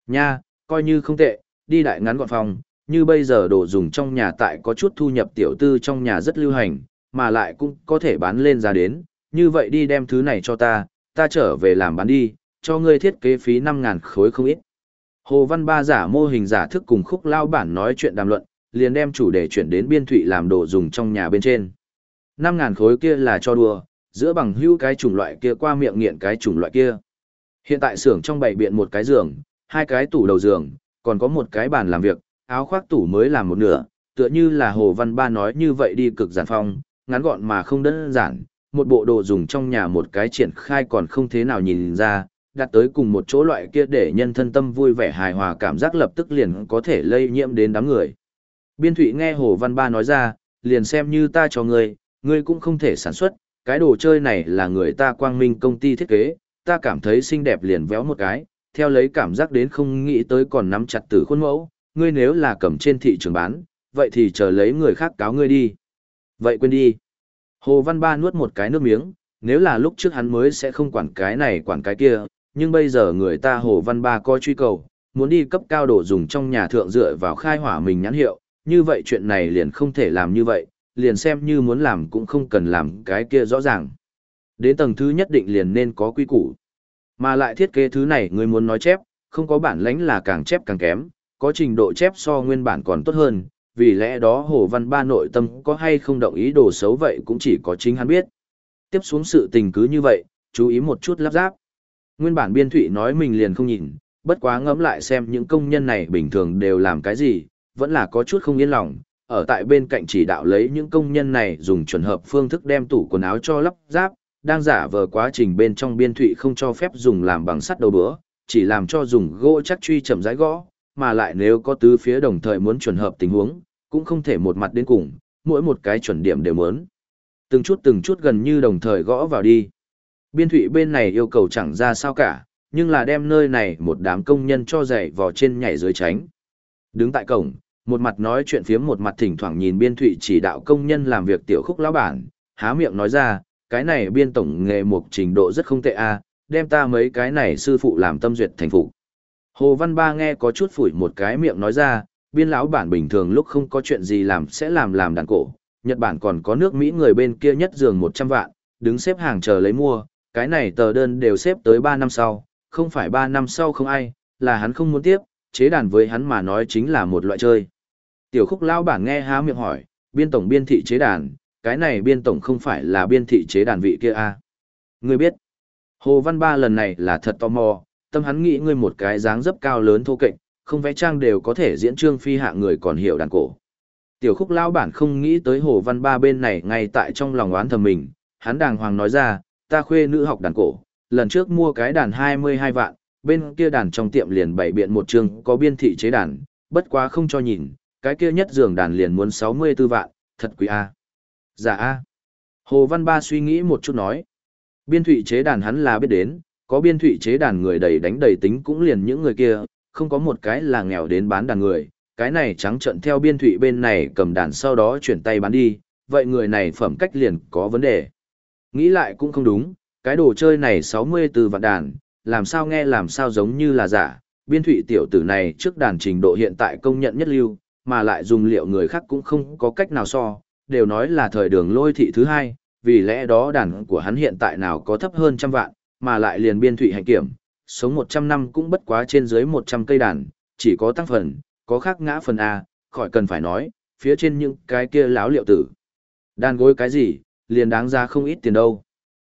Nha, coi như không tệ, đi đại ngắn gọn phòng, như bây giờ đồ dùng trong nhà tại có chút thu nhập tiểu tư trong nhà rất lưu hành, mà lại cũng có thể bán lên giá đến, như vậy đi đem thứ này cho ta, ta trở về làm bán đi, cho ngươi thiết kế phí 5.000 khối không ít. Hồ Văn Ba giả mô hình giả thức cùng khúc lao bản nói chuyện đàm luận, liền đem chủ đề chuyển đến biên thụy làm đồ dùng trong nhà bên trên. 5.000 khối kia là cho đùa, giữa bằng hữu cái chủng loại kia qua miệng nghiện cái chủng loại kia. Hiện tại xưởng trong bảy biện một cái giường, hai cái tủ đầu giường, còn có một cái bàn làm việc, áo khoác tủ mới làm một nửa, tựa như là Hồ Văn Ba nói như vậy đi cực giản phong, ngắn gọn mà không đơn giản, một bộ đồ dùng trong nhà một cái triển khai còn không thế nào nhìn ra, đặt tới cùng một chỗ loại kia để nhân thân tâm vui vẻ hài hòa cảm giác lập tức liền có thể lây nhiễm đến đám người. Biên Thụy nghe Hồ Văn Ba nói ra, liền xem như ta cho ngươi, ngươi cũng không thể sản xuất, cái đồ chơi này là người ta quang minh công ty thiết kế, ta cảm thấy xinh đẹp liền véo một cái, theo lấy cảm giác đến không nghĩ tới còn nắm chặt từ khuôn mẫu, ngươi nếu là cầm trên thị trường bán, vậy thì chờ lấy người khác cáo ngươi đi. Vậy quên đi. Hồ Văn Ba nuốt một cái nước miếng, nếu là lúc trước hắn mới sẽ không quản cái này quản cái kia, nhưng bây giờ người ta Hồ Văn Ba coi truy cầu, muốn đi cấp cao đồ dùng trong nhà thượng dựa vào khai hỏa mình nhãn hiệu, như vậy chuyện này liền không thể làm như vậy, liền xem như muốn làm cũng không cần làm cái kia rõ ràng. Đến tầng thứ nhất định liền nên có quy củ. Mà lại thiết kế thứ này người muốn nói chép, không có bản lãnh là càng chép càng kém, có trình độ chép so nguyên bản còn tốt hơn, vì lẽ đó Hồ Văn Ba nội tâm có hay không động ý đồ xấu vậy cũng chỉ có chính hắn biết. Tiếp xuống sự tình cứ như vậy, chú ý một chút lắp ráp. Nguyên bản biên thụy nói mình liền không nhìn, bất quá ngẫm lại xem những công nhân này bình thường đều làm cái gì, vẫn là có chút không yên lòng. Ở tại bên cạnh chỉ đạo lấy những công nhân này dùng chuẩn hợp phương thức đem tủ quần áo cho lắp ráp, đang giả vờ quá trình bên trong biên thụy không cho phép dùng làm bằng sắt đầu bữa, chỉ làm cho dùng gỗ chắc truy chậm rãi gõ, mà lại nếu có tứ phía đồng thời muốn chuẩn hợp tình huống, cũng không thể một mặt đến cùng, mỗi một cái chuẩn điểm đều muốn. Từng chút từng chút gần như đồng thời gõ vào đi. Biên thụy bên này yêu cầu chẳng ra sao cả, nhưng là đem nơi này một đám công nhân cho dạy vào trên nhảy dưới tránh. Đứng tại cổng, một mặt nói chuyện phiếm một mặt thỉnh thoảng nhìn biên thụy chỉ đạo công nhân làm việc tiểu khúc lão bản, há miệng nói ra, cái này biên tổng nghề một trình độ rất không tệ a đem ta mấy cái này sư phụ làm tâm duyệt thành phụ. Hồ Văn Ba nghe có chút phủi một cái miệng nói ra, biên lão bản bình thường lúc không có chuyện gì làm sẽ làm làm đàn cổ. Nhật Bản còn có nước Mỹ người bên kia nhất giường 100 vạn, đứng xếp hàng chờ lấy mua, cái này tờ đơn đều xếp tới 3 năm sau, không phải 3 năm sau không ai, là hắn không muốn tiếp, chế đàn với hắn mà nói chính là một loại chơi. Tiểu khúc lão bản nghe há miệng hỏi, biên tổng biên thị chế đàn, cái này biên tổng không phải là biên thị chế đàn vị kia à? Ngươi biết, Hồ Văn Ba lần này là thật tò mò, tâm hắn nghĩ ngươi một cái dáng dấp cao lớn thô kệch, không vẽ trang đều có thể diễn trương phi hạ người còn hiểu đàn cổ. Tiểu khúc lão bản không nghĩ tới Hồ Văn Ba bên này ngay tại trong lòng oán thầm mình, hắn đàng hoàng nói ra, ta khuê nữ học đàn cổ, lần trước mua cái đàn 22 vạn, bên kia đàn trong tiệm liền bày biện một chương có biên thị chế đàn, bất quá không cho nhìn, cái kia nhất giường đàn liền muốn 64 vạn, thật quý a. Dạ a. Hồ Văn Ba suy nghĩ một chút nói, biên thụy chế đàn hắn là biết đến, có biên thụy chế đàn người đầy đánh đầy tính cũng liền những người kia, không có một cái là nghèo đến bán đàn người, cái này trắng trận theo biên thụy bên này cầm đàn sau đó chuyển tay bán đi, vậy người này phẩm cách liền có vấn đề. Nghĩ lại cũng không đúng, cái đồ chơi này 64 vạn đàn, làm sao nghe làm sao giống như là giả, biên thụy tiểu tử này trước đàn trình độ hiện tại công nhận nhất lưu, mà lại dùng liệu người khác cũng không có cách nào so, đều nói là thời đường lôi thị thứ hai, vì lẽ đó đàn của hắn hiện tại nào có thấp hơn trăm vạn, mà lại liền biên thủy hành kiểm, sống 100 năm cũng bất quá trên dưới 100 cây đàn, chỉ có tăng phần, có khác ngã phần A, khỏi cần phải nói, phía trên những cái kia láo liệu tử. Đàn gối cái gì, liền đáng ra không ít tiền đâu.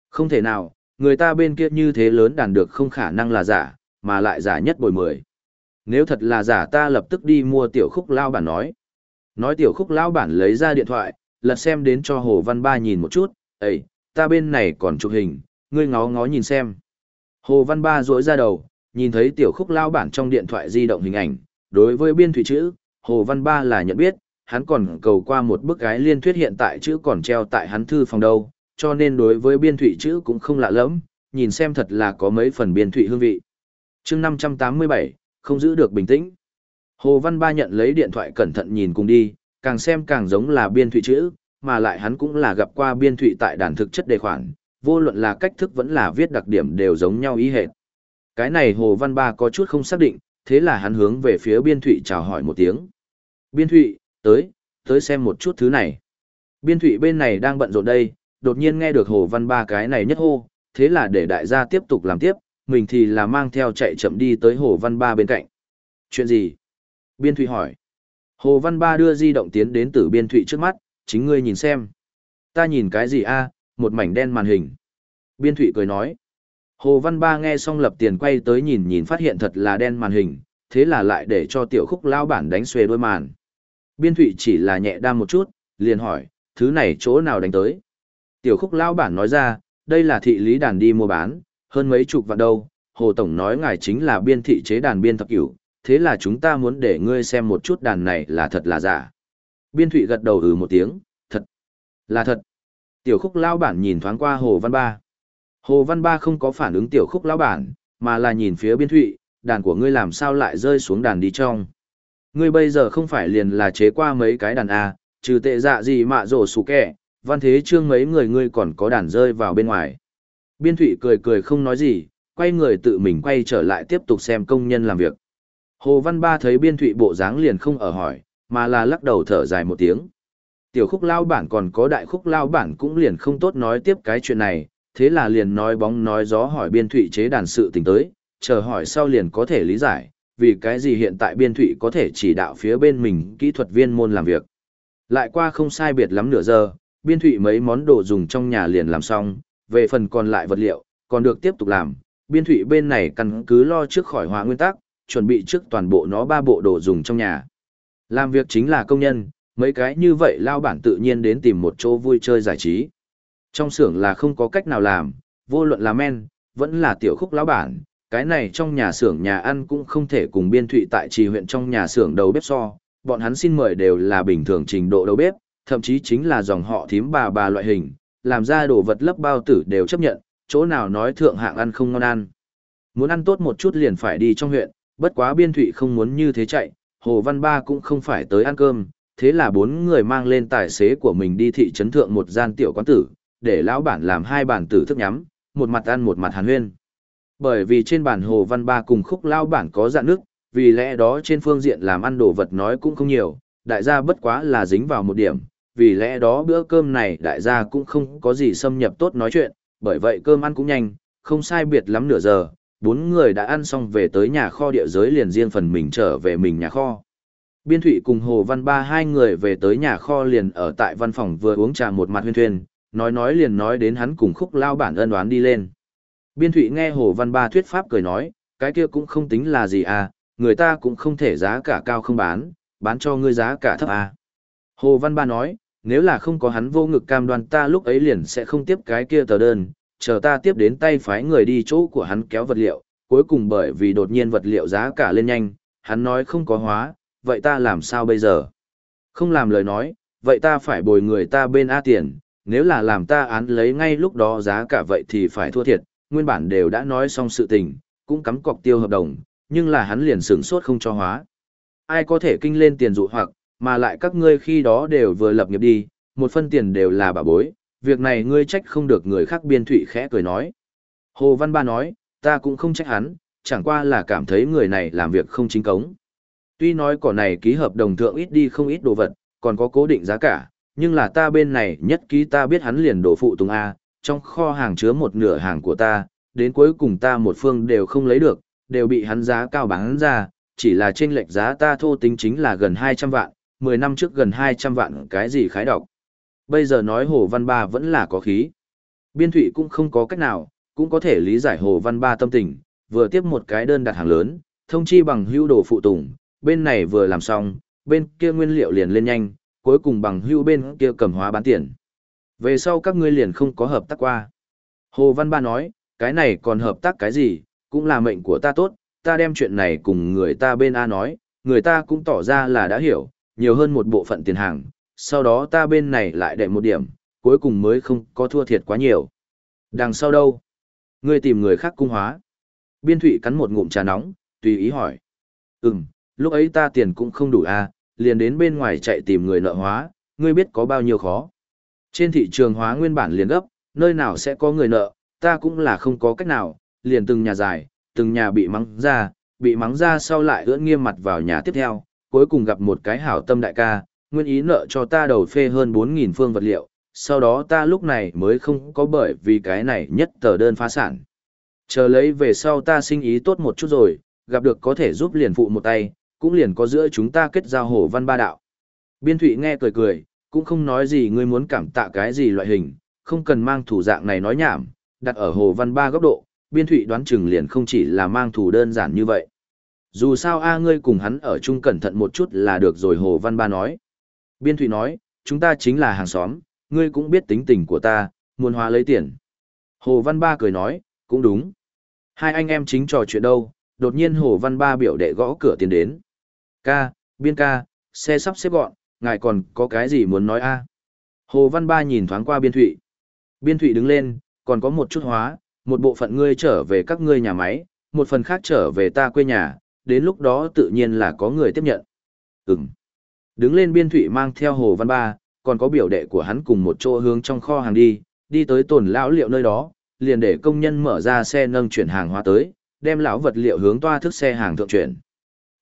Không thể nào, người ta bên kia như thế lớn đàn được không khả năng là giả, mà lại giả nhất bồi mười. Nếu thật là giả ta lập tức đi mua tiểu khúc lao bản nói. Nói tiểu khúc lao bản lấy ra điện thoại, lật xem đến cho Hồ Văn Ba nhìn một chút, ấy, ta bên này còn chụp hình, ngươi ngó ngó nhìn xem. Hồ Văn Ba rỗi ra đầu, nhìn thấy tiểu khúc lao bản trong điện thoại di động hình ảnh, đối với biên thủy chữ, Hồ Văn Ba là nhận biết, hắn còn cầu qua một bức gái liên thuyết hiện tại chữ còn treo tại hắn thư phòng đâu, cho nên đối với biên thủy chữ cũng không lạ lẫm, nhìn xem thật là có mấy phần biên thủy hương vị. chương 587, không giữ được bình tĩnh. Hồ Văn Ba nhận lấy điện thoại cẩn thận nhìn cùng đi, càng xem càng giống là biên thủy chữ, mà lại hắn cũng là gặp qua biên thủy tại đàn thực chất đề khoản, vô luận là cách thức vẫn là viết đặc điểm đều giống nhau ý hệt. Cái này Hồ Văn Ba có chút không xác định, thế là hắn hướng về phía biên thụy chào hỏi một tiếng. Biên thụy, tới, tới xem một chút thứ này. Biên thụy bên này đang bận rộn đây, đột nhiên nghe được Hồ Văn Ba cái này nhất hô, thế là để đại gia tiếp tục làm tiếp, mình thì là mang theo chạy chậm đi tới Hồ Văn Ba bên cạnh. Chuyện gì? Biên thụy hỏi. Hồ Văn Ba đưa di động tiến đến từ biên thụy trước mắt, chính ngươi nhìn xem. Ta nhìn cái gì a một mảnh đen màn hình. Biên Thụy cười nói. Hồ Văn Ba nghe xong lập tiền quay tới nhìn nhìn phát hiện thật là đen màn hình, thế là lại để cho tiểu khúc lao bản đánh xuề đôi màn. Biên Thụy chỉ là nhẹ đam một chút, liền hỏi, thứ này chỗ nào đánh tới. Tiểu khúc lao bản nói ra, đây là thị lý đàn đi mua bán, hơn mấy chục vạn đâu, Hồ Tổng nói ngài chính là biên thị chế đàn biên thập cửu, thế là chúng ta muốn để ngươi xem một chút đàn này là thật là giả. Biên Thụy gật đầu ừ một tiếng, thật, là thật. Tiểu khúc lao bản nhìn thoáng qua Hồ Văn Ba. Hồ Văn Ba không có phản ứng tiểu khúc lao bản, mà là nhìn phía biên thụy, đàn của ngươi làm sao lại rơi xuống đàn đi trong. Ngươi bây giờ không phải liền là chế qua mấy cái đàn A, trừ tệ dạ gì mạ rổ sủ kẻ, văn thế trương mấy người ngươi còn có đàn rơi vào bên ngoài. Biên thụy cười cười không nói gì, quay người tự mình quay trở lại tiếp tục xem công nhân làm việc. Hồ Văn Ba thấy biên thụy bộ dáng liền không ở hỏi, mà là lắc đầu thở dài một tiếng. Tiểu khúc lao bản còn có đại khúc lao bản cũng liền không tốt nói tiếp cái chuyện này, thế là liền nói bóng nói gió hỏi biên thụy chế đàn sự tình tới, chờ hỏi sau liền có thể lý giải, vì cái gì hiện tại biên thụy có thể chỉ đạo phía bên mình kỹ thuật viên môn làm việc. Lại qua không sai biệt lắm nửa giờ, biên thụy mấy món đồ dùng trong nhà liền làm xong, về phần còn lại vật liệu, còn được tiếp tục làm. Biên thụy bên này căn cứ lo trước khỏi hóa nguyên tắc, chuẩn bị trước toàn bộ nó ba bộ đồ dùng trong nhà. Làm việc chính là công nhân, mấy cái như vậy lao bản tự nhiên đến tìm một chỗ vui chơi giải trí. Trong xưởng là không có cách nào làm, vô luận là men, vẫn là tiểu khúc lão bản, cái này trong nhà xưởng nhà ăn cũng không thể cùng biên thụy tại trì huyện trong nhà xưởng đầu bếp so, bọn hắn xin mời đều là bình thường trình độ đầu bếp, thậm chí chính là dòng họ thím bà bà loại hình, làm ra đồ vật lấp bao tử đều chấp nhận, chỗ nào nói thượng hạng ăn không ngon ăn. Muốn ăn tốt một chút liền phải đi trong huyện, bất quá biên thụy không muốn như thế chạy, Hồ Văn Ba cũng không phải tới ăn cơm, thế là bốn người mang lên tài xế của mình đi thị trấn thượng một gian tiểu quán tử, để lão bản làm hai bản tử thức nhắm, một mặt ăn một mặt hàn huyên. Bởi vì trên bản Hồ Văn Ba cùng khúc lão bản có dạng nước, vì lẽ đó trên phương diện làm ăn đồ vật nói cũng không nhiều, đại gia bất quá là dính vào một điểm, vì lẽ đó bữa cơm này đại gia cũng không có gì xâm nhập tốt nói chuyện, bởi vậy cơm ăn cũng nhanh, không sai biệt lắm nửa giờ, bốn người đã ăn xong về tới nhà kho địa giới liền riêng phần mình trở về mình nhà kho. Biên Thụy cùng Hồ Văn Ba hai người về tới nhà kho liền ở tại văn phòng vừa uống trà một mặt huyên thuyên, nói nói liền nói đến hắn cùng khúc lao bản ân oán đi lên. Biên Thụy nghe Hồ Văn Ba thuyết pháp cười nói, cái kia cũng không tính là gì à, người ta cũng không thể giá cả cao không bán, bán cho ngươi giá cả thấp à. Hồ Văn Ba nói, nếu là không có hắn vô ngực cam đoan ta lúc ấy liền sẽ không tiếp cái kia tờ đơn, chờ ta tiếp đến tay phái người đi chỗ của hắn kéo vật liệu, cuối cùng bởi vì đột nhiên vật liệu giá cả lên nhanh, hắn nói không có hóa, vậy ta làm sao bây giờ? Không làm lời nói, vậy ta phải bồi người ta bên A tiền, nếu là làm ta án lấy ngay lúc đó giá cả vậy thì phải thua thiệt, nguyên bản đều đã nói xong sự tình, cũng cắm cọc tiêu hợp đồng, nhưng là hắn liền sửng sốt không cho hóa. Ai có thể kinh lên tiền dụ hoặc, mà lại các ngươi khi đó đều vừa lập nghiệp đi, một phân tiền đều là bà bối, việc này ngươi trách không được người khác biên thụy khẽ cười nói. Hồ Văn Ba nói, ta cũng không trách hắn, chẳng qua là cảm thấy người này làm việc không chính cống. Tuy nói cỏ này ký hợp đồng thượng ít đi không ít đồ vật, còn có cố định giá cả, nhưng là ta bên này nhất ký ta biết hắn liền đổ phụ tùng A, trong kho hàng chứa một nửa hàng của ta, đến cuối cùng ta một phương đều không lấy được, đều bị hắn giá cao bán ra, chỉ là trên lệch giá ta thô tính chính là gần 200 vạn, 10 năm trước gần 200 vạn cái gì khái đọc. Bây giờ nói Hồ Văn Ba vẫn là có khí. Biên thụy cũng không có cách nào, cũng có thể lý giải Hồ Văn Ba tâm tình, vừa tiếp một cái đơn đặt hàng lớn, thông chi bằng hưu đồ phụ tùng, bên này vừa làm xong, bên kia nguyên liệu liền lên nhanh, cuối cùng bằng hưu bên kia cầm hóa bán tiền. Về sau các ngươi liền không có hợp tác qua. Hồ Văn Ba nói, cái này còn hợp tác cái gì, cũng là mệnh của ta tốt, ta đem chuyện này cùng người ta bên A nói, người ta cũng tỏ ra là đã hiểu, nhiều hơn một bộ phận tiền hàng, sau đó ta bên này lại đệ một điểm, cuối cùng mới không có thua thiệt quá nhiều. Đằng sau đâu? Ngươi tìm người khác cung hóa. Biên thụy cắn một ngụm trà nóng, tùy ý hỏi. Ừm, lúc ấy ta tiền cũng không đủ à, liền đến bên ngoài chạy tìm người nợ hóa, ngươi biết có bao nhiêu khó. Trên thị trường hóa nguyên bản liền gấp, nơi nào sẽ có người nợ, ta cũng là không có cách nào, liền từng nhà dài, từng nhà bị mắng ra, bị mắng ra sau lại ưỡn nghiêm mặt vào nhà tiếp theo, cuối cùng gặp một cái hảo tâm đại ca, nguyên ý nợ cho ta đầu phê hơn 4.000 phương vật liệu, sau đó ta lúc này mới không có bởi vì cái này nhất tờ đơn phá sản. Chờ lấy về sau ta sinh ý tốt một chút rồi, gặp được có thể giúp liền phụ một tay, cũng liền có giữa chúng ta kết giao hổ văn ba đạo. Biên thụy nghe cười cười, cũng không nói gì ngươi muốn cảm tạ cái gì loại hình, không cần mang thủ dạng này nói nhảm, đặt ở hồ văn ba góc độ, biên thụy đoán chừng liền không chỉ là mang thủ đơn giản như vậy. Dù sao a ngươi cùng hắn ở chung cẩn thận một chút là được rồi hồ văn ba nói. Biên thụy nói, chúng ta chính là hàng xóm, ngươi cũng biết tính tình của ta, muốn hóa lấy tiền. Hồ văn ba cười nói, cũng đúng. Hai anh em chính trò chuyện đâu, đột nhiên hồ văn ba biểu đệ gõ cửa tiền đến. Ca, biên ca, xe sắp xếp gọn, ngài còn có cái gì muốn nói a? Hồ Văn Ba nhìn thoáng qua biên thụy. Biên thụy đứng lên, còn có một chút hóa, một bộ phận ngươi trở về các ngươi nhà máy, một phần khác trở về ta quê nhà, đến lúc đó tự nhiên là có người tiếp nhận. Ừm. Đứng lên biên thụy mang theo Hồ Văn Ba, còn có biểu đệ của hắn cùng một chỗ hướng trong kho hàng đi, đi tới tồn lão liệu nơi đó, liền để công nhân mở ra xe nâng chuyển hàng hóa tới, đem lão vật liệu hướng toa thức xe hàng thượng chuyển.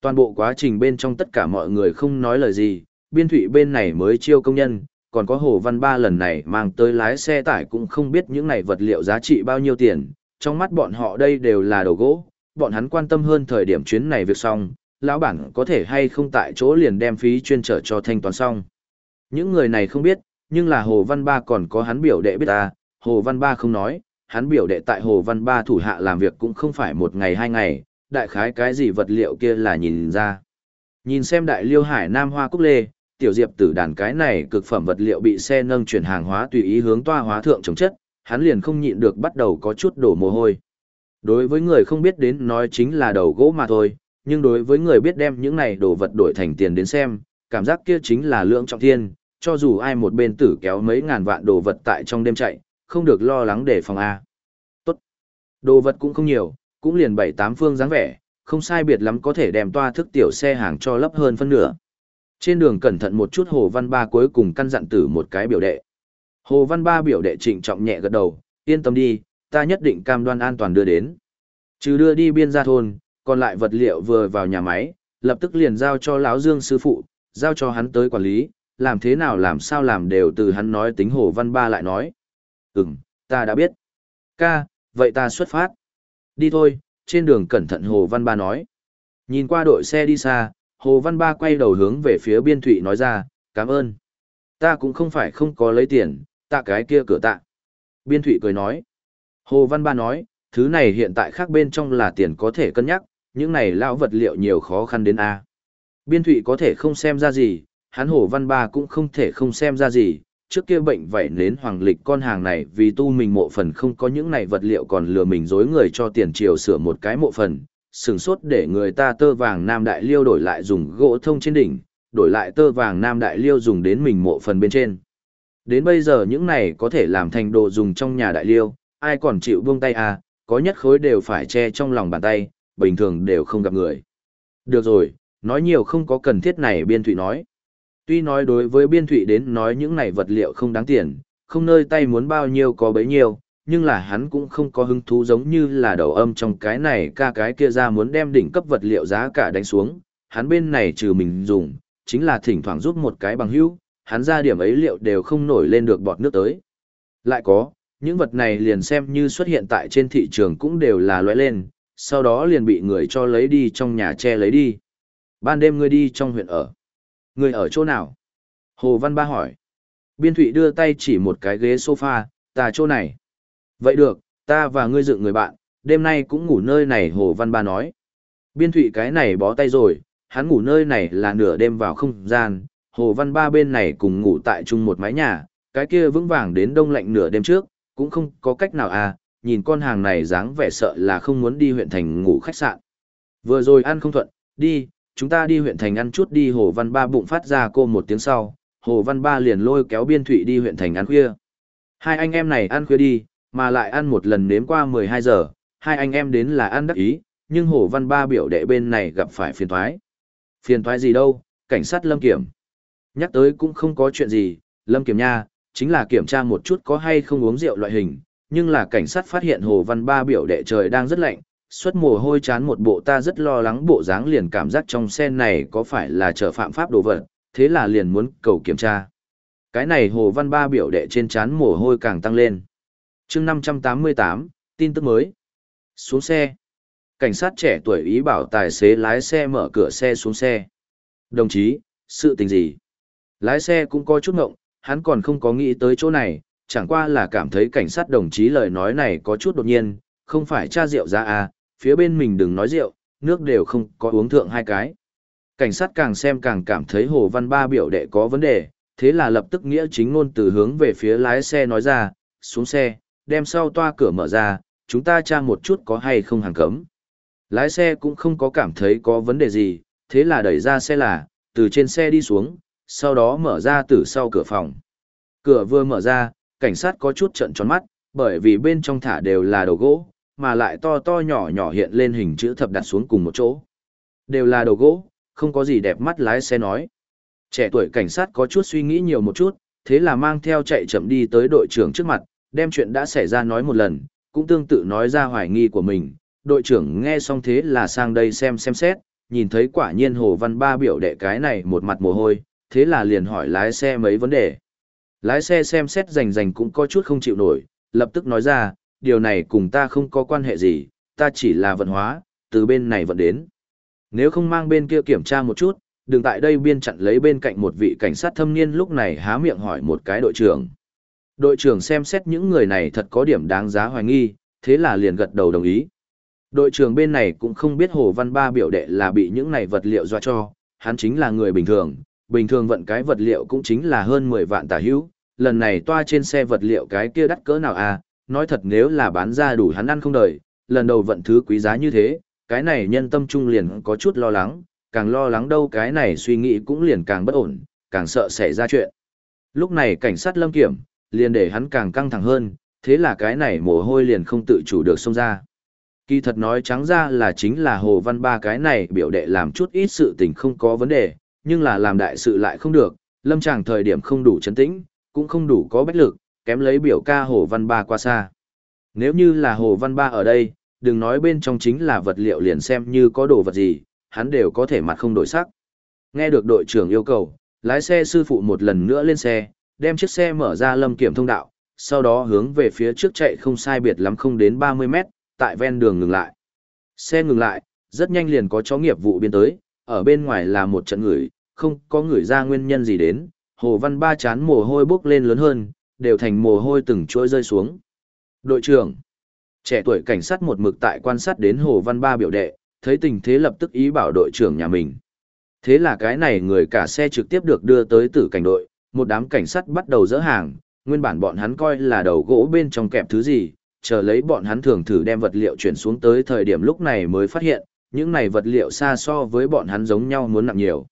Toàn bộ quá trình bên trong tất cả mọi người không nói lời gì, biên thủy bên này mới chiêu công nhân, còn có Hồ Văn Ba lần này mang tới lái xe tải cũng không biết những này vật liệu giá trị bao nhiêu tiền, trong mắt bọn họ đây đều là đồ gỗ, bọn hắn quan tâm hơn thời điểm chuyến này việc xong, lão bản có thể hay không tại chỗ liền đem phí chuyên trở cho thanh toán xong. Những người này không biết, nhưng là Hồ Văn Ba còn có hắn biểu đệ biết ta, Hồ Văn Ba không nói, hắn biểu đệ tại Hồ Văn Ba thủ hạ làm việc cũng không phải một ngày hai ngày, đại khái cái gì vật liệu kia là nhìn ra. Nhìn xem đại liêu hải nam hoa cúc lê, tiểu diệp tử đàn cái này cực phẩm vật liệu bị xe nâng chuyển hàng hóa tùy ý hướng toa hóa thượng chống chất, hắn liền không nhịn được bắt đầu có chút đổ mồ hôi. Đối với người không biết đến nói chính là đầu gỗ mà thôi, nhưng đối với người biết đem những này đồ vật đổi thành tiền đến xem, cảm giác kia chính là lượng trọng thiên, cho dù ai một bên tử kéo mấy ngàn vạn đồ vật tại trong đêm chạy, không được lo lắng để phòng A. Tốt. Đồ vật cũng không nhiều, cũng liền bảy tám phương dáng vẻ, không sai biệt lắm có thể đem toa thức tiểu xe hàng cho lấp hơn phân nửa. Trên đường cẩn thận một chút Hồ Văn Ba cuối cùng căn dặn tử một cái biểu đệ. Hồ Văn Ba biểu đệ trịnh trọng nhẹ gật đầu, yên tâm đi, ta nhất định cam đoan an toàn đưa đến. Trừ đưa đi biên gia thôn, còn lại vật liệu vừa vào nhà máy, lập tức liền giao cho lão Dương sư phụ, giao cho hắn tới quản lý, làm thế nào làm sao làm đều từ hắn nói tính Hồ Văn Ba lại nói. Ừm, ta đã biết. Ca, vậy ta xuất phát. Đi thôi, trên đường cẩn thận Hồ Văn Ba nói. Nhìn qua đội xe đi xa, Hồ Văn Ba quay đầu hướng về phía biên thụy nói ra, cảm ơn. Ta cũng không phải không có lấy tiền, tạ cái kia cửa tạ. Biên thụy cười nói. Hồ Văn Ba nói, thứ này hiện tại khác bên trong là tiền có thể cân nhắc, những này lão vật liệu nhiều khó khăn đến A. Biên thụy có thể không xem ra gì, hắn Hồ Văn Ba cũng không thể không xem ra gì, trước kia bệnh vậy nến hoàng lịch con hàng này vì tu mình mộ phần không có những này vật liệu còn lừa mình dối người cho tiền triều sửa một cái mộ phần, sừng sốt để người ta tơ vàng nam đại liêu đổi lại dùng gỗ thông trên đỉnh, đổi lại tơ vàng nam đại liêu dùng đến mình mộ phần bên trên. Đến bây giờ những này có thể làm thành đồ dùng trong nhà đại liêu, ai còn chịu buông tay à, có nhất khối đều phải che trong lòng bàn tay, bình thường đều không gặp người. Được rồi, nói nhiều không có cần thiết này biên thụy nói. Tuy nói đối với biên thụy đến nói những này vật liệu không đáng tiền, không nơi tay muốn bao nhiêu có bấy nhiêu, nhưng là hắn cũng không có hứng thú giống như là đầu âm trong cái này ca cái kia ra muốn đem đỉnh cấp vật liệu giá cả đánh xuống, hắn bên này trừ mình dùng, chính là thỉnh thoảng giúp một cái bằng hữu, hắn ra điểm ấy liệu đều không nổi lên được bọt nước tới. Lại có, những vật này liền xem như xuất hiện tại trên thị trường cũng đều là loại lên, sau đó liền bị người cho lấy đi trong nhà che lấy đi. Ban đêm ngươi đi trong huyện ở. Ngươi ở chỗ nào? Hồ Văn Ba hỏi. Biên Thụy đưa tay chỉ một cái ghế sofa, ta chỗ này. Vậy được, ta và ngươi dựng người bạn, đêm nay cũng ngủ nơi này Hồ Văn Ba nói. Biên Thụy cái này bó tay rồi, hắn ngủ nơi này là nửa đêm vào không gian, Hồ Văn Ba bên này cùng ngủ tại chung một mái nhà, cái kia vững vàng đến đông lạnh nửa đêm trước, cũng không có cách nào à, nhìn con hàng này dáng vẻ sợ là không muốn đi huyện thành ngủ khách sạn. Vừa rồi ăn không thuận, đi, chúng ta đi huyện thành ăn chút đi Hồ Văn Ba bụng phát ra cô một tiếng sau, Hồ Văn Ba liền lôi kéo biên thụy đi huyện thành ăn khuya. Hai anh em này ăn khuya đi, mà lại ăn một lần nếm qua 12 giờ, hai anh em đến là ăn đắc ý, nhưng Hồ Văn Ba biểu đệ bên này gặp phải phiền thoái. Phiền thoái gì đâu, cảnh sát lâm kiểm. Nhắc tới cũng không có chuyện gì, lâm kiểm nha, chính là kiểm tra một chút có hay không uống rượu loại hình, nhưng là cảnh sát phát hiện Hồ Văn Ba biểu đệ trời đang rất lạnh, xuất mồ hôi chán một bộ ta rất lo lắng bộ dáng liền cảm giác trong xe này có phải là trở phạm pháp đồ vật, thế là liền muốn cầu kiểm tra. Cái này Hồ Văn Ba biểu đệ trên chán mồ hôi càng tăng lên. chương 588, tin tức mới. Xuống xe. Cảnh sát trẻ tuổi ý bảo tài xế lái xe mở cửa xe xuống xe. Đồng chí, sự tình gì? Lái xe cũng có chút ngộng, hắn còn không có nghĩ tới chỗ này, chẳng qua là cảm thấy cảnh sát đồng chí lời nói này có chút đột nhiên, không phải cha rượu ra à, phía bên mình đừng nói rượu, nước đều không có uống thượng hai cái. Cảnh sát càng xem càng cảm thấy Hồ Văn Ba biểu đệ có vấn đề, thế là lập tức nghĩa chính ngôn từ hướng về phía lái xe nói ra, xuống xe, đem sau toa cửa mở ra, chúng ta tra một chút có hay không hàng cấm. Lái xe cũng không có cảm thấy có vấn đề gì, thế là đẩy ra xe là, từ trên xe đi xuống, sau đó mở ra từ sau cửa phòng. Cửa vừa mở ra, cảnh sát có chút trận tròn mắt, bởi vì bên trong thả đều là đầu gỗ, mà lại to to nhỏ nhỏ hiện lên hình chữ thập đặt xuống cùng một chỗ. Đều là đầu gỗ, không có gì đẹp mắt lái xe nói. Trẻ tuổi cảnh sát có chút suy nghĩ nhiều một chút, thế là mang theo chạy chậm đi tới đội trưởng trước mặt, đem chuyện đã xảy ra nói một lần, cũng tương tự nói ra hoài nghi của mình. Đội trưởng nghe xong thế là sang đây xem xem xét, nhìn thấy quả nhiên Hồ Văn Ba biểu đệ cái này một mặt mồ hôi, thế là liền hỏi lái xe mấy vấn đề. Lái xe xem xét rành rành cũng có chút không chịu nổi, lập tức nói ra, điều này cùng ta không có quan hệ gì, ta chỉ là vận hóa, từ bên này vận đến. Nếu không mang bên kia kiểm tra một chút, đừng tại đây biên chặn lấy bên cạnh một vị cảnh sát thâm niên lúc này há miệng hỏi một cái đội trưởng. Đội trưởng xem xét những người này thật có điểm đáng giá hoài nghi, thế là liền gật đầu đồng ý. Đội trưởng bên này cũng không biết Hồ Văn Ba biểu đệ là bị những này vật liệu dọa cho, hắn chính là người bình thường, bình thường vận cái vật liệu cũng chính là hơn 10 vạn tả hữu, lần này toa trên xe vật liệu cái kia đắt cỡ nào à, nói thật nếu là bán ra đủ hắn ăn không đời, lần đầu vận thứ quý giá như thế, cái này nhân tâm trung liền có chút lo lắng, càng lo lắng đâu cái này suy nghĩ cũng liền càng bất ổn, càng sợ xảy ra chuyện. Lúc này cảnh sát lâm kiểm, liền để hắn càng căng thẳng hơn, thế là cái này mồ hôi liền không tự chủ được xông ra. Kỳ thật nói trắng ra là chính là Hồ Văn Ba cái này biểu đệ làm chút ít sự tình không có vấn đề, nhưng là làm đại sự lại không được, lâm tràng thời điểm không đủ chấn tĩnh, cũng không đủ có bách lực, kém lấy biểu ca Hồ Văn Ba qua xa. Nếu như là Hồ Văn Ba ở đây, đừng nói bên trong chính là vật liệu liền xem như có đồ vật gì, hắn đều có thể mặt không đổi sắc. Nghe được đội trưởng yêu cầu, lái xe sư phụ một lần nữa lên xe, đem chiếc xe mở ra lâm kiểm thông đạo, sau đó hướng về phía trước chạy không sai biệt lắm không đến 30 mét, tại ven đường ngừng lại. Xe ngừng lại, rất nhanh liền có chó nghiệp vụ biên tới, ở bên ngoài là một trận người, không có người ra nguyên nhân gì đến, Hồ Văn Ba chán mồ hôi bốc lên lớn hơn, đều thành mồ hôi từng chuỗi rơi xuống. Đội trưởng, trẻ tuổi cảnh sát một mực tại quan sát đến Hồ Văn Ba biểu đệ, thấy tình thế lập tức ý bảo đội trưởng nhà mình. Thế là cái này người cả xe trực tiếp được đưa tới tử cảnh đội, một đám cảnh sát bắt đầu dỡ hàng, nguyên bản bọn hắn coi là đầu gỗ bên trong kẹp thứ gì, chờ lấy bọn hắn thường thử đem vật liệu chuyển xuống tới thời điểm lúc này mới phát hiện, những này vật liệu xa so với bọn hắn giống nhau muốn nặng nhiều.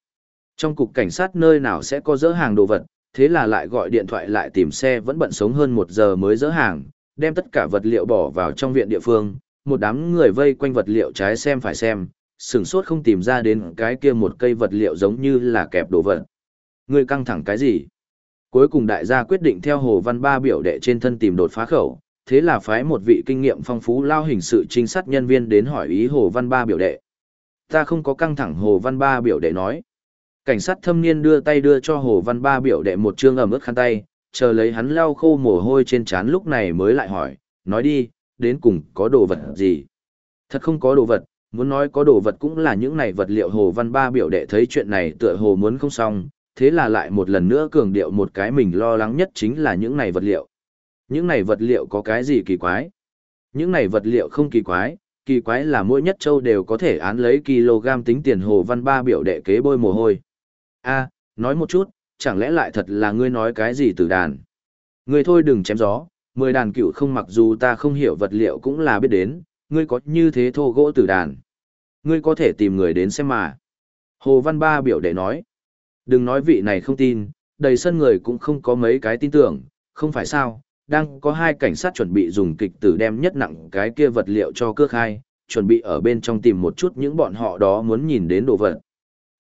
Trong cục cảnh sát nơi nào sẽ có dỡ hàng đồ vật, thế là lại gọi điện thoại lại tìm xe vẫn bận sống hơn một giờ mới dỡ hàng, đem tất cả vật liệu bỏ vào trong viện địa phương, một đám người vây quanh vật liệu trái xem phải xem, sửng sốt không tìm ra đến cái kia một cây vật liệu giống như là kẹp đồ vật. Người căng thẳng cái gì? Cuối cùng đại gia quyết định theo Hồ Văn Ba biểu đệ trên thân tìm đột phá khẩu, thế là phái một vị kinh nghiệm phong phú lao hình sự trinh sát nhân viên đến hỏi ý Hồ Văn Ba biểu đệ. Ta không có căng thẳng Hồ Văn Ba biểu đệ nói. Cảnh sát thâm niên đưa tay đưa cho Hồ Văn Ba biểu đệ một chương ẩm ướt khăn tay, chờ lấy hắn lau khô mồ hôi trên trán lúc này mới lại hỏi, nói đi, đến cùng có đồ vật gì? Thật không có đồ vật, muốn nói có đồ vật cũng là những này vật liệu Hồ Văn Ba biểu đệ thấy chuyện này tựa hồ muốn không xong, thế là lại một lần nữa cường điệu một cái mình lo lắng nhất chính là những này vật liệu. Những này vật liệu có cái gì kỳ quái? Những này vật liệu không kỳ quái, kỳ quái là mỗi nhất châu đều có thể án lấy kg tính tiền Hồ Văn Ba biểu đệ kế bôi mồ hôi. a nói một chút, chẳng lẽ lại thật là ngươi nói cái gì từ đàn? Ngươi thôi đừng chém gió, mười đàn cựu không mặc dù ta không hiểu vật liệu cũng là biết đến, ngươi có như thế thô gỗ từ đàn. Ngươi có thể tìm người đến xem mà. Hồ Văn Ba biểu đệ nói. Đừng nói vị này không tin, đầy sân người cũng không có mấy cái tin tưởng, không phải sao, đang có hai cảnh sát chuẩn bị dùng kịch tử đem nhất nặng cái kia vật liệu cho cưa khai, chuẩn bị ở bên trong tìm một chút những bọn họ đó muốn nhìn đến đồ vật.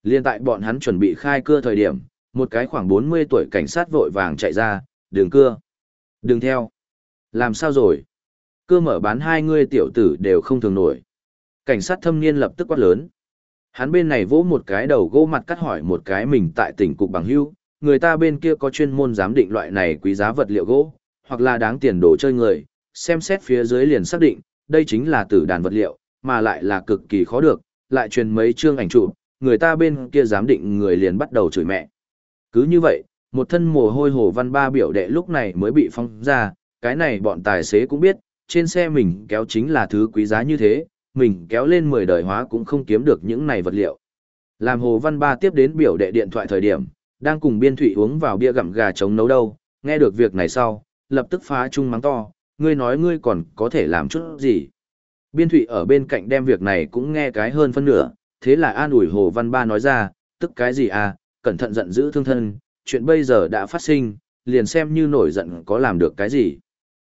Liên tại bọn hắn chuẩn bị khai cưa thời điểm, một cái khoảng 40 tuổi cảnh sát vội vàng chạy ra, đường cưa. Đừng theo. Làm sao rồi? Cưa mở bán hai người tiểu tử đều không thường nổi. Cảnh sát thâm niên lập tức quát lớn. Hắn bên này vỗ một cái đầu gỗ mặt cắt hỏi một cái mình tại tỉnh cục bằng hưu, người ta bên kia có chuyên môn giám định loại này quý giá vật liệu gỗ, hoặc là đáng tiền đồ chơi người, xem xét phía dưới liền xác định, đây chính là tử đàn vật liệu, mà lại là cực kỳ khó được, lại truyền mấy chương ảnh chụp, người ta bên kia giám định người liền bắt đầu chửi mẹ. Cứ như vậy, một thân mồ hôi hồ văn ba biểu đệ lúc này mới bị phong ra, cái này bọn tài xế cũng biết, trên xe mình kéo chính là thứ quý giá như thế, mình kéo lên 10 đời hóa cũng không kiếm được những này vật liệu. Làm hồ văn ba tiếp đến biểu đệ điện thoại thời điểm, đang cùng biên thủy uống vào bia gặm gà chống nấu đâu, nghe được việc này sau, lập tức phá chung mắng to, ngươi nói ngươi còn có thể làm chút gì. Biên thủy ở bên cạnh đem việc này cũng nghe cái hơn phân nửa, thế là an ủi Hồ Văn Ba nói ra, tức cái gì à, cẩn thận giận giữ thương thân, chuyện bây giờ đã phát sinh, liền xem như nổi giận có làm được cái gì.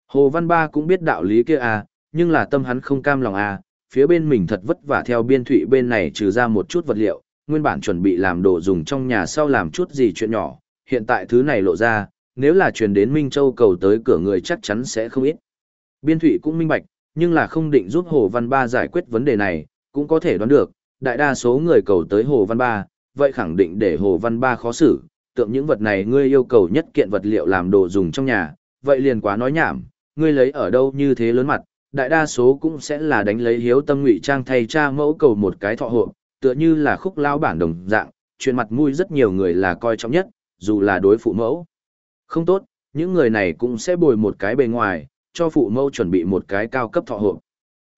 Hồ Văn Ba cũng biết đạo lý kia à, nhưng là tâm hắn không cam lòng à, phía bên mình thật vất vả theo biên thủy bên này trừ ra một chút vật liệu, nguyên bản chuẩn bị làm đồ dùng trong nhà sau làm chút gì chuyện nhỏ, hiện tại thứ này lộ ra, nếu là truyền đến Minh Châu cầu tới cửa người chắc chắn sẽ không ít. Biên Thụy cũng minh bạch, nhưng là không định giúp Hồ Văn Ba giải quyết vấn đề này, cũng có thể đoán được, đại đa số người cầu tới Hồ Văn Ba, vậy khẳng định để Hồ Văn Ba khó xử, tượng những vật này ngươi yêu cầu nhất kiện vật liệu làm đồ dùng trong nhà, vậy liền quá nói nhảm, ngươi lấy ở đâu như thế lớn mặt, đại đa số cũng sẽ là đánh lấy hiếu tâm ngụy trang thay cha mẫu cầu một cái thọ hộ, tựa như là khúc lao bản đồng dạng, chuyện mặt mũi rất nhiều người là coi trọng nhất, dù là đối phụ mẫu. Không tốt, những người này cũng sẽ bồi một cái bề ngoài, cho phụ mẫu chuẩn bị một cái cao cấp thọ hộp.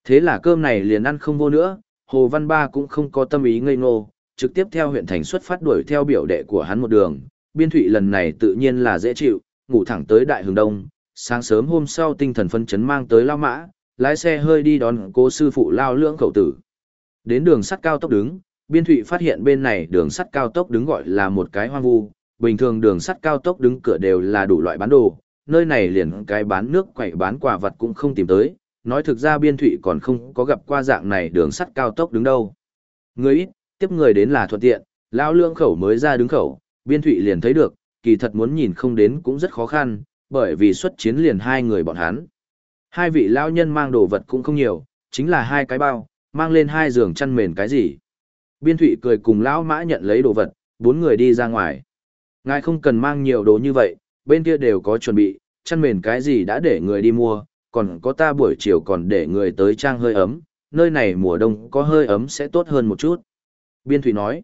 Thế là cơm này liền ăn không vô nữa, Hồ Văn Ba cũng không có tâm ý ngây ngô, trực tiếp theo huyện thành xuất phát đuổi theo biểu đệ của hắn một đường. Biên thụy lần này tự nhiên là dễ chịu, ngủ thẳng tới Đại Hướng Đông, sáng sớm hôm sau tinh thần phân chấn mang tới Lao Mã, lái xe hơi đi đón cố sư phụ Lao Lưỡng cậu tử. Đến đường sắt cao tốc đứng, Biên thụy phát hiện bên này đường sắt cao tốc đứng gọi là một cái hoang vu, bình thường đường sắt cao tốc đứng cửa đều là đủ loại bán đồ, nơi này liền cái bán nước quẩy bán quà vật cũng không tìm tới, nói thực ra biên thụy còn không có gặp qua dạng này đường sắt cao tốc đứng đâu. Người ít, tiếp người đến là thuận tiện, lão lương khẩu mới ra đứng khẩu, biên thụy liền thấy được, kỳ thật muốn nhìn không đến cũng rất khó khăn, bởi vì xuất chiến liền hai người bọn hắn. Hai vị lão nhân mang đồ vật cũng không nhiều, chính là hai cái bao, mang lên hai giường chăn mền cái gì. Biên thụy cười cùng lão mã nhận lấy đồ vật, bốn người đi ra ngoài. Ngài không cần mang nhiều đồ như vậy, bên kia đều có chuẩn bị, chăn mền cái gì đã để người đi mua, còn có ta buổi chiều còn để người tới trang hơi ấm, nơi này mùa đông có hơi ấm sẽ tốt hơn một chút. Biên Thủy nói,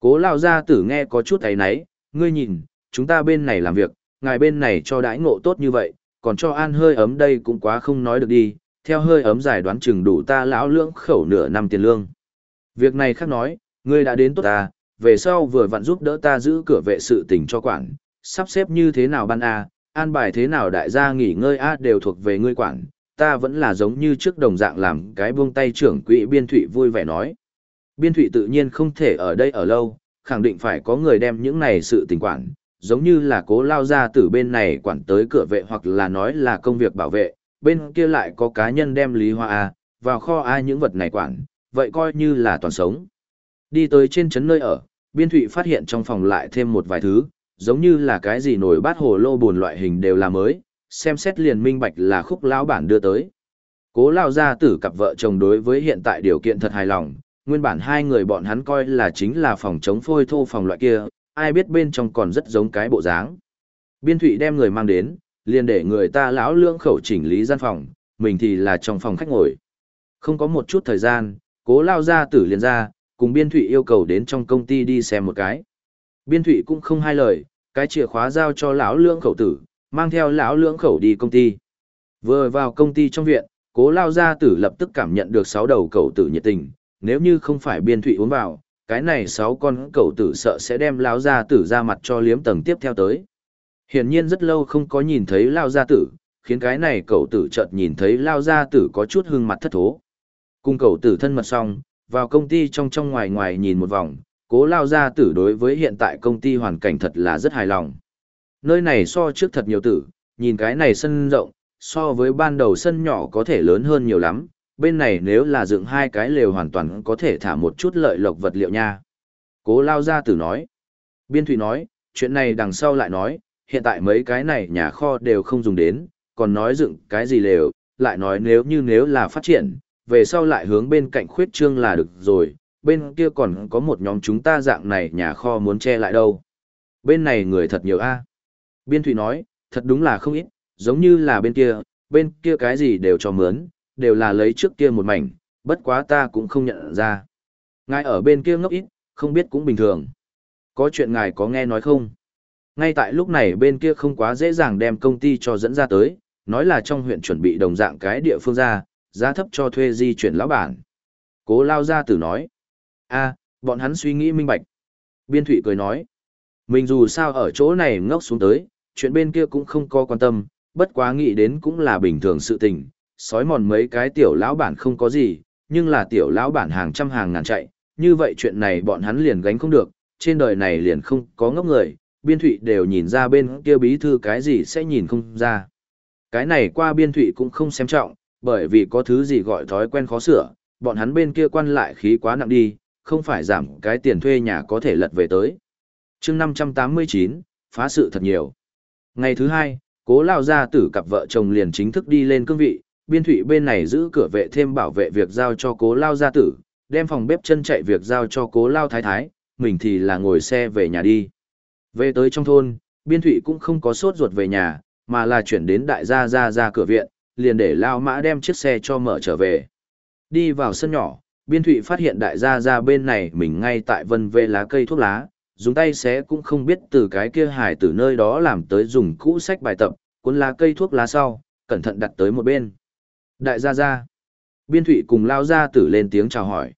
cố lao gia tử nghe có chút thấy nấy, ngươi nhìn, chúng ta bên này làm việc, ngài bên này cho đãi ngộ tốt như vậy, còn cho an hơi ấm đây cũng quá không nói được đi, theo hơi ấm giải đoán chừng đủ ta lão lưỡng khẩu nửa năm tiền lương. Việc này khác nói, ngươi đã đến tốt ta, về sau vừa vặn giúp đỡ ta giữ cửa vệ sự tình cho quản, sắp xếp như thế nào ban A, an bài thế nào đại gia nghỉ ngơi A đều thuộc về ngươi quản, ta vẫn là giống như trước đồng dạng làm cái buông tay trưởng quỹ biên thụy vui vẻ nói. Biên thụy tự nhiên không thể ở đây ở lâu, khẳng định phải có người đem những này sự tình quản, giống như là cố lao ra từ bên này quản tới cửa vệ hoặc là nói là công việc bảo vệ, bên kia lại có cá nhân đem lý hoa A, vào kho A những vật này quản, vậy coi như là toàn sống. Đi tới trên trấn nơi ở, biên thụy phát hiện trong phòng lại thêm một vài thứ, giống như là cái gì nổi bát hồ lô buồn loại hình đều là mới, xem xét liền minh bạch là khúc lão bản đưa tới. Cố lao gia tử cặp vợ chồng đối với hiện tại điều kiện thật hài lòng, nguyên bản hai người bọn hắn coi là chính là phòng chống phôi thô phòng loại kia, ai biết bên trong còn rất giống cái bộ dáng. Biên thụy đem người mang đến, liền để người ta lão lưỡng khẩu chỉnh lý gian phòng, mình thì là trong phòng khách ngồi. Không có một chút thời gian, cố lao gia tử liền ra, cùng biên thụy yêu cầu đến trong công ty đi xem một cái. Biên thụy cũng không hai lời, cái chìa khóa giao cho lão lưỡng khẩu tử, mang theo lão lưỡng khẩu đi công ty. Vừa vào công ty trong viện, cố lao gia tử lập tức cảm nhận được sáu đầu cậu tử nhiệt tình, nếu như không phải biên thụy uống vào, cái này sáu con cậu tử sợ sẽ đem lão gia tử ra mặt cho liếm tầng tiếp theo tới. Hiển nhiên rất lâu không có nhìn thấy lao gia tử, khiến cái này cậu tử chợt nhìn thấy lao gia tử có chút hương mặt thất thố. Cùng cậu tử thân mật xong, vào công ty trong trong ngoài ngoài nhìn một vòng, cố lao gia tử đối với hiện tại công ty hoàn cảnh thật là rất hài lòng. Nơi này so trước thật nhiều tử, nhìn cái này sân rộng, so với ban đầu sân nhỏ có thể lớn hơn nhiều lắm, bên này nếu là dựng hai cái lều hoàn toàn có thể thả một chút lợi lộc vật liệu nha. Cố lao gia tử nói. Biên thủy nói, chuyện này đằng sau lại nói, hiện tại mấy cái này nhà kho đều không dùng đến, còn nói dựng cái gì lều, lại nói nếu như nếu là phát triển, về sau lại hướng bên cạnh khuyết trương là được rồi, bên kia còn có một nhóm chúng ta dạng này nhà kho muốn che lại đâu. Bên này người thật nhiều a. Biên Thụy nói, thật đúng là không ít, giống như là bên kia, bên kia cái gì đều cho mướn, đều là lấy trước kia một mảnh, bất quá ta cũng không nhận ra. Ngài ở bên kia ngốc ít, không biết cũng bình thường. Có chuyện ngài có nghe nói không? Ngay tại lúc này bên kia không quá dễ dàng đem công ty cho dẫn ra tới, nói là trong huyện chuẩn bị đồng dạng cái địa phương ra, giá thấp cho thuê di chuyển lão bản. Cố lao ra tử nói a bọn hắn suy nghĩ minh bạch. Biên Thụy cười nói, mình dù sao ở chỗ này ngốc xuống tới, chuyện bên kia cũng không có quan tâm, bất quá nghĩ đến cũng là bình thường sự tình, sói mòn mấy cái tiểu lão bản không có gì, nhưng là tiểu lão bản hàng trăm hàng ngàn chạy, như vậy chuyện này bọn hắn liền gánh không được, trên đời này liền không có ngốc người, biên thụy đều nhìn ra bên kia bí thư cái gì sẽ nhìn không ra. Cái này qua biên thụy cũng không xem trọng, bởi vì có thứ gì gọi thói quen khó sửa, bọn hắn bên kia quan lại khí quá nặng đi, không phải giảm cái tiền thuê nhà có thể lật về tới. chương 589, phá sự thật nhiều. Ngày thứ hai, cố lao gia tử cặp vợ chồng liền chính thức đi lên cương vị, biên thủy bên này giữ cửa vệ thêm bảo vệ việc giao cho cố lao gia tử, đem phòng bếp chân chạy việc giao cho cố lao thái thái, mình thì là ngồi xe về nhà đi. Về tới trong thôn, biên thủy cũng không có sốt ruột về nhà, mà là chuyển đến đại gia gia ra cửa viện, liền để lao mã đem chiếc xe cho mở trở về. Đi vào sân nhỏ, biên thụy phát hiện đại gia ra bên này mình ngay tại vân vê lá cây thuốc lá, dùng tay xé cũng không biết từ cái kia hải từ nơi đó làm tới dùng cũ sách bài tập, cuốn lá cây thuốc lá sau, cẩn thận đặt tới một bên. Đại gia gia. Biên thụy cùng lao gia tử lên tiếng chào hỏi.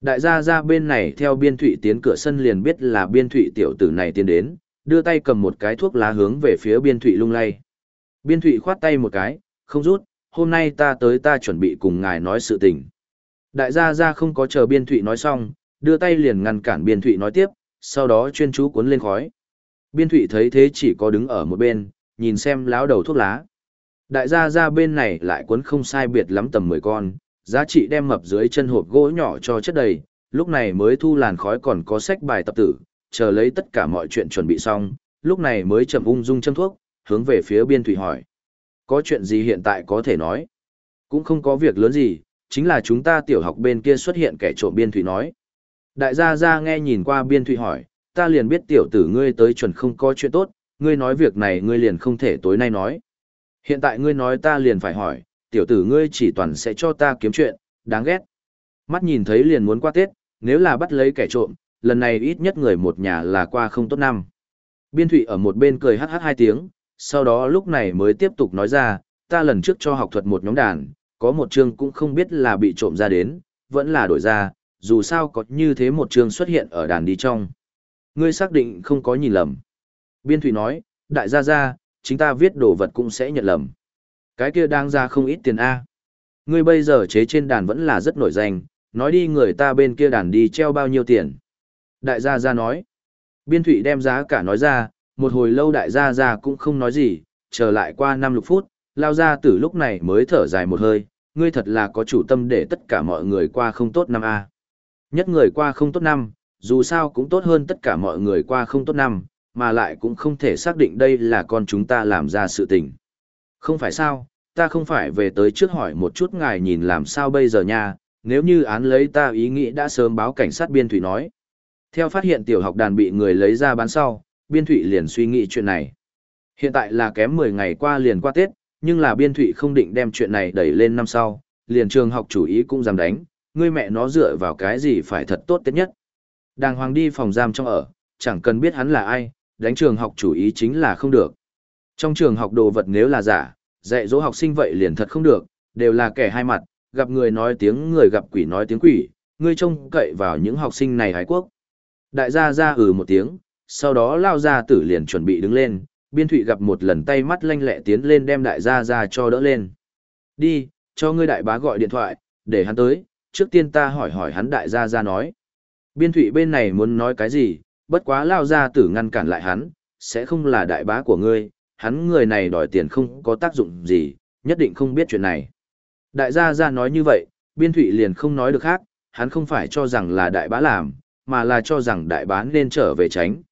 Đại gia gia bên này theo biên thụy tiến cửa sân liền biết là biên thụy tiểu tử này tiến đến, đưa tay cầm một cái thuốc lá hướng về phía biên thụy lung lay. Biên thụy khoát tay một cái, không rút, hôm nay ta tới ta chuẩn bị cùng ngài nói sự tình. Đại gia gia không có chờ biên thụy nói xong, đưa tay liền ngăn cản biên thụy nói tiếp, sau đó chuyên chú cuốn lên khói. Biên thụy thấy thế chỉ có đứng ở một bên, nhìn xem láo đầu thuốc lá. Đại gia gia bên này lại cuốn không sai biệt lắm tầm 10 con, giá trị đem mập dưới chân hộp gỗ nhỏ cho chất đầy, lúc này mới thu làn khói còn có sách bài tập tử, chờ lấy tất cả mọi chuyện chuẩn bị xong, lúc này mới chậm ung dung châm thuốc, hướng về phía biên thủy hỏi. Có chuyện gì hiện tại có thể nói? Cũng không có việc lớn gì, chính là chúng ta tiểu học bên kia xuất hiện kẻ trộm biên thủy nói. Đại gia gia nghe nhìn qua biên thủy hỏi, ta liền biết tiểu tử ngươi tới chuẩn không có chuyện tốt, ngươi nói việc này ngươi liền không thể tối nay nói. Hiện tại ngươi nói ta liền phải hỏi, tiểu tử ngươi chỉ toàn sẽ cho ta kiếm chuyện, đáng ghét. Mắt nhìn thấy liền muốn qua Tết, nếu là bắt lấy kẻ trộm, lần này ít nhất người một nhà là qua không tốt năm. Biên thụy ở một bên cười hát hát hai tiếng, sau đó lúc này mới tiếp tục nói ra, ta lần trước cho học thuật một nhóm đàn, có một chương cũng không biết là bị trộm ra đến, vẫn là đổi ra, dù sao có như thế một chương xuất hiện ở đàn đi trong. Ngươi xác định không có nhìn lầm. Biên thụy nói, đại gia gia, chính ta viết đồ vật cũng sẽ nhận lầm. Cái kia đang ra không ít tiền A. Ngươi bây giờ chế trên đàn vẫn là rất nổi danh, nói đi người ta bên kia đàn đi treo bao nhiêu tiền. Đại gia gia nói. Biên thủy đem giá cả nói ra, một hồi lâu đại gia gia cũng không nói gì, trở lại qua năm lục phút, lao gia tử lúc này mới thở dài một hơi, ngươi thật là có chủ tâm để tất cả mọi người qua không tốt năm A. Nhất người qua không tốt năm, dù sao cũng tốt hơn tất cả mọi người qua không tốt năm, mà lại cũng không thể xác định đây là con chúng ta làm ra sự tình. Không phải sao, ta không phải về tới trước hỏi một chút ngài nhìn làm sao bây giờ nha, nếu như án lấy ta ý nghĩ đã sớm báo cảnh sát biên thủy nói. Theo phát hiện tiểu học đàn bị người lấy ra bán sau, biên Thụy liền suy nghĩ chuyện này. Hiện tại là kém 10 ngày qua liền qua Tết, nhưng là biên Thụy không định đem chuyện này đẩy lên năm sau, liền trường học chủ ý cũng dám đánh, ngươi mẹ nó dựa vào cái gì phải thật tốt Tết nhất. Đàng hoàng đi phòng giam trong ở, chẳng cần biết hắn là ai, đánh trường học chủ ý chính là không được. Trong trường học đồ vật nếu là giả, dạy dỗ học sinh vậy liền thật không được, đều là kẻ hai mặt, gặp người nói tiếng người gặp quỷ nói tiếng quỷ, ngươi trông cậy vào những học sinh này hái quốc. Đại gia ra ừ một tiếng, sau đó lao ra tử liền chuẩn bị đứng lên, biên thụy gặp một lần tay mắt lanh lẹ tiến lên đem đại gia ra cho đỡ lên. Đi, cho ngươi đại bá gọi điện thoại, để hắn tới, trước tiên ta hỏi hỏi hắn đại gia ra nói. Biên thụy bên này muốn nói cái gì, bất quá lao ra tử ngăn cản lại hắn, sẽ không là đại bá của ngươi, hắn người này đòi tiền không có tác dụng gì, nhất định không biết chuyện này. Đại gia gia nói như vậy, biên thụy liền không nói được khác, hắn không phải cho rằng là đại bá làm, mà là cho rằng đại bá nên trở về tránh.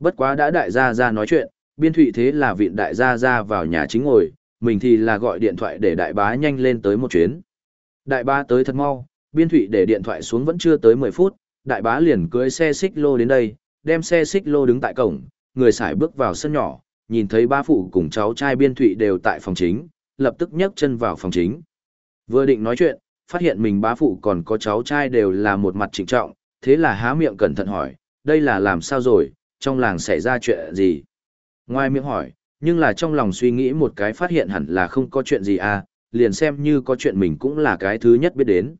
Bất quá đã đại gia gia nói chuyện, biên thụy thế là viện đại gia gia vào nhà chính ngồi, mình thì là gọi điện thoại để đại bá nhanh lên tới một chuyến. Đại bá tới thật mau, biên thụy để điện thoại xuống vẫn chưa tới 10 phút, đại bá liền cưới xe xích lô đến đây, đem xe xích lô đứng tại cổng, người xài bước vào sân nhỏ, nhìn thấy ba phụ cùng cháu trai biên thụy đều tại phòng chính, lập tức nhấc chân vào phòng chính. Vừa định nói chuyện, phát hiện mình bá phụ còn có cháu trai đều là một mặt trịnh trọng, thế là há miệng cẩn thận hỏi, đây là làm sao rồi, trong làng xảy ra chuyện gì? Ngoài miệng hỏi, nhưng là trong lòng suy nghĩ một cái phát hiện hẳn là không có chuyện gì à, liền xem như có chuyện mình cũng là cái thứ nhất biết đến.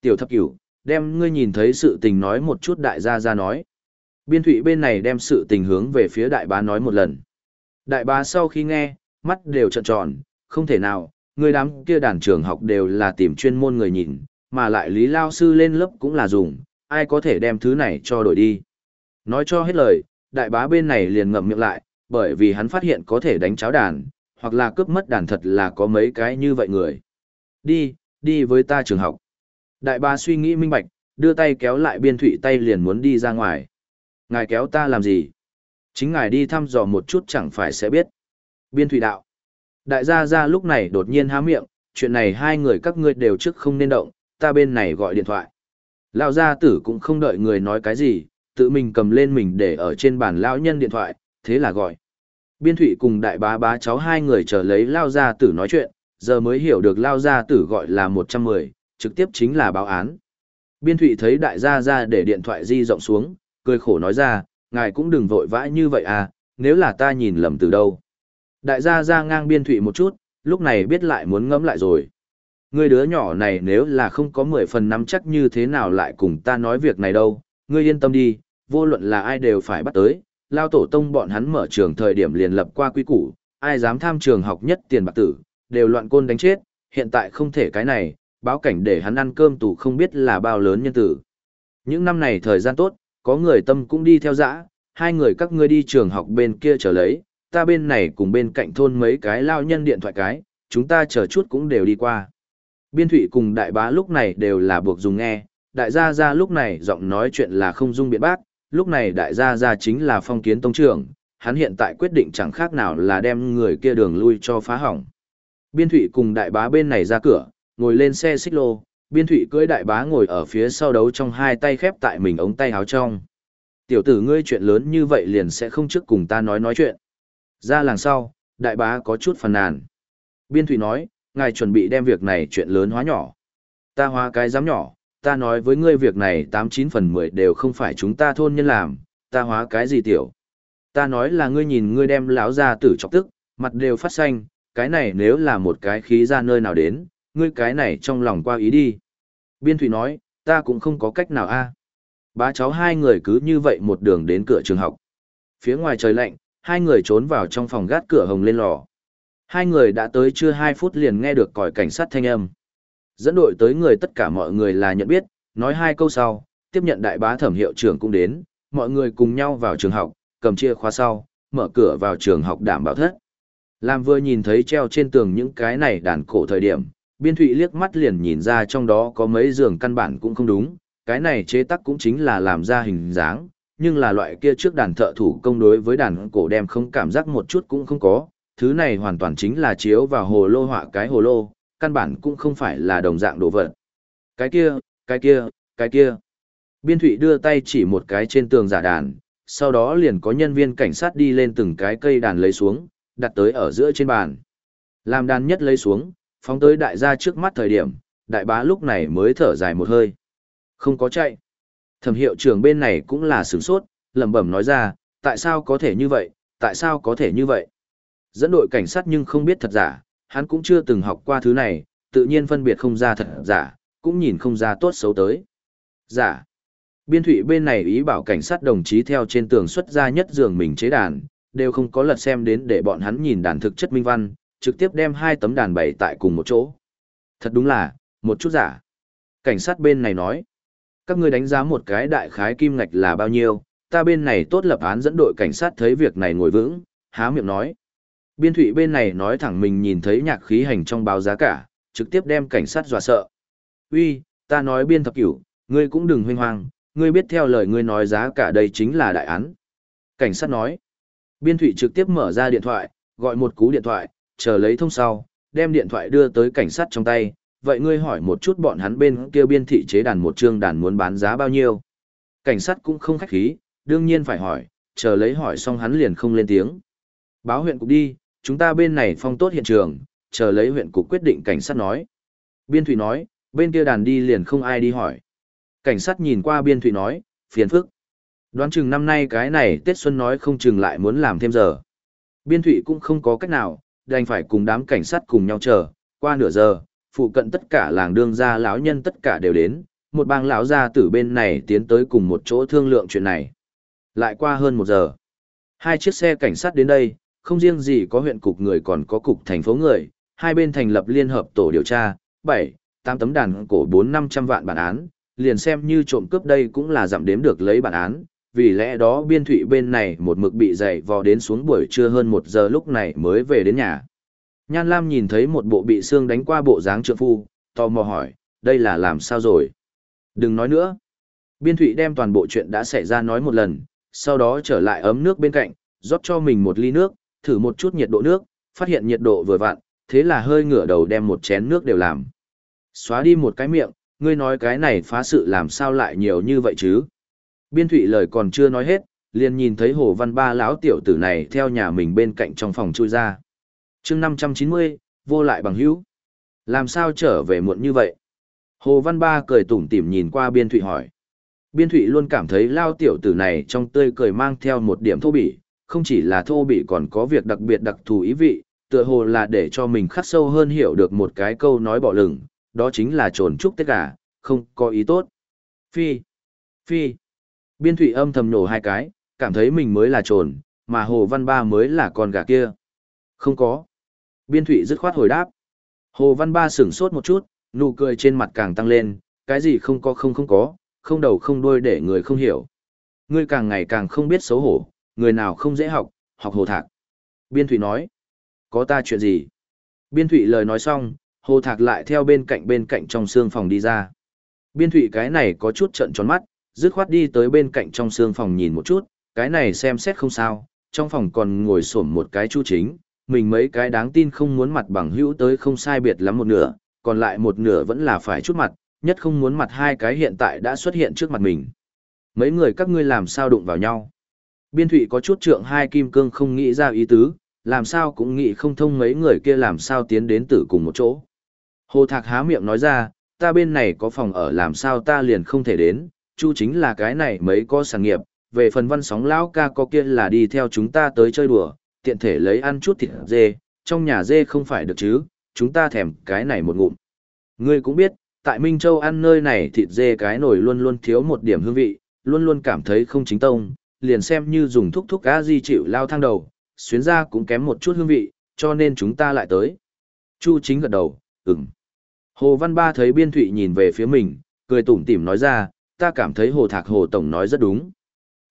Tiểu thập cửu, đem ngươi nhìn thấy sự tình nói một chút đại gia ra nói. Biên thụy bên này đem sự tình hướng về phía đại bá nói một lần. Đại bá sau khi nghe, mắt đều trợn tròn, không thể nào, người đám kia đàn trường học đều là tìm chuyên môn người nhìn, mà lại lý lao sư lên lớp cũng là dùng, ai có thể đem thứ này cho đổi đi. Nói cho hết lời, đại bá bên này liền ngậm miệng lại, bởi vì hắn phát hiện có thể đánh cháo đàn, hoặc là cướp mất đàn thật là có mấy cái như vậy người. Đi, đi với ta trường học. Đại bá suy nghĩ minh bạch, đưa tay kéo lại biên thụy tay liền muốn đi ra ngoài. Ngài kéo ta làm gì? Chính ngài đi thăm dò một chút chẳng phải sẽ biết. Biên thủy đạo. Đại gia gia lúc này đột nhiên há miệng, chuyện này hai người các ngươi đều trước không nên động, ta bên này gọi điện thoại. Lão gia tử cũng không đợi người nói cái gì, tự mình cầm lên mình để ở trên bàn lão nhân điện thoại, thế là gọi. Biên thụy cùng đại bá bá cháu hai người chờ lấy lao gia tử nói chuyện, giờ mới hiểu được lao gia tử gọi là 110, trực tiếp chính là báo án. Biên thụy thấy đại gia ra để điện thoại di rộng xuống, cười khổ nói ra, ngài cũng đừng vội vã như vậy à, nếu là ta nhìn lầm từ đâu. Đại gia ra ngang biên thụy một chút, lúc này biết lại muốn ngẫm lại rồi. Ngươi đứa nhỏ này nếu là không có 10 phần nắm chắc như thế nào lại cùng ta nói việc này đâu, ngươi yên tâm đi, vô luận là ai đều phải bắt tới, lao tổ tông bọn hắn mở trường thời điểm liền lập qua quy củ, ai dám tham trường học nhất tiền bạc tử, đều loạn côn đánh chết, hiện tại không thể cái này, báo cảnh để hắn ăn cơm tù không biết là bao lớn nhân tử. Những năm này thời gian tốt, có người tâm cũng đi theo dã, hai người các ngươi đi trường học bên kia trở lấy, ta bên này cùng bên cạnh thôn mấy cái lao nhân điện thoại cái, chúng ta chờ chút cũng đều đi qua. Biên thủy cùng đại bá lúc này đều là buộc dùng nghe, đại gia gia lúc này giọng nói chuyện là không dung biện bác, lúc này đại gia gia chính là phong kiến tông trưởng, hắn hiện tại quyết định chẳng khác nào là đem người kia đường lui cho phá hỏng. Biên thủy cùng đại bá bên này ra cửa, ngồi lên xe xích lô, biên thủy cưỡi đại bá ngồi ở phía sau đấu trong hai tay khép tại mình ống tay áo trong. Tiểu tử ngươi chuyện lớn như vậy liền sẽ không trước cùng ta nói nói chuyện. Ra làng sau, đại bá có chút phàn nàn. Biên thủy nói, ngài chuẩn bị đem việc này chuyện lớn hóa nhỏ. Ta hóa cái giám nhỏ, ta nói với ngươi việc này 89 phần 10 đều không phải chúng ta thôn nhân làm, ta hóa cái gì tiểu. Ta nói là ngươi nhìn ngươi đem lão ra tử chọc tức, mặt đều phát xanh, cái này nếu là một cái khí ra nơi nào đến, ngươi cái này trong lòng qua ý đi. Biên Thụy nói, ta cũng không có cách nào a Bá cháu hai người cứ như vậy một đường đến cửa trường học. Phía ngoài trời lạnh, hai người trốn vào trong phòng gác cửa hồng lên lò. Hai người đã tới chưa hai phút liền nghe được còi cảnh sát thanh âm. Dẫn đội tới người tất cả mọi người là nhận biết, nói hai câu sau, tiếp nhận đại bá thẩm hiệu trưởng cũng đến, mọi người cùng nhau vào trường học, cầm chìa khóa sau, mở cửa vào trường học đảm bảo thất. Làm vừa nhìn thấy treo trên tường những cái này đàn cổ thời điểm, biên thụy liếc mắt liền nhìn ra trong đó có mấy giường căn bản cũng không đúng, cái này chế tắc cũng chính là làm ra hình dáng, nhưng là loại kia trước đàn thợ thủ công đối với đàn cổ đem không cảm giác một chút cũng không có, thứ này hoàn toàn chính là chiếu vào hồ lô họa cái hồ lô, căn bản cũng không phải là đồng dạng đồ vật. Cái kia, cái kia, cái kia. Biên thụy đưa tay chỉ một cái trên tường giả đàn, sau đó liền có nhân viên cảnh sát đi lên từng cái cây đàn lấy xuống, đặt tới ở giữa trên bàn. Làm đàn nhất lấy xuống, phóng tới đại gia trước mắt thời điểm, đại bá lúc này mới thở dài một hơi. Không có chạy. Thẩm hiệu trưởng bên này cũng là sửng sốt, lẩm bẩm nói ra, tại sao có thể như vậy, tại sao có thể như vậy. Dẫn đội cảnh sát nhưng không biết thật giả, hắn cũng chưa từng học qua thứ này, tự nhiên phân biệt không ra thật giả, cũng nhìn không ra tốt xấu tới. Giả. Biên thủy bên này ý bảo cảnh sát đồng chí theo trên tường xuất ra nhất giường mình chế đàn, đều không có lật xem đến để bọn hắn nhìn đàn thực chất minh văn, trực tiếp đem hai tấm đàn bày tại cùng một chỗ. Thật đúng là, một chút giả. Cảnh sát bên này nói, các ngươi đánh giá một cái đại khái kim ngạch là bao nhiêu, ta bên này tốt lập án dẫn đội cảnh sát thấy việc này ngồi vững, há miệng nói. Biên thụy bên này nói thẳng mình nhìn thấy nhạc khí hành trong báo giá cả, trực tiếp đem cảnh sát dọa sợ. Uy, ta nói biên thập cửu, ngươi cũng đừng huynh hoang, ngươi biết theo lời ngươi nói giá cả đây chính là đại án. Cảnh sát nói. Biên thụy trực tiếp mở ra điện thoại, gọi một cú điện thoại, chờ lấy thông sau, đem điện thoại đưa tới cảnh sát trong tay. Vậy ngươi hỏi một chút bọn hắn bên kia biên thị chế đàn một trương đàn muốn bán giá bao nhiêu? Cảnh sát cũng không khách khí, đương nhiên phải hỏi, chờ lấy hỏi xong hắn liền không lên tiếng. Báo huyện cục đi, chúng ta bên này phong tốt hiện trường, chờ lấy huyện cục quyết định cảnh sát nói. Biên Thụy nói, bên kia đàn đi liền không ai đi hỏi. Cảnh sát nhìn qua Biên Thụy nói, phiền phức. Đoán chừng năm nay cái này Tết Xuân nói không chừng lại muốn làm thêm giờ. Biên Thụy cũng không có cách nào, đành phải cùng đám cảnh sát cùng nhau chờ, qua nửa giờ, phụ cận tất cả làng đương gia lão nhân tất cả đều đến, một bang lão gia tử bên này tiến tới cùng một chỗ thương lượng chuyện này. Lại qua hơn một giờ, hai chiếc xe cảnh sát đến đây, không riêng gì có huyện cục người còn có cục thành phố người, hai bên thành lập liên hợp tổ điều tra, 7, 8 tấm đàn cổ 4-500 vạn bản án, liền xem như trộm cướp đây cũng là giảm đếm được lấy bản án, vì lẽ đó biên thụy bên này một mực bị dày vò đến xuống buổi trưa hơn một giờ lúc này mới về đến nhà. Nhan Lam nhìn thấy một bộ bị xương đánh qua bộ dáng trượng phu, tò mò hỏi, đây là làm sao rồi? Đừng nói nữa. Biên thụy đem toàn bộ chuyện đã xảy ra nói một lần, sau đó trở lại ấm nước bên cạnh, rót cho mình một ly nước, thử một chút nhiệt độ nước, phát hiện nhiệt độ vừa vặn, thế là hơi ngửa đầu đem một chén nước đều làm. Xóa đi một cái miệng, ngươi nói cái này phá sự làm sao lại nhiều như vậy chứ? Biên thụy lời còn chưa nói hết, liền nhìn thấy hồ văn ba lão tiểu tử này theo nhà mình bên cạnh trong phòng chui ra. chương 590, vô lại bằng hữu. Làm sao trở về muộn như vậy? Hồ Văn Ba cười tủm tỉm nhìn qua Biên Thụy hỏi. Biên Thụy luôn cảm thấy lao tiểu tử này trong tươi cười mang theo một điểm thô bỉ, không chỉ là thô bỉ còn có việc đặc biệt đặc thù ý vị, tựa hồ là để cho mình khắc sâu hơn hiểu được một cái câu nói bỏ lửng, đó chính là trồn trúc tất cả, không có ý tốt. Phi, phi, biên thủy âm thầm nổ hai cái, cảm thấy mình mới là trồn, mà Hồ Văn Ba mới là con gà kia. Không có. Biên thủy dứt khoát hồi đáp. Hồ Văn Ba sửng sốt một chút, nụ cười trên mặt càng tăng lên, cái gì không có không không có, không đầu không đuôi để người không hiểu. Ngươi càng ngày càng không biết xấu hổ, người nào không dễ học, học hồ thạc. Biên thủy nói. Có ta chuyện gì? Biên thủy lời nói xong, hồ thạc lại theo bên cạnh bên cạnh trong xương phòng đi ra. Biên thủy cái này có chút trận tròn mắt, dứt khoát đi tới bên cạnh trong xương phòng nhìn một chút, cái này xem xét không sao, trong phòng còn ngồi xổm một cái chu chính, mình mấy cái đáng tin không muốn mặt bằng hữu tới không sai biệt lắm một nửa, còn lại một nửa vẫn là phải chút mặt, nhất không muốn mặt hai cái hiện tại đã xuất hiện trước mặt mình. Mấy người các ngươi làm sao đụng vào nhau. Biên thủy có chút trượng hai kim cương không nghĩ ra ý tứ, làm sao cũng nghĩ không thông mấy người kia làm sao tiến đến tử cùng một chỗ. Hồ Thạc há miệng nói ra, ta bên này có phòng ở làm sao ta liền không thể đến, chu chính là cái này mấy có sản nghiệp, về phần văn sóng lão ca có kia là đi theo chúng ta tới chơi đùa, tiện thể lấy ăn chút thịt dê, trong nhà dê không phải được chứ, chúng ta thèm cái này một ngụm. Ngươi cũng biết, tại Minh Châu ăn nơi này thịt dê cái nổi luôn luôn thiếu một điểm hương vị, luôn luôn cảm thấy không chính tông, liền xem như dùng thuốc thuốc cá di chịu lao thang đầu, xuyến ra cũng kém một chút hương vị, cho nên chúng ta lại tới. Chu chính gật đầu, ừm. Hồ Văn Ba thấy Biên Thụy nhìn về phía mình, cười tủm tỉm nói ra, ta cảm thấy Hồ Thạc Hồ Tổng nói rất đúng.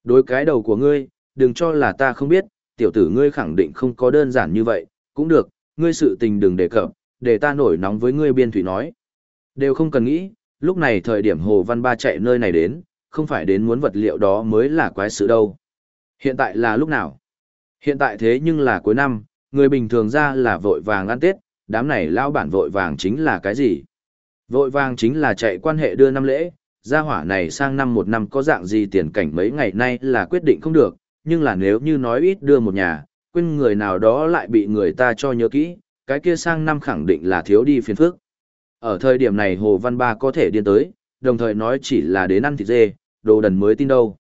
Đối cái đầu của ngươi, đừng cho là ta không biết, tiểu tử ngươi khẳng định không có đơn giản như vậy, cũng được, ngươi sự tình đừng đề cập, để ta nổi nóng với ngươi Biên Thụy nói. Đều không cần nghĩ, lúc này thời điểm Hồ Văn Ba chạy nơi này đến, không phải đến muốn vật liệu đó mới là quái sự đâu. Hiện tại là lúc nào? Hiện tại thế nhưng là cuối năm, người bình thường ra là vội vàng ăn Tết, đám này lao bản vội vàng chính là cái gì? Vội vàng chính là chạy quan hệ đưa năm lễ, gia hỏa này sang năm một năm có dạng gì tiền cảnh mấy ngày nay là quyết định không được, nhưng là nếu như nói ít đưa một nhà, quên người nào đó lại bị người ta cho nhớ kỹ, cái kia sang năm khẳng định là thiếu đi phiền phức. Ở thời điểm này Hồ Văn Ba có thể điên tới, đồng thời nói chỉ là đến ăn thịt dê, đồ đần mới tin đâu.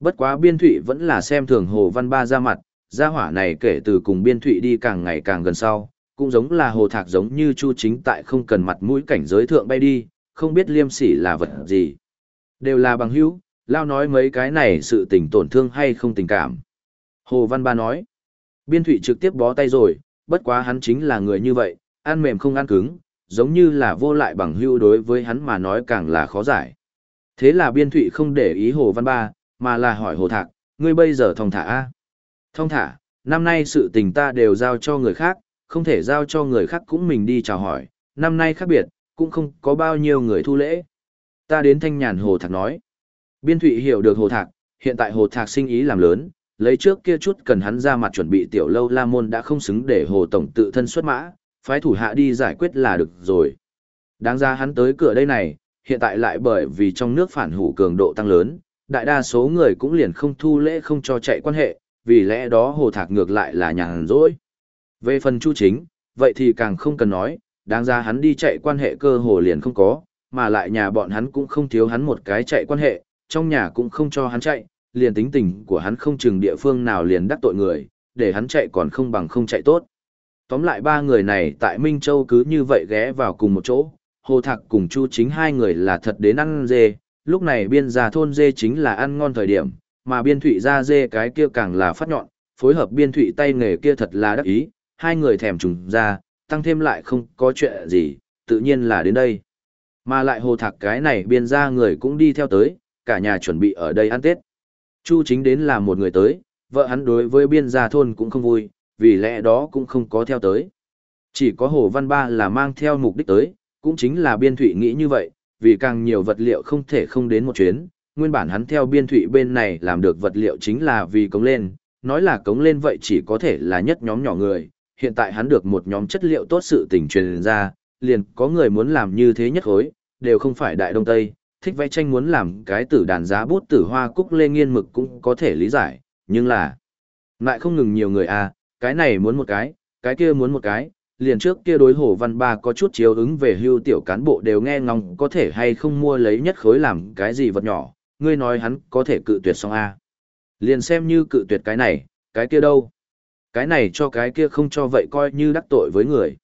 Bất quá biên thụy vẫn là xem thường Hồ Văn Ba ra mặt, gia hỏa này kể từ cùng biên thụy đi càng ngày càng gần sau, cũng giống là hồ thạc giống như chu chính tại không cần mặt mũi cảnh giới thượng bay đi, không biết liêm sỉ là vật gì. Đều là bằng hữu, lao nói mấy cái này sự tình tổn thương hay không tình cảm. Hồ Văn Ba nói, biên thụy trực tiếp bó tay rồi, bất quá hắn chính là người như vậy, ăn mềm không ăn cứng, giống như là vô lại bằng hữu đối với hắn mà nói càng là khó giải. Thế là biên thụy không để ý Hồ Văn Ba, mà là hỏi Hồ Thạc, ngươi bây giờ thông thả A. Thông thả, năm nay sự tình ta đều giao cho người khác, không thể giao cho người khác cũng mình đi chào hỏi, năm nay khác biệt, cũng không có bao nhiêu người thu lễ. Ta đến thanh nhàn Hồ Thạc nói. Biên Thụy hiểu được Hồ Thạc, hiện tại Hồ Thạc sinh ý làm lớn, lấy trước kia chút cần hắn ra mặt chuẩn bị tiểu lâu la môn đã không xứng để Hồ Tổng tự thân xuất mã, phái thủ hạ đi giải quyết là được rồi. Đáng ra hắn tới cửa đây này, hiện tại lại bởi vì trong nước phản hủ cường độ tăng lớn, đại đa số người cũng liền không thu lễ không cho chạy quan hệ, vì lẽ đó hồ thạc ngược lại là nhàn rỗi. Về phần chu chính, vậy thì càng không cần nói, đáng ra hắn đi chạy quan hệ cơ hồ liền không có, mà lại nhà bọn hắn cũng không thiếu hắn một cái chạy quan hệ, trong nhà cũng không cho hắn chạy, liền tính tình của hắn không chừng địa phương nào liền đắc tội người, để hắn chạy còn không bằng không chạy tốt. Tóm lại ba người này tại Minh Châu cứ như vậy ghé vào cùng một chỗ, Hồ Thạc cùng Chu chính hai người là thật đến ăn dê, lúc này biên gia thôn dê chính là ăn ngon thời điểm, mà biên thụy ra dê cái kia càng là phát nhọn, phối hợp biên thụy tay nghề kia thật là đắc ý, hai người thèm trùng ra, tăng thêm lại không có chuyện gì, tự nhiên là đến đây. Mà lại hồ thạc cái này biên ra người cũng đi theo tới, cả nhà chuẩn bị ở đây ăn Tết. Chu chính đến là một người tới, vợ hắn đối với biên gia thôn cũng không vui, vì lẽ đó cũng không có theo tới. Chỉ có Hồ Văn Ba là mang theo mục đích tới, cũng chính là biên thụy nghĩ như vậy, vì càng nhiều vật liệu không thể không đến một chuyến, nguyên bản hắn theo biên thụy bên này làm được vật liệu chính là vì cống lên, nói là cống lên vậy chỉ có thể là nhất nhóm nhỏ người, hiện tại hắn được một nhóm chất liệu tốt sự tình truyền ra, liền có người muốn làm như thế nhất khối, đều không phải đại đông tây, thích vẽ tranh muốn làm cái tử đàn giá bút tử hoa cúc lê nghiên mực cũng có thể lý giải, nhưng là lại không ngừng nhiều người à, cái này muốn một cái, cái kia muốn một cái, liền trước kia đối Hồ Văn Ba có chút chiếu ứng về hưu tiểu cán bộ đều nghe ngóng có thể hay không mua lấy nhất khối làm cái gì vật nhỏ, ngươi nói hắn có thể cự tuyệt xong a Liền xem như cự tuyệt cái này, cái kia đâu. Cái này cho cái kia không cho vậy coi như đắc tội với người.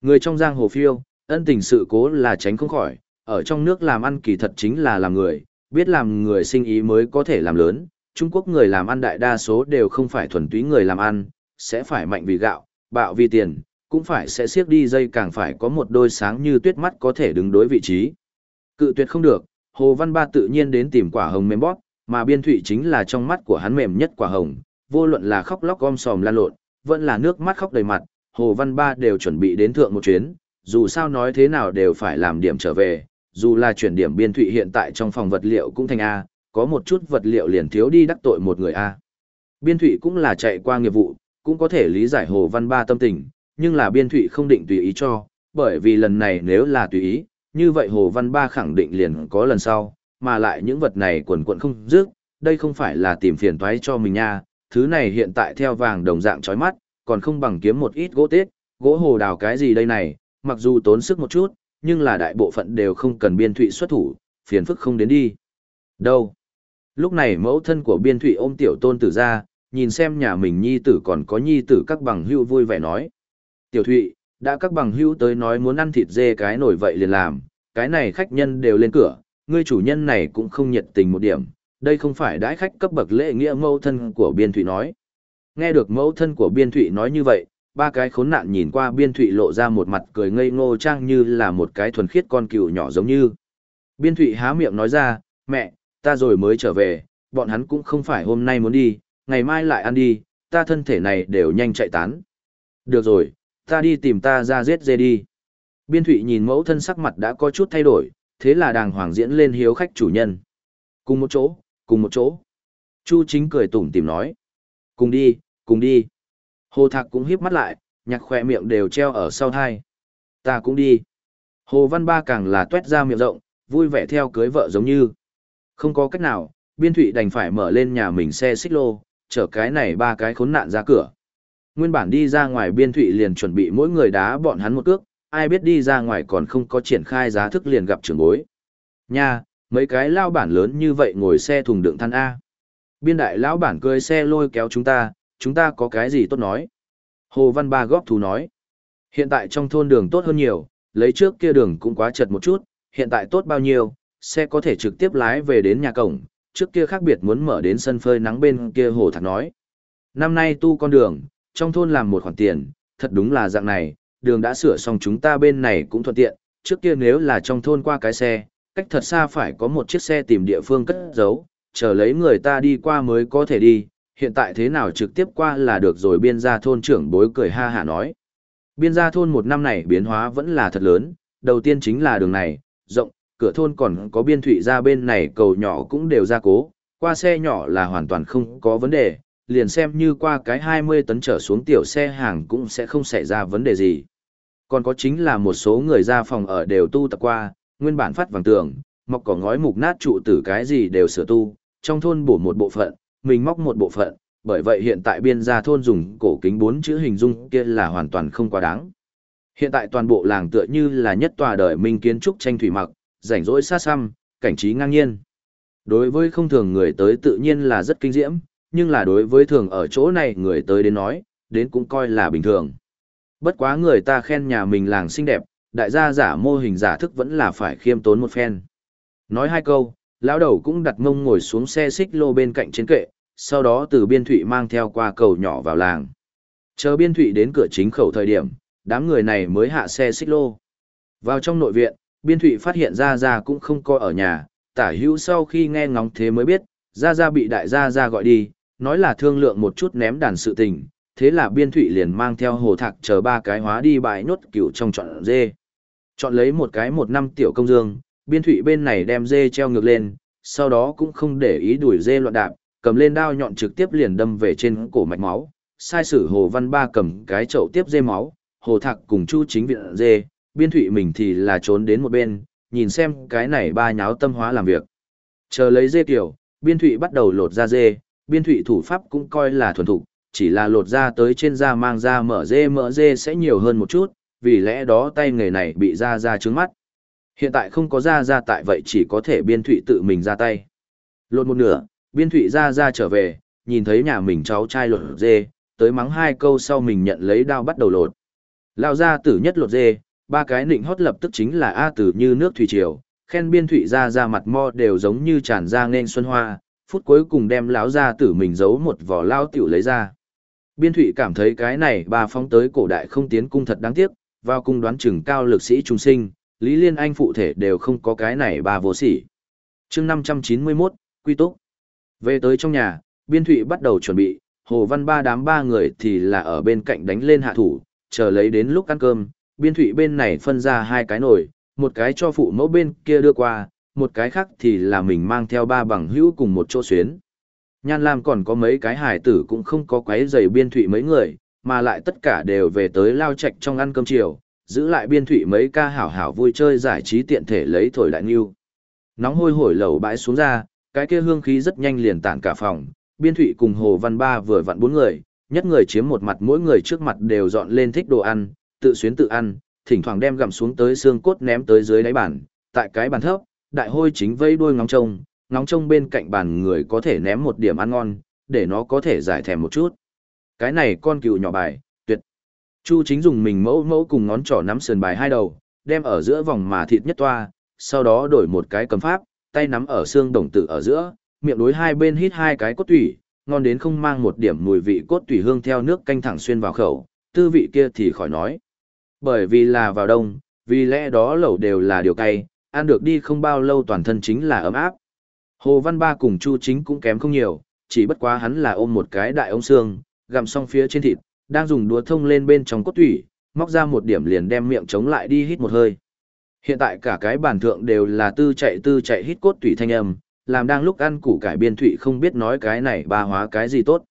Người trong giang hồ phiêu, ân tình sự cố là tránh không khỏi, ở trong nước làm ăn kỳ thật chính là làm người, biết làm người sinh ý mới có thể làm lớn. Trung Quốc người làm ăn đại đa số đều không phải thuần túy người làm ăn, sẽ phải mạnh vì gạo, bạo vì tiền, cũng phải sẽ siết đi dây càng phải có một đôi sáng như tuyết mắt có thể đứng đối vị trí. Cự tuyệt không được, Hồ Văn Ba tự nhiên đến tìm quả hồng mềm bóp, mà biên thụy chính là trong mắt của hắn mềm nhất quả hồng, vô luận là khóc lóc gom sòm lan lộn, vẫn là nước mắt khóc đầy mặt, Hồ Văn Ba đều chuẩn bị đến thượng một chuyến, dù sao nói thế nào đều phải làm điểm trở về, dù là chuyển điểm biên thụy hiện tại trong phòng vật liệu cũng thành A, có một chút vật liệu liền thiếu đi đắc tội một người A. Biên thụy cũng là chạy qua nghiệp vụ, cũng có thể lý giải Hồ Văn Ba tâm tình, nhưng là biên thụy không định tùy ý cho, bởi vì lần này nếu là tùy ý, như vậy Hồ Văn Ba khẳng định liền có lần sau, mà lại những vật này quần quận không dứt, đây không phải là tìm phiền toái cho mình nha, thứ này hiện tại theo vàng đồng dạng chói mắt, còn không bằng kiếm một ít gỗ tết, gỗ hồ đào cái gì đây này, mặc dù tốn sức một chút, nhưng là đại bộ phận đều không cần biên thụy xuất thủ, phiền phức không đến đi. Đâu? Lúc này mẫu thân của biên thụy ôm tiểu tôn tử ra, nhìn xem nhà mình nhi tử còn có nhi tử các bằng hữu vui vẻ nói. Tiểu thụy, đã các bằng hữu tới nói muốn ăn thịt dê cái nổi vậy liền làm, cái này khách nhân đều lên cửa, ngươi chủ nhân này cũng không nhiệt tình một điểm, đây không phải đãi khách cấp bậc lễ nghĩa mẫu thân của biên thụy nói. Nghe được mẫu thân của biên thụy nói như vậy, ba cái khốn nạn nhìn qua biên thụy lộ ra một mặt cười ngây ngô trang như là một cái thuần khiết con cừu nhỏ giống như. Biên thụy há miệng nói ra, mẹ, ta rồi mới trở về, bọn hắn cũng không phải hôm nay muốn đi, ngày mai lại ăn đi, ta thân thể này đều nhanh chạy tán. Được rồi, ta đi tìm ta ra giết dê đi. Biên thụy nhìn mẫu thân sắc mặt đã có chút thay đổi, thế là đàng hoàng diễn lên hiếu khách chủ nhân. Cùng một chỗ, cùng một chỗ. Chu chính cười tủm tìm nói. Cùng đi, cùng đi. Hồ Thạc cũng hiếp mắt lại, nhạc khỏe miệng đều treo ở sau thai. Ta cũng đi. Hồ Văn Ba càng là tuét ra miệng rộng, vui vẻ theo cưới vợ giống như. Không có cách nào, biên thụy đành phải mở lên nhà mình xe xích lô, chở cái này ba cái khốn nạn ra cửa. Nguyên bản đi ra ngoài biên thụy liền chuẩn bị mỗi người đá bọn hắn một cước, ai biết đi ra ngoài còn không có triển khai giá thức liền gặp trưởng bối. Nha, mấy cái lao bản lớn như vậy ngồi xe thùng đựng than A. Biên đại lão bản cười xe lôi kéo chúng ta, chúng ta có cái gì tốt nói. Hồ Văn Ba góp thú nói. Hiện tại trong thôn đường tốt hơn nhiều, lấy trước kia đường cũng quá chật một chút, hiện tại tốt bao nhiêu, xe có thể trực tiếp lái về đến nhà cổng, trước kia khác biệt muốn mở đến sân phơi nắng bên kia hồ thạc nói. Năm nay tu con đường, trong thôn làm một khoản tiền, thật đúng là dạng này, đường đã sửa xong chúng ta bên này cũng thuận tiện, trước kia nếu là trong thôn qua cái xe, cách thật xa phải có một chiếc xe tìm địa phương cất giấu, chờ lấy người ta đi qua mới có thể đi, hiện tại thế nào trực tiếp qua là được rồi biên gia thôn trưởng bối cười ha hả nói. Biên gia thôn một năm này biến hóa vẫn là thật lớn, đầu tiên chính là đường này, rộng, cửa thôn còn có biên thủy ra bên này cầu nhỏ cũng đều ra cố, qua xe nhỏ là hoàn toàn không có vấn đề, liền xem như qua cái 20 tấn trở xuống tiểu xe hàng cũng sẽ không xảy ra vấn đề gì. Còn có chính là một số người ra phòng ở đều tu tập qua, nguyên bản phát vàng tường, mọc cỏ ngói mục nát trụ tử cái gì đều sửa tu, trong thôn bổ một bộ phận, mình móc một bộ phận, bởi vậy hiện tại biên gia thôn dùng cổ kính bốn chữ hình dung kia là hoàn toàn không quá đáng. Hiện tại toàn bộ làng tựa như là nhất tòa đời minh kiến trúc tranh thủy mặc, rảnh rỗi xa xăm, cảnh trí ngang nhiên. Đối với không thường người tới tự nhiên là rất kinh diễm, nhưng là đối với thường ở chỗ này người tới đến nói, đến cũng coi là bình thường. Bất quá người ta khen nhà mình làng xinh đẹp, đại gia giả mô hình giả thức vẫn là phải khiêm tốn một phen. Nói hai câu, lão đầu cũng đặt mông ngồi xuống xe xích lô bên cạnh trên kệ, sau đó từ biên thụy mang theo qua cầu nhỏ vào làng. Chờ biên thụy đến cửa chính khẩu thời điểm, đám người này mới hạ xe xích lô. Vào trong nội viện, biên thụy phát hiện ra ra cũng không coi ở nhà, tả hữu sau khi nghe ngóng thế mới biết, ra ra bị đại gia ra gọi đi, nói là thương lượng một chút ném đàn sự tình, thế là biên thụy liền mang theo hồ thạc chờ ba cái hóa đi bãi nốt cửu trong trọn dê. Chọn lấy một cái một năm tiểu công dương, biên thụy bên này đem dê treo ngược lên, sau đó cũng không để ý đuổi dê loạn đạp, cầm lên đao nhọn trực tiếp liền đâm về trên cổ mạch máu, sai sử hồ văn ba cầm cái chậu tiếp dê máu, hồ thạc cùng chu chính viện dê, biên thụy mình thì là trốn đến một bên, nhìn xem cái này ba nháo tâm hóa làm việc. Chờ lấy dê kiểu, biên thụy bắt đầu lột ra dê, biên thụy thủ pháp cũng coi là thuần thục, chỉ là lột ra tới trên da mang ra mở dê mỡ dê sẽ nhiều hơn một chút, vì lẽ đó tay nghề này bị ra ra trướng mắt. Hiện tại không có ra ra tại vậy chỉ có thể biên thụy tự mình ra tay. Lột một nửa, biên thụy ra ra trở về, nhìn thấy nhà mình cháu trai lột dê, tới mắng hai câu sau mình nhận lấy đao bắt đầu lột. Lao ra tử nhất lột dê, ba cái nịnh hót lập tức chính là A tử như nước thủy triều, khen biên thụy ra ra mặt mo đều giống như tràn ra nên xuân hoa, phút cuối cùng đem lão ra tử mình giấu một vỏ lao tiểu lấy ra. Biên thụy cảm thấy cái này bà phóng tới cổ đại không tiến cung thật đáng tiếc, vào cung đoán chừng cao lực sĩ trung sinh, Lý Liên Anh phụ thể đều không có cái này bà vô sỉ. chương 591, Quy Túc. Về tới trong nhà, Biên Thụy bắt đầu chuẩn bị, Hồ Văn ba đám ba người thì là ở bên cạnh đánh lên hạ thủ, chờ lấy đến lúc ăn cơm, Biên Thụy bên này phân ra hai cái nồi, một cái cho phụ mẫu bên kia đưa qua, một cái khác thì là mình mang theo ba bằng hữu cùng một chỗ xuyến. Nhan Lam còn có mấy cái hải tử cũng không có quấy giày Biên Thụy mấy người, mà lại tất cả đều về tới lao trạch trong ăn cơm chiều, giữ lại biên thủy mấy ca hảo hảo vui chơi giải trí tiện thể lấy thổi đại nghiêu. Nóng hôi hổi lẩu bãi xuống ra, cái kia hương khí rất nhanh liền tản cả phòng, biên thủy cùng Hồ Văn Ba vừa vặn bốn người, nhất người chiếm một mặt mỗi người trước mặt đều dọn lên thích đồ ăn, tự xuyến tự ăn, thỉnh thoảng đem gặm xuống tới xương cốt ném tới dưới đáy bàn, tại cái bàn thấp, đại hôi chính vây đuôi ngóng trông, ngóng trông bên cạnh bàn người có thể ném một điểm ăn ngon, để nó có thể giải thèm một chút. Cái này con cừu nhỏ bài, tuyệt. Chu chính dùng mình mẫu mẫu cùng ngón trỏ nắm sườn bài hai đầu, đem ở giữa vòng mà thịt nhất toa, sau đó đổi một cái cầm pháp, tay nắm ở xương đồng tử ở giữa, miệng đối hai bên hít hai cái cốt tủy, ngon đến không mang một điểm mùi vị cốt tủy hương theo nước canh thẳng xuyên vào khẩu, tư vị kia thì khỏi nói. Bởi vì là vào đông, vì lẽ đó lẩu đều là điều cay, ăn được đi không bao lâu toàn thân chính là ấm áp. Hồ Văn Ba cùng Chu Chính cũng kém không nhiều, chỉ bất quá hắn là ôm một cái đại ống xương, gặm xong phía trên thịt, đang dùng đũa thông lên bên trong cốt tủy, móc ra một điểm liền đem miệng chống lại đi hít một hơi. Hiện tại cả cái bản thượng đều là tư chạy tư chạy hít cốt tủy thanh âm, làm đang lúc ăn củ cải biên thụy không biết nói cái này ba hóa cái gì tốt.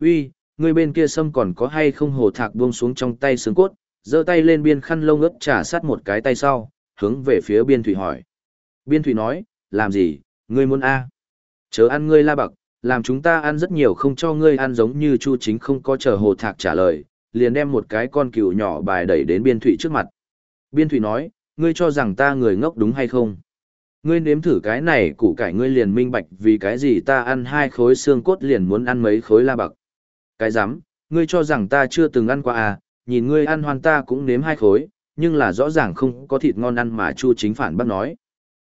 Uy, người bên kia sâm còn có hay không hồ thạc buông xuống trong tay xương cốt, giơ tay lên biên khăn lông ướt trả sát một cái tay sau, hướng về phía biên thủy hỏi. Biên thủy nói, làm gì, ngươi muốn a Chớ ăn ngươi la bậc, làm chúng ta ăn rất nhiều không cho ngươi ăn giống như Chu Chính không có chờ Hồ Thạc trả lời, liền đem một cái con cừu nhỏ bài đẩy đến Biên thủy trước mặt. Biên thủy nói, ngươi cho rằng ta người ngốc đúng hay không? Ngươi nếm thử cái này củ cải ngươi liền minh bạch vì cái gì ta ăn hai khối xương cốt liền muốn ăn mấy khối la bạc. Cái rắm ngươi cho rằng ta chưa từng ăn qua à, nhìn ngươi ăn hoàn ta cũng nếm hai khối, nhưng là rõ ràng không có thịt ngon ăn mà Chu Chính phản bác nói.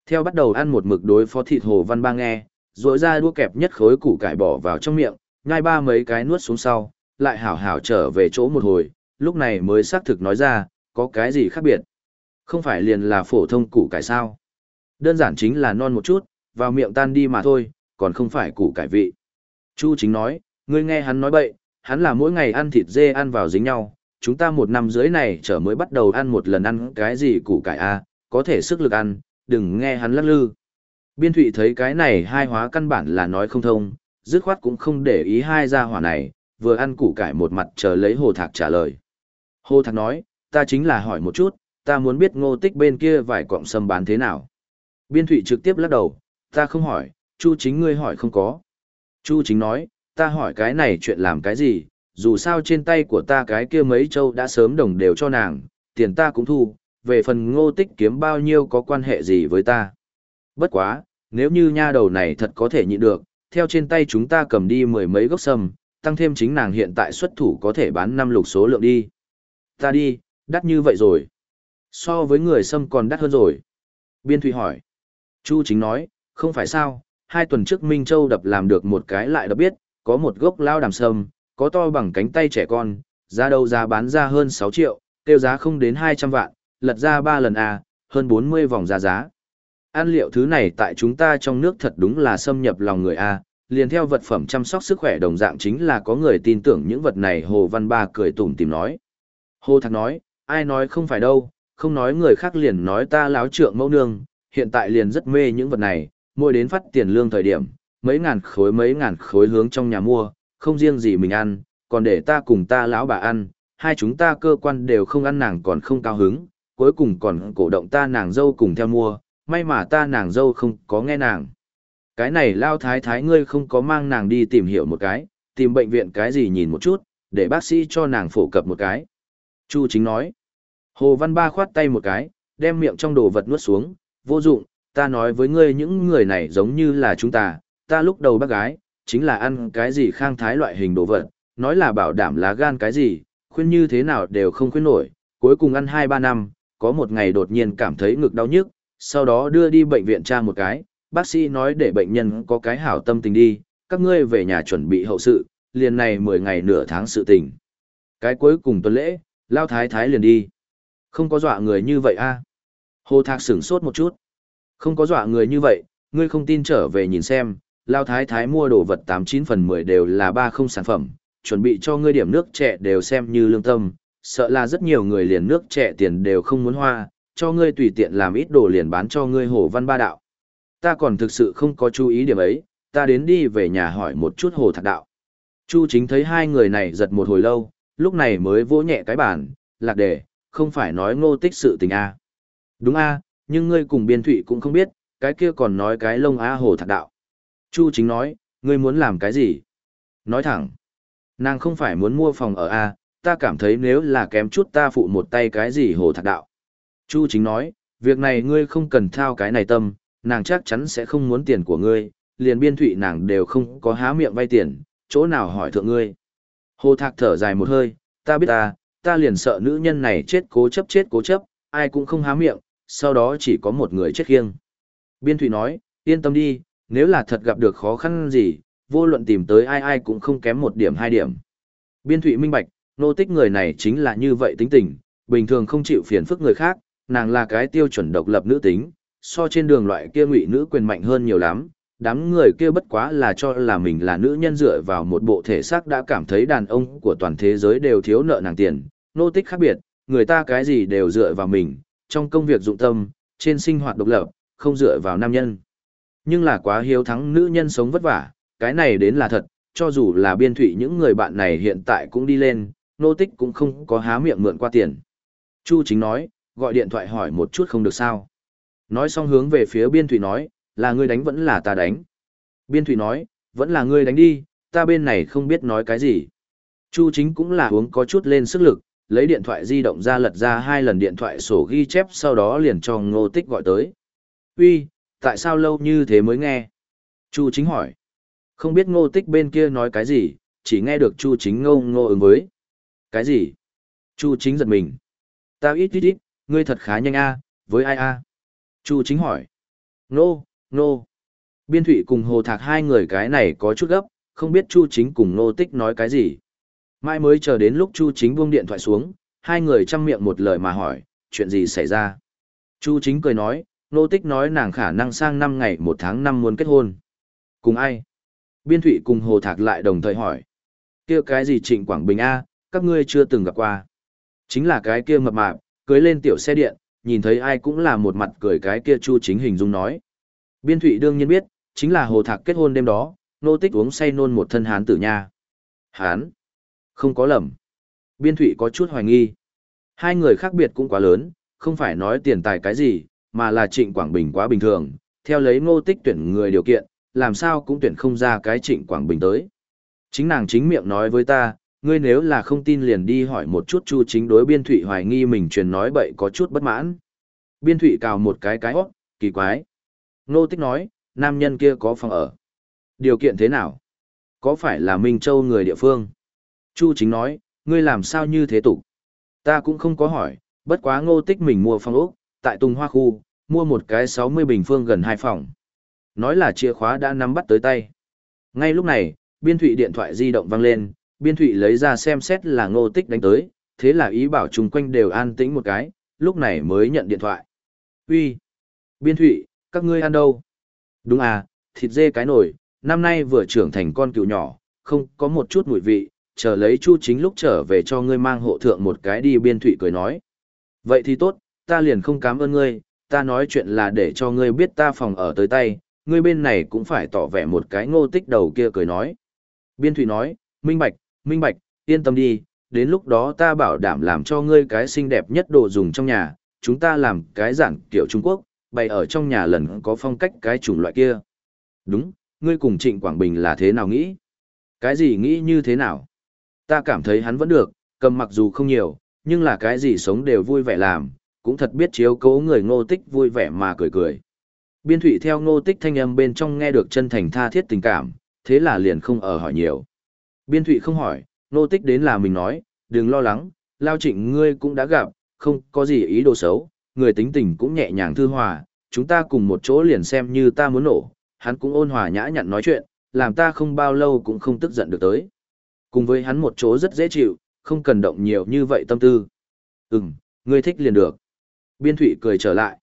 Theo bắt đầu ăn một mực đối phó thịt Hồ Văn Ba nghe, rồi ra đua kẹp nhất khối củ cải bỏ vào trong miệng, nhai ba mấy cái nuốt xuống sau, lại hảo hảo trở về chỗ một hồi, lúc này mới xác thực nói ra, có cái gì khác biệt. Không phải liền là phổ thông củ cải sao. Đơn giản chính là non một chút, vào miệng tan đi mà thôi, còn không phải củ cải vị. Chu chính nói, ngươi nghe hắn nói bậy, hắn là mỗi ngày ăn thịt dê ăn vào dính nhau, chúng ta một năm dưới này trở mới bắt đầu ăn một lần ăn cái gì củ cải a, có thể sức lực ăn, đừng nghe hắn lắc lư. Biên Thụy thấy cái này hai hóa căn bản là nói không thông, dứt khoát cũng không để ý hai gia hỏa này, vừa ăn củ cải một mặt chờ lấy Hồ Thạc trả lời. Hồ Thạc nói, ta chính là hỏi một chút, ta muốn biết ngô tích bên kia vài cọng sâm bán thế nào. Biên Thụy trực tiếp lắc đầu, ta không hỏi, Chu chính ngươi hỏi không có. Chu chính nói, ta hỏi cái này chuyện làm cái gì, dù sao trên tay của ta cái kia mấy châu đã sớm đồng đều cho nàng, tiền ta cũng thu, về phần ngô tích kiếm bao nhiêu có quan hệ gì với ta. Bất quá, nếu như nha đầu này thật có thể nhịn được, theo trên tay chúng ta cầm đi mười mấy gốc sâm, tăng thêm chính nàng hiện tại xuất thủ có thể bán năm lục số lượng đi. Ta đi, đắt như vậy rồi. So với người sâm còn đắt hơn rồi. Biên Thụy hỏi. Chu chính nói, không phải sao, hai tuần trước Minh Châu đập làm được một cái lại đập biết, có một gốc lao đàm sâm, có to bằng cánh tay trẻ con, giá đâu giá bán ra hơn 6 triệu, tiêu giá không đến 200 vạn, lật ra 3 lần A, hơn 40 vòng giá giá. Ăn liệu thứ này tại chúng ta trong nước thật đúng là xâm nhập lòng người A, liền theo vật phẩm chăm sóc sức khỏe đồng dạng chính là có người tin tưởng những vật này Hồ Văn Ba cười tủm tìm nói. Hồ Thạc nói, ai nói không phải đâu, không nói người khác liền nói ta láo trượng mẫu nương, hiện tại liền rất mê những vật này, mua đến phát tiền lương thời điểm, mấy ngàn khối mấy ngàn khối hướng trong nhà mua, không riêng gì mình ăn, còn để ta cùng ta lão bà ăn, hai chúng ta cơ quan đều không ăn nàng còn không cao hứng, cuối cùng còn cổ động ta nàng dâu cùng theo mua, may mà ta nàng dâu không có nghe nàng. Cái này lao thái thái ngươi không có mang nàng đi tìm hiểu một cái, tìm bệnh viện cái gì nhìn một chút, để bác sĩ cho nàng phổ cập một cái. Chu chính nói. Hồ Văn Ba khoát tay một cái, đem miệng trong đồ vật nuốt xuống, vô dụng, ta nói với ngươi những người này giống như là chúng ta, ta lúc đầu bác gái, chính là ăn cái gì khang thái loại hình đồ vật, nói là bảo đảm lá gan cái gì, khuyên như thế nào đều không khuyên nổi, cuối cùng ăn 2-3 năm, có một ngày đột nhiên cảm thấy ngực đau nhức, sau đó đưa đi bệnh viện tra một cái, bác sĩ nói để bệnh nhân có cái hảo tâm tình đi, các ngươi về nhà chuẩn bị hậu sự, liền này 10 ngày nửa tháng sự tình. Cái cuối cùng tuần lễ, lao thái thái liền đi. Không có dọa người như vậy a Hồ Thạc sửng sốt một chút. Không có dọa người như vậy, ngươi không tin trở về nhìn xem, lao thái thái mua đồ vật 89 phần 10 đều là ba không sản phẩm, chuẩn bị cho ngươi điểm nước trẻ đều xem như lương tâm, sợ là rất nhiều người liền nước trẻ tiền đều không muốn hoa, cho ngươi tùy tiện làm ít đồ liền bán cho ngươi hồ văn ba đạo. Ta còn thực sự không có chú ý điểm ấy, ta đến đi về nhà hỏi một chút hồ thạc đạo. Chu chính thấy hai người này giật một hồi lâu, lúc này mới vỗ nhẹ cái bàn, lạc đề, không phải nói ngô tích sự tình a Đúng a nhưng ngươi cùng biên thụy cũng không biết, cái kia còn nói cái lông a hồ thạc đạo. Chu chính nói, ngươi muốn làm cái gì? Nói thẳng, nàng không phải muốn mua phòng ở a ta cảm thấy nếu là kém chút ta phụ một tay cái gì hồ thạc đạo. Chu chính nói, việc này ngươi không cần thao cái này tâm, nàng chắc chắn sẽ không muốn tiền của ngươi, liền biên thụy nàng đều không có há miệng vay tiền, chỗ nào hỏi thượng ngươi. Hồ thạc thở dài một hơi, ta biết ta, ta liền sợ nữ nhân này chết cố chấp chết cố chấp, ai cũng không há miệng, sau đó chỉ có một người chết khiêng. Biên thụy nói, yên tâm đi, nếu là thật gặp được khó khăn gì, vô luận tìm tới ai ai cũng không kém một điểm hai điểm. Biên thụy minh bạch, nô tích người này chính là như vậy tính tình, bình thường không chịu phiền phức người khác, nàng là cái tiêu chuẩn độc lập nữ tính, so trên đường loại kia ngụy nữ quyền mạnh hơn nhiều lắm, đám người kia bất quá là cho là mình là nữ nhân dựa vào một bộ thể xác đã cảm thấy đàn ông của toàn thế giới đều thiếu nợ nàng tiền, nô tích khác biệt, người ta cái gì đều dựa vào mình, trong công việc dụng tâm, trên sinh hoạt độc lập, không dựa vào nam nhân. Nhưng là quá hiếu thắng nữ nhân sống vất vả, cái này đến là thật, cho dù là biên thủy những người bạn này hiện tại cũng đi lên, nô tích cũng không có há miệng mượn qua tiền. Chu chính nói, gọi điện thoại hỏi một chút không được sao. Nói xong hướng về phía biên thủy nói, là ngươi đánh vẫn là ta đánh. Biên thủy nói, vẫn là ngươi đánh đi, ta bên này không biết nói cái gì. Chu chính cũng là uống có chút lên sức lực, lấy điện thoại di động ra lật ra hai lần điện thoại sổ ghi chép sau đó liền cho ngô tích gọi tới. Uy, tại sao lâu như thế mới nghe? Chu chính hỏi. Không biết ngô tích bên kia nói cái gì, chỉ nghe được chu chính ngô ngô ứng với. Cái gì? Chu chính giật mình. Ta ít ít ít, ngươi thật khá nhanh a, với ai a? Chu chính hỏi. Nô, nô. Biên thụy cùng hồ thạc hai người cái này có chút gấp, không biết chu chính cùng nô tích nói cái gì. Mai mới chờ đến lúc chu chính buông điện thoại xuống, hai người chăm miệng một lời mà hỏi, chuyện gì xảy ra. Chu chính cười nói, nô tích nói nàng khả năng sang năm ngày một tháng năm muốn kết hôn. Cùng ai? Biên thụy cùng hồ thạc lại đồng thời hỏi. kia cái gì trịnh Quảng Bình A, các ngươi chưa từng gặp qua. Chính là cái kia mập mạp, cưới lên tiểu xe điện, nhìn thấy ai cũng là một mặt cười cái kia chu chính hình dung nói. Biên thụy đương nhiên biết, chính là hồ thạc kết hôn đêm đó, nô tích uống say nôn một thân hán tử nha. Hán? Không có lầm. Biên thụy có chút hoài nghi. Hai người khác biệt cũng quá lớn, không phải nói tiền tài cái gì, mà là trịnh Quảng Bình quá bình thường, theo lấy ngô tích tuyển người điều kiện, làm sao cũng tuyển không ra cái trịnh Quảng Bình tới. Chính nàng chính miệng nói với ta, ngươi nếu là không tin liền đi hỏi một chút chu chính đối biên thụy hoài nghi mình truyền nói bậy có chút bất mãn. Biên thụy cào một cái cái hót, kỳ quái. Ngô tích nói, nam nhân kia có phòng ở. Điều kiện thế nào? Có phải là Minh Châu người địa phương? Chu chính nói, ngươi làm sao như thế tục? Ta cũng không có hỏi, bất quá ngô tích mình mua phòng ốc, tại Tùng Hoa Khu, mua một cái 60 bình phương gần hai phòng. Nói là chìa khóa đã nắm bắt tới tay. Ngay lúc này, biên thụy điện thoại di động vang lên, biên thụy lấy ra xem xét là ngô tích đánh tới, thế là ý bảo chung quanh đều an tĩnh một cái, lúc này mới nhận điện thoại. Uy, Biên thụy, các ngươi ăn đâu? Đúng à, thịt dê cái nổi năm nay vừa trưởng thành con cừu nhỏ, không có một chút mùi vị, chờ lấy chu chính lúc trở về cho ngươi mang hộ thượng một cái đi biên thụy cười nói. Vậy thì tốt, ta liền không cảm ơn ngươi, ta nói chuyện là để cho ngươi biết ta phòng ở tới tay, ngươi bên này cũng phải tỏ vẻ một cái ngô tích đầu kia cười nói. Biên thụy nói, minh bạch, minh bạch, yên tâm đi, đến lúc đó ta bảo đảm làm cho ngươi cái xinh đẹp nhất đồ dùng trong nhà, chúng ta làm cái giản kiểu Trung Quốc, bày ở trong nhà lần có phong cách cái chủng loại kia. Đúng, ngươi cùng Trịnh Quảng Bình là thế nào nghĩ? Cái gì nghĩ như thế nào? Ta cảm thấy hắn vẫn được, cầm mặc dù không nhiều, nhưng là cái gì sống đều vui vẻ làm, cũng thật biết chiếu cố người ngô tích vui vẻ mà cười cười. Biên thụy theo ngô tích thanh âm bên trong nghe được chân thành tha thiết tình cảm, thế là liền không ở hỏi nhiều. Biên thụy không hỏi, ngô tích đến là mình nói, đừng lo lắng, lao trịnh ngươi cũng đã gặp, không có gì ý đồ xấu, người tính tình cũng nhẹ nhàng thư hòa, chúng ta cùng một chỗ liền xem như ta muốn nổ, hắn cũng ôn hòa nhã nhặn nói chuyện, làm ta không bao lâu cũng không tức giận được tới. Cùng với hắn một chỗ rất dễ chịu, không cần động nhiều như vậy tâm tư. Ừm, ngươi thích liền được. Biên Thụy cười trở lại.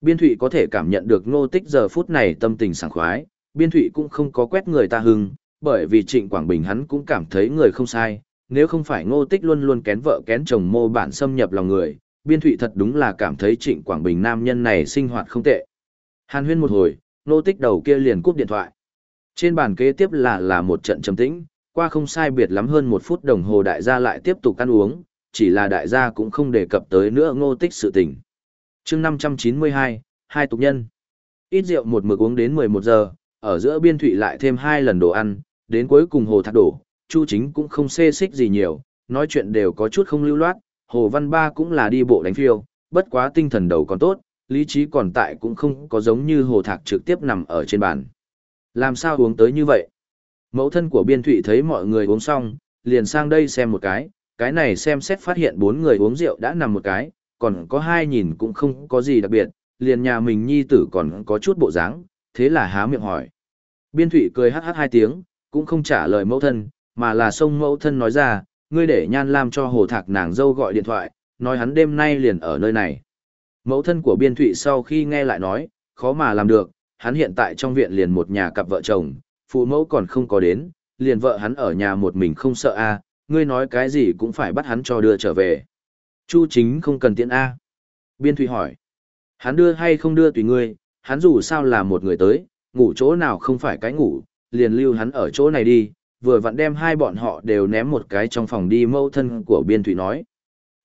Biên Thụy có thể cảm nhận được ngô tích giờ phút này tâm tình sảng khoái, Biên Thụy cũng không có quét người ta hưng, bởi vì Trịnh Quảng Bình hắn cũng cảm thấy người không sai, nếu không phải ngô tích luôn luôn kén vợ kén chồng mô bản xâm nhập lòng người, Biên Thụy thật đúng là cảm thấy Trịnh Quảng Bình nam nhân này sinh hoạt không tệ. Hàn huyên một hồi, ngô tích đầu kia liền cúp điện thoại. Trên bàn kế tiếp là là một trận trầm tĩnh, qua không sai biệt lắm hơn một phút đồng hồ đại gia lại tiếp tục ăn uống, chỉ là đại gia cũng không đề cập tới nữa ngô tích sự tình chương 592, hai tục nhân. Ít rượu một mực uống đến 11 giờ, ở giữa biên thụy lại thêm hai lần đồ ăn, đến cuối cùng hồ thạc đổ, chu chính cũng không xê xích gì nhiều, nói chuyện đều có chút không lưu loát, hồ văn ba cũng là đi bộ đánh phiêu, bất quá tinh thần đầu còn tốt, lý trí còn tại cũng không có giống như hồ thạc trực tiếp nằm ở trên bàn. Làm sao uống tới như vậy? Mẫu thân của biên thụy thấy mọi người uống xong, liền sang đây xem một cái, cái này xem xét phát hiện bốn người uống rượu đã nằm một cái, còn có hai nhìn cũng không có gì đặc biệt, liền nhà mình nhi tử còn có chút bộ dáng, thế là há miệng hỏi. Biên thủy cười hát hát hai tiếng, cũng không trả lời mẫu thân, mà là sông mẫu thân nói ra, ngươi để nhan lam cho hồ thạc nàng dâu gọi điện thoại, nói hắn đêm nay liền ở nơi này. Mẫu thân của biên thụy sau khi nghe lại nói, khó mà làm được, hắn hiện tại trong viện liền một nhà cặp vợ chồng, phụ mẫu còn không có đến, liền vợ hắn ở nhà một mình không sợ a ngươi nói cái gì cũng phải bắt hắn cho đưa trở về. Chu chính không cần tiện A. Biên Thụy hỏi. Hắn đưa hay không đưa tùy ngươi, hắn dù sao là một người tới, ngủ chỗ nào không phải cái ngủ, liền lưu hắn ở chỗ này đi, vừa vặn đem hai bọn họ đều ném một cái trong phòng đi mẫu thân của Biên Thụy nói.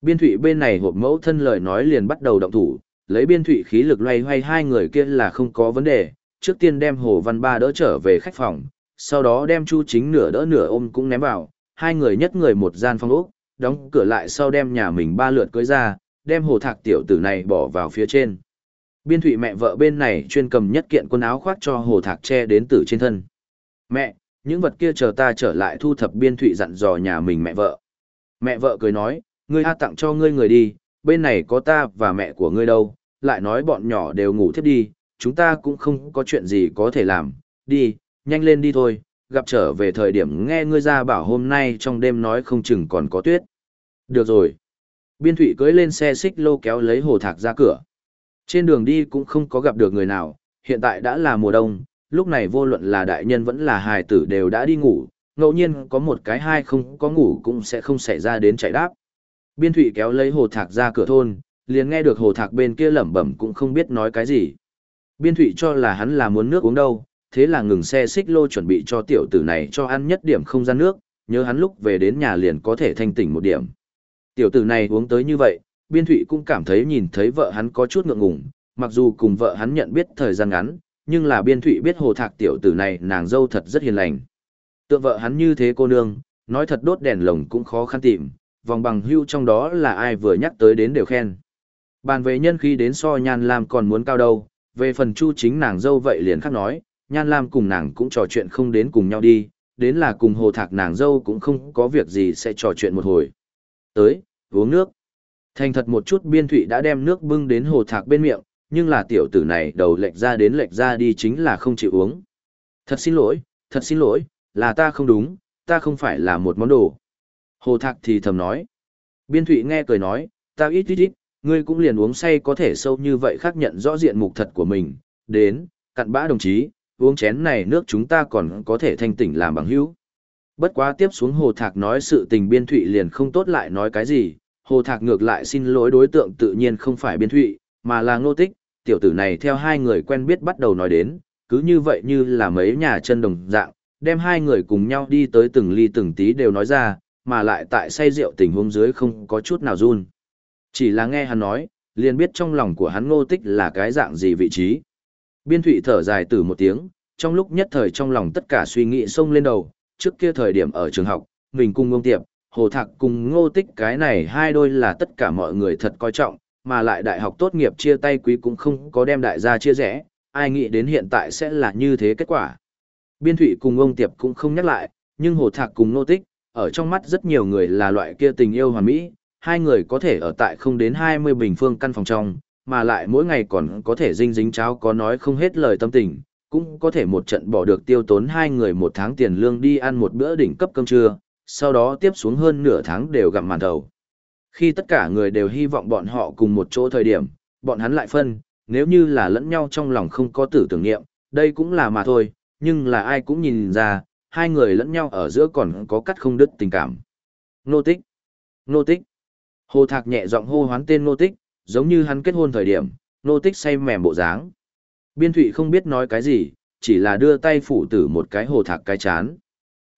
Biên Thụy bên này hộp mẫu thân lời nói liền bắt đầu động thủ, lấy Biên Thụy khí lực loay hoay hai người kia là không có vấn đề, trước tiên đem Hồ Văn Ba đỡ trở về khách phòng, sau đó đem Chu Chính nửa đỡ nửa ôm cũng ném vào, hai người nhất người một gian phòng ốc, đóng cửa lại sau đem nhà mình ba lượt cưới ra, đem hồ thạc tiểu tử này bỏ vào phía trên. Biên thủy mẹ vợ bên này chuyên cầm nhất kiện quần áo khoác cho hồ thạc che đến tử trên thân. Mẹ, những vật kia chờ ta trở lại thu thập biên thủy dặn dò nhà mình mẹ vợ. Mẹ vợ cười nói, ngươi a tặng cho ngươi người đi, bên này có ta và mẹ của ngươi đâu, lại nói bọn nhỏ đều ngủ thiếp đi, chúng ta cũng không có chuyện gì có thể làm, đi, nhanh lên đi thôi, gặp trở về thời điểm nghe ngươi ra bảo hôm nay trong đêm nói không chừng còn có tuyết. Được rồi. Biên thủy cưới lên xe xích lô kéo lấy hồ thạc ra cửa. Trên đường đi cũng không có gặp được người nào, hiện tại đã là mùa đông, lúc này vô luận là đại nhân vẫn là hài tử đều đã đi ngủ, ngẫu nhiên có một cái hai không có ngủ cũng sẽ không xảy ra đến chạy đáp. Biên thủy kéo lấy hồ thạc ra cửa thôn, liền nghe được hồ thạc bên kia lẩm bẩm cũng không biết nói cái gì. Biên thủy cho là hắn là muốn nước uống đâu, thế là ngừng xe xích lô chuẩn bị cho tiểu tử này cho ăn nhất điểm không gian nước, nhớ hắn lúc về đến nhà liền có thể thanh tỉnh một điểm. Tiểu tử này uống tới như vậy, biên thụy cũng cảm thấy nhìn thấy vợ hắn có chút ngượng ngùng, mặc dù cùng vợ hắn nhận biết thời gian ngắn, nhưng là biên thụy biết hồ thạc tiểu tử này nàng dâu thật rất hiền lành. Tượng vợ hắn như thế cô nương, nói thật đốt đèn lồng cũng khó khăn tìm, vòng bằng hưu trong đó là ai vừa nhắc tới đến đều khen. Bàn về nhân khi đến so nhan làm còn muốn cao đâu, về phần chu chính nàng dâu vậy liền khác nói, Nhan Lam cùng nàng cũng trò chuyện không đến cùng nhau đi, đến là cùng hồ thạc nàng dâu cũng không có việc gì sẽ trò chuyện một hồi. Tới, uống nước. Thành thật một chút biên thụy đã đem nước bưng đến hồ thạc bên miệng, nhưng là tiểu tử này đầu lệch ra đến lệch ra đi chính là không chịu uống. Thật xin lỗi, thật xin lỗi, là ta không đúng, ta không phải là một món đồ. Hồ thạc thì thầm nói. Biên thụy nghe cười nói, ta ít ít ít, ngươi cũng liền uống say có thể sâu như vậy khác nhận rõ diện mục thật của mình. Đến, cặn bã đồng chí, uống chén này nước chúng ta còn có thể thanh tỉnh làm bằng hữu. Bất quá tiếp xuống Hồ Thạc nói sự tình biên thụy liền không tốt lại nói cái gì, Hồ Thạc ngược lại xin lỗi đối tượng tự nhiên không phải biên thụy, mà là ngô tích, tiểu tử này theo hai người quen biết bắt đầu nói đến, cứ như vậy như là mấy nhà chân đồng dạng, đem hai người cùng nhau đi tới từng ly từng tí đều nói ra, mà lại tại say rượu tình huống dưới không có chút nào run. Chỉ là nghe hắn nói, liền biết trong lòng của hắn ngô tích là cái dạng gì vị trí. Biên thụy thở dài từ một tiếng, trong lúc nhất thời trong lòng tất cả suy nghĩ xông lên đầu, trước kia thời điểm ở trường học, mình cùng ngông tiệp, hồ thạc cùng ngô tích cái này hai đôi là tất cả mọi người thật coi trọng, mà lại đại học tốt nghiệp chia tay quý cũng không có đem đại gia chia rẽ, ai nghĩ đến hiện tại sẽ là như thế kết quả. Biên thụy cùng ông tiệp cũng không nhắc lại, nhưng hồ thạc cùng ngô tích, ở trong mắt rất nhiều người là loại kia tình yêu hoàn mỹ, hai người có thể ở tại không đến 20 bình phương căn phòng trong, mà lại mỗi ngày còn có thể dinh dính cháo có nói không hết lời tâm tình, cũng có thể một trận bỏ được tiêu tốn hai người một tháng tiền lương đi ăn một bữa đỉnh cấp cơm trưa, sau đó tiếp xuống hơn nửa tháng đều gặm màn thầu. Khi tất cả người đều hy vọng bọn họ cùng một chỗ thời điểm, bọn hắn lại phân, nếu như là lẫn nhau trong lòng không có tử tưởng niệm, đây cũng là mà thôi, nhưng là ai cũng nhìn ra, hai người lẫn nhau ở giữa còn có cắt không đứt tình cảm. Nô tích. Nô tích. Hồ Thạc nhẹ giọng hô hoán tên Nô tích, giống như hắn kết hôn thời điểm, Nô tích say mềm bộ dáng. Biên Thụy không biết nói cái gì, chỉ là đưa tay phủ tử một cái Hồ Thạc cái chán.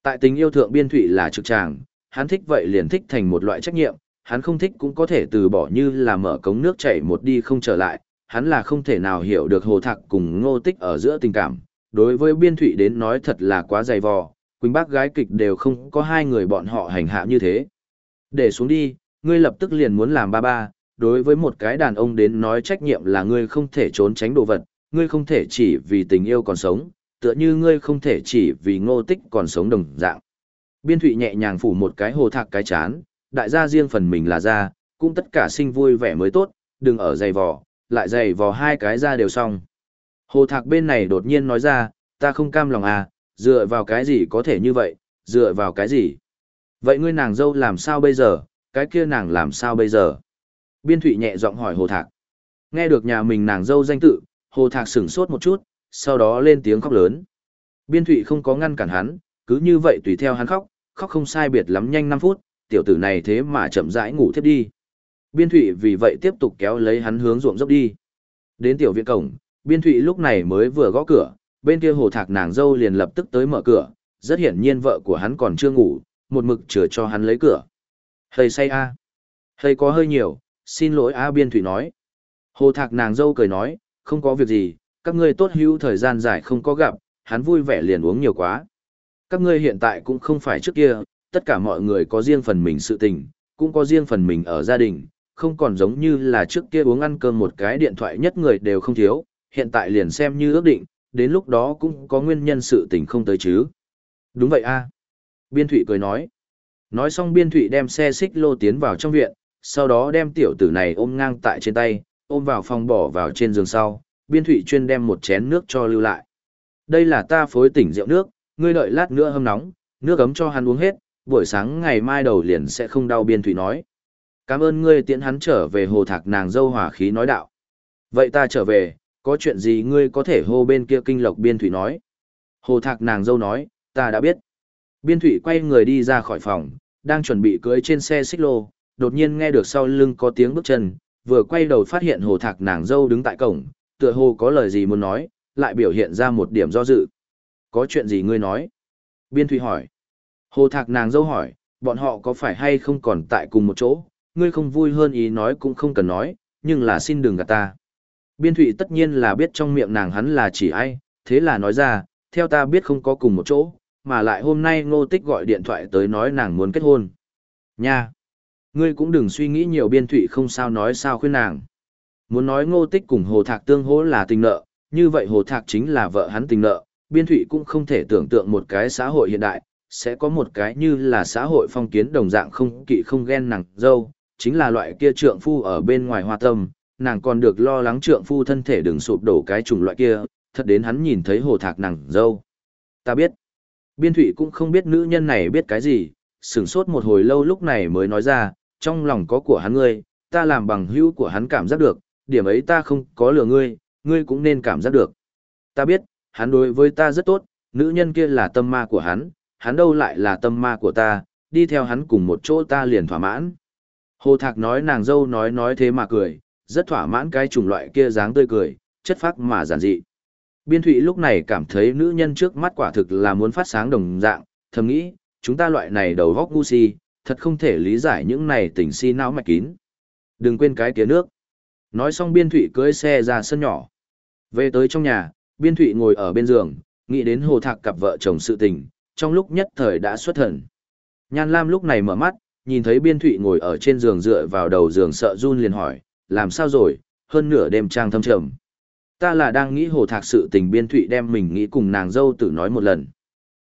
Tại tình yêu thượng Biên Thụy là trực tràng, hắn thích vậy liền thích thành một loại trách nhiệm, hắn không thích cũng có thể từ bỏ như là mở cống nước chảy một đi không trở lại, hắn là không thể nào hiểu được Hồ Thạc cùng Ngô Tích ở giữa tình cảm, đối với biên thụy đến nói thật là quá dày vò, Quỳnh bác gái kịch đều không có hai người bọn họ hành hạ như thế. Để xuống đi, ngươi lập tức liền muốn làm ba ba, đối với một cái đàn ông đến nói trách nhiệm là ngươi không thể trốn tránh đồ vật, ngươi không thể chỉ vì tình yêu còn sống, tựa như ngươi không thể chỉ vì ngô tích còn sống đồng dạng. Biên thụy nhẹ nhàng phủ một cái hồ thạc cái chán, đại gia riêng phần mình là ra, cũng tất cả sinh vui vẻ mới tốt, đừng ở dày vò, lại dày vò hai cái ra đều xong. Hồ Thạc bên này đột nhiên nói ra, ta không cam lòng à, dựa vào cái gì có thể như vậy, dựa vào cái gì? Vậy ngươi nàng dâu làm sao bây giờ, cái kia nàng làm sao bây giờ? Biên Thụy nhẹ giọng hỏi Hồ Thạc. Nghe được nhà mình nàng dâu danh tự, Hồ Thạc sửng sốt một chút, sau đó lên tiếng khóc lớn. Biên Thụy không có ngăn cản hắn, cứ như vậy tùy theo hắn khóc, khóc không sai biệt lắm nhanh 5 phút, tiểu tử này thế mà chậm rãi ngủ thiếp đi. Biên Thụy vì vậy tiếp tục kéo lấy hắn hướng ruộng dốc đi. Đến tiểu viện cổng, Biên Thụy lúc này mới vừa gõ cửa, bên kia hồ thạc nàng dâu liền lập tức tới mở cửa, rất hiển nhiên vợ của hắn còn chưa ngủ, một mực chừa cho hắn lấy cửa. Hơi say a Hơi có hơi nhiều, xin lỗi a Biên Thụy nói. Hồ thạc nàng dâu cười nói, không có việc gì, các ngươi tốt hữu thời gian dài không có gặp, hắn vui vẻ liền uống nhiều quá. Các ngươi hiện tại cũng không phải trước kia, tất cả mọi người có riêng phần mình sự tình, cũng có riêng phần mình ở gia đình, không còn giống như là trước kia uống ăn cơm một cái điện thoại nhất người đều không thiếu, hiện tại liền xem như ước định, đến lúc đó cũng có nguyên nhân sự tình không tới chứ. Đúng vậy a Biên Thụy cười nói. Nói xong Biên Thụy đem xe xích lô tiến vào trong viện, sau đó đem tiểu tử này ôm ngang tại trên tay, ôm vào phòng bỏ vào trên giường sau, Biên Thụy chuyên đem một chén nước cho lưu lại. Đây là ta phối tỉnh rượu nước, ngươi đợi lát nữa hâm nóng, nước ấm cho hắn uống hết, buổi sáng ngày mai đầu liền sẽ không đau Biên Thụy nói. Cảm ơn ngươi tiễn hắn trở về hồ thạc nàng dâu hỏa khí nói đạo. Vậy ta trở về, có chuyện gì ngươi có thể hô bên kia kinh lộc biên thủy nói. Hồ thạc nàng dâu nói, ta đã biết. Biên thủy quay người đi ra khỏi phòng, đang chuẩn bị cưới trên xe xích lô, đột nhiên nghe được sau lưng có tiếng bước chân, vừa quay đầu phát hiện hồ thạc nàng dâu đứng tại cổng, tựa hồ có lời gì muốn nói, lại biểu hiện ra một điểm do dự. Có chuyện gì ngươi nói? Biên Thụy hỏi. Hồ thạc nàng dâu hỏi, bọn họ có phải hay không còn tại cùng một chỗ, ngươi không vui hơn ý nói cũng không cần nói, nhưng là xin đừng gạt ta. Biên thụy tất nhiên là biết trong miệng nàng hắn là chỉ ai, thế là nói ra, theo ta biết không có cùng một chỗ, mà lại hôm nay ngô tích gọi điện thoại tới nói nàng muốn kết hôn. Nha! Ngươi cũng đừng suy nghĩ nhiều biên thụy không sao nói sao khuyên nàng. Muốn nói ngô tích cùng hồ thạc tương hỗ là tình nợ, như vậy hồ thạc chính là vợ hắn tình nợ, biên thụy cũng không thể tưởng tượng một cái xã hội hiện đại, sẽ có một cái như là xã hội phong kiến đồng dạng không kỵ không ghen nàng dâu, chính là loại kia trượng phu ở bên ngoài hoa tâm, nàng còn được lo lắng trượng phu thân thể đừng sụp đổ cái chủng loại kia, thật đến hắn nhìn thấy hồ thạc nàng dâu. Ta biết. Biên thụy cũng không biết nữ nhân này biết cái gì, sửng sốt một hồi lâu lúc này mới nói ra, trong lòng có của hắn ngươi, ta làm bằng hữu của hắn cảm giác được, điểm ấy ta không có lừa ngươi, ngươi cũng nên cảm giác được. Ta biết, hắn đối với ta rất tốt, nữ nhân kia là tâm ma của hắn, hắn đâu lại là tâm ma của ta, đi theo hắn cùng một chỗ ta liền thỏa mãn. Hồ Thạc nói nàng dâu nói nói thế mà cười, rất thỏa mãn cái chủng loại kia dáng tươi cười, chất phác mà giản dị. Biên Thụy lúc này cảm thấy nữ nhân trước mắt quả thực là muốn phát sáng đồng dạng, thầm nghĩ, chúng ta loại này đầu góc ngu si, thật không thể lý giải những này tình si não mạch kín. Đừng quên cái tía nước. Nói xong Biên Thụy cưới xe ra sân nhỏ. Về tới trong nhà, Biên Thụy ngồi ở bên giường, nghĩ đến hồ thạc cặp vợ chồng sự tình, trong lúc nhất thời đã xuất thần. Nhan Lam lúc này mở mắt, nhìn thấy Biên Thụy ngồi ở trên giường dựa vào đầu giường sợ run liền hỏi, làm sao rồi, hơn nửa đêm trang thâm trầm. Ta là đang nghĩ hồ thạc sự tình Biên Thụy đem mình nghĩ cùng nàng dâu tử nói một lần.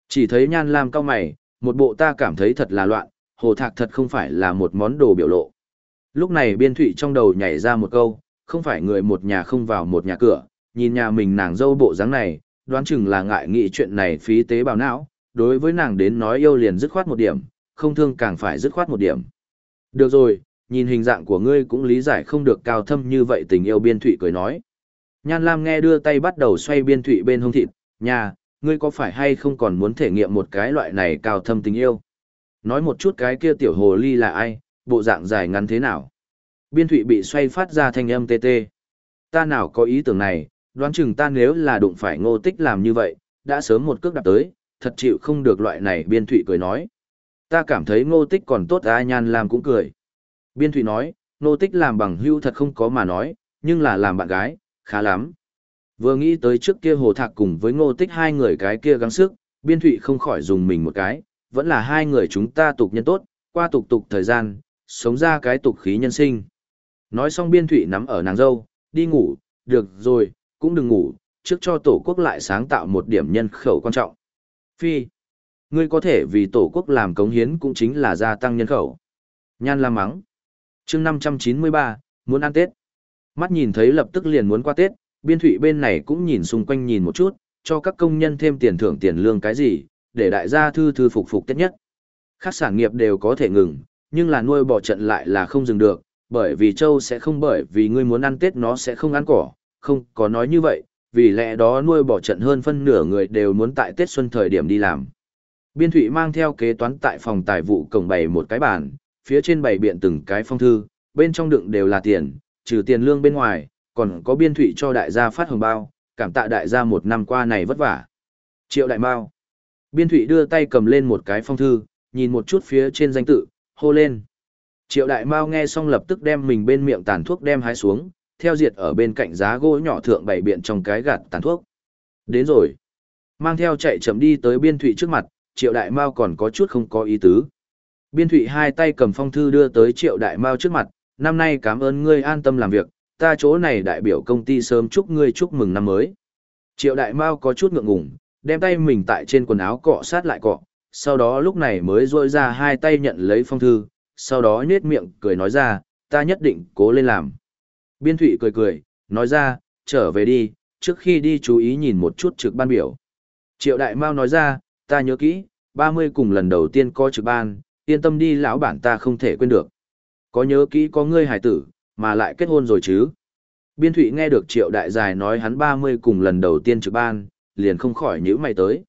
Chỉ thấy Nhan Lam cao mày, một bộ ta cảm thấy thật là loạn, hồ thạc thật không phải là một món đồ biểu lộ. Lúc này Biên Thụy trong đầu nhảy ra một câu, không phải người một nhà không vào một nhà cửa, nhìn nhà mình nàng dâu bộ dáng này, đoán chừng là ngại nghĩ chuyện này phí tế bào não, đối với nàng đến nói yêu liền dứt khoát một điểm, không thương càng phải dứt khoát một điểm. Được rồi, nhìn hình dạng của ngươi cũng lý giải không được cao thâm như vậy tình yêu biên thụy cười nói. Nhan Lam nghe đưa tay bắt đầu xoay biên thụy bên hông thịt, nhà, ngươi có phải hay không còn muốn thể nghiệm một cái loại này cao thâm tình yêu? Nói một chút cái kia tiểu hồ ly là ai, bộ dạng dài ngắn thế nào? Biên thụy bị xoay phát ra thanh âm tê tê. Ta nào có ý tưởng này, đoán chừng ta nếu là đụng phải ngô tích làm như vậy, đã sớm một cước đạp tới, thật chịu không được loại này biên thụy cười nói. Ta cảm thấy ngô tích còn tốt ai nhan làm cũng cười. Biên thụy nói, ngô tích làm bằng hưu thật không có mà nói, nhưng là làm bạn gái, khá lắm. Vừa nghĩ tới trước kia hồ thạc cùng với ngô tích hai người cái kia gắng sức, biên thụy không khỏi dùng mình một cái, vẫn là hai người chúng ta tục nhân tốt, qua tục tục thời gian, sống ra cái tục khí nhân sinh. Nói xong biên thụy nắm ở nàng dâu, đi ngủ, được rồi, cũng đừng ngủ, trước cho tổ quốc lại sáng tạo một điểm nhân khẩu quan trọng. Phi, ngươi có thể vì tổ quốc làm cống hiến cũng chính là gia tăng nhân khẩu. Nhan la mắng. chương 593, muốn ăn Tết. Mắt nhìn thấy lập tức liền muốn qua Tết, biên thụy bên này cũng nhìn xung quanh nhìn một chút, cho các công nhân thêm tiền thưởng tiền lương cái gì, để đại gia thư thư phục phục Tết nhất. Khác sản nghiệp đều có thể ngừng, nhưng là nuôi bò trận lại là không dừng được, bởi vì châu sẽ không bởi vì ngươi muốn ăn Tết nó sẽ không ăn cỏ, không có nói như vậy, vì lẽ đó nuôi bò trận hơn phân nửa người đều muốn tại Tết Xuân thời điểm đi làm. Biên Thụy mang theo kế toán tại phòng tài vụ cổng bày một cái bàn, phía trên bày biện từng cái phong thư, bên trong đựng đều là tiền, trừ tiền lương bên ngoài, còn có Biên Thụy cho đại gia phát hồng bao, cảm tạ đại gia một năm qua này vất vả. Triệu đại bao. Biên Thụy đưa tay cầm lên một cái phong thư, nhìn một chút phía trên danh tự, hô lên. Triệu đại mao nghe xong lập tức đem mình bên miệng tàn thuốc đem hái xuống, theo diệt ở bên cạnh giá gỗ nhỏ thượng bày biện trong cái gạt tàn thuốc. Đến rồi. Mang theo chạy chậm đi tới biên thụy trước mặt, triệu đại mao còn có chút không có ý tứ. Biên thụy hai tay cầm phong thư đưa tới triệu đại mao trước mặt, năm nay cảm ơn ngươi an tâm làm việc, ta chỗ này đại biểu công ty sớm chúc ngươi chúc mừng năm mới. Triệu đại mao có chút ngượng ngùng, đem tay mình tại trên quần áo cọ sát lại cọ, sau đó lúc này mới rôi ra hai tay nhận lấy phong thư, sau đó nhết miệng cười nói ra, ta nhất định cố lên làm. Biên Thụy cười cười, nói ra, trở về đi, trước khi đi chú ý nhìn một chút trực ban biểu. Triệu Đại Mao nói ra, ta nhớ kỹ, 30 cùng lần đầu tiên coi trực ban, yên tâm đi lão bản ta không thể quên được. Có nhớ kỹ có ngươi hải tử, mà lại kết hôn rồi chứ. Biên Thụy nghe được Triệu Đại Dài nói hắn 30 cùng lần đầu tiên trực ban, liền không khỏi nhữ mày tới.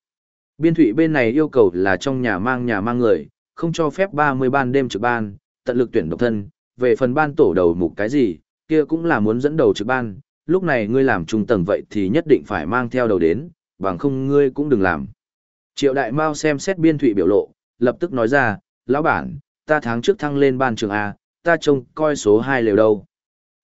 Biên Thụy bên này yêu cầu là trong nhà mang nhà mang người, không cho phép 30 ban đêm trực ban, tận lực tuyển độc thân, về phần ban tổ đầu mục cái gì, kia cũng là muốn dẫn đầu trực ban, lúc này ngươi làm trung tầng vậy thì nhất định phải mang theo đầu đến, bằng không ngươi cũng đừng làm. Triệu Đại Mao xem xét biên thụy biểu lộ, lập tức nói ra, lão bản, ta tháng trước thăng lên ban trường A, ta trông coi số 2 lều đâu.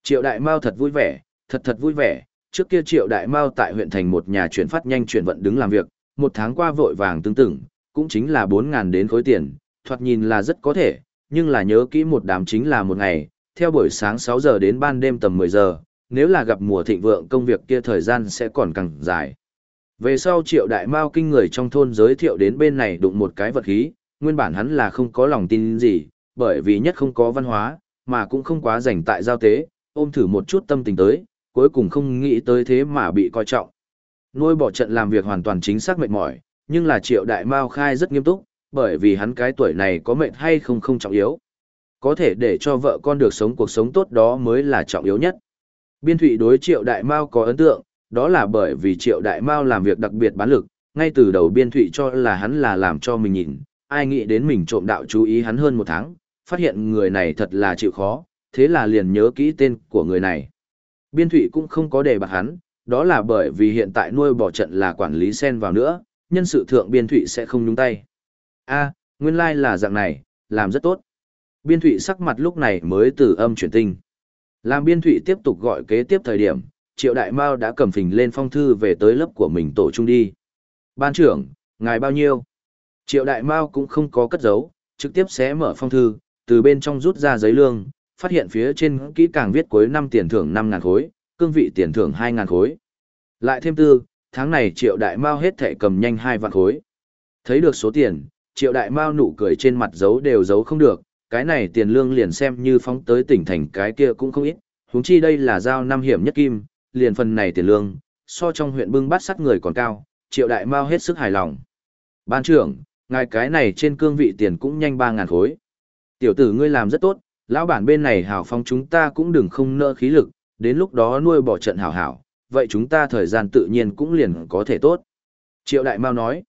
Triệu Đại Mao thật vui vẻ, thật thật vui vẻ, trước kia Triệu Đại Mao tại huyện thành một nhà chuyển phát nhanh chuyển vận đứng làm việc, một tháng qua vội vàng tương tự, cũng chính là 4.000 đến khối tiền, thoạt nhìn là rất có thể, nhưng là nhớ kỹ một đám chính là một ngày, theo buổi sáng 6 giờ đến ban đêm tầm 10 giờ, nếu là gặp mùa thịnh vượng công việc kia thời gian sẽ còn càng dài. Về sau triệu đại mao kinh người trong thôn giới thiệu đến bên này đụng một cái vật khí, nguyên bản hắn là không có lòng tin gì, bởi vì nhất không có văn hóa, mà cũng không quá rảnh tại giao tế, ôm thử một chút tâm tình tới, cuối cùng không nghĩ tới thế mà bị coi trọng. Nuôi bỏ trận làm việc hoàn toàn chính xác mệt mỏi, nhưng là triệu đại mao khai rất nghiêm túc, bởi vì hắn cái tuổi này có mệt hay không không trọng yếu. Có thể để cho vợ con được sống cuộc sống tốt đó mới là trọng yếu nhất. Biên thụy đối triệu đại mao có ấn tượng, đó là bởi vì triệu đại mao làm việc đặc biệt bán lực, ngay từ đầu biên thụy cho là hắn là làm cho mình nhìn, ai nghĩ đến mình trộm đạo chú ý hắn hơn một tháng, phát hiện người này thật là chịu khó, thế là liền nhớ kỹ tên của người này. Biên thụy cũng không có đề bạc hắn, đó là bởi vì hiện tại nuôi bỏ trận là quản lý sen vào nữa, nhân sự thượng biên thụy sẽ không nhúng tay. a nguyên lai like là dạng này, làm rất tốt. Biên thụy sắc mặt lúc này mới từ âm chuyển tinh. Làm biên thụy tiếp tục gọi kế tiếp thời điểm, triệu đại mao đã cầm phình lên phong thư về tới lớp của mình tổ trung đi. Ban trưởng, ngài bao nhiêu? Triệu đại mao cũng không có cất giấu, trực tiếp xé mở phong thư, từ bên trong rút ra giấy lương, phát hiện phía trên kỹ càng viết cuối năm tiền thưởng 5.000 khối, cương vị tiền thưởng 2.000 khối. Lại thêm tư, tháng này triệu đại mao hết thẻ cầm nhanh 2 vạn khối. Thấy được số tiền, triệu đại mao nụ cười trên mặt giấu đều giấu không được, cái này tiền lương liền xem như phóng tới tỉnh thành cái kia cũng không ít, huống chi đây là giao năm hiểm nhất kim, liền phần này tiền lương, so trong huyện bưng bát sắt người còn cao, triệu đại mao hết sức hài lòng. Ban trưởng, ngài cái này trên cương vị tiền cũng nhanh 3.000 khối. Tiểu tử ngươi làm rất tốt, lão bản bên này hào phong chúng ta cũng đừng không nỡ khí lực, đến lúc đó nuôi bỏ trận hảo hảo, vậy chúng ta thời gian tự nhiên cũng liền có thể tốt. Triệu Đại Mao nói,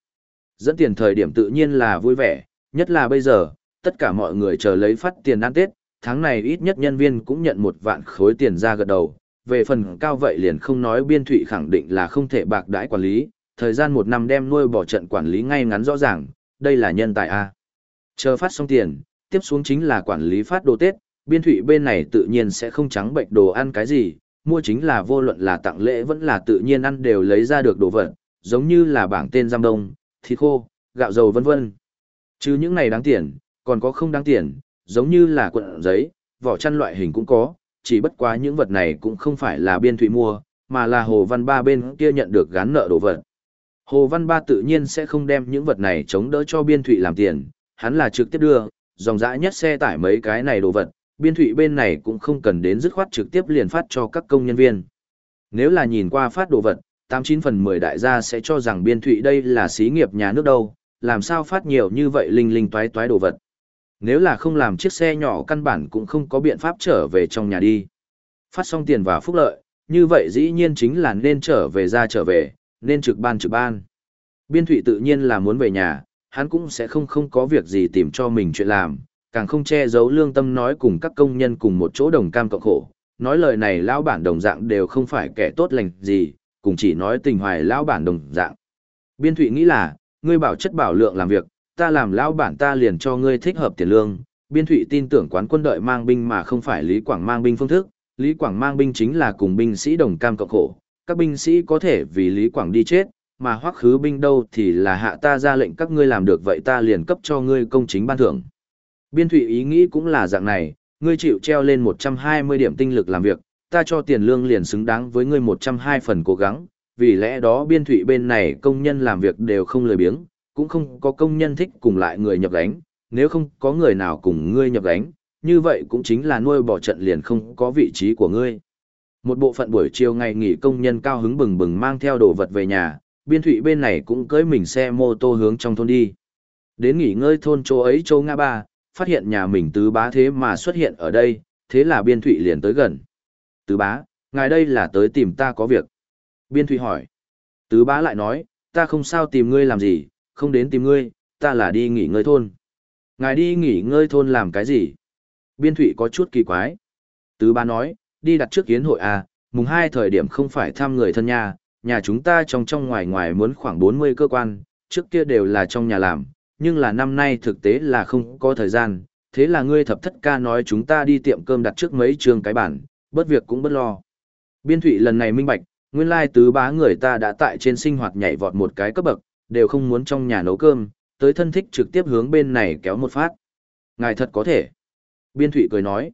dẫn tiền thời điểm tự nhiên là vui vẻ, nhất là bây giờ, tất cả mọi người chờ lấy phát tiền ăn Tết, tháng này ít nhất nhân viên cũng nhận một vạn khối tiền ra gật đầu, về phần cao vậy liền không nói biên thụy khẳng định là không thể bạc đãi quản lý, thời gian một năm đem nuôi bỏ trận quản lý ngay ngắn rõ ràng, đây là nhân tài A. Chờ phát xong tiền, tiếp xuống chính là quản lý phát đồ Tết, biên thủy bên này tự nhiên sẽ không trắng bệnh đồ ăn cái gì, mua chính là vô luận là tặng lễ vẫn là tự nhiên ăn đều lấy ra được đồ vật, giống như là bảng tên giam đông, thịt khô, gạo dầu vân vân. Chứ những này đáng tiền, còn có không đáng tiền, giống như là cuộn giấy, vỏ chăn loại hình cũng có, chỉ bất quá những vật này cũng không phải là biên thủy mua, mà là Hồ Văn Ba bên kia nhận được gán nợ đồ vật. Hồ Văn Ba tự nhiên sẽ không đem những vật này chống đỡ cho biên thụy làm tiền, hắn là trực tiếp đưa, dòng dã nhất xe tải mấy cái này đồ vật, biên thụy bên này cũng không cần đến dứt khoát trực tiếp liền phát cho các công nhân viên. Nếu là nhìn qua phát đồ vật, 89 phần 10 đại gia sẽ cho rằng biên thụy đây là xí nghiệp nhà nước đâu, làm sao phát nhiều như vậy linh linh toái toái đồ vật. Nếu là không làm chiếc xe nhỏ căn bản cũng không có biện pháp trở về trong nhà đi. Phát xong tiền và phúc lợi, như vậy dĩ nhiên chính là nên trở về ra trở về, nên trực ban trực ban. Biên thụy tự nhiên là muốn về nhà, hắn cũng sẽ không không có việc gì tìm cho mình chuyện làm, càng không che giấu lương tâm nói cùng các công nhân cùng một chỗ đồng cam cộng khổ. Nói lời này lão bản đồng dạng đều không phải kẻ tốt lành gì, cùng chỉ nói tình hoài lão bản đồng dạng. Biên Thụy nghĩ là, ngươi bảo chất bảo lượng làm việc, ta làm lão bản ta liền cho ngươi thích hợp tiền lương. Biên Thụy tin tưởng quán quân đợi mang binh mà không phải Lý Quảng mang binh phương thức, Lý Quảng mang binh chính là cùng binh sĩ đồng cam cộng khổ, các binh sĩ có thể vì Lý Quảng đi chết, mà hoắc khứ binh đâu thì là hạ ta ra lệnh các ngươi làm được vậy ta liền cấp cho ngươi công chính ban thưởng. Biên thủy ý nghĩ cũng là dạng này, ngươi chịu treo lên 120 điểm tinh lực làm việc, ta cho tiền lương liền xứng đáng với ngươi 102 phần cố gắng, vì lẽ đó biên thủy bên này công nhân làm việc đều không lười biếng, cũng không có công nhân thích cùng lại người nhập gánh, nếu không có người nào cùng ngươi nhập gánh, như vậy cũng chính là nuôi bỏ trận liền không có vị trí của ngươi. Một bộ phận buổi chiều ngày nghỉ công nhân cao hứng bừng bừng mang theo đồ vật về nhà, biên thủy bên này cũng cưỡi mình xe mô tô hướng trong thôn đi. Đến nghỉ ngơi thôn chỗ ấy châu Nga Ba, phát hiện nhà mình tứ bá thế mà xuất hiện ở đây, thế là biên thụy liền tới gần. Tứ bá, ngài đây là tới tìm ta có việc. Biên thụy hỏi. Tứ bá lại nói, ta không sao tìm ngươi làm gì, không đến tìm ngươi, ta là đi nghỉ ngơi thôn. Ngài đi nghỉ ngơi thôn làm cái gì? Biên thụy có chút kỳ quái. Tứ bá nói, đi đặt trước kiến hội à, mùng hai thời điểm không phải thăm người thân nhà, nhà chúng ta trong trong ngoài ngoài muốn khoảng 40 cơ quan, trước kia đều là trong nhà làm, nhưng là năm nay thực tế là không có thời gian, thế là ngươi thập thất ca nói chúng ta đi tiệm cơm đặt trước mấy trường cái bản, bất việc cũng bất lo. Biên thủy lần này minh bạch, nguyên lai tứ bá người ta đã tại trên sinh hoạt nhảy vọt một cái cấp bậc, đều không muốn trong nhà nấu cơm, tới thân thích trực tiếp hướng bên này kéo một phát. Ngài thật có thể. Biên thủy cười nói.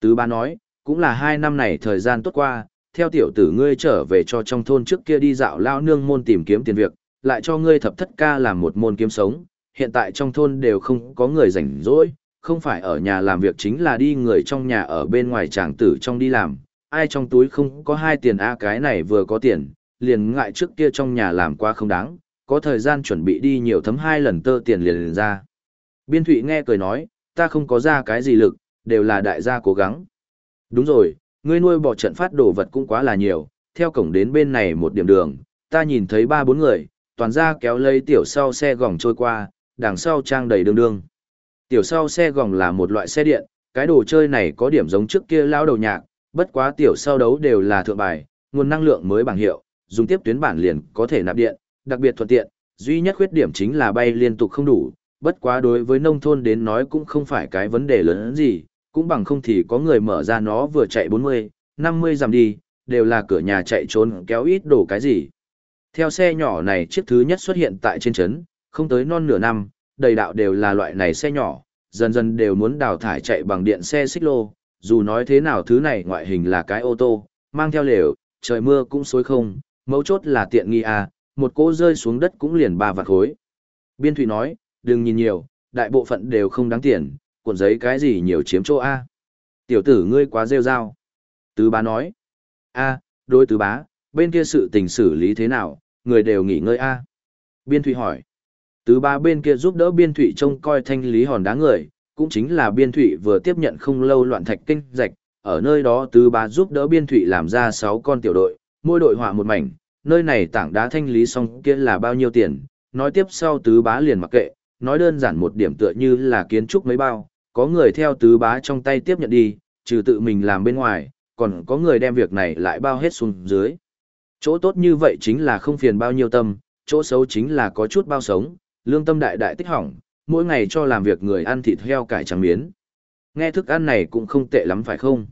Tứ bá nói, cũng là hai năm này thời gian tốt qua, theo tiểu tử ngươi trở về cho trong thôn trước kia đi dạo lao nương môn tìm kiếm tiền việc, lại cho ngươi thập thất ca làm một môn kiếm sống, hiện tại trong thôn đều không có người rảnh rỗi, không phải ở nhà làm việc chính là đi người trong nhà ở bên ngoài chàng tử trong đi làm, ai trong túi không có hai tiền a cái này vừa có tiền, liền ngại trước kia trong nhà làm quá không đáng, có thời gian chuẩn bị đi nhiều thấm hai lần tơ tiền liền, liền ra. Biên Thụy nghe cười nói, ta không có ra cái gì lực, đều là đại gia cố gắng. Đúng rồi, ngươi nuôi bỏ trận phát đồ vật cũng quá là nhiều, theo cổng đến bên này một điểm đường, ta nhìn thấy ba bốn người, toàn ra kéo lấy tiểu sau xe gỏng trôi qua, đằng sau trang đầy đường đường. Tiểu sau xe gỏng là một loại xe điện, cái đồ chơi này có điểm giống trước kia lao đầu nhạc, bất quá tiểu sau đấu đều là thượng bài, nguồn năng lượng mới bằng hiệu, dùng tiếp tuyến bản liền có thể nạp điện, đặc biệt thuận tiện, duy nhất khuyết điểm chính là bay liên tục không đủ, bất quá đối với nông thôn đến nói cũng không phải cái vấn đề lớn gì, cũng bằng không thì có người mở ra nó vừa chạy 40, 50 dặm đi, đều là cửa nhà chạy trốn kéo ít đồ cái gì. Theo xe nhỏ này chiếc thứ nhất xuất hiện tại trên trấn, không tới non nửa năm, đầy đạo đều là loại này xe nhỏ, dần dần đều muốn đào thải chạy bằng điện xe xích lô, dù nói thế nào thứ này ngoại hình là cái ô tô, mang theo lều, trời mưa cũng xối không, mấu chốt là tiện nghi à, một cỗ rơi xuống đất cũng liền ba vạt khối. Biên Thụy nói, đừng nhìn nhiều, đại bộ phận đều không đáng tiền, cuộn giấy cái gì nhiều chiếm chỗ A. Tiểu tử ngươi quá rêu rao. Tứ bá nói, A, đôi tứ bá, bên kia sự tình xử lý thế nào, người đều nghỉ ngơi A. Biên Thụy hỏi, tứ bá bên kia giúp đỡ Biên Thụy trông coi thanh lý hòn đá người, cũng chính là Biên Thụy vừa tiếp nhận không lâu loạn thạch kinh rạch, ở nơi đó tứ bá giúp đỡ Biên Thụy làm ra sáu con tiểu đội, mỗi đội họa một mảnh, nơi này tảng đá thanh lý xong kia là bao nhiêu tiền, nói tiếp sau tứ bá liền mặc kệ, nói đơn giản một điểm tựa như là kiến trúc mấy bao, có người theo tứ bá trong tay tiếp nhận đi, trừ tự mình làm bên ngoài, còn có người đem việc này lại bao hết xuống dưới. Chỗ tốt như vậy chính là không phiền bao nhiêu tâm, chỗ xấu chính là có chút bao sống, lương tâm đại đại tích hỏng, mỗi ngày cho làm việc người ăn thịt heo cải trắng miến. Nghe thức ăn này cũng không tệ lắm phải không?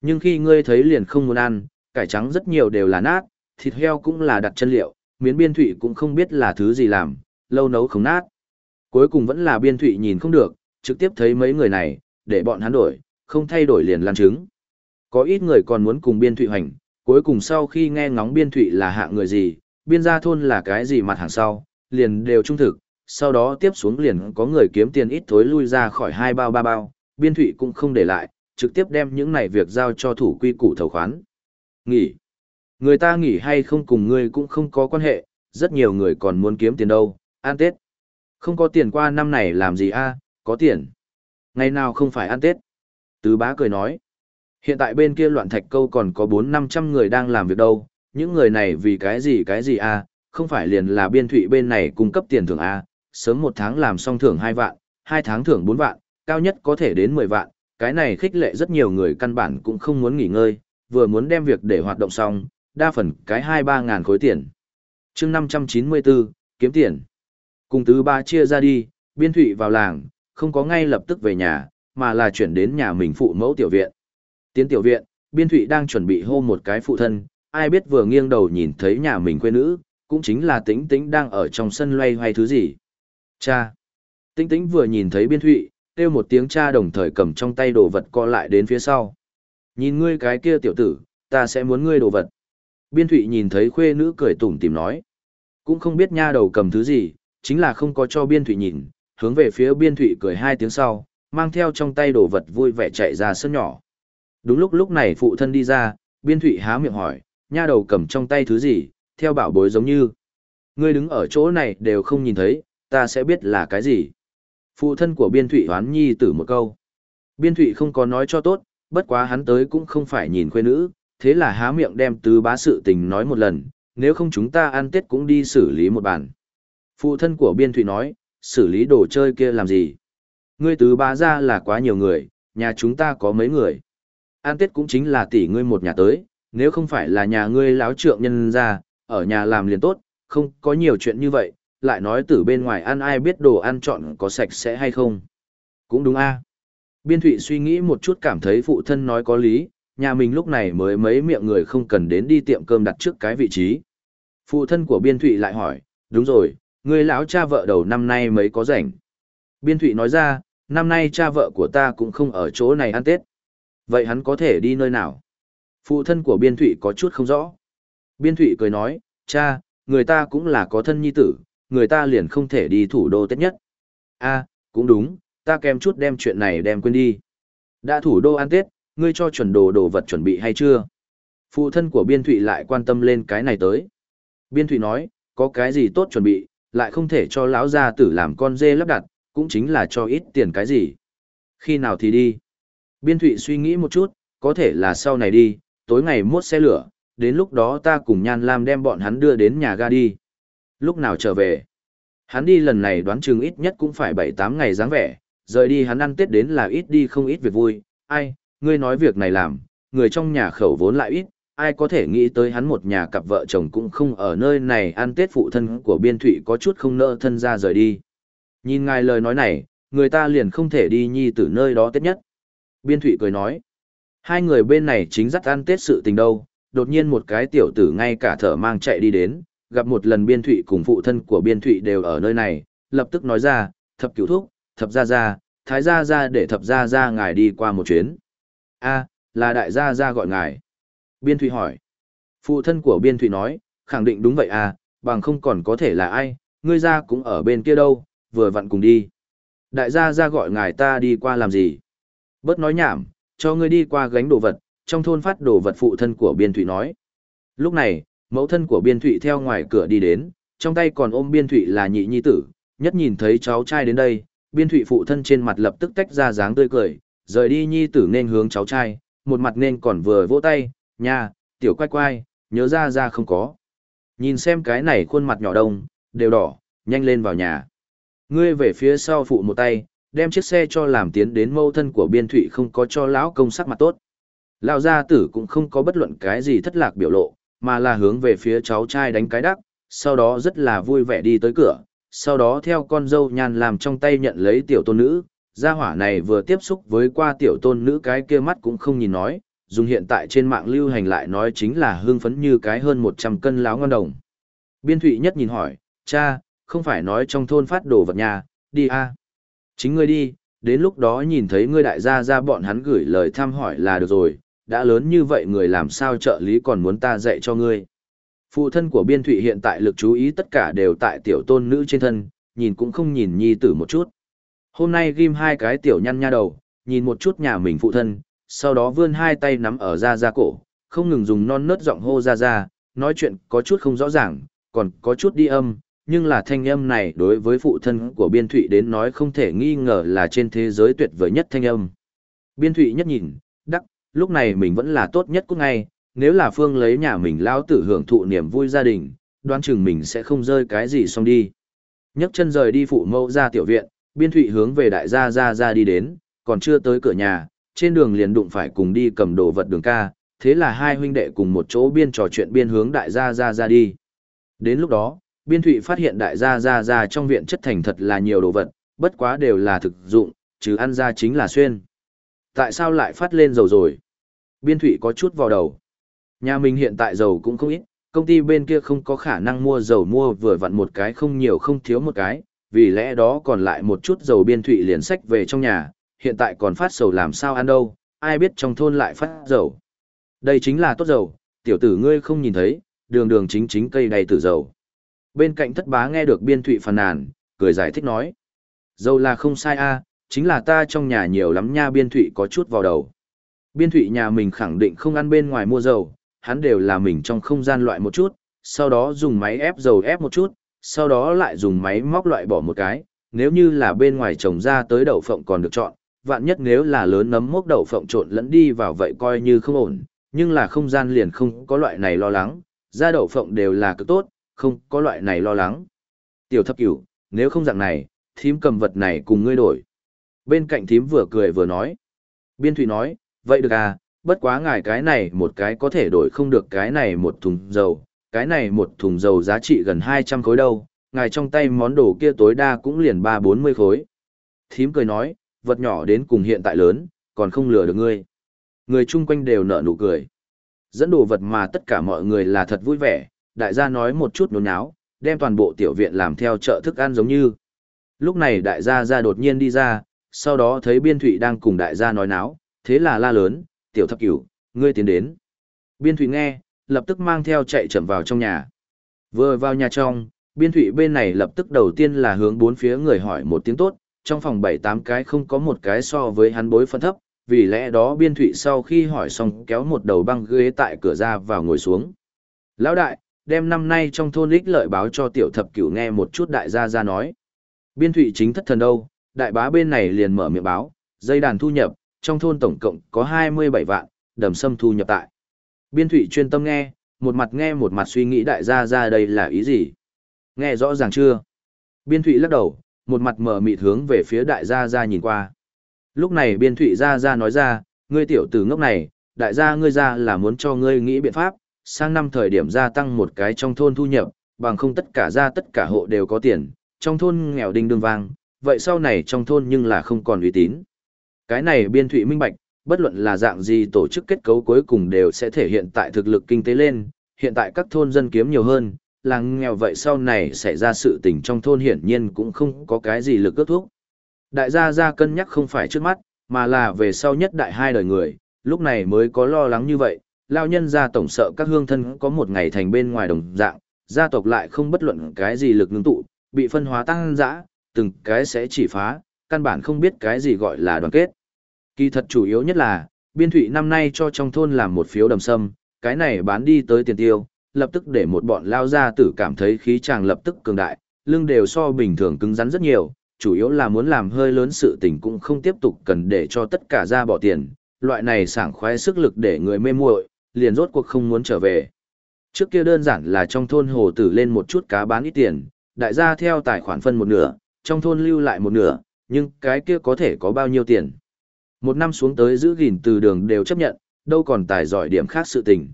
Nhưng khi ngươi thấy liền không muốn ăn, cải trắng rất nhiều đều là nát, thịt heo cũng là đặt chân liệu, miến biên thụy cũng không biết là thứ gì làm, lâu nấu không nát. Cuối cùng vẫn là biên thụy nhìn không được, trực tiếp thấy mấy người này, để bọn hắn đổi, không thay đổi liền lan trứng. Có ít người còn muốn cùng biên thụy hành, cuối cùng sau khi nghe ngóng biên thụy là hạ người gì, biên gia thôn là cái gì mặt hàng sau, liền đều trung thực, sau đó tiếp xuống liền có người kiếm tiền ít thối lui ra khỏi hai bao ba bao, biên thụy cũng không để lại, trực tiếp đem những này việc giao cho thủ quy củ thầu khoán. Nghỉ. Người ta nghỉ hay không cùng ngươi cũng không có quan hệ, rất nhiều người còn muốn kiếm tiền đâu, an Tết. Không có tiền qua năm này làm gì a có tiền. Ngày nào không phải ăn Tết. Tứ bá cười nói. Hiện tại bên kia loạn thạch câu còn có bốn năm trăm người đang làm việc đâu, những người này vì cái gì cái gì à, không phải liền là biên thụy bên này cung cấp tiền thưởng a sớm một tháng làm xong thưởng hai vạn, hai tháng thưởng bốn vạn, cao nhất có thể đến mười vạn, cái này khích lệ rất nhiều người căn bản cũng không muốn nghỉ ngơi, vừa muốn đem việc để hoạt động xong, đa phần cái hai ba ngàn khối tiền. chương năm trăm chín mươi bốn kiếm tiền. Cùng tứ ba chia ra đi, biên thụy vào làng, không có ngay lập tức về nhà, mà là chuyển đến nhà mình phụ mẫu tiểu viện. Tiến tiểu viện, biên thụy đang chuẩn bị hô một cái phụ thân, ai biết vừa nghiêng đầu nhìn thấy nhà mình quê nữ, cũng chính là tĩnh tĩnh đang ở trong sân loay hoay thứ gì. Cha! Tĩnh tĩnh vừa nhìn thấy biên thụy, kêu một tiếng cha đồng thời cầm trong tay đồ vật co lại đến phía sau. Nhìn ngươi cái kia tiểu tử, ta sẽ muốn ngươi đồ vật. Biên thụy nhìn thấy khuê nữ cười tủm tìm nói. Cũng không biết nha đầu cầm thứ gì, chính là không có cho biên thụy nhìn, hướng về phía biên thụy cười hai tiếng sau, mang theo trong tay đồ vật vui vẻ chạy ra sân nhỏ. Đúng lúc lúc này phụ thân đi ra, biên thụy há miệng hỏi, nha đầu cầm trong tay thứ gì, theo bảo bối giống như. Ngươi đứng ở chỗ này đều không nhìn thấy, ta sẽ biết là cái gì. Phụ thân của biên thụy hoán nhi tử một câu. Biên thụy không có nói cho tốt, bất quá hắn tới cũng không phải nhìn khuê nữ, thế là há miệng đem tứ bá sự tình nói một lần, nếu không chúng ta ăn tết cũng đi xử lý một bàn. Phụ thân của biên thụy nói, xử lý đồ chơi kia làm gì? Ngươi tứ bá ra là quá nhiều người, nhà chúng ta có mấy người. An tết cũng chính là tỷ ngươi một nhà tới, nếu không phải là nhà ngươi láo trượng nhân ra, ở nhà làm liền tốt, không có nhiều chuyện như vậy, lại nói từ bên ngoài ăn ai biết đồ ăn chọn có sạch sẽ hay không. Cũng đúng a Biên thụy suy nghĩ một chút cảm thấy phụ thân nói có lý, nhà mình lúc này mới mấy miệng người không cần đến đi tiệm cơm đặt trước cái vị trí. Phụ thân của Biên Thụy lại hỏi, đúng rồi, người lão cha vợ đầu năm nay mới có rảnh. Biên Thụy nói ra, năm nay cha vợ của ta cũng không ở chỗ này ăn Tết. Vậy hắn có thể đi nơi nào? Phụ thân của Biên Thụy có chút không rõ. Biên Thụy cười nói, cha, người ta cũng là có thân nhi tử, người ta liền không thể đi thủ đô Tết nhất. a cũng đúng, ta kèm chút đem chuyện này đem quên đi. Đã thủ đô ăn Tết, ngươi cho chuẩn đồ đồ vật chuẩn bị hay chưa? Phụ thân của Biên Thụy lại quan tâm lên cái này tới. Biên Thụy nói, có cái gì tốt chuẩn bị, lại không thể cho lão gia tử làm con dê lắp đặt, cũng chính là cho ít tiền cái gì. Khi nào thì đi? Biên Thụy suy nghĩ một chút, có thể là sau này đi, tối ngày muốt xe lửa, đến lúc đó ta cùng Nhan Lam đem bọn hắn đưa đến nhà ga đi. Lúc nào trở về? Hắn đi lần này đoán chừng ít nhất cũng phải 7-8 ngày dáng vẻ, rời đi hắn ăn Tết đến là ít đi không ít việc vui, ai, ngươi nói việc này làm, người trong nhà khẩu vốn lại ít, ai có thể nghĩ tới hắn một nhà cặp vợ chồng cũng không ở nơi này ăn Tết phụ thân của biên thụy có chút không nỡ thân ra rời đi. Nhìn ngài lời nói này, người ta liền không thể đi nhi từ nơi đó Tết nhất. Biên thụy cười nói, hai người bên này chính dắt ăn Tết sự tình đâu, đột nhiên một cái tiểu tử ngay cả thở mang chạy đi đến, gặp một lần biên thụy cùng phụ thân của biên thụy đều ở nơi này, lập tức nói ra, thập cửu thúc, thập gia gia, thái gia gia để thập gia gia ngài đi qua một chuyến. a là đại gia gia gọi ngài. Biên Thụy hỏi. Phụ thân của Biên Thụy nói, khẳng định đúng vậy à, bằng không còn có thể là ai, ngươi ra cũng ở bên kia đâu, vừa vặn cùng đi. Đại gia gia gọi ngài ta đi qua làm gì? Bớt nói nhảm, cho ngươi đi qua gánh đồ vật, trong thôn phát đồ vật phụ thân của Biên Thụy nói. Lúc này, mẫu thân của Biên Thụy theo ngoài cửa đi đến, trong tay còn ôm Biên Thụy là nhị nhi tử, nhất nhìn thấy cháu trai đến đây, Biên Thụy phụ thân trên mặt lập tức tách ra dáng tươi cười, rời đi nhi tử nên hướng cháu trai, một mặt nên còn vừa vỗ tay, nha, tiểu quay quay, nhớ ra ra không có. Nhìn xem cái này khuôn mặt nhỏ đông, đều đỏ, nhanh lên vào nhà. Ngươi về phía sau phụ một tay, đem chiếc xe cho làm tiến đến mâu thân của biên thụy không có cho lão công sắc mặt tốt. Lão gia tử cũng không có bất luận cái gì thất lạc biểu lộ, mà là hướng về phía cháu trai đánh cái đắc, sau đó rất là vui vẻ đi tới cửa, sau đó theo con dâu nhàn làm trong tay nhận lấy tiểu tôn nữ, gia hỏa này vừa tiếp xúc với qua tiểu tôn nữ cái kia mắt cũng không nhìn nói, dùng hiện tại trên mạng lưu hành lại nói chính là hương phấn như cái hơn 100 cân láo ngon đồng. Biên thụy nhất nhìn hỏi, cha, không phải nói trong thôn phát đồ vật nhà, đi a Chính ngươi đi, đến lúc đó nhìn thấy ngươi đại gia ra bọn hắn gửi lời thăm hỏi là được rồi, đã lớn như vậy người làm sao trợ lý còn muốn ta dạy cho ngươi. Phụ thân của biên thụy hiện tại lực chú ý tất cả đều tại tiểu tôn nữ trên thân, nhìn cũng không nhìn nhi tử một chút. Hôm nay ghim hai cái tiểu nhăn nha đầu, nhìn một chút nhà mình phụ thân, sau đó vươn hai tay nắm ở ra ra cổ, không ngừng dùng non nớt giọng hô ra ra, nói chuyện có chút không rõ ràng, còn có chút đi âm, nhưng là thanh âm này đối với phụ thân của Biên Thụy đến nói không thể nghi ngờ là trên thế giới tuyệt vời nhất thanh âm. Biên Thụy nhất nhìn, đắc, lúc này mình vẫn là tốt nhất của ngay, nếu là Phương lấy nhà mình lao tử hưởng thụ niềm vui gia đình, đoán chừng mình sẽ không rơi cái gì xong đi. nhấc chân rời đi phụ mẫu ra tiểu viện, Biên Thụy hướng về đại gia ra ra đi đến, còn chưa tới cửa nhà, trên đường liền đụng phải cùng đi cầm đồ vật đường ca, thế là hai huynh đệ cùng một chỗ biên trò chuyện biên hướng đại gia gia ra đi. Đến lúc đó, biên thụy phát hiện đại gia gia gia trong viện chất thành thật là nhiều đồ vật, bất quá đều là thực dụng, chứ ăn ra chính là xuyên. Tại sao lại phát lên dầu rồi? Biên thụy có chút vào đầu. Nhà mình hiện tại dầu cũng không ít, công ty bên kia không có khả năng mua dầu mua vừa vặn một cái không nhiều không thiếu một cái, vì lẽ đó còn lại một chút dầu biên thụy liền sách về trong nhà, hiện tại còn phát sầu làm sao ăn đâu, ai biết trong thôn lại phát dầu. Đây chính là tốt dầu, tiểu tử ngươi không nhìn thấy, đường đường chính chính cây đầy tử dầu. Bên cạnh thất bá nghe được biên thụy phàn nàn, cười giải thích nói. Dầu là không sai a chính là ta trong nhà nhiều lắm nha biên thụy có chút vào đầu. Biên thụy nhà mình khẳng định không ăn bên ngoài mua dầu, hắn đều là mình trong không gian loại một chút, sau đó dùng máy ép dầu ép một chút, sau đó lại dùng máy móc loại bỏ một cái, nếu như là bên ngoài trồng ra tới đậu phộng còn được chọn, vạn nhất nếu là lớn nấm mốc đậu phộng trộn lẫn đi vào vậy coi như không ổn, nhưng là không gian liền không có loại này lo lắng, ra đậu phộng đều là cực tốt, không có loại này lo lắng. Tiểu thập cửu, nếu không dạng này, thím cầm vật này cùng ngươi đổi. Bên cạnh thím vừa cười vừa nói. Biên thủy nói, vậy được à, bất quá ngài cái này một cái có thể đổi không được cái này một thùng dầu, cái này một thùng dầu giá trị gần 200 khối đâu, ngài trong tay món đồ kia tối đa cũng liền 3-40 khối. Thím cười nói, vật nhỏ đến cùng hiện tại lớn, còn không lừa được ngươi. Người chung quanh đều nở nụ cười. Dẫn đồ vật mà tất cả mọi người là thật vui vẻ, đại gia nói một chút nôn nháo, đem toàn bộ tiểu viện làm theo chợ thức ăn giống như. Lúc này đại gia ra đột nhiên đi ra, sau đó thấy biên thụy đang cùng đại gia nói náo, thế là la lớn, tiểu thập cửu, ngươi tiến đến. Biên thụy nghe, lập tức mang theo chạy chậm vào trong nhà. Vừa vào nhà trong, biên thụy bên này lập tức đầu tiên là hướng bốn phía người hỏi một tiếng tốt, trong phòng bảy tám cái không có một cái so với hắn bối phân thấp, vì lẽ đó biên thụy sau khi hỏi xong kéo một đầu băng ghế tại cửa ra vào ngồi xuống. Lão đại, đem năm nay trong thôn ích lợi báo cho tiểu thập cửu nghe một chút đại gia ra nói. Biên thụy chính thất thần đâu, đại bá bên này liền mở miệng báo, dây đàn thu nhập, trong thôn tổng cộng có 27 vạn, đầm sâm thu nhập tại. Biên thụy chuyên tâm nghe, một mặt nghe một mặt suy nghĩ đại gia ra đây là ý gì. Nghe rõ ràng chưa? Biên thụy lắc đầu, một mặt mở mịt hướng về phía đại gia gia nhìn qua. Lúc này biên thụy gia gia nói ra, ngươi tiểu tử ngốc này, đại gia ngươi ra là muốn cho ngươi nghĩ biện pháp, sang năm thời điểm gia tăng một cái trong thôn thu nhập, bằng không tất cả gia tất cả hộ đều có tiền, trong thôn nghèo đinh đương vang, vậy sau này trong thôn nhưng là không còn uy tín. Cái này biên thụy minh bạch, bất luận là dạng gì tổ chức kết cấu cuối cùng đều sẽ thể hiện tại thực lực kinh tế lên, hiện tại các thôn dân kiếm nhiều hơn, làng nghèo vậy sau này xảy ra sự tình trong thôn hiển nhiên cũng không có cái gì lực ước thúc. Đại gia gia cân nhắc không phải trước mắt, mà là về sau nhất đại hai đời người, lúc này mới có lo lắng như vậy, lao nhân gia tổng sợ các hương thân có một ngày thành bên ngoài đồng dạng, gia tộc lại không bất luận cái gì lực ngưng tụ, bị phân hóa tăng dã, từng cái sẽ chỉ phá, căn bản không biết cái gì gọi là đoàn kết. Kỳ thật chủ yếu nhất là, biên thủy năm nay cho trong thôn làm một phiếu đầm sâm, cái này bán đi tới tiền tiêu, lập tức để một bọn lao gia tử cảm thấy khí chàng lập tức cường đại, lưng đều so bình thường cứng rắn rất nhiều, chủ yếu là muốn làm hơi lớn sự tình cũng không tiếp tục cần để cho tất cả ra bỏ tiền, loại này sảng khoái sức lực để người mê muội, liền rốt cuộc không muốn trở về. Trước kia đơn giản là trong thôn hồ tử lên một chút cá bán ít tiền, đại gia theo tài khoản phân một nửa, trong thôn lưu lại một nửa, nhưng cái kia có thể có bao nhiêu tiền. Một năm xuống tới giữ gìn từ đường đều chấp nhận, đâu còn tài giỏi điểm khác sự tình.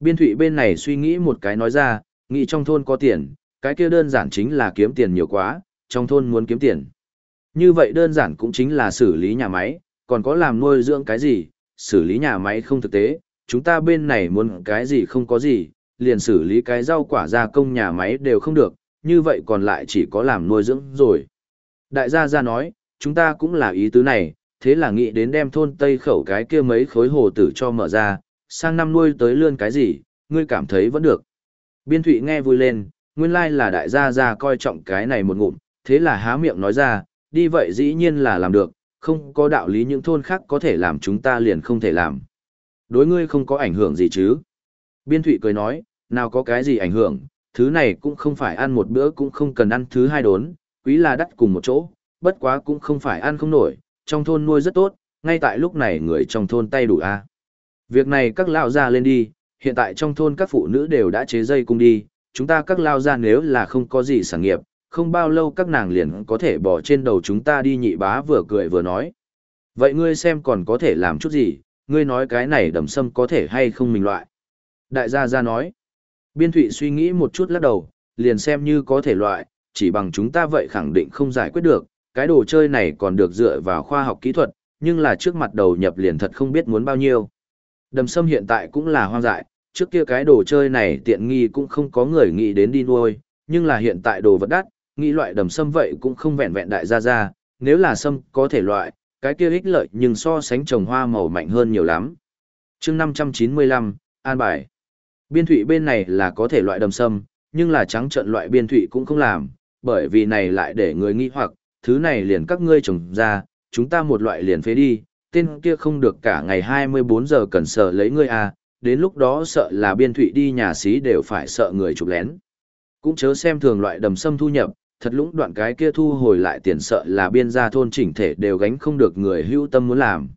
Biên thụy bên này suy nghĩ một cái nói ra, nghĩ trong thôn có tiền, cái kia đơn giản chính là kiếm tiền nhiều quá, trong thôn muốn kiếm tiền. Như vậy đơn giản cũng chính là xử lý nhà máy, còn có làm nuôi dưỡng cái gì, xử lý nhà máy không thực tế, chúng ta bên này muốn cái gì không có gì, liền xử lý cái rau quả gia công nhà máy đều không được, như vậy còn lại chỉ có làm nuôi dưỡng rồi. Đại gia gia nói, chúng ta cũng là ý tứ này, thế là nghĩ đến đem thôn Tây khẩu cái kia mấy khối hồ tử cho mở ra, sang năm nuôi tới lươn cái gì, ngươi cảm thấy vẫn được. Biên thụy nghe vui lên, nguyên lai là đại gia gia coi trọng cái này một ngụm, thế là há miệng nói ra, đi vậy dĩ nhiên là làm được, không có đạo lý những thôn khác có thể làm chúng ta liền không thể làm. Đối ngươi không có ảnh hưởng gì chứ. Biên thụy cười nói, nào có cái gì ảnh hưởng, thứ này cũng không phải ăn một bữa cũng không cần ăn thứ hai đốn, quý là đắt cùng một chỗ, bất quá cũng không phải ăn không nổi, trong thôn nuôi rất tốt, ngay tại lúc này người trong thôn tay đủ a Việc này các lao ra lên đi, hiện tại trong thôn các phụ nữ đều đã chế dây cung đi, chúng ta các lao ra nếu là không có gì sản nghiệp, không bao lâu các nàng liền có thể bỏ trên đầu chúng ta đi nhị bá vừa cười vừa nói. Vậy ngươi xem còn có thể làm chút gì, ngươi nói cái này đầm sâm có thể hay không mình loại. Đại gia gia nói, biên thụy suy nghĩ một chút lắc đầu, liền xem như có thể loại, chỉ bằng chúng ta vậy khẳng định không giải quyết được, cái đồ chơi này còn được dựa vào khoa học kỹ thuật, nhưng là trước mặt đầu nhập liền thật không biết muốn bao nhiêu. Đầm sâm hiện tại cũng là hoang dại, trước kia cái đồ chơi này tiện nghi cũng không có người nghĩ đến đi nuôi, nhưng là hiện tại đồ vật đắt, nghĩ loại đầm sâm vậy cũng không vẹn vẹn đại gia ra. nếu là sâm có thể loại, cái kia ích lợi nhưng so sánh trồng hoa màu mạnh hơn nhiều lắm. chương 595, An Bài Biên thụy bên này là có thể loại đầm sâm, nhưng là trắng trận loại biên thụy cũng không làm, bởi vì này lại để người nghi hoặc, thứ này liền các ngươi trồng ra, chúng ta một loại liền phế đi, tên kia không được cả ngày 24 giờ cần sợ lấy ngươi à, đến lúc đó sợ là biên thụy đi nhà xí đều phải sợ người chụp lén. Cũng chớ xem thường loại đầm sâm thu nhập, thật lũng đoạn cái kia thu hồi lại tiền sợ là biên gia thôn chỉnh thể đều gánh không được người hữu tâm muốn làm.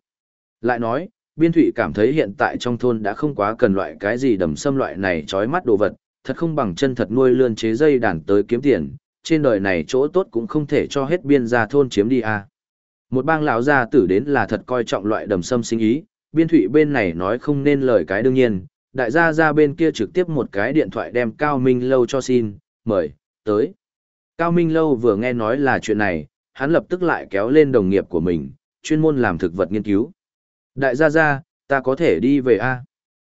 Lại nói, biên thụy cảm thấy hiện tại trong thôn đã không quá cần loại cái gì đầm sâm loại này trói mắt đồ vật, thật không bằng chân thật nuôi lươn chế dây đàn tới kiếm tiền, trên đời này chỗ tốt cũng không thể cho hết biên gia thôn chiếm đi à. Một bang lão gia tử đến là thật coi trọng loại đầm sâm sinh ý, biên thụy bên này nói không nên lời cái đương nhiên, đại gia ra bên kia trực tiếp một cái điện thoại đem Cao Minh Lâu cho xin, mời, tới. Cao Minh Lâu vừa nghe nói là chuyện này, hắn lập tức lại kéo lên đồng nghiệp của mình, chuyên môn làm thực vật nghiên cứu. Đại gia gia, ta có thể đi về a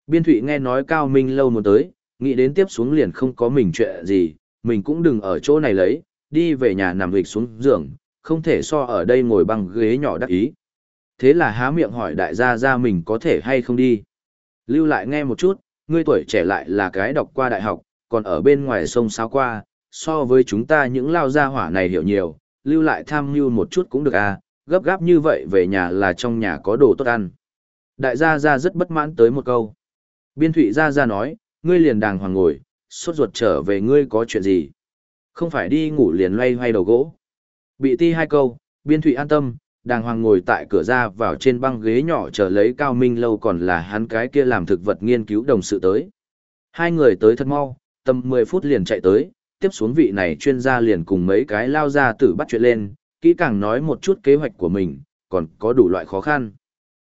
Biên thụy nghe nói Cao Minh Lâu muốn tới, nghĩ đến tiếp xuống liền không có mình chuyện gì, mình cũng đừng ở chỗ này lấy, đi về nhà nằm hịch xuống giường, không thể so ở đây ngồi bằng ghế nhỏ đắc ý. Thế là há miệng hỏi đại gia gia mình có thể hay không đi. Lưu lại nghe một chút, ngươi tuổi trẻ lại là cái đọc qua đại học, còn ở bên ngoài sông sao qua, so với chúng ta những lao gia hỏa này hiểu nhiều, lưu lại tham mưu một chút cũng được à, gấp gáp như vậy về nhà là trong nhà có đồ tốt ăn. Đại gia gia rất bất mãn tới một câu. Biên thụy gia gia nói, ngươi liền đàng hoàng ngồi, suốt ruột trở về ngươi có chuyện gì. Không phải đi ngủ liền loay hoay đầu gỗ. Bị ti hai câu, biên thụy an tâm, đàng hoàng ngồi tại cửa ra vào trên băng ghế nhỏ chờ lấy cao minh lâu còn là hắn cái kia làm thực vật nghiên cứu đồng sự tới. Hai người tới thật mau, tầm 10 phút liền chạy tới, tiếp xuống vị này chuyên gia liền cùng mấy cái lao ra tử bắt chuyện lên, kỹ càng nói một chút kế hoạch của mình, còn có đủ loại khó khăn.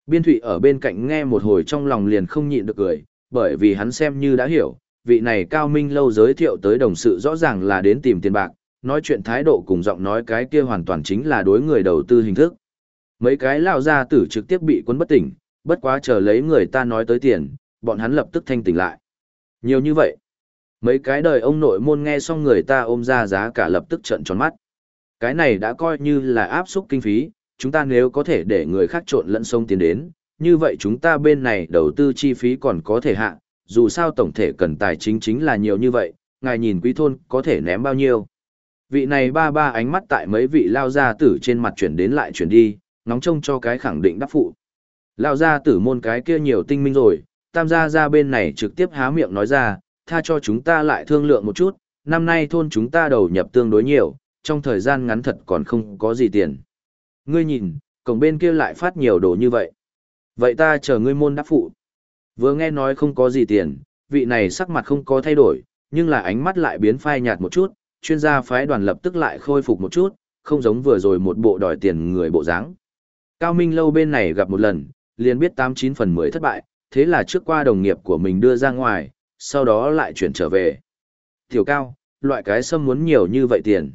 Biên thụy ở bên cạnh nghe một hồi trong lòng liền không nhịn được cười, bởi vì hắn xem như đã hiểu, vị này cao minh lâu giới thiệu tới đồng sự rõ ràng là đến tìm tiền bạc, nói chuyện thái độ cùng giọng nói cái kia hoàn toàn chính là đối người đầu tư hình thức. Mấy cái lao ra tử trực tiếp bị quân bất tỉnh, bất quá chờ lấy người ta nói tới tiền, bọn hắn lập tức thanh tỉnh lại. Nhiều như vậy. Mấy cái đời ông nội môn nghe xong người ta ôm ra giá cả lập tức trận tròn mắt. Cái này đã coi như là áp xúc kinh phí, chúng ta nếu có thể để người khác trộn lẫn sông tiền đến, như vậy chúng ta bên này đầu tư chi phí còn có thể hạ, dù sao tổng thể cần tài chính chính là nhiều như vậy, ngài nhìn quý thôn có thể ném bao nhiêu. Vị này ba ba ánh mắt tại mấy vị lao gia tử trên mặt chuyển đến lại chuyển đi, nóng trông cho cái khẳng định đáp phụ. Lao gia tử môn cái kia nhiều tinh minh rồi, tam gia ra bên này trực tiếp há miệng nói ra, tha cho chúng ta lại thương lượng một chút, năm nay thôn chúng ta đầu nhập tương đối nhiều, trong thời gian ngắn thật còn không có gì tiền. Ngươi nhìn, cổng bên kia lại phát nhiều đồ như vậy. Vậy ta chờ ngươi môn đáp phụ. Vừa nghe nói không có gì tiền, vị này sắc mặt không có thay đổi, nhưng là ánh mắt lại biến phai nhạt một chút, chuyên gia phái đoàn lập tức lại khôi phục một chút, không giống vừa rồi một bộ đòi tiền người bộ dáng. Cao Minh lâu bên này gặp một lần, liền biết 89 phần 10 thất bại, thế là trước qua đồng nghiệp của mình đưa ra ngoài, sau đó lại chuyển trở về. Tiểu Cao, loại cái sâm muốn nhiều như vậy tiền.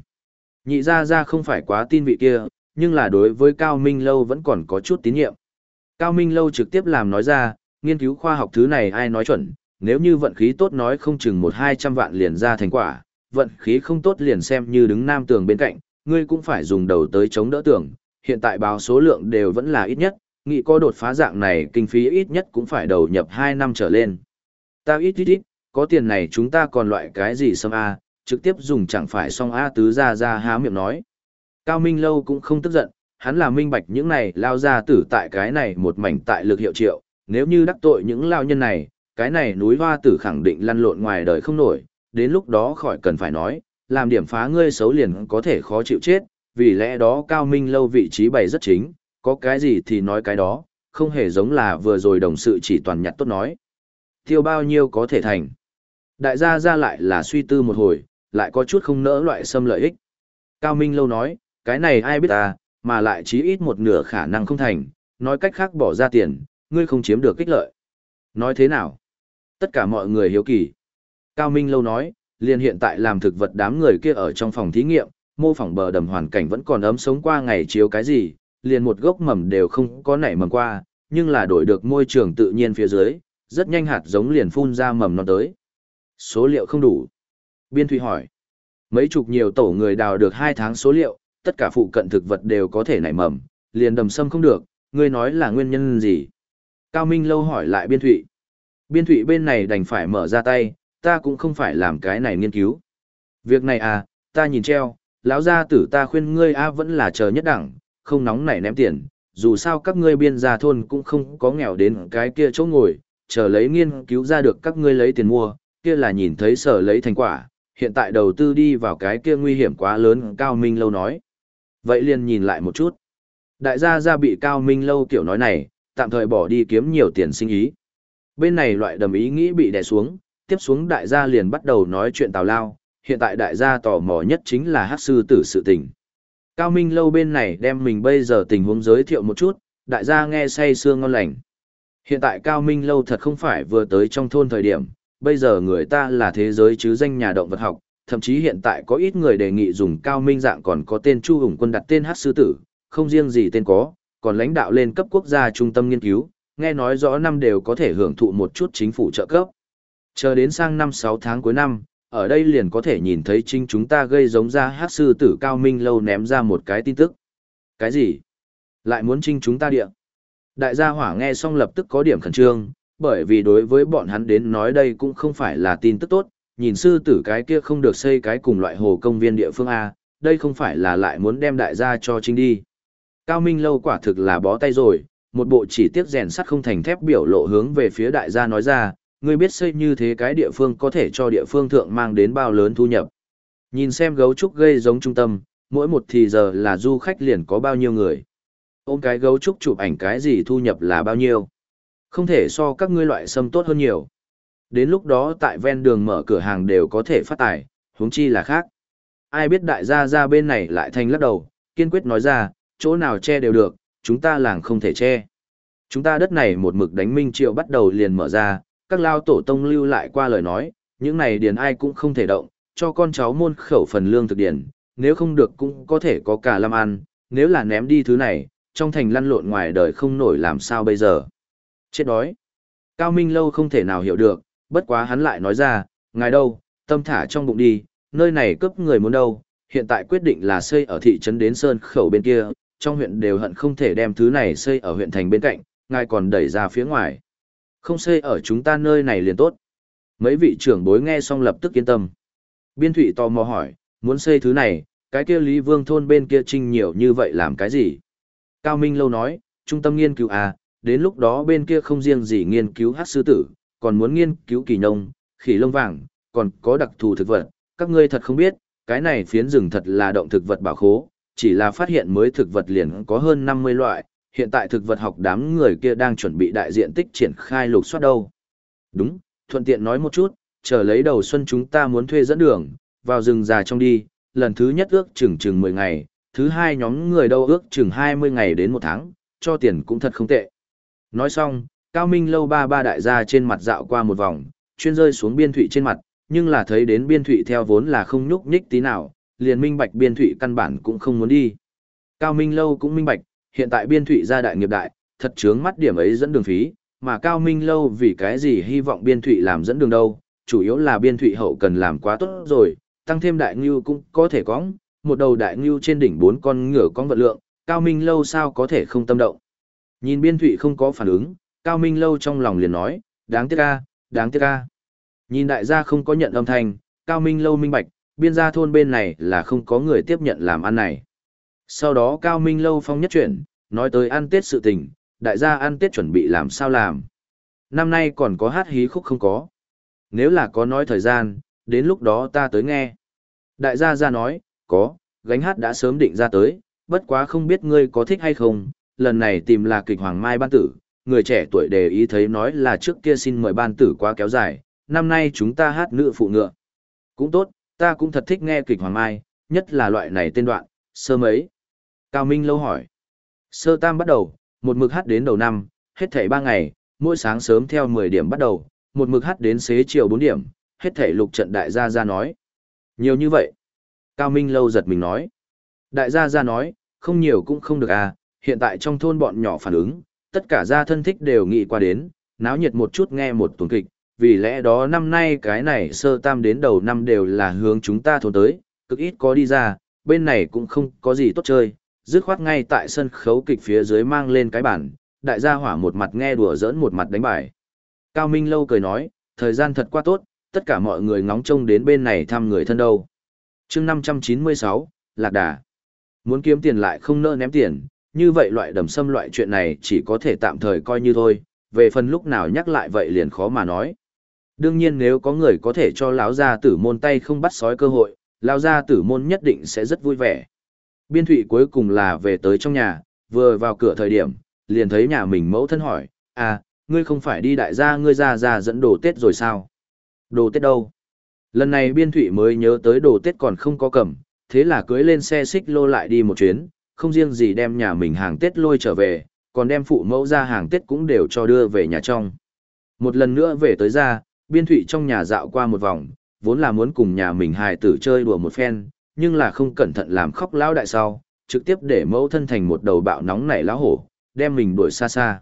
Nhị ra ra không phải quá tin vị kia, nhưng là đối với Cao Minh lâu vẫn còn có chút tín nhiệm. Cao Minh lâu trực tiếp làm nói ra, nghiên cứu khoa học thứ này ai nói chuẩn, nếu như vận khí tốt nói không chừng một hai trăm vạn liền ra thành quả, vận khí không tốt liền xem như đứng nam tường bên cạnh, ngươi cũng phải dùng đầu tới chống đỡ tường, hiện tại báo số lượng đều vẫn là ít nhất, nghĩ có đột phá dạng này kinh phí ít nhất cũng phải đầu nhập 2 năm trở lên. Ta ít ít ít, có tiền này chúng ta còn loại cái gì xâm A, trực tiếp dùng chẳng phải song A tứ ra ra há miệng nói. Cao Minh Lâu cũng không tức giận, hắn là minh bạch những này lao ra tử tại cái này một mảnh tại lực hiệu triệu, nếu như đắc tội những lao nhân này, cái này núi hoa tử khẳng định lăn lộn ngoài đời không nổi, đến lúc đó khỏi cần phải nói, làm điểm phá ngươi xấu liền có thể khó chịu chết, vì lẽ đó cao minh lâu vị trí bày rất chính, có cái gì thì nói cái đó, không hề giống là vừa rồi đồng sự chỉ toàn nhặt tốt nói. Tiêu bao nhiêu có thể thành. Đại gia ra lại là suy tư một hồi, lại có chút không nỡ loại xâm lợi ích. Cao Minh lâu nói, cái này ai biết ta, mà lại chí ít một nửa khả năng không thành, nói cách khác bỏ ra tiền, ngươi không chiếm được kích lợi. Nói thế nào? Tất cả mọi người hiếu kỳ. Cao Minh lâu nói, liền hiện tại làm thực vật đám người kia ở trong phòng thí nghiệm, mô phỏng bờ đầm hoàn cảnh vẫn còn ấm sống qua ngày chiếu cái gì, liền một gốc mầm đều không có nảy mầm qua, nhưng là đổi được môi trường tự nhiên phía dưới, rất nhanh hạt giống liền phun ra mầm non tới. Số liệu không đủ. Biên Thụy hỏi. Mấy chục nhiều tổ người đào được 2 tháng số liệu, tất cả phụ cận thực vật đều có thể nảy mầm, liền đầm sâm không được, ngươi nói là nguyên nhân gì? Cao Minh lâu hỏi lại Biên Thụy. Biên Thụy bên này đành phải mở ra tay, ta cũng không phải làm cái này nghiên cứu. Việc này à, ta nhìn treo, lão gia tử ta khuyên ngươi a vẫn là chờ nhất đẳng, không nóng nảy ném tiền, dù sao các ngươi biên gia thôn cũng không có nghèo đến cái kia chỗ ngồi, chờ lấy nghiên cứu ra được các ngươi lấy tiền mua, kia là nhìn thấy sở lấy thành quả, hiện tại đầu tư đi vào cái kia nguy hiểm quá lớn Cao Minh Lâu nói. Vậy liền nhìn lại một chút. Đại gia gia bị Cao Minh Lâu kiểu nói này, tạm thời bỏ đi kiếm nhiều tiền sinh ý. Bên này loại đầm ý nghĩ bị đè xuống, tiếp xuống đại gia liền bắt đầu nói chuyện tào lao, hiện tại đại gia tò mò nhất chính là hát sư tử sự tình. Cao Minh lâu bên này đem mình bây giờ tình huống giới thiệu một chút, đại gia nghe say sương ngon lành. Hiện tại Cao Minh lâu thật không phải vừa tới trong thôn thời điểm, bây giờ người ta là thế giới chứ danh nhà động vật học, thậm chí hiện tại có ít người đề nghị dùng Cao Minh dạng còn có tên Chu Hùng Quân đặt tên hát sư tử, không riêng gì tên có, còn lãnh đạo lên cấp quốc gia trung tâm nghiên cứu, nghe nói rõ năm đều có thể hưởng thụ một chút chính phủ trợ cấp. Chờ đến sang năm sáu tháng cuối năm, ở đây liền có thể nhìn thấy chính chúng ta gây giống ra hát sư tử cao minh lâu ném ra một cái tin tức. Cái gì? Lại muốn trinh chúng ta địa. Đại gia hỏa nghe xong lập tức có điểm khẩn trương, bởi vì đối với bọn hắn đến nói đây cũng không phải là tin tức tốt, nhìn sư tử cái kia không được xây cái cùng loại hồ công viên địa phương A, đây không phải là lại muốn đem đại gia cho trinh đi. Cao Minh lâu quả thực là bó tay rồi, một bộ chỉ tiếc rèn sắt không thành thép biểu lộ hướng về phía đại gia nói ra, ngươi biết xây như thế cái địa phương có thể cho địa phương thượng mang đến bao lớn thu nhập. Nhìn xem gấu trúc gây giống trung tâm, mỗi một thì giờ là du khách liền có bao nhiêu người. Ôm cái gấu trúc chụp ảnh cái gì thu nhập là bao nhiêu. Không thể so các ngươi loại sâm tốt hơn nhiều. Đến lúc đó tại ven đường mở cửa hàng đều có thể phát tài, huống chi là khác. Ai biết đại gia ra bên này lại thành lắc đầu, kiên quyết nói ra, chỗ nào che đều được, chúng ta làng không thể che. Chúng ta đất này một mực đánh minh triệu bắt đầu liền mở ra, các lao tổ tông lưu lại qua lời nói, những này điền ai cũng không thể động, cho con cháu môn khẩu phần lương thực điền, nếu không được cũng có thể có cả làm ăn, nếu là ném đi thứ này, trong thành lăn lộn ngoài đời không nổi làm sao bây giờ. Chết đói. Cao Minh Lâu không thể nào hiểu được, bất quá hắn lại nói ra, ngài đâu, tâm thả trong bụng đi, nơi này cướp người muốn đâu, hiện tại quyết định là xây ở thị trấn đến Sơn Khẩu bên kia, trong huyện đều hận không thể đem thứ này xây ở huyện thành bên cạnh, ngài còn đẩy ra phía ngoài. Không xây ở chúng ta nơi này liền tốt. Mấy vị trưởng bối nghe xong lập tức yên tâm. Biên thủy tò mò hỏi, muốn xây thứ này, cái kia Lý Vương thôn bên kia trinh nhiều như vậy làm cái gì? Cao Minh Lâu nói, trung tâm nghiên cứu à, đến lúc đó bên kia không riêng gì nghiên cứu hát sư tử, còn muốn nghiên cứu kỳ nông, khỉ lông vàng, còn có đặc thù thực vật, các ngươi thật không biết, cái này phiến rừng thật là động thực vật bảo khố, chỉ là phát hiện mới thực vật liền có hơn 50 loại, hiện tại thực vật học đám người kia đang chuẩn bị đại diện tích triển khai lục soát đâu. Đúng, thuận tiện nói một chút, chờ lấy đầu xuân chúng ta muốn thuê dẫn đường, vào rừng già trong đi, lần thứ nhất ước chừng chừng 10 ngày, thứ hai nhóm người đâu ước chừng 20 ngày đến một tháng, cho tiền cũng thật không tệ. Nói xong, Cao Minh lâu ba ba đại gia trên mặt dạo qua một vòng, chuyên rơi xuống biên thụy trên mặt, nhưng là thấy đến biên thụy theo vốn là không nhúc nhích tí nào, liền minh bạch biên thụy căn bản cũng không muốn đi. Cao Minh lâu cũng minh bạch, hiện tại biên thụy gia đại nghiệp đại, thật chướng mắt điểm ấy dẫn đường phí, mà Cao Minh lâu vì cái gì hy vọng biên thụy làm dẫn đường đâu, chủ yếu là biên thụy hậu cần làm quá tốt rồi, tăng thêm đại ngưu cũng có thể có một đầu đại ngưu trên đỉnh bốn con ngựa con vật lượng, Cao Minh lâu sao có thể không tâm động. Nhìn biên thụy không có phản ứng, Cao Minh lâu trong lòng liền nói, đáng tiếc ca, đáng tiếc ca. Nhìn đại gia không có nhận âm thanh, Cao Minh lâu minh bạch, biên gia thôn bên này là không có người tiếp nhận làm ăn này. Sau đó Cao Minh lâu phong nhất chuyển, nói tới ăn Tết sự tình, đại gia ăn Tết chuẩn bị làm sao làm. Năm nay còn có hát hí khúc không có. Nếu là có nói thời gian, đến lúc đó ta tới nghe. Đại gia ra nói, có, gánh hát đã sớm định ra tới, bất quá không biết ngươi có thích hay không, lần này tìm là kịch Hoàng Mai Ban Tử, người trẻ tuổi đề ý thấy nói là trước kia xin mời Ban Tử quá kéo dài, năm nay chúng ta hát nữ phụ ngựa. Cũng tốt, ta cũng thật thích nghe kịch Hoàng Mai, nhất là loại này tên đoạn, sơ mấy. Cao Minh lâu hỏi. Sơ tam bắt đầu, một mực hát đến đầu năm, hết thảy ba ngày, mỗi sáng sớm theo 10 điểm bắt đầu, một mực hát đến xế chiều 4 điểm, hết thảy lục trận đại gia ra nói. Nhiều như vậy. Cao Minh lâu giật mình nói. Đại gia ra nói, không nhiều cũng không được à, hiện tại trong thôn bọn nhỏ phản ứng, tất cả gia thân thích đều nghĩ qua đến, náo nhiệt một chút nghe một tuần kịch, vì lẽ đó năm nay cái này sơ tam đến đầu năm đều là hướng chúng ta thôn tới, cực ít có đi ra, bên này cũng không có gì tốt chơi, dứt khoát ngay tại sân khấu kịch phía dưới mang lên cái bản, đại gia hỏa một mặt nghe đùa giỡn một mặt đánh bài. Cao Minh Lâu cười nói, thời gian thật quá tốt, tất cả mọi người ngóng trông đến bên này thăm người thân đâu. chương 596, Lạc Đà. Muốn kiếm tiền lại không nỡ ném tiền, như vậy loại đầm xâm loại chuyện này chỉ có thể tạm thời coi như thôi, về phần lúc nào nhắc lại vậy liền khó mà nói. Đương nhiên nếu có người có thể cho lão gia tử môn tay không bắt sói cơ hội, lão gia tử môn nhất định sẽ rất vui vẻ. Biên thụy cuối cùng là về tới trong nhà, vừa vào cửa thời điểm, liền thấy nhà mình mẫu thân hỏi, à, ngươi không phải đi đại gia ngươi ra ra dẫn đồ Tết rồi sao? Đồ Tết đâu? Lần này biên thụy mới nhớ tới đồ Tết còn không có cầm, thế là cưới lên xe xích lô lại đi một chuyến, không riêng gì đem nhà mình hàng Tết lôi trở về, còn đem phụ mẫu ra hàng Tết cũng đều cho đưa về nhà trong. Một lần nữa về tới ra, biên thụy trong nhà dạo qua một vòng, vốn là muốn cùng nhà mình hài tử chơi đùa một phen, nhưng là không cẩn thận làm khóc lão đại sau, trực tiếp để mẫu thân thành một đầu bạo nóng nảy lão hổ, đem mình đuổi xa xa.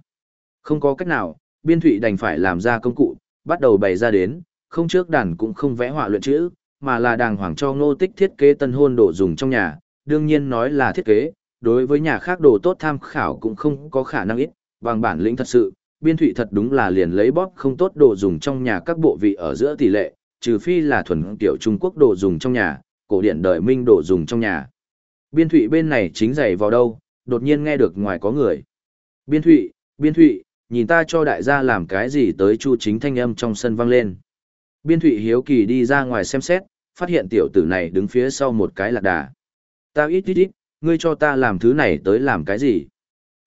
Không có cách nào, biên thụy đành phải làm ra công cụ, bắt đầu bày ra đến, không trước đàn cũng không vẽ họa luyện chữ, mà là đàng hoàng cho ngô tích thiết kế tân hôn đồ dùng trong nhà, đương nhiên nói là thiết kế, đối với nhà khác đồ tốt tham khảo cũng không có khả năng ít, bằng bản lĩnh thật sự, biên thụy thật đúng là liền lấy bóp không tốt đồ dùng trong nhà các bộ vị ở giữa tỷ lệ, trừ phi là thuần tiểu Trung Quốc đồ dùng trong nhà, cổ điển đời minh đồ dùng trong nhà. Biên thụy bên này chính giày vào đâu, đột nhiên nghe được ngoài có người. Biên thụy, biên thụy, nhìn ta cho đại gia làm cái gì tới chu chính thanh âm trong sân vang lên. Biên thụy hiếu kỳ đi ra ngoài xem xét, phát hiện tiểu tử này đứng phía sau một cái lạc đà. Ta ít ít ít, ngươi cho ta làm thứ này tới làm cái gì?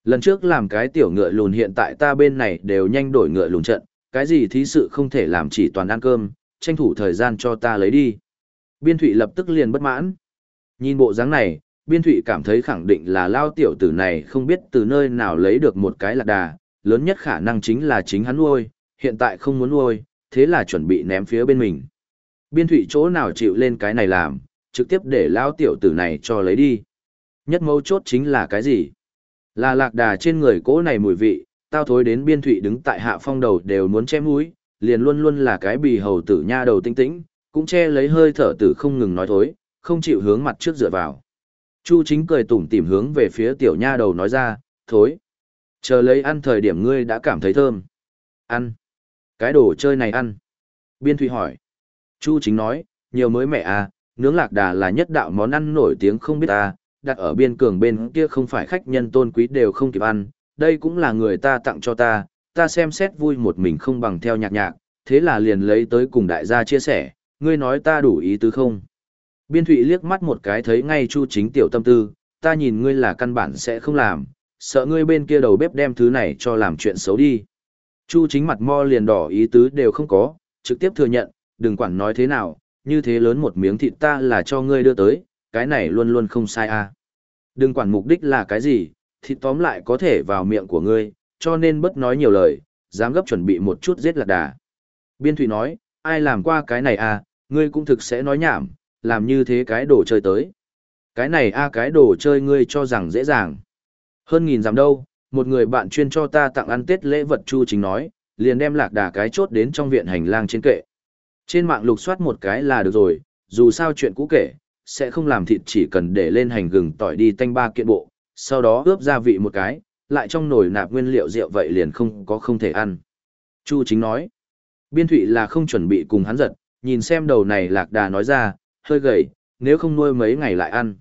Lần trước làm cái tiểu ngựa lùn hiện tại ta bên này đều nhanh đổi ngựa lùn trận, cái gì thí sự không thể làm chỉ toàn ăn cơm, tranh thủ thời gian cho ta lấy đi. Biên Thụy lập tức liền bất mãn. Nhìn bộ dáng này, Biên Thụy cảm thấy khẳng định là lao tiểu tử này không biết từ nơi nào lấy được một cái lạc đà, lớn nhất khả năng chính là chính hắn nuôi, hiện tại không muốn nuôi, thế là chuẩn bị ném phía bên mình. Biên Thụy chỗ nào chịu lên cái này làm, trực tiếp để lao tiểu tử này cho lấy đi. Nhất mấu chốt chính là cái gì? Là lạc đà trên người cỗ này mùi vị, tao thối đến biên thụy đứng tại hạ phong đầu đều muốn che mũi, liền luôn luôn là cái bì hầu tử nha đầu tinh tĩnh, cũng che lấy hơi thở tử không ngừng nói thối, không chịu hướng mặt trước dựa vào. Chu chính cười tủm tỉm hướng về phía tiểu nha đầu nói ra, thối. Chờ lấy ăn thời điểm ngươi đã cảm thấy thơm. Ăn. Cái đồ chơi này ăn. Biên Thụy hỏi. Chu chính nói, nhiều mới mẹ à, nướng lạc đà là nhất đạo món ăn nổi tiếng không biết à, đặt ở biên cường bên kia không phải khách nhân tôn quý đều không kịp ăn, đây cũng là người ta tặng cho ta, ta xem xét vui một mình không bằng theo nhạc nhạc, thế là liền lấy tới cùng đại gia chia sẻ, ngươi nói ta đủ ý tứ không? Biên Thụy liếc mắt một cái thấy ngay Chu Chính tiểu tâm tư, ta nhìn ngươi là căn bản sẽ không làm, sợ ngươi bên kia đầu bếp đem thứ này cho làm chuyện xấu đi. Chu Chính mặt mo liền đỏ ý tứ đều không có, trực tiếp thừa nhận, đừng quản nói thế nào, như thế lớn một miếng thịt ta là cho ngươi đưa tới, cái này luôn luôn không sai à. Đừng quản mục đích là cái gì, thịt tóm lại có thể vào miệng của ngươi, cho nên bất nói nhiều lời, dám gấp chuẩn bị một chút giết lạc đà. Biên Thụy nói, ai làm qua cái này à, ngươi cũng thực sẽ nói nhảm, làm như thế cái đồ chơi tới. Cái này a cái đồ chơi ngươi cho rằng dễ dàng. Hơn nghìn giảm đâu, một người bạn chuyên cho ta tặng ăn tết lễ vật chu chính nói, liền đem lạc đà cái chốt đến trong viện hành lang trên kệ. Trên mạng lục soát một cái là được rồi, dù sao chuyện cũ kể, sẽ không làm thịt chỉ cần để lên hành gừng tỏi đi tanh ba kiện bộ, sau đó ướp gia vị một cái, lại trong nồi nạp nguyên liệu rượu vậy liền không có không thể ăn. Chu chính nói, biên thụy là không chuẩn bị cùng hắn giật, nhìn xem đầu này lạc đà nói ra, hơi gầy, nếu không nuôi mấy ngày lại ăn.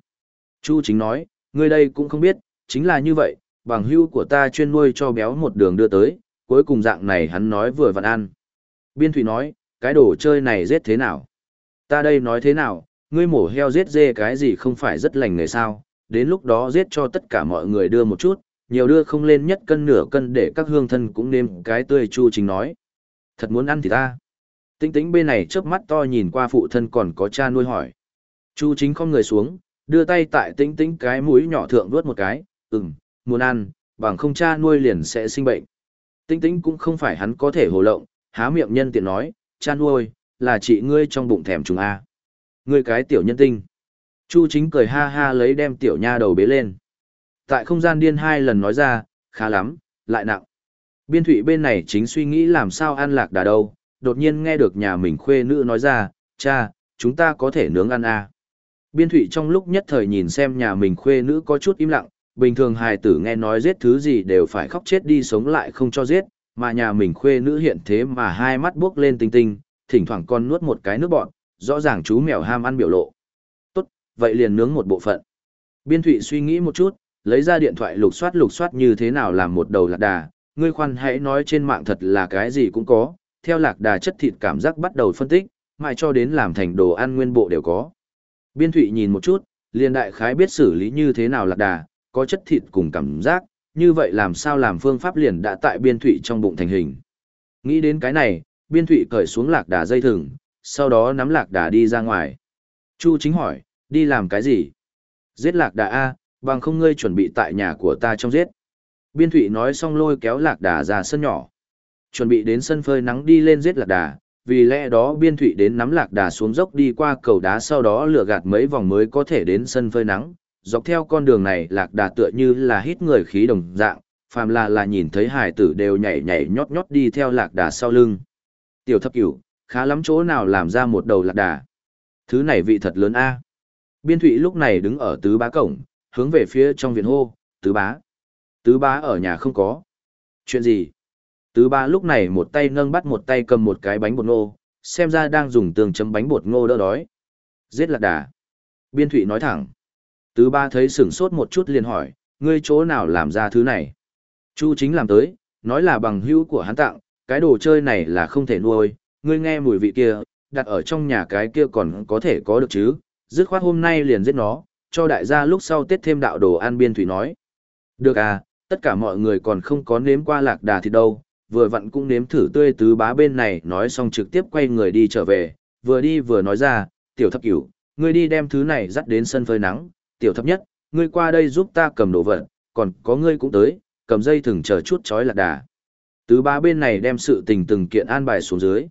Chu chính nói, ngươi đây cũng không biết, chính là như vậy, bằng hưu của ta chuyên nuôi cho béo một đường đưa tới, cuối cùng dạng này hắn nói vừa vặn ăn. Biên thủy nói, cái đồ chơi này giết thế nào? Ta đây nói thế nào, ngươi mổ heo giết dê cái gì không phải rất lành người sao, đến lúc đó giết cho tất cả mọi người đưa một chút, nhiều đưa không lên nhất cân nửa cân để các hương thân cũng nêm cái tươi chu chính nói. Thật muốn ăn thì ta. Tĩnh tĩnh bên này chớp mắt to nhìn qua phụ thân còn có cha nuôi hỏi. Chu chính không người xuống, đưa tay tại tĩnh tĩnh cái mũi nhỏ thượng vuốt một cái, ừm, muốn ăn, bằng không cha nuôi liền sẽ sinh bệnh. Tĩnh tĩnh cũng không phải hắn có thể hồ lộng, há miệng nhân tiện nói, cha nuôi, là chị ngươi trong bụng thèm chúng A. Ngươi cái tiểu nhân tinh. Chu chính cười ha ha lấy đem tiểu nha đầu bế lên. Tại không gian điên hai lần nói ra, khá lắm, lại nặng. Biên thủy bên này chính suy nghĩ làm sao ăn lạc đà đâu, đột nhiên nghe được nhà mình khuê nữ nói ra, cha, chúng ta có thể nướng ăn à. Biên thụy trong lúc nhất thời nhìn xem nhà mình khuê nữ có chút im lặng, bình thường hài tử nghe nói giết thứ gì đều phải khóc chết đi sống lại không cho giết, mà nhà mình khuê nữ hiện thế mà hai mắt buốc lên tinh tinh, thỉnh thoảng con nuốt một cái nước bọn, rõ ràng chú mèo ham ăn biểu lộ. Tốt, vậy liền nướng một bộ phận. Biên thụy suy nghĩ một chút, lấy ra điện thoại lục soát lục soát như thế nào làm một đầu lạc đà, ngươi khoan hãy nói trên mạng thật là cái gì cũng có, theo lạc đà chất thịt cảm giác bắt đầu phân tích, mãi cho đến làm thành đồ ăn nguyên bộ đều có. Biên thụy nhìn một chút, liền đại khái biết xử lý như thế nào lạc đà, có chất thịt cùng cảm giác, như vậy làm sao làm phương pháp liền đã tại biên thụy trong bụng thành hình. Nghĩ đến cái này, biên thụy cởi xuống lạc đà dây thừng, sau đó nắm lạc đà đi ra ngoài. Chu chính hỏi, đi làm cái gì? Giết lạc đà A, bằng không ngươi chuẩn bị tại nhà của ta trong giết. Biên thụy nói xong lôi kéo lạc đà ra sân nhỏ chuẩn bị đến sân phơi nắng đi lên giết lạc đà, vì lẽ đó biên thụy đến nắm lạc đà xuống dốc đi qua cầu đá sau đó lửa gạt mấy vòng mới có thể đến sân phơi nắng. Dọc theo con đường này lạc đà tựa như là hít người khí đồng dạng, phàm là là nhìn thấy hải tử đều nhảy nhảy nhót nhót đi theo lạc đà sau lưng. Tiểu thập cửu, khá lắm chỗ nào làm ra một đầu lạc đà. Thứ này vị thật lớn a Biên thụy lúc này đứng ở tứ bá cổng, hướng về phía trong viện hô, tứ bá. Tứ bá ở nhà không có. Chuyện gì? Tứ ba lúc này một tay nâng bắt một tay cầm một cái bánh bột ngô, xem ra đang dùng tường chấm bánh bột ngô đỡ đói. Giết lạc đà. Biên thụy nói thẳng. Tứ ba thấy sửng sốt một chút liền hỏi, ngươi chỗ nào làm ra thứ này? Chu chính làm tới, nói là bằng hữu của hắn tặng, cái đồ chơi này là không thể nuôi, ngươi nghe mùi vị kia, đặt ở trong nhà cái kia còn có thể có được chứ, dứt khoát hôm nay liền giết nó, cho đại gia lúc sau tết thêm đạo đồ ăn biên thủy nói. Được à, tất cả mọi người còn không có nếm qua lạc đà thì đâu, vừa vặn cũng nếm thử tươi tứ bá bên này nói xong trực tiếp quay người đi trở về, vừa đi vừa nói ra, tiểu thập cửu, ngươi đi đem thứ này dắt đến sân phơi nắng, tiểu thập nhất, ngươi qua đây giúp ta cầm đồ vật, còn có ngươi cũng tới, cầm dây thừng chờ chút chói lạc đà. Tứ bá bên này đem sự tình từng kiện an bài xuống dưới.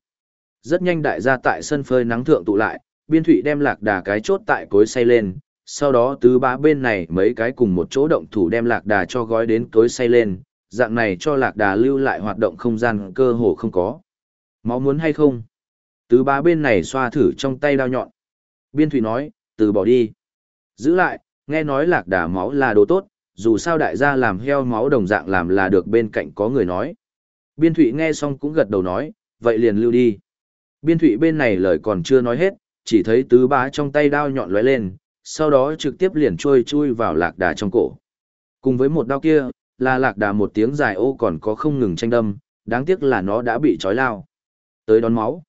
Rất nhanh đại gia tại sân phơi nắng thượng tụ lại, biên thụy đem lạc đà cái chốt tại cối say lên, sau đó tứ bá bên này mấy cái cùng một chỗ động thủ đem lạc đà cho gói đến cối say lên, dạng này cho lạc đà lưu lại hoạt động không gian cơ hồ không có. Máu muốn hay không? Tứ bá bên này xoa thử trong tay đao nhọn. Biên thủy nói, từ bỏ đi. Giữ lại, nghe nói lạc đà máu là đồ tốt, dù sao đại gia làm heo máu đồng dạng làm là được bên cạnh có người nói. Biên thủy nghe xong cũng gật đầu nói, vậy liền lưu đi. Biên thủy bên này lời còn chưa nói hết, chỉ thấy tứ bá trong tay đao nhọn lóe lên, sau đó trực tiếp liền trôi chui vào lạc đà trong cổ. Cùng với một đao kia, là lạc đà một tiếng dài ô còn có không ngừng tranh đâm, đáng tiếc là nó đã bị trói lao. Tới đón máu.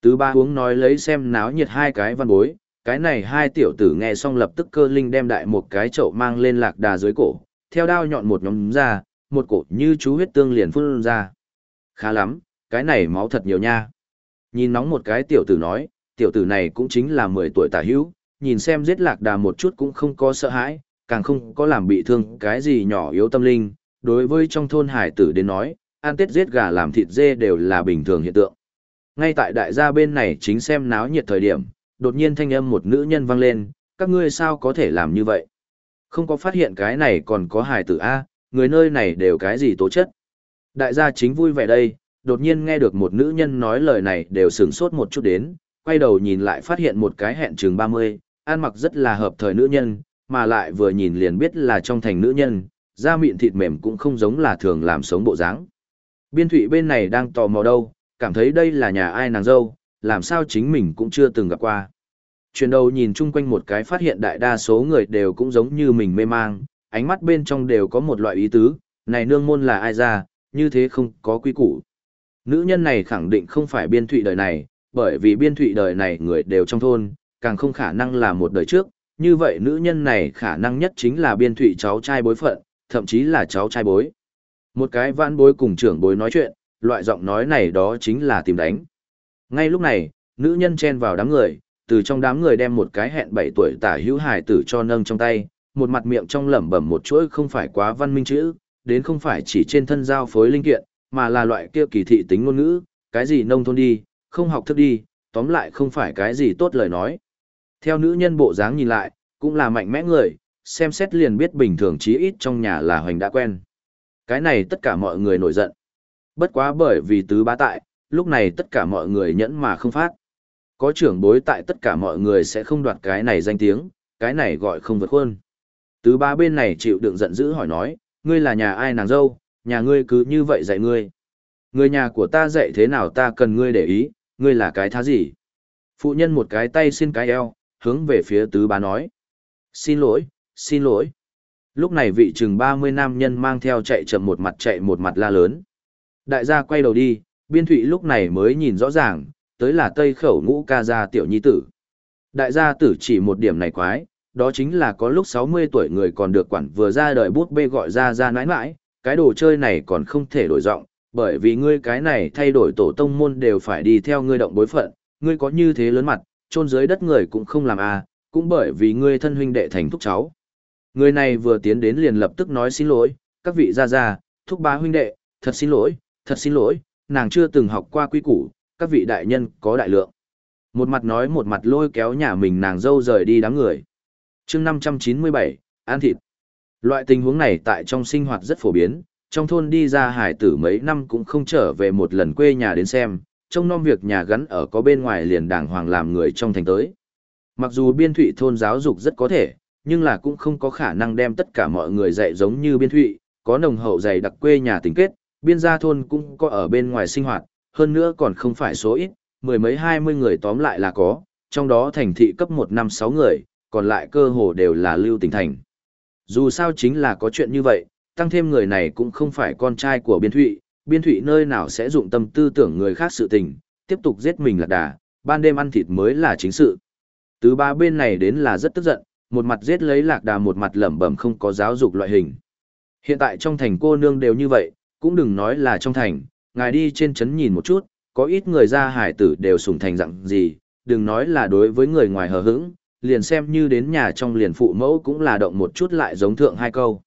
Tứ ba uống nói lấy xem náo nhiệt hai cái văn bối, cái này hai tiểu tử nghe xong lập tức cơ linh đem đại một cái chậu mang lên lạc đà dưới cổ, theo đao nhọn một nhóm ra, một cổ như chú huyết tương liền phun ra. Khá lắm, cái này máu thật nhiều nha. Nhìn nóng một cái tiểu tử nói, tiểu tử này cũng chính là 10 tuổi tả hữu, nhìn xem giết lạc đà một chút cũng không có sợ hãi, càng không có làm bị thương cái gì nhỏ yếu tâm linh. Đối với trong thôn hải tử đến nói, ăn tết giết gà làm thịt dê đều là bình thường hiện tượng. Ngay tại đại gia bên này chính xem náo nhiệt thời điểm, đột nhiên thanh âm một nữ nhân vang lên, các ngươi sao có thể làm như vậy? Không có phát hiện cái này còn có hải tử A, người nơi này đều cái gì tố chất. Đại gia chính vui vẻ đây, đột nhiên nghe được một nữ nhân nói lời này đều sửng sốt một chút đến, quay đầu nhìn lại phát hiện một cái hẹn chừng 30, ăn mặc rất là hợp thời nữ nhân, mà lại vừa nhìn liền biết là trong thành nữ nhân, da mịn thịt mềm cũng không giống là thường làm sống bộ dáng. Biên thủy bên này đang tò mò đâu, cảm thấy đây là nhà ai nàng dâu, làm sao chính mình cũng chưa từng gặp qua. Chuyển đầu nhìn chung quanh một cái phát hiện đại đa số người đều cũng giống như mình mê mang, ánh mắt bên trong đều có một loại ý tứ, này nương môn là ai ra, như thế không có quy củ. Nữ nhân này khẳng định không phải biên thụy đời này, bởi vì biên thụy đời này người đều trong thôn, càng không khả năng là một đời trước, như vậy nữ nhân này khả năng nhất chính là biên thụy cháu trai bối phận, thậm chí là cháu trai bối. Một cái vãn bối cùng trưởng bối nói chuyện, loại giọng nói này đó chính là tìm đánh. Ngay lúc này, nữ nhân chen vào đám người, từ trong đám người đem một cái hẹn 7 tuổi tả hữu hài tử cho nâng trong tay, một mặt miệng trong lẩm bẩm một chuỗi không phải quá văn minh chữ, đến không phải chỉ trên thân giao phối linh kiện, mà là loại kia kỳ thị tính ngôn ngữ, cái gì nông thôn đi, không học thức đi, tóm lại không phải cái gì tốt lời nói. Theo nữ nhân bộ dáng nhìn lại, cũng là mạnh mẽ người, xem xét liền biết bình thường chí ít trong nhà là hoành đã quen. Cái này tất cả mọi người nổi giận. Bất quá bởi vì tứ bá tại, lúc này tất cả mọi người nhẫn mà không phát. Có trưởng bối tại tất cả mọi người sẽ không đoạt cái này danh tiếng, cái này gọi không vượt khuôn. Tứ bá bên này chịu đựng giận dữ hỏi nói, ngươi là nhà ai nàng dâu, nhà ngươi cứ như vậy dạy ngươi. Người nhà của ta dạy thế nào ta cần ngươi để ý, ngươi là cái thá gì? Phụ nhân một cái tay xin cái eo, hướng về phía tứ bá nói. Xin lỗi, xin lỗi. Lúc này vị chừng 30 nam nhân mang theo chạy chậm một mặt chạy một mặt la lớn. Đại gia quay đầu đi, biên thụy lúc này mới nhìn rõ ràng, tới là tây khẩu ngũ ca gia tiểu nhi tử. Đại gia tử chỉ một điểm này quái, đó chính là có lúc 60 tuổi người còn được quản vừa ra đời bút bê gọi ra ra nãi nãi, cái đồ chơi này còn không thể đổi giọng bởi vì ngươi cái này thay đổi tổ tông môn đều phải đi theo ngươi động bối phận, ngươi có như thế lớn mặt, chôn dưới đất người cũng không làm à, cũng bởi vì ngươi thân huynh đệ thành thúc cháu. Người này vừa tiến đến liền lập tức nói xin lỗi, các vị gia gia, thúc bá huynh đệ, thật xin lỗi, thật xin lỗi, nàng chưa từng học qua quy củ, các vị đại nhân có đại lượng. Một mặt nói một mặt lôi kéo nhà mình nàng dâu rời đi đám người. chương 597, An thịt. Loại tình huống này tại trong sinh hoạt rất phổ biến, trong thôn đi ra hải tử mấy năm cũng không trở về một lần quê nhà đến xem, trông nom việc nhà gắn ở có bên ngoài liền đàng hoàng làm người trong thành tới. Mặc dù biên thụy thôn giáo dục rất có thể, nhưng là cũng không có khả năng đem tất cả mọi người dạy giống như biên thụy, có nồng hậu dày đặc quê nhà tình kết, biên gia thôn cũng có ở bên ngoài sinh hoạt, hơn nữa còn không phải số ít, mười mấy hai mươi người tóm lại là có, trong đó thành thị cấp một năm sáu người, còn lại cơ hồ đều là lưu tỉnh thành. Dù sao chính là có chuyện như vậy, tăng thêm người này cũng không phải con trai của biên thụy, biên thụy nơi nào sẽ dụng tâm tư tưởng người khác sự tình, tiếp tục giết mình lạc đà, ban đêm ăn thịt mới là chính sự. Tứ ba bên này đến là rất tức giận, một mặt giết lấy lạc đà một mặt lẩm bẩm không có giáo dục loại hình. Hiện tại trong thành cô nương đều như vậy, cũng đừng nói là trong thành, ngài đi trên trấn nhìn một chút, có ít người ra hải tử đều sủng thành dạng gì, đừng nói là đối với người ngoài hờ hững, liền xem như đến nhà trong liền phụ mẫu cũng là động một chút lại giống thượng hai câu.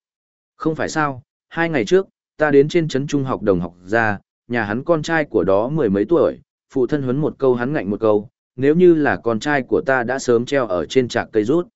Không phải sao, hai ngày trước, ta đến trên trấn trung học đồng học ra, nhà hắn con trai của đó mười mấy tuổi, phụ thân huấn một câu hắn ngạnh một câu, nếu như là con trai của ta đã sớm treo ở trên trạc cây rút.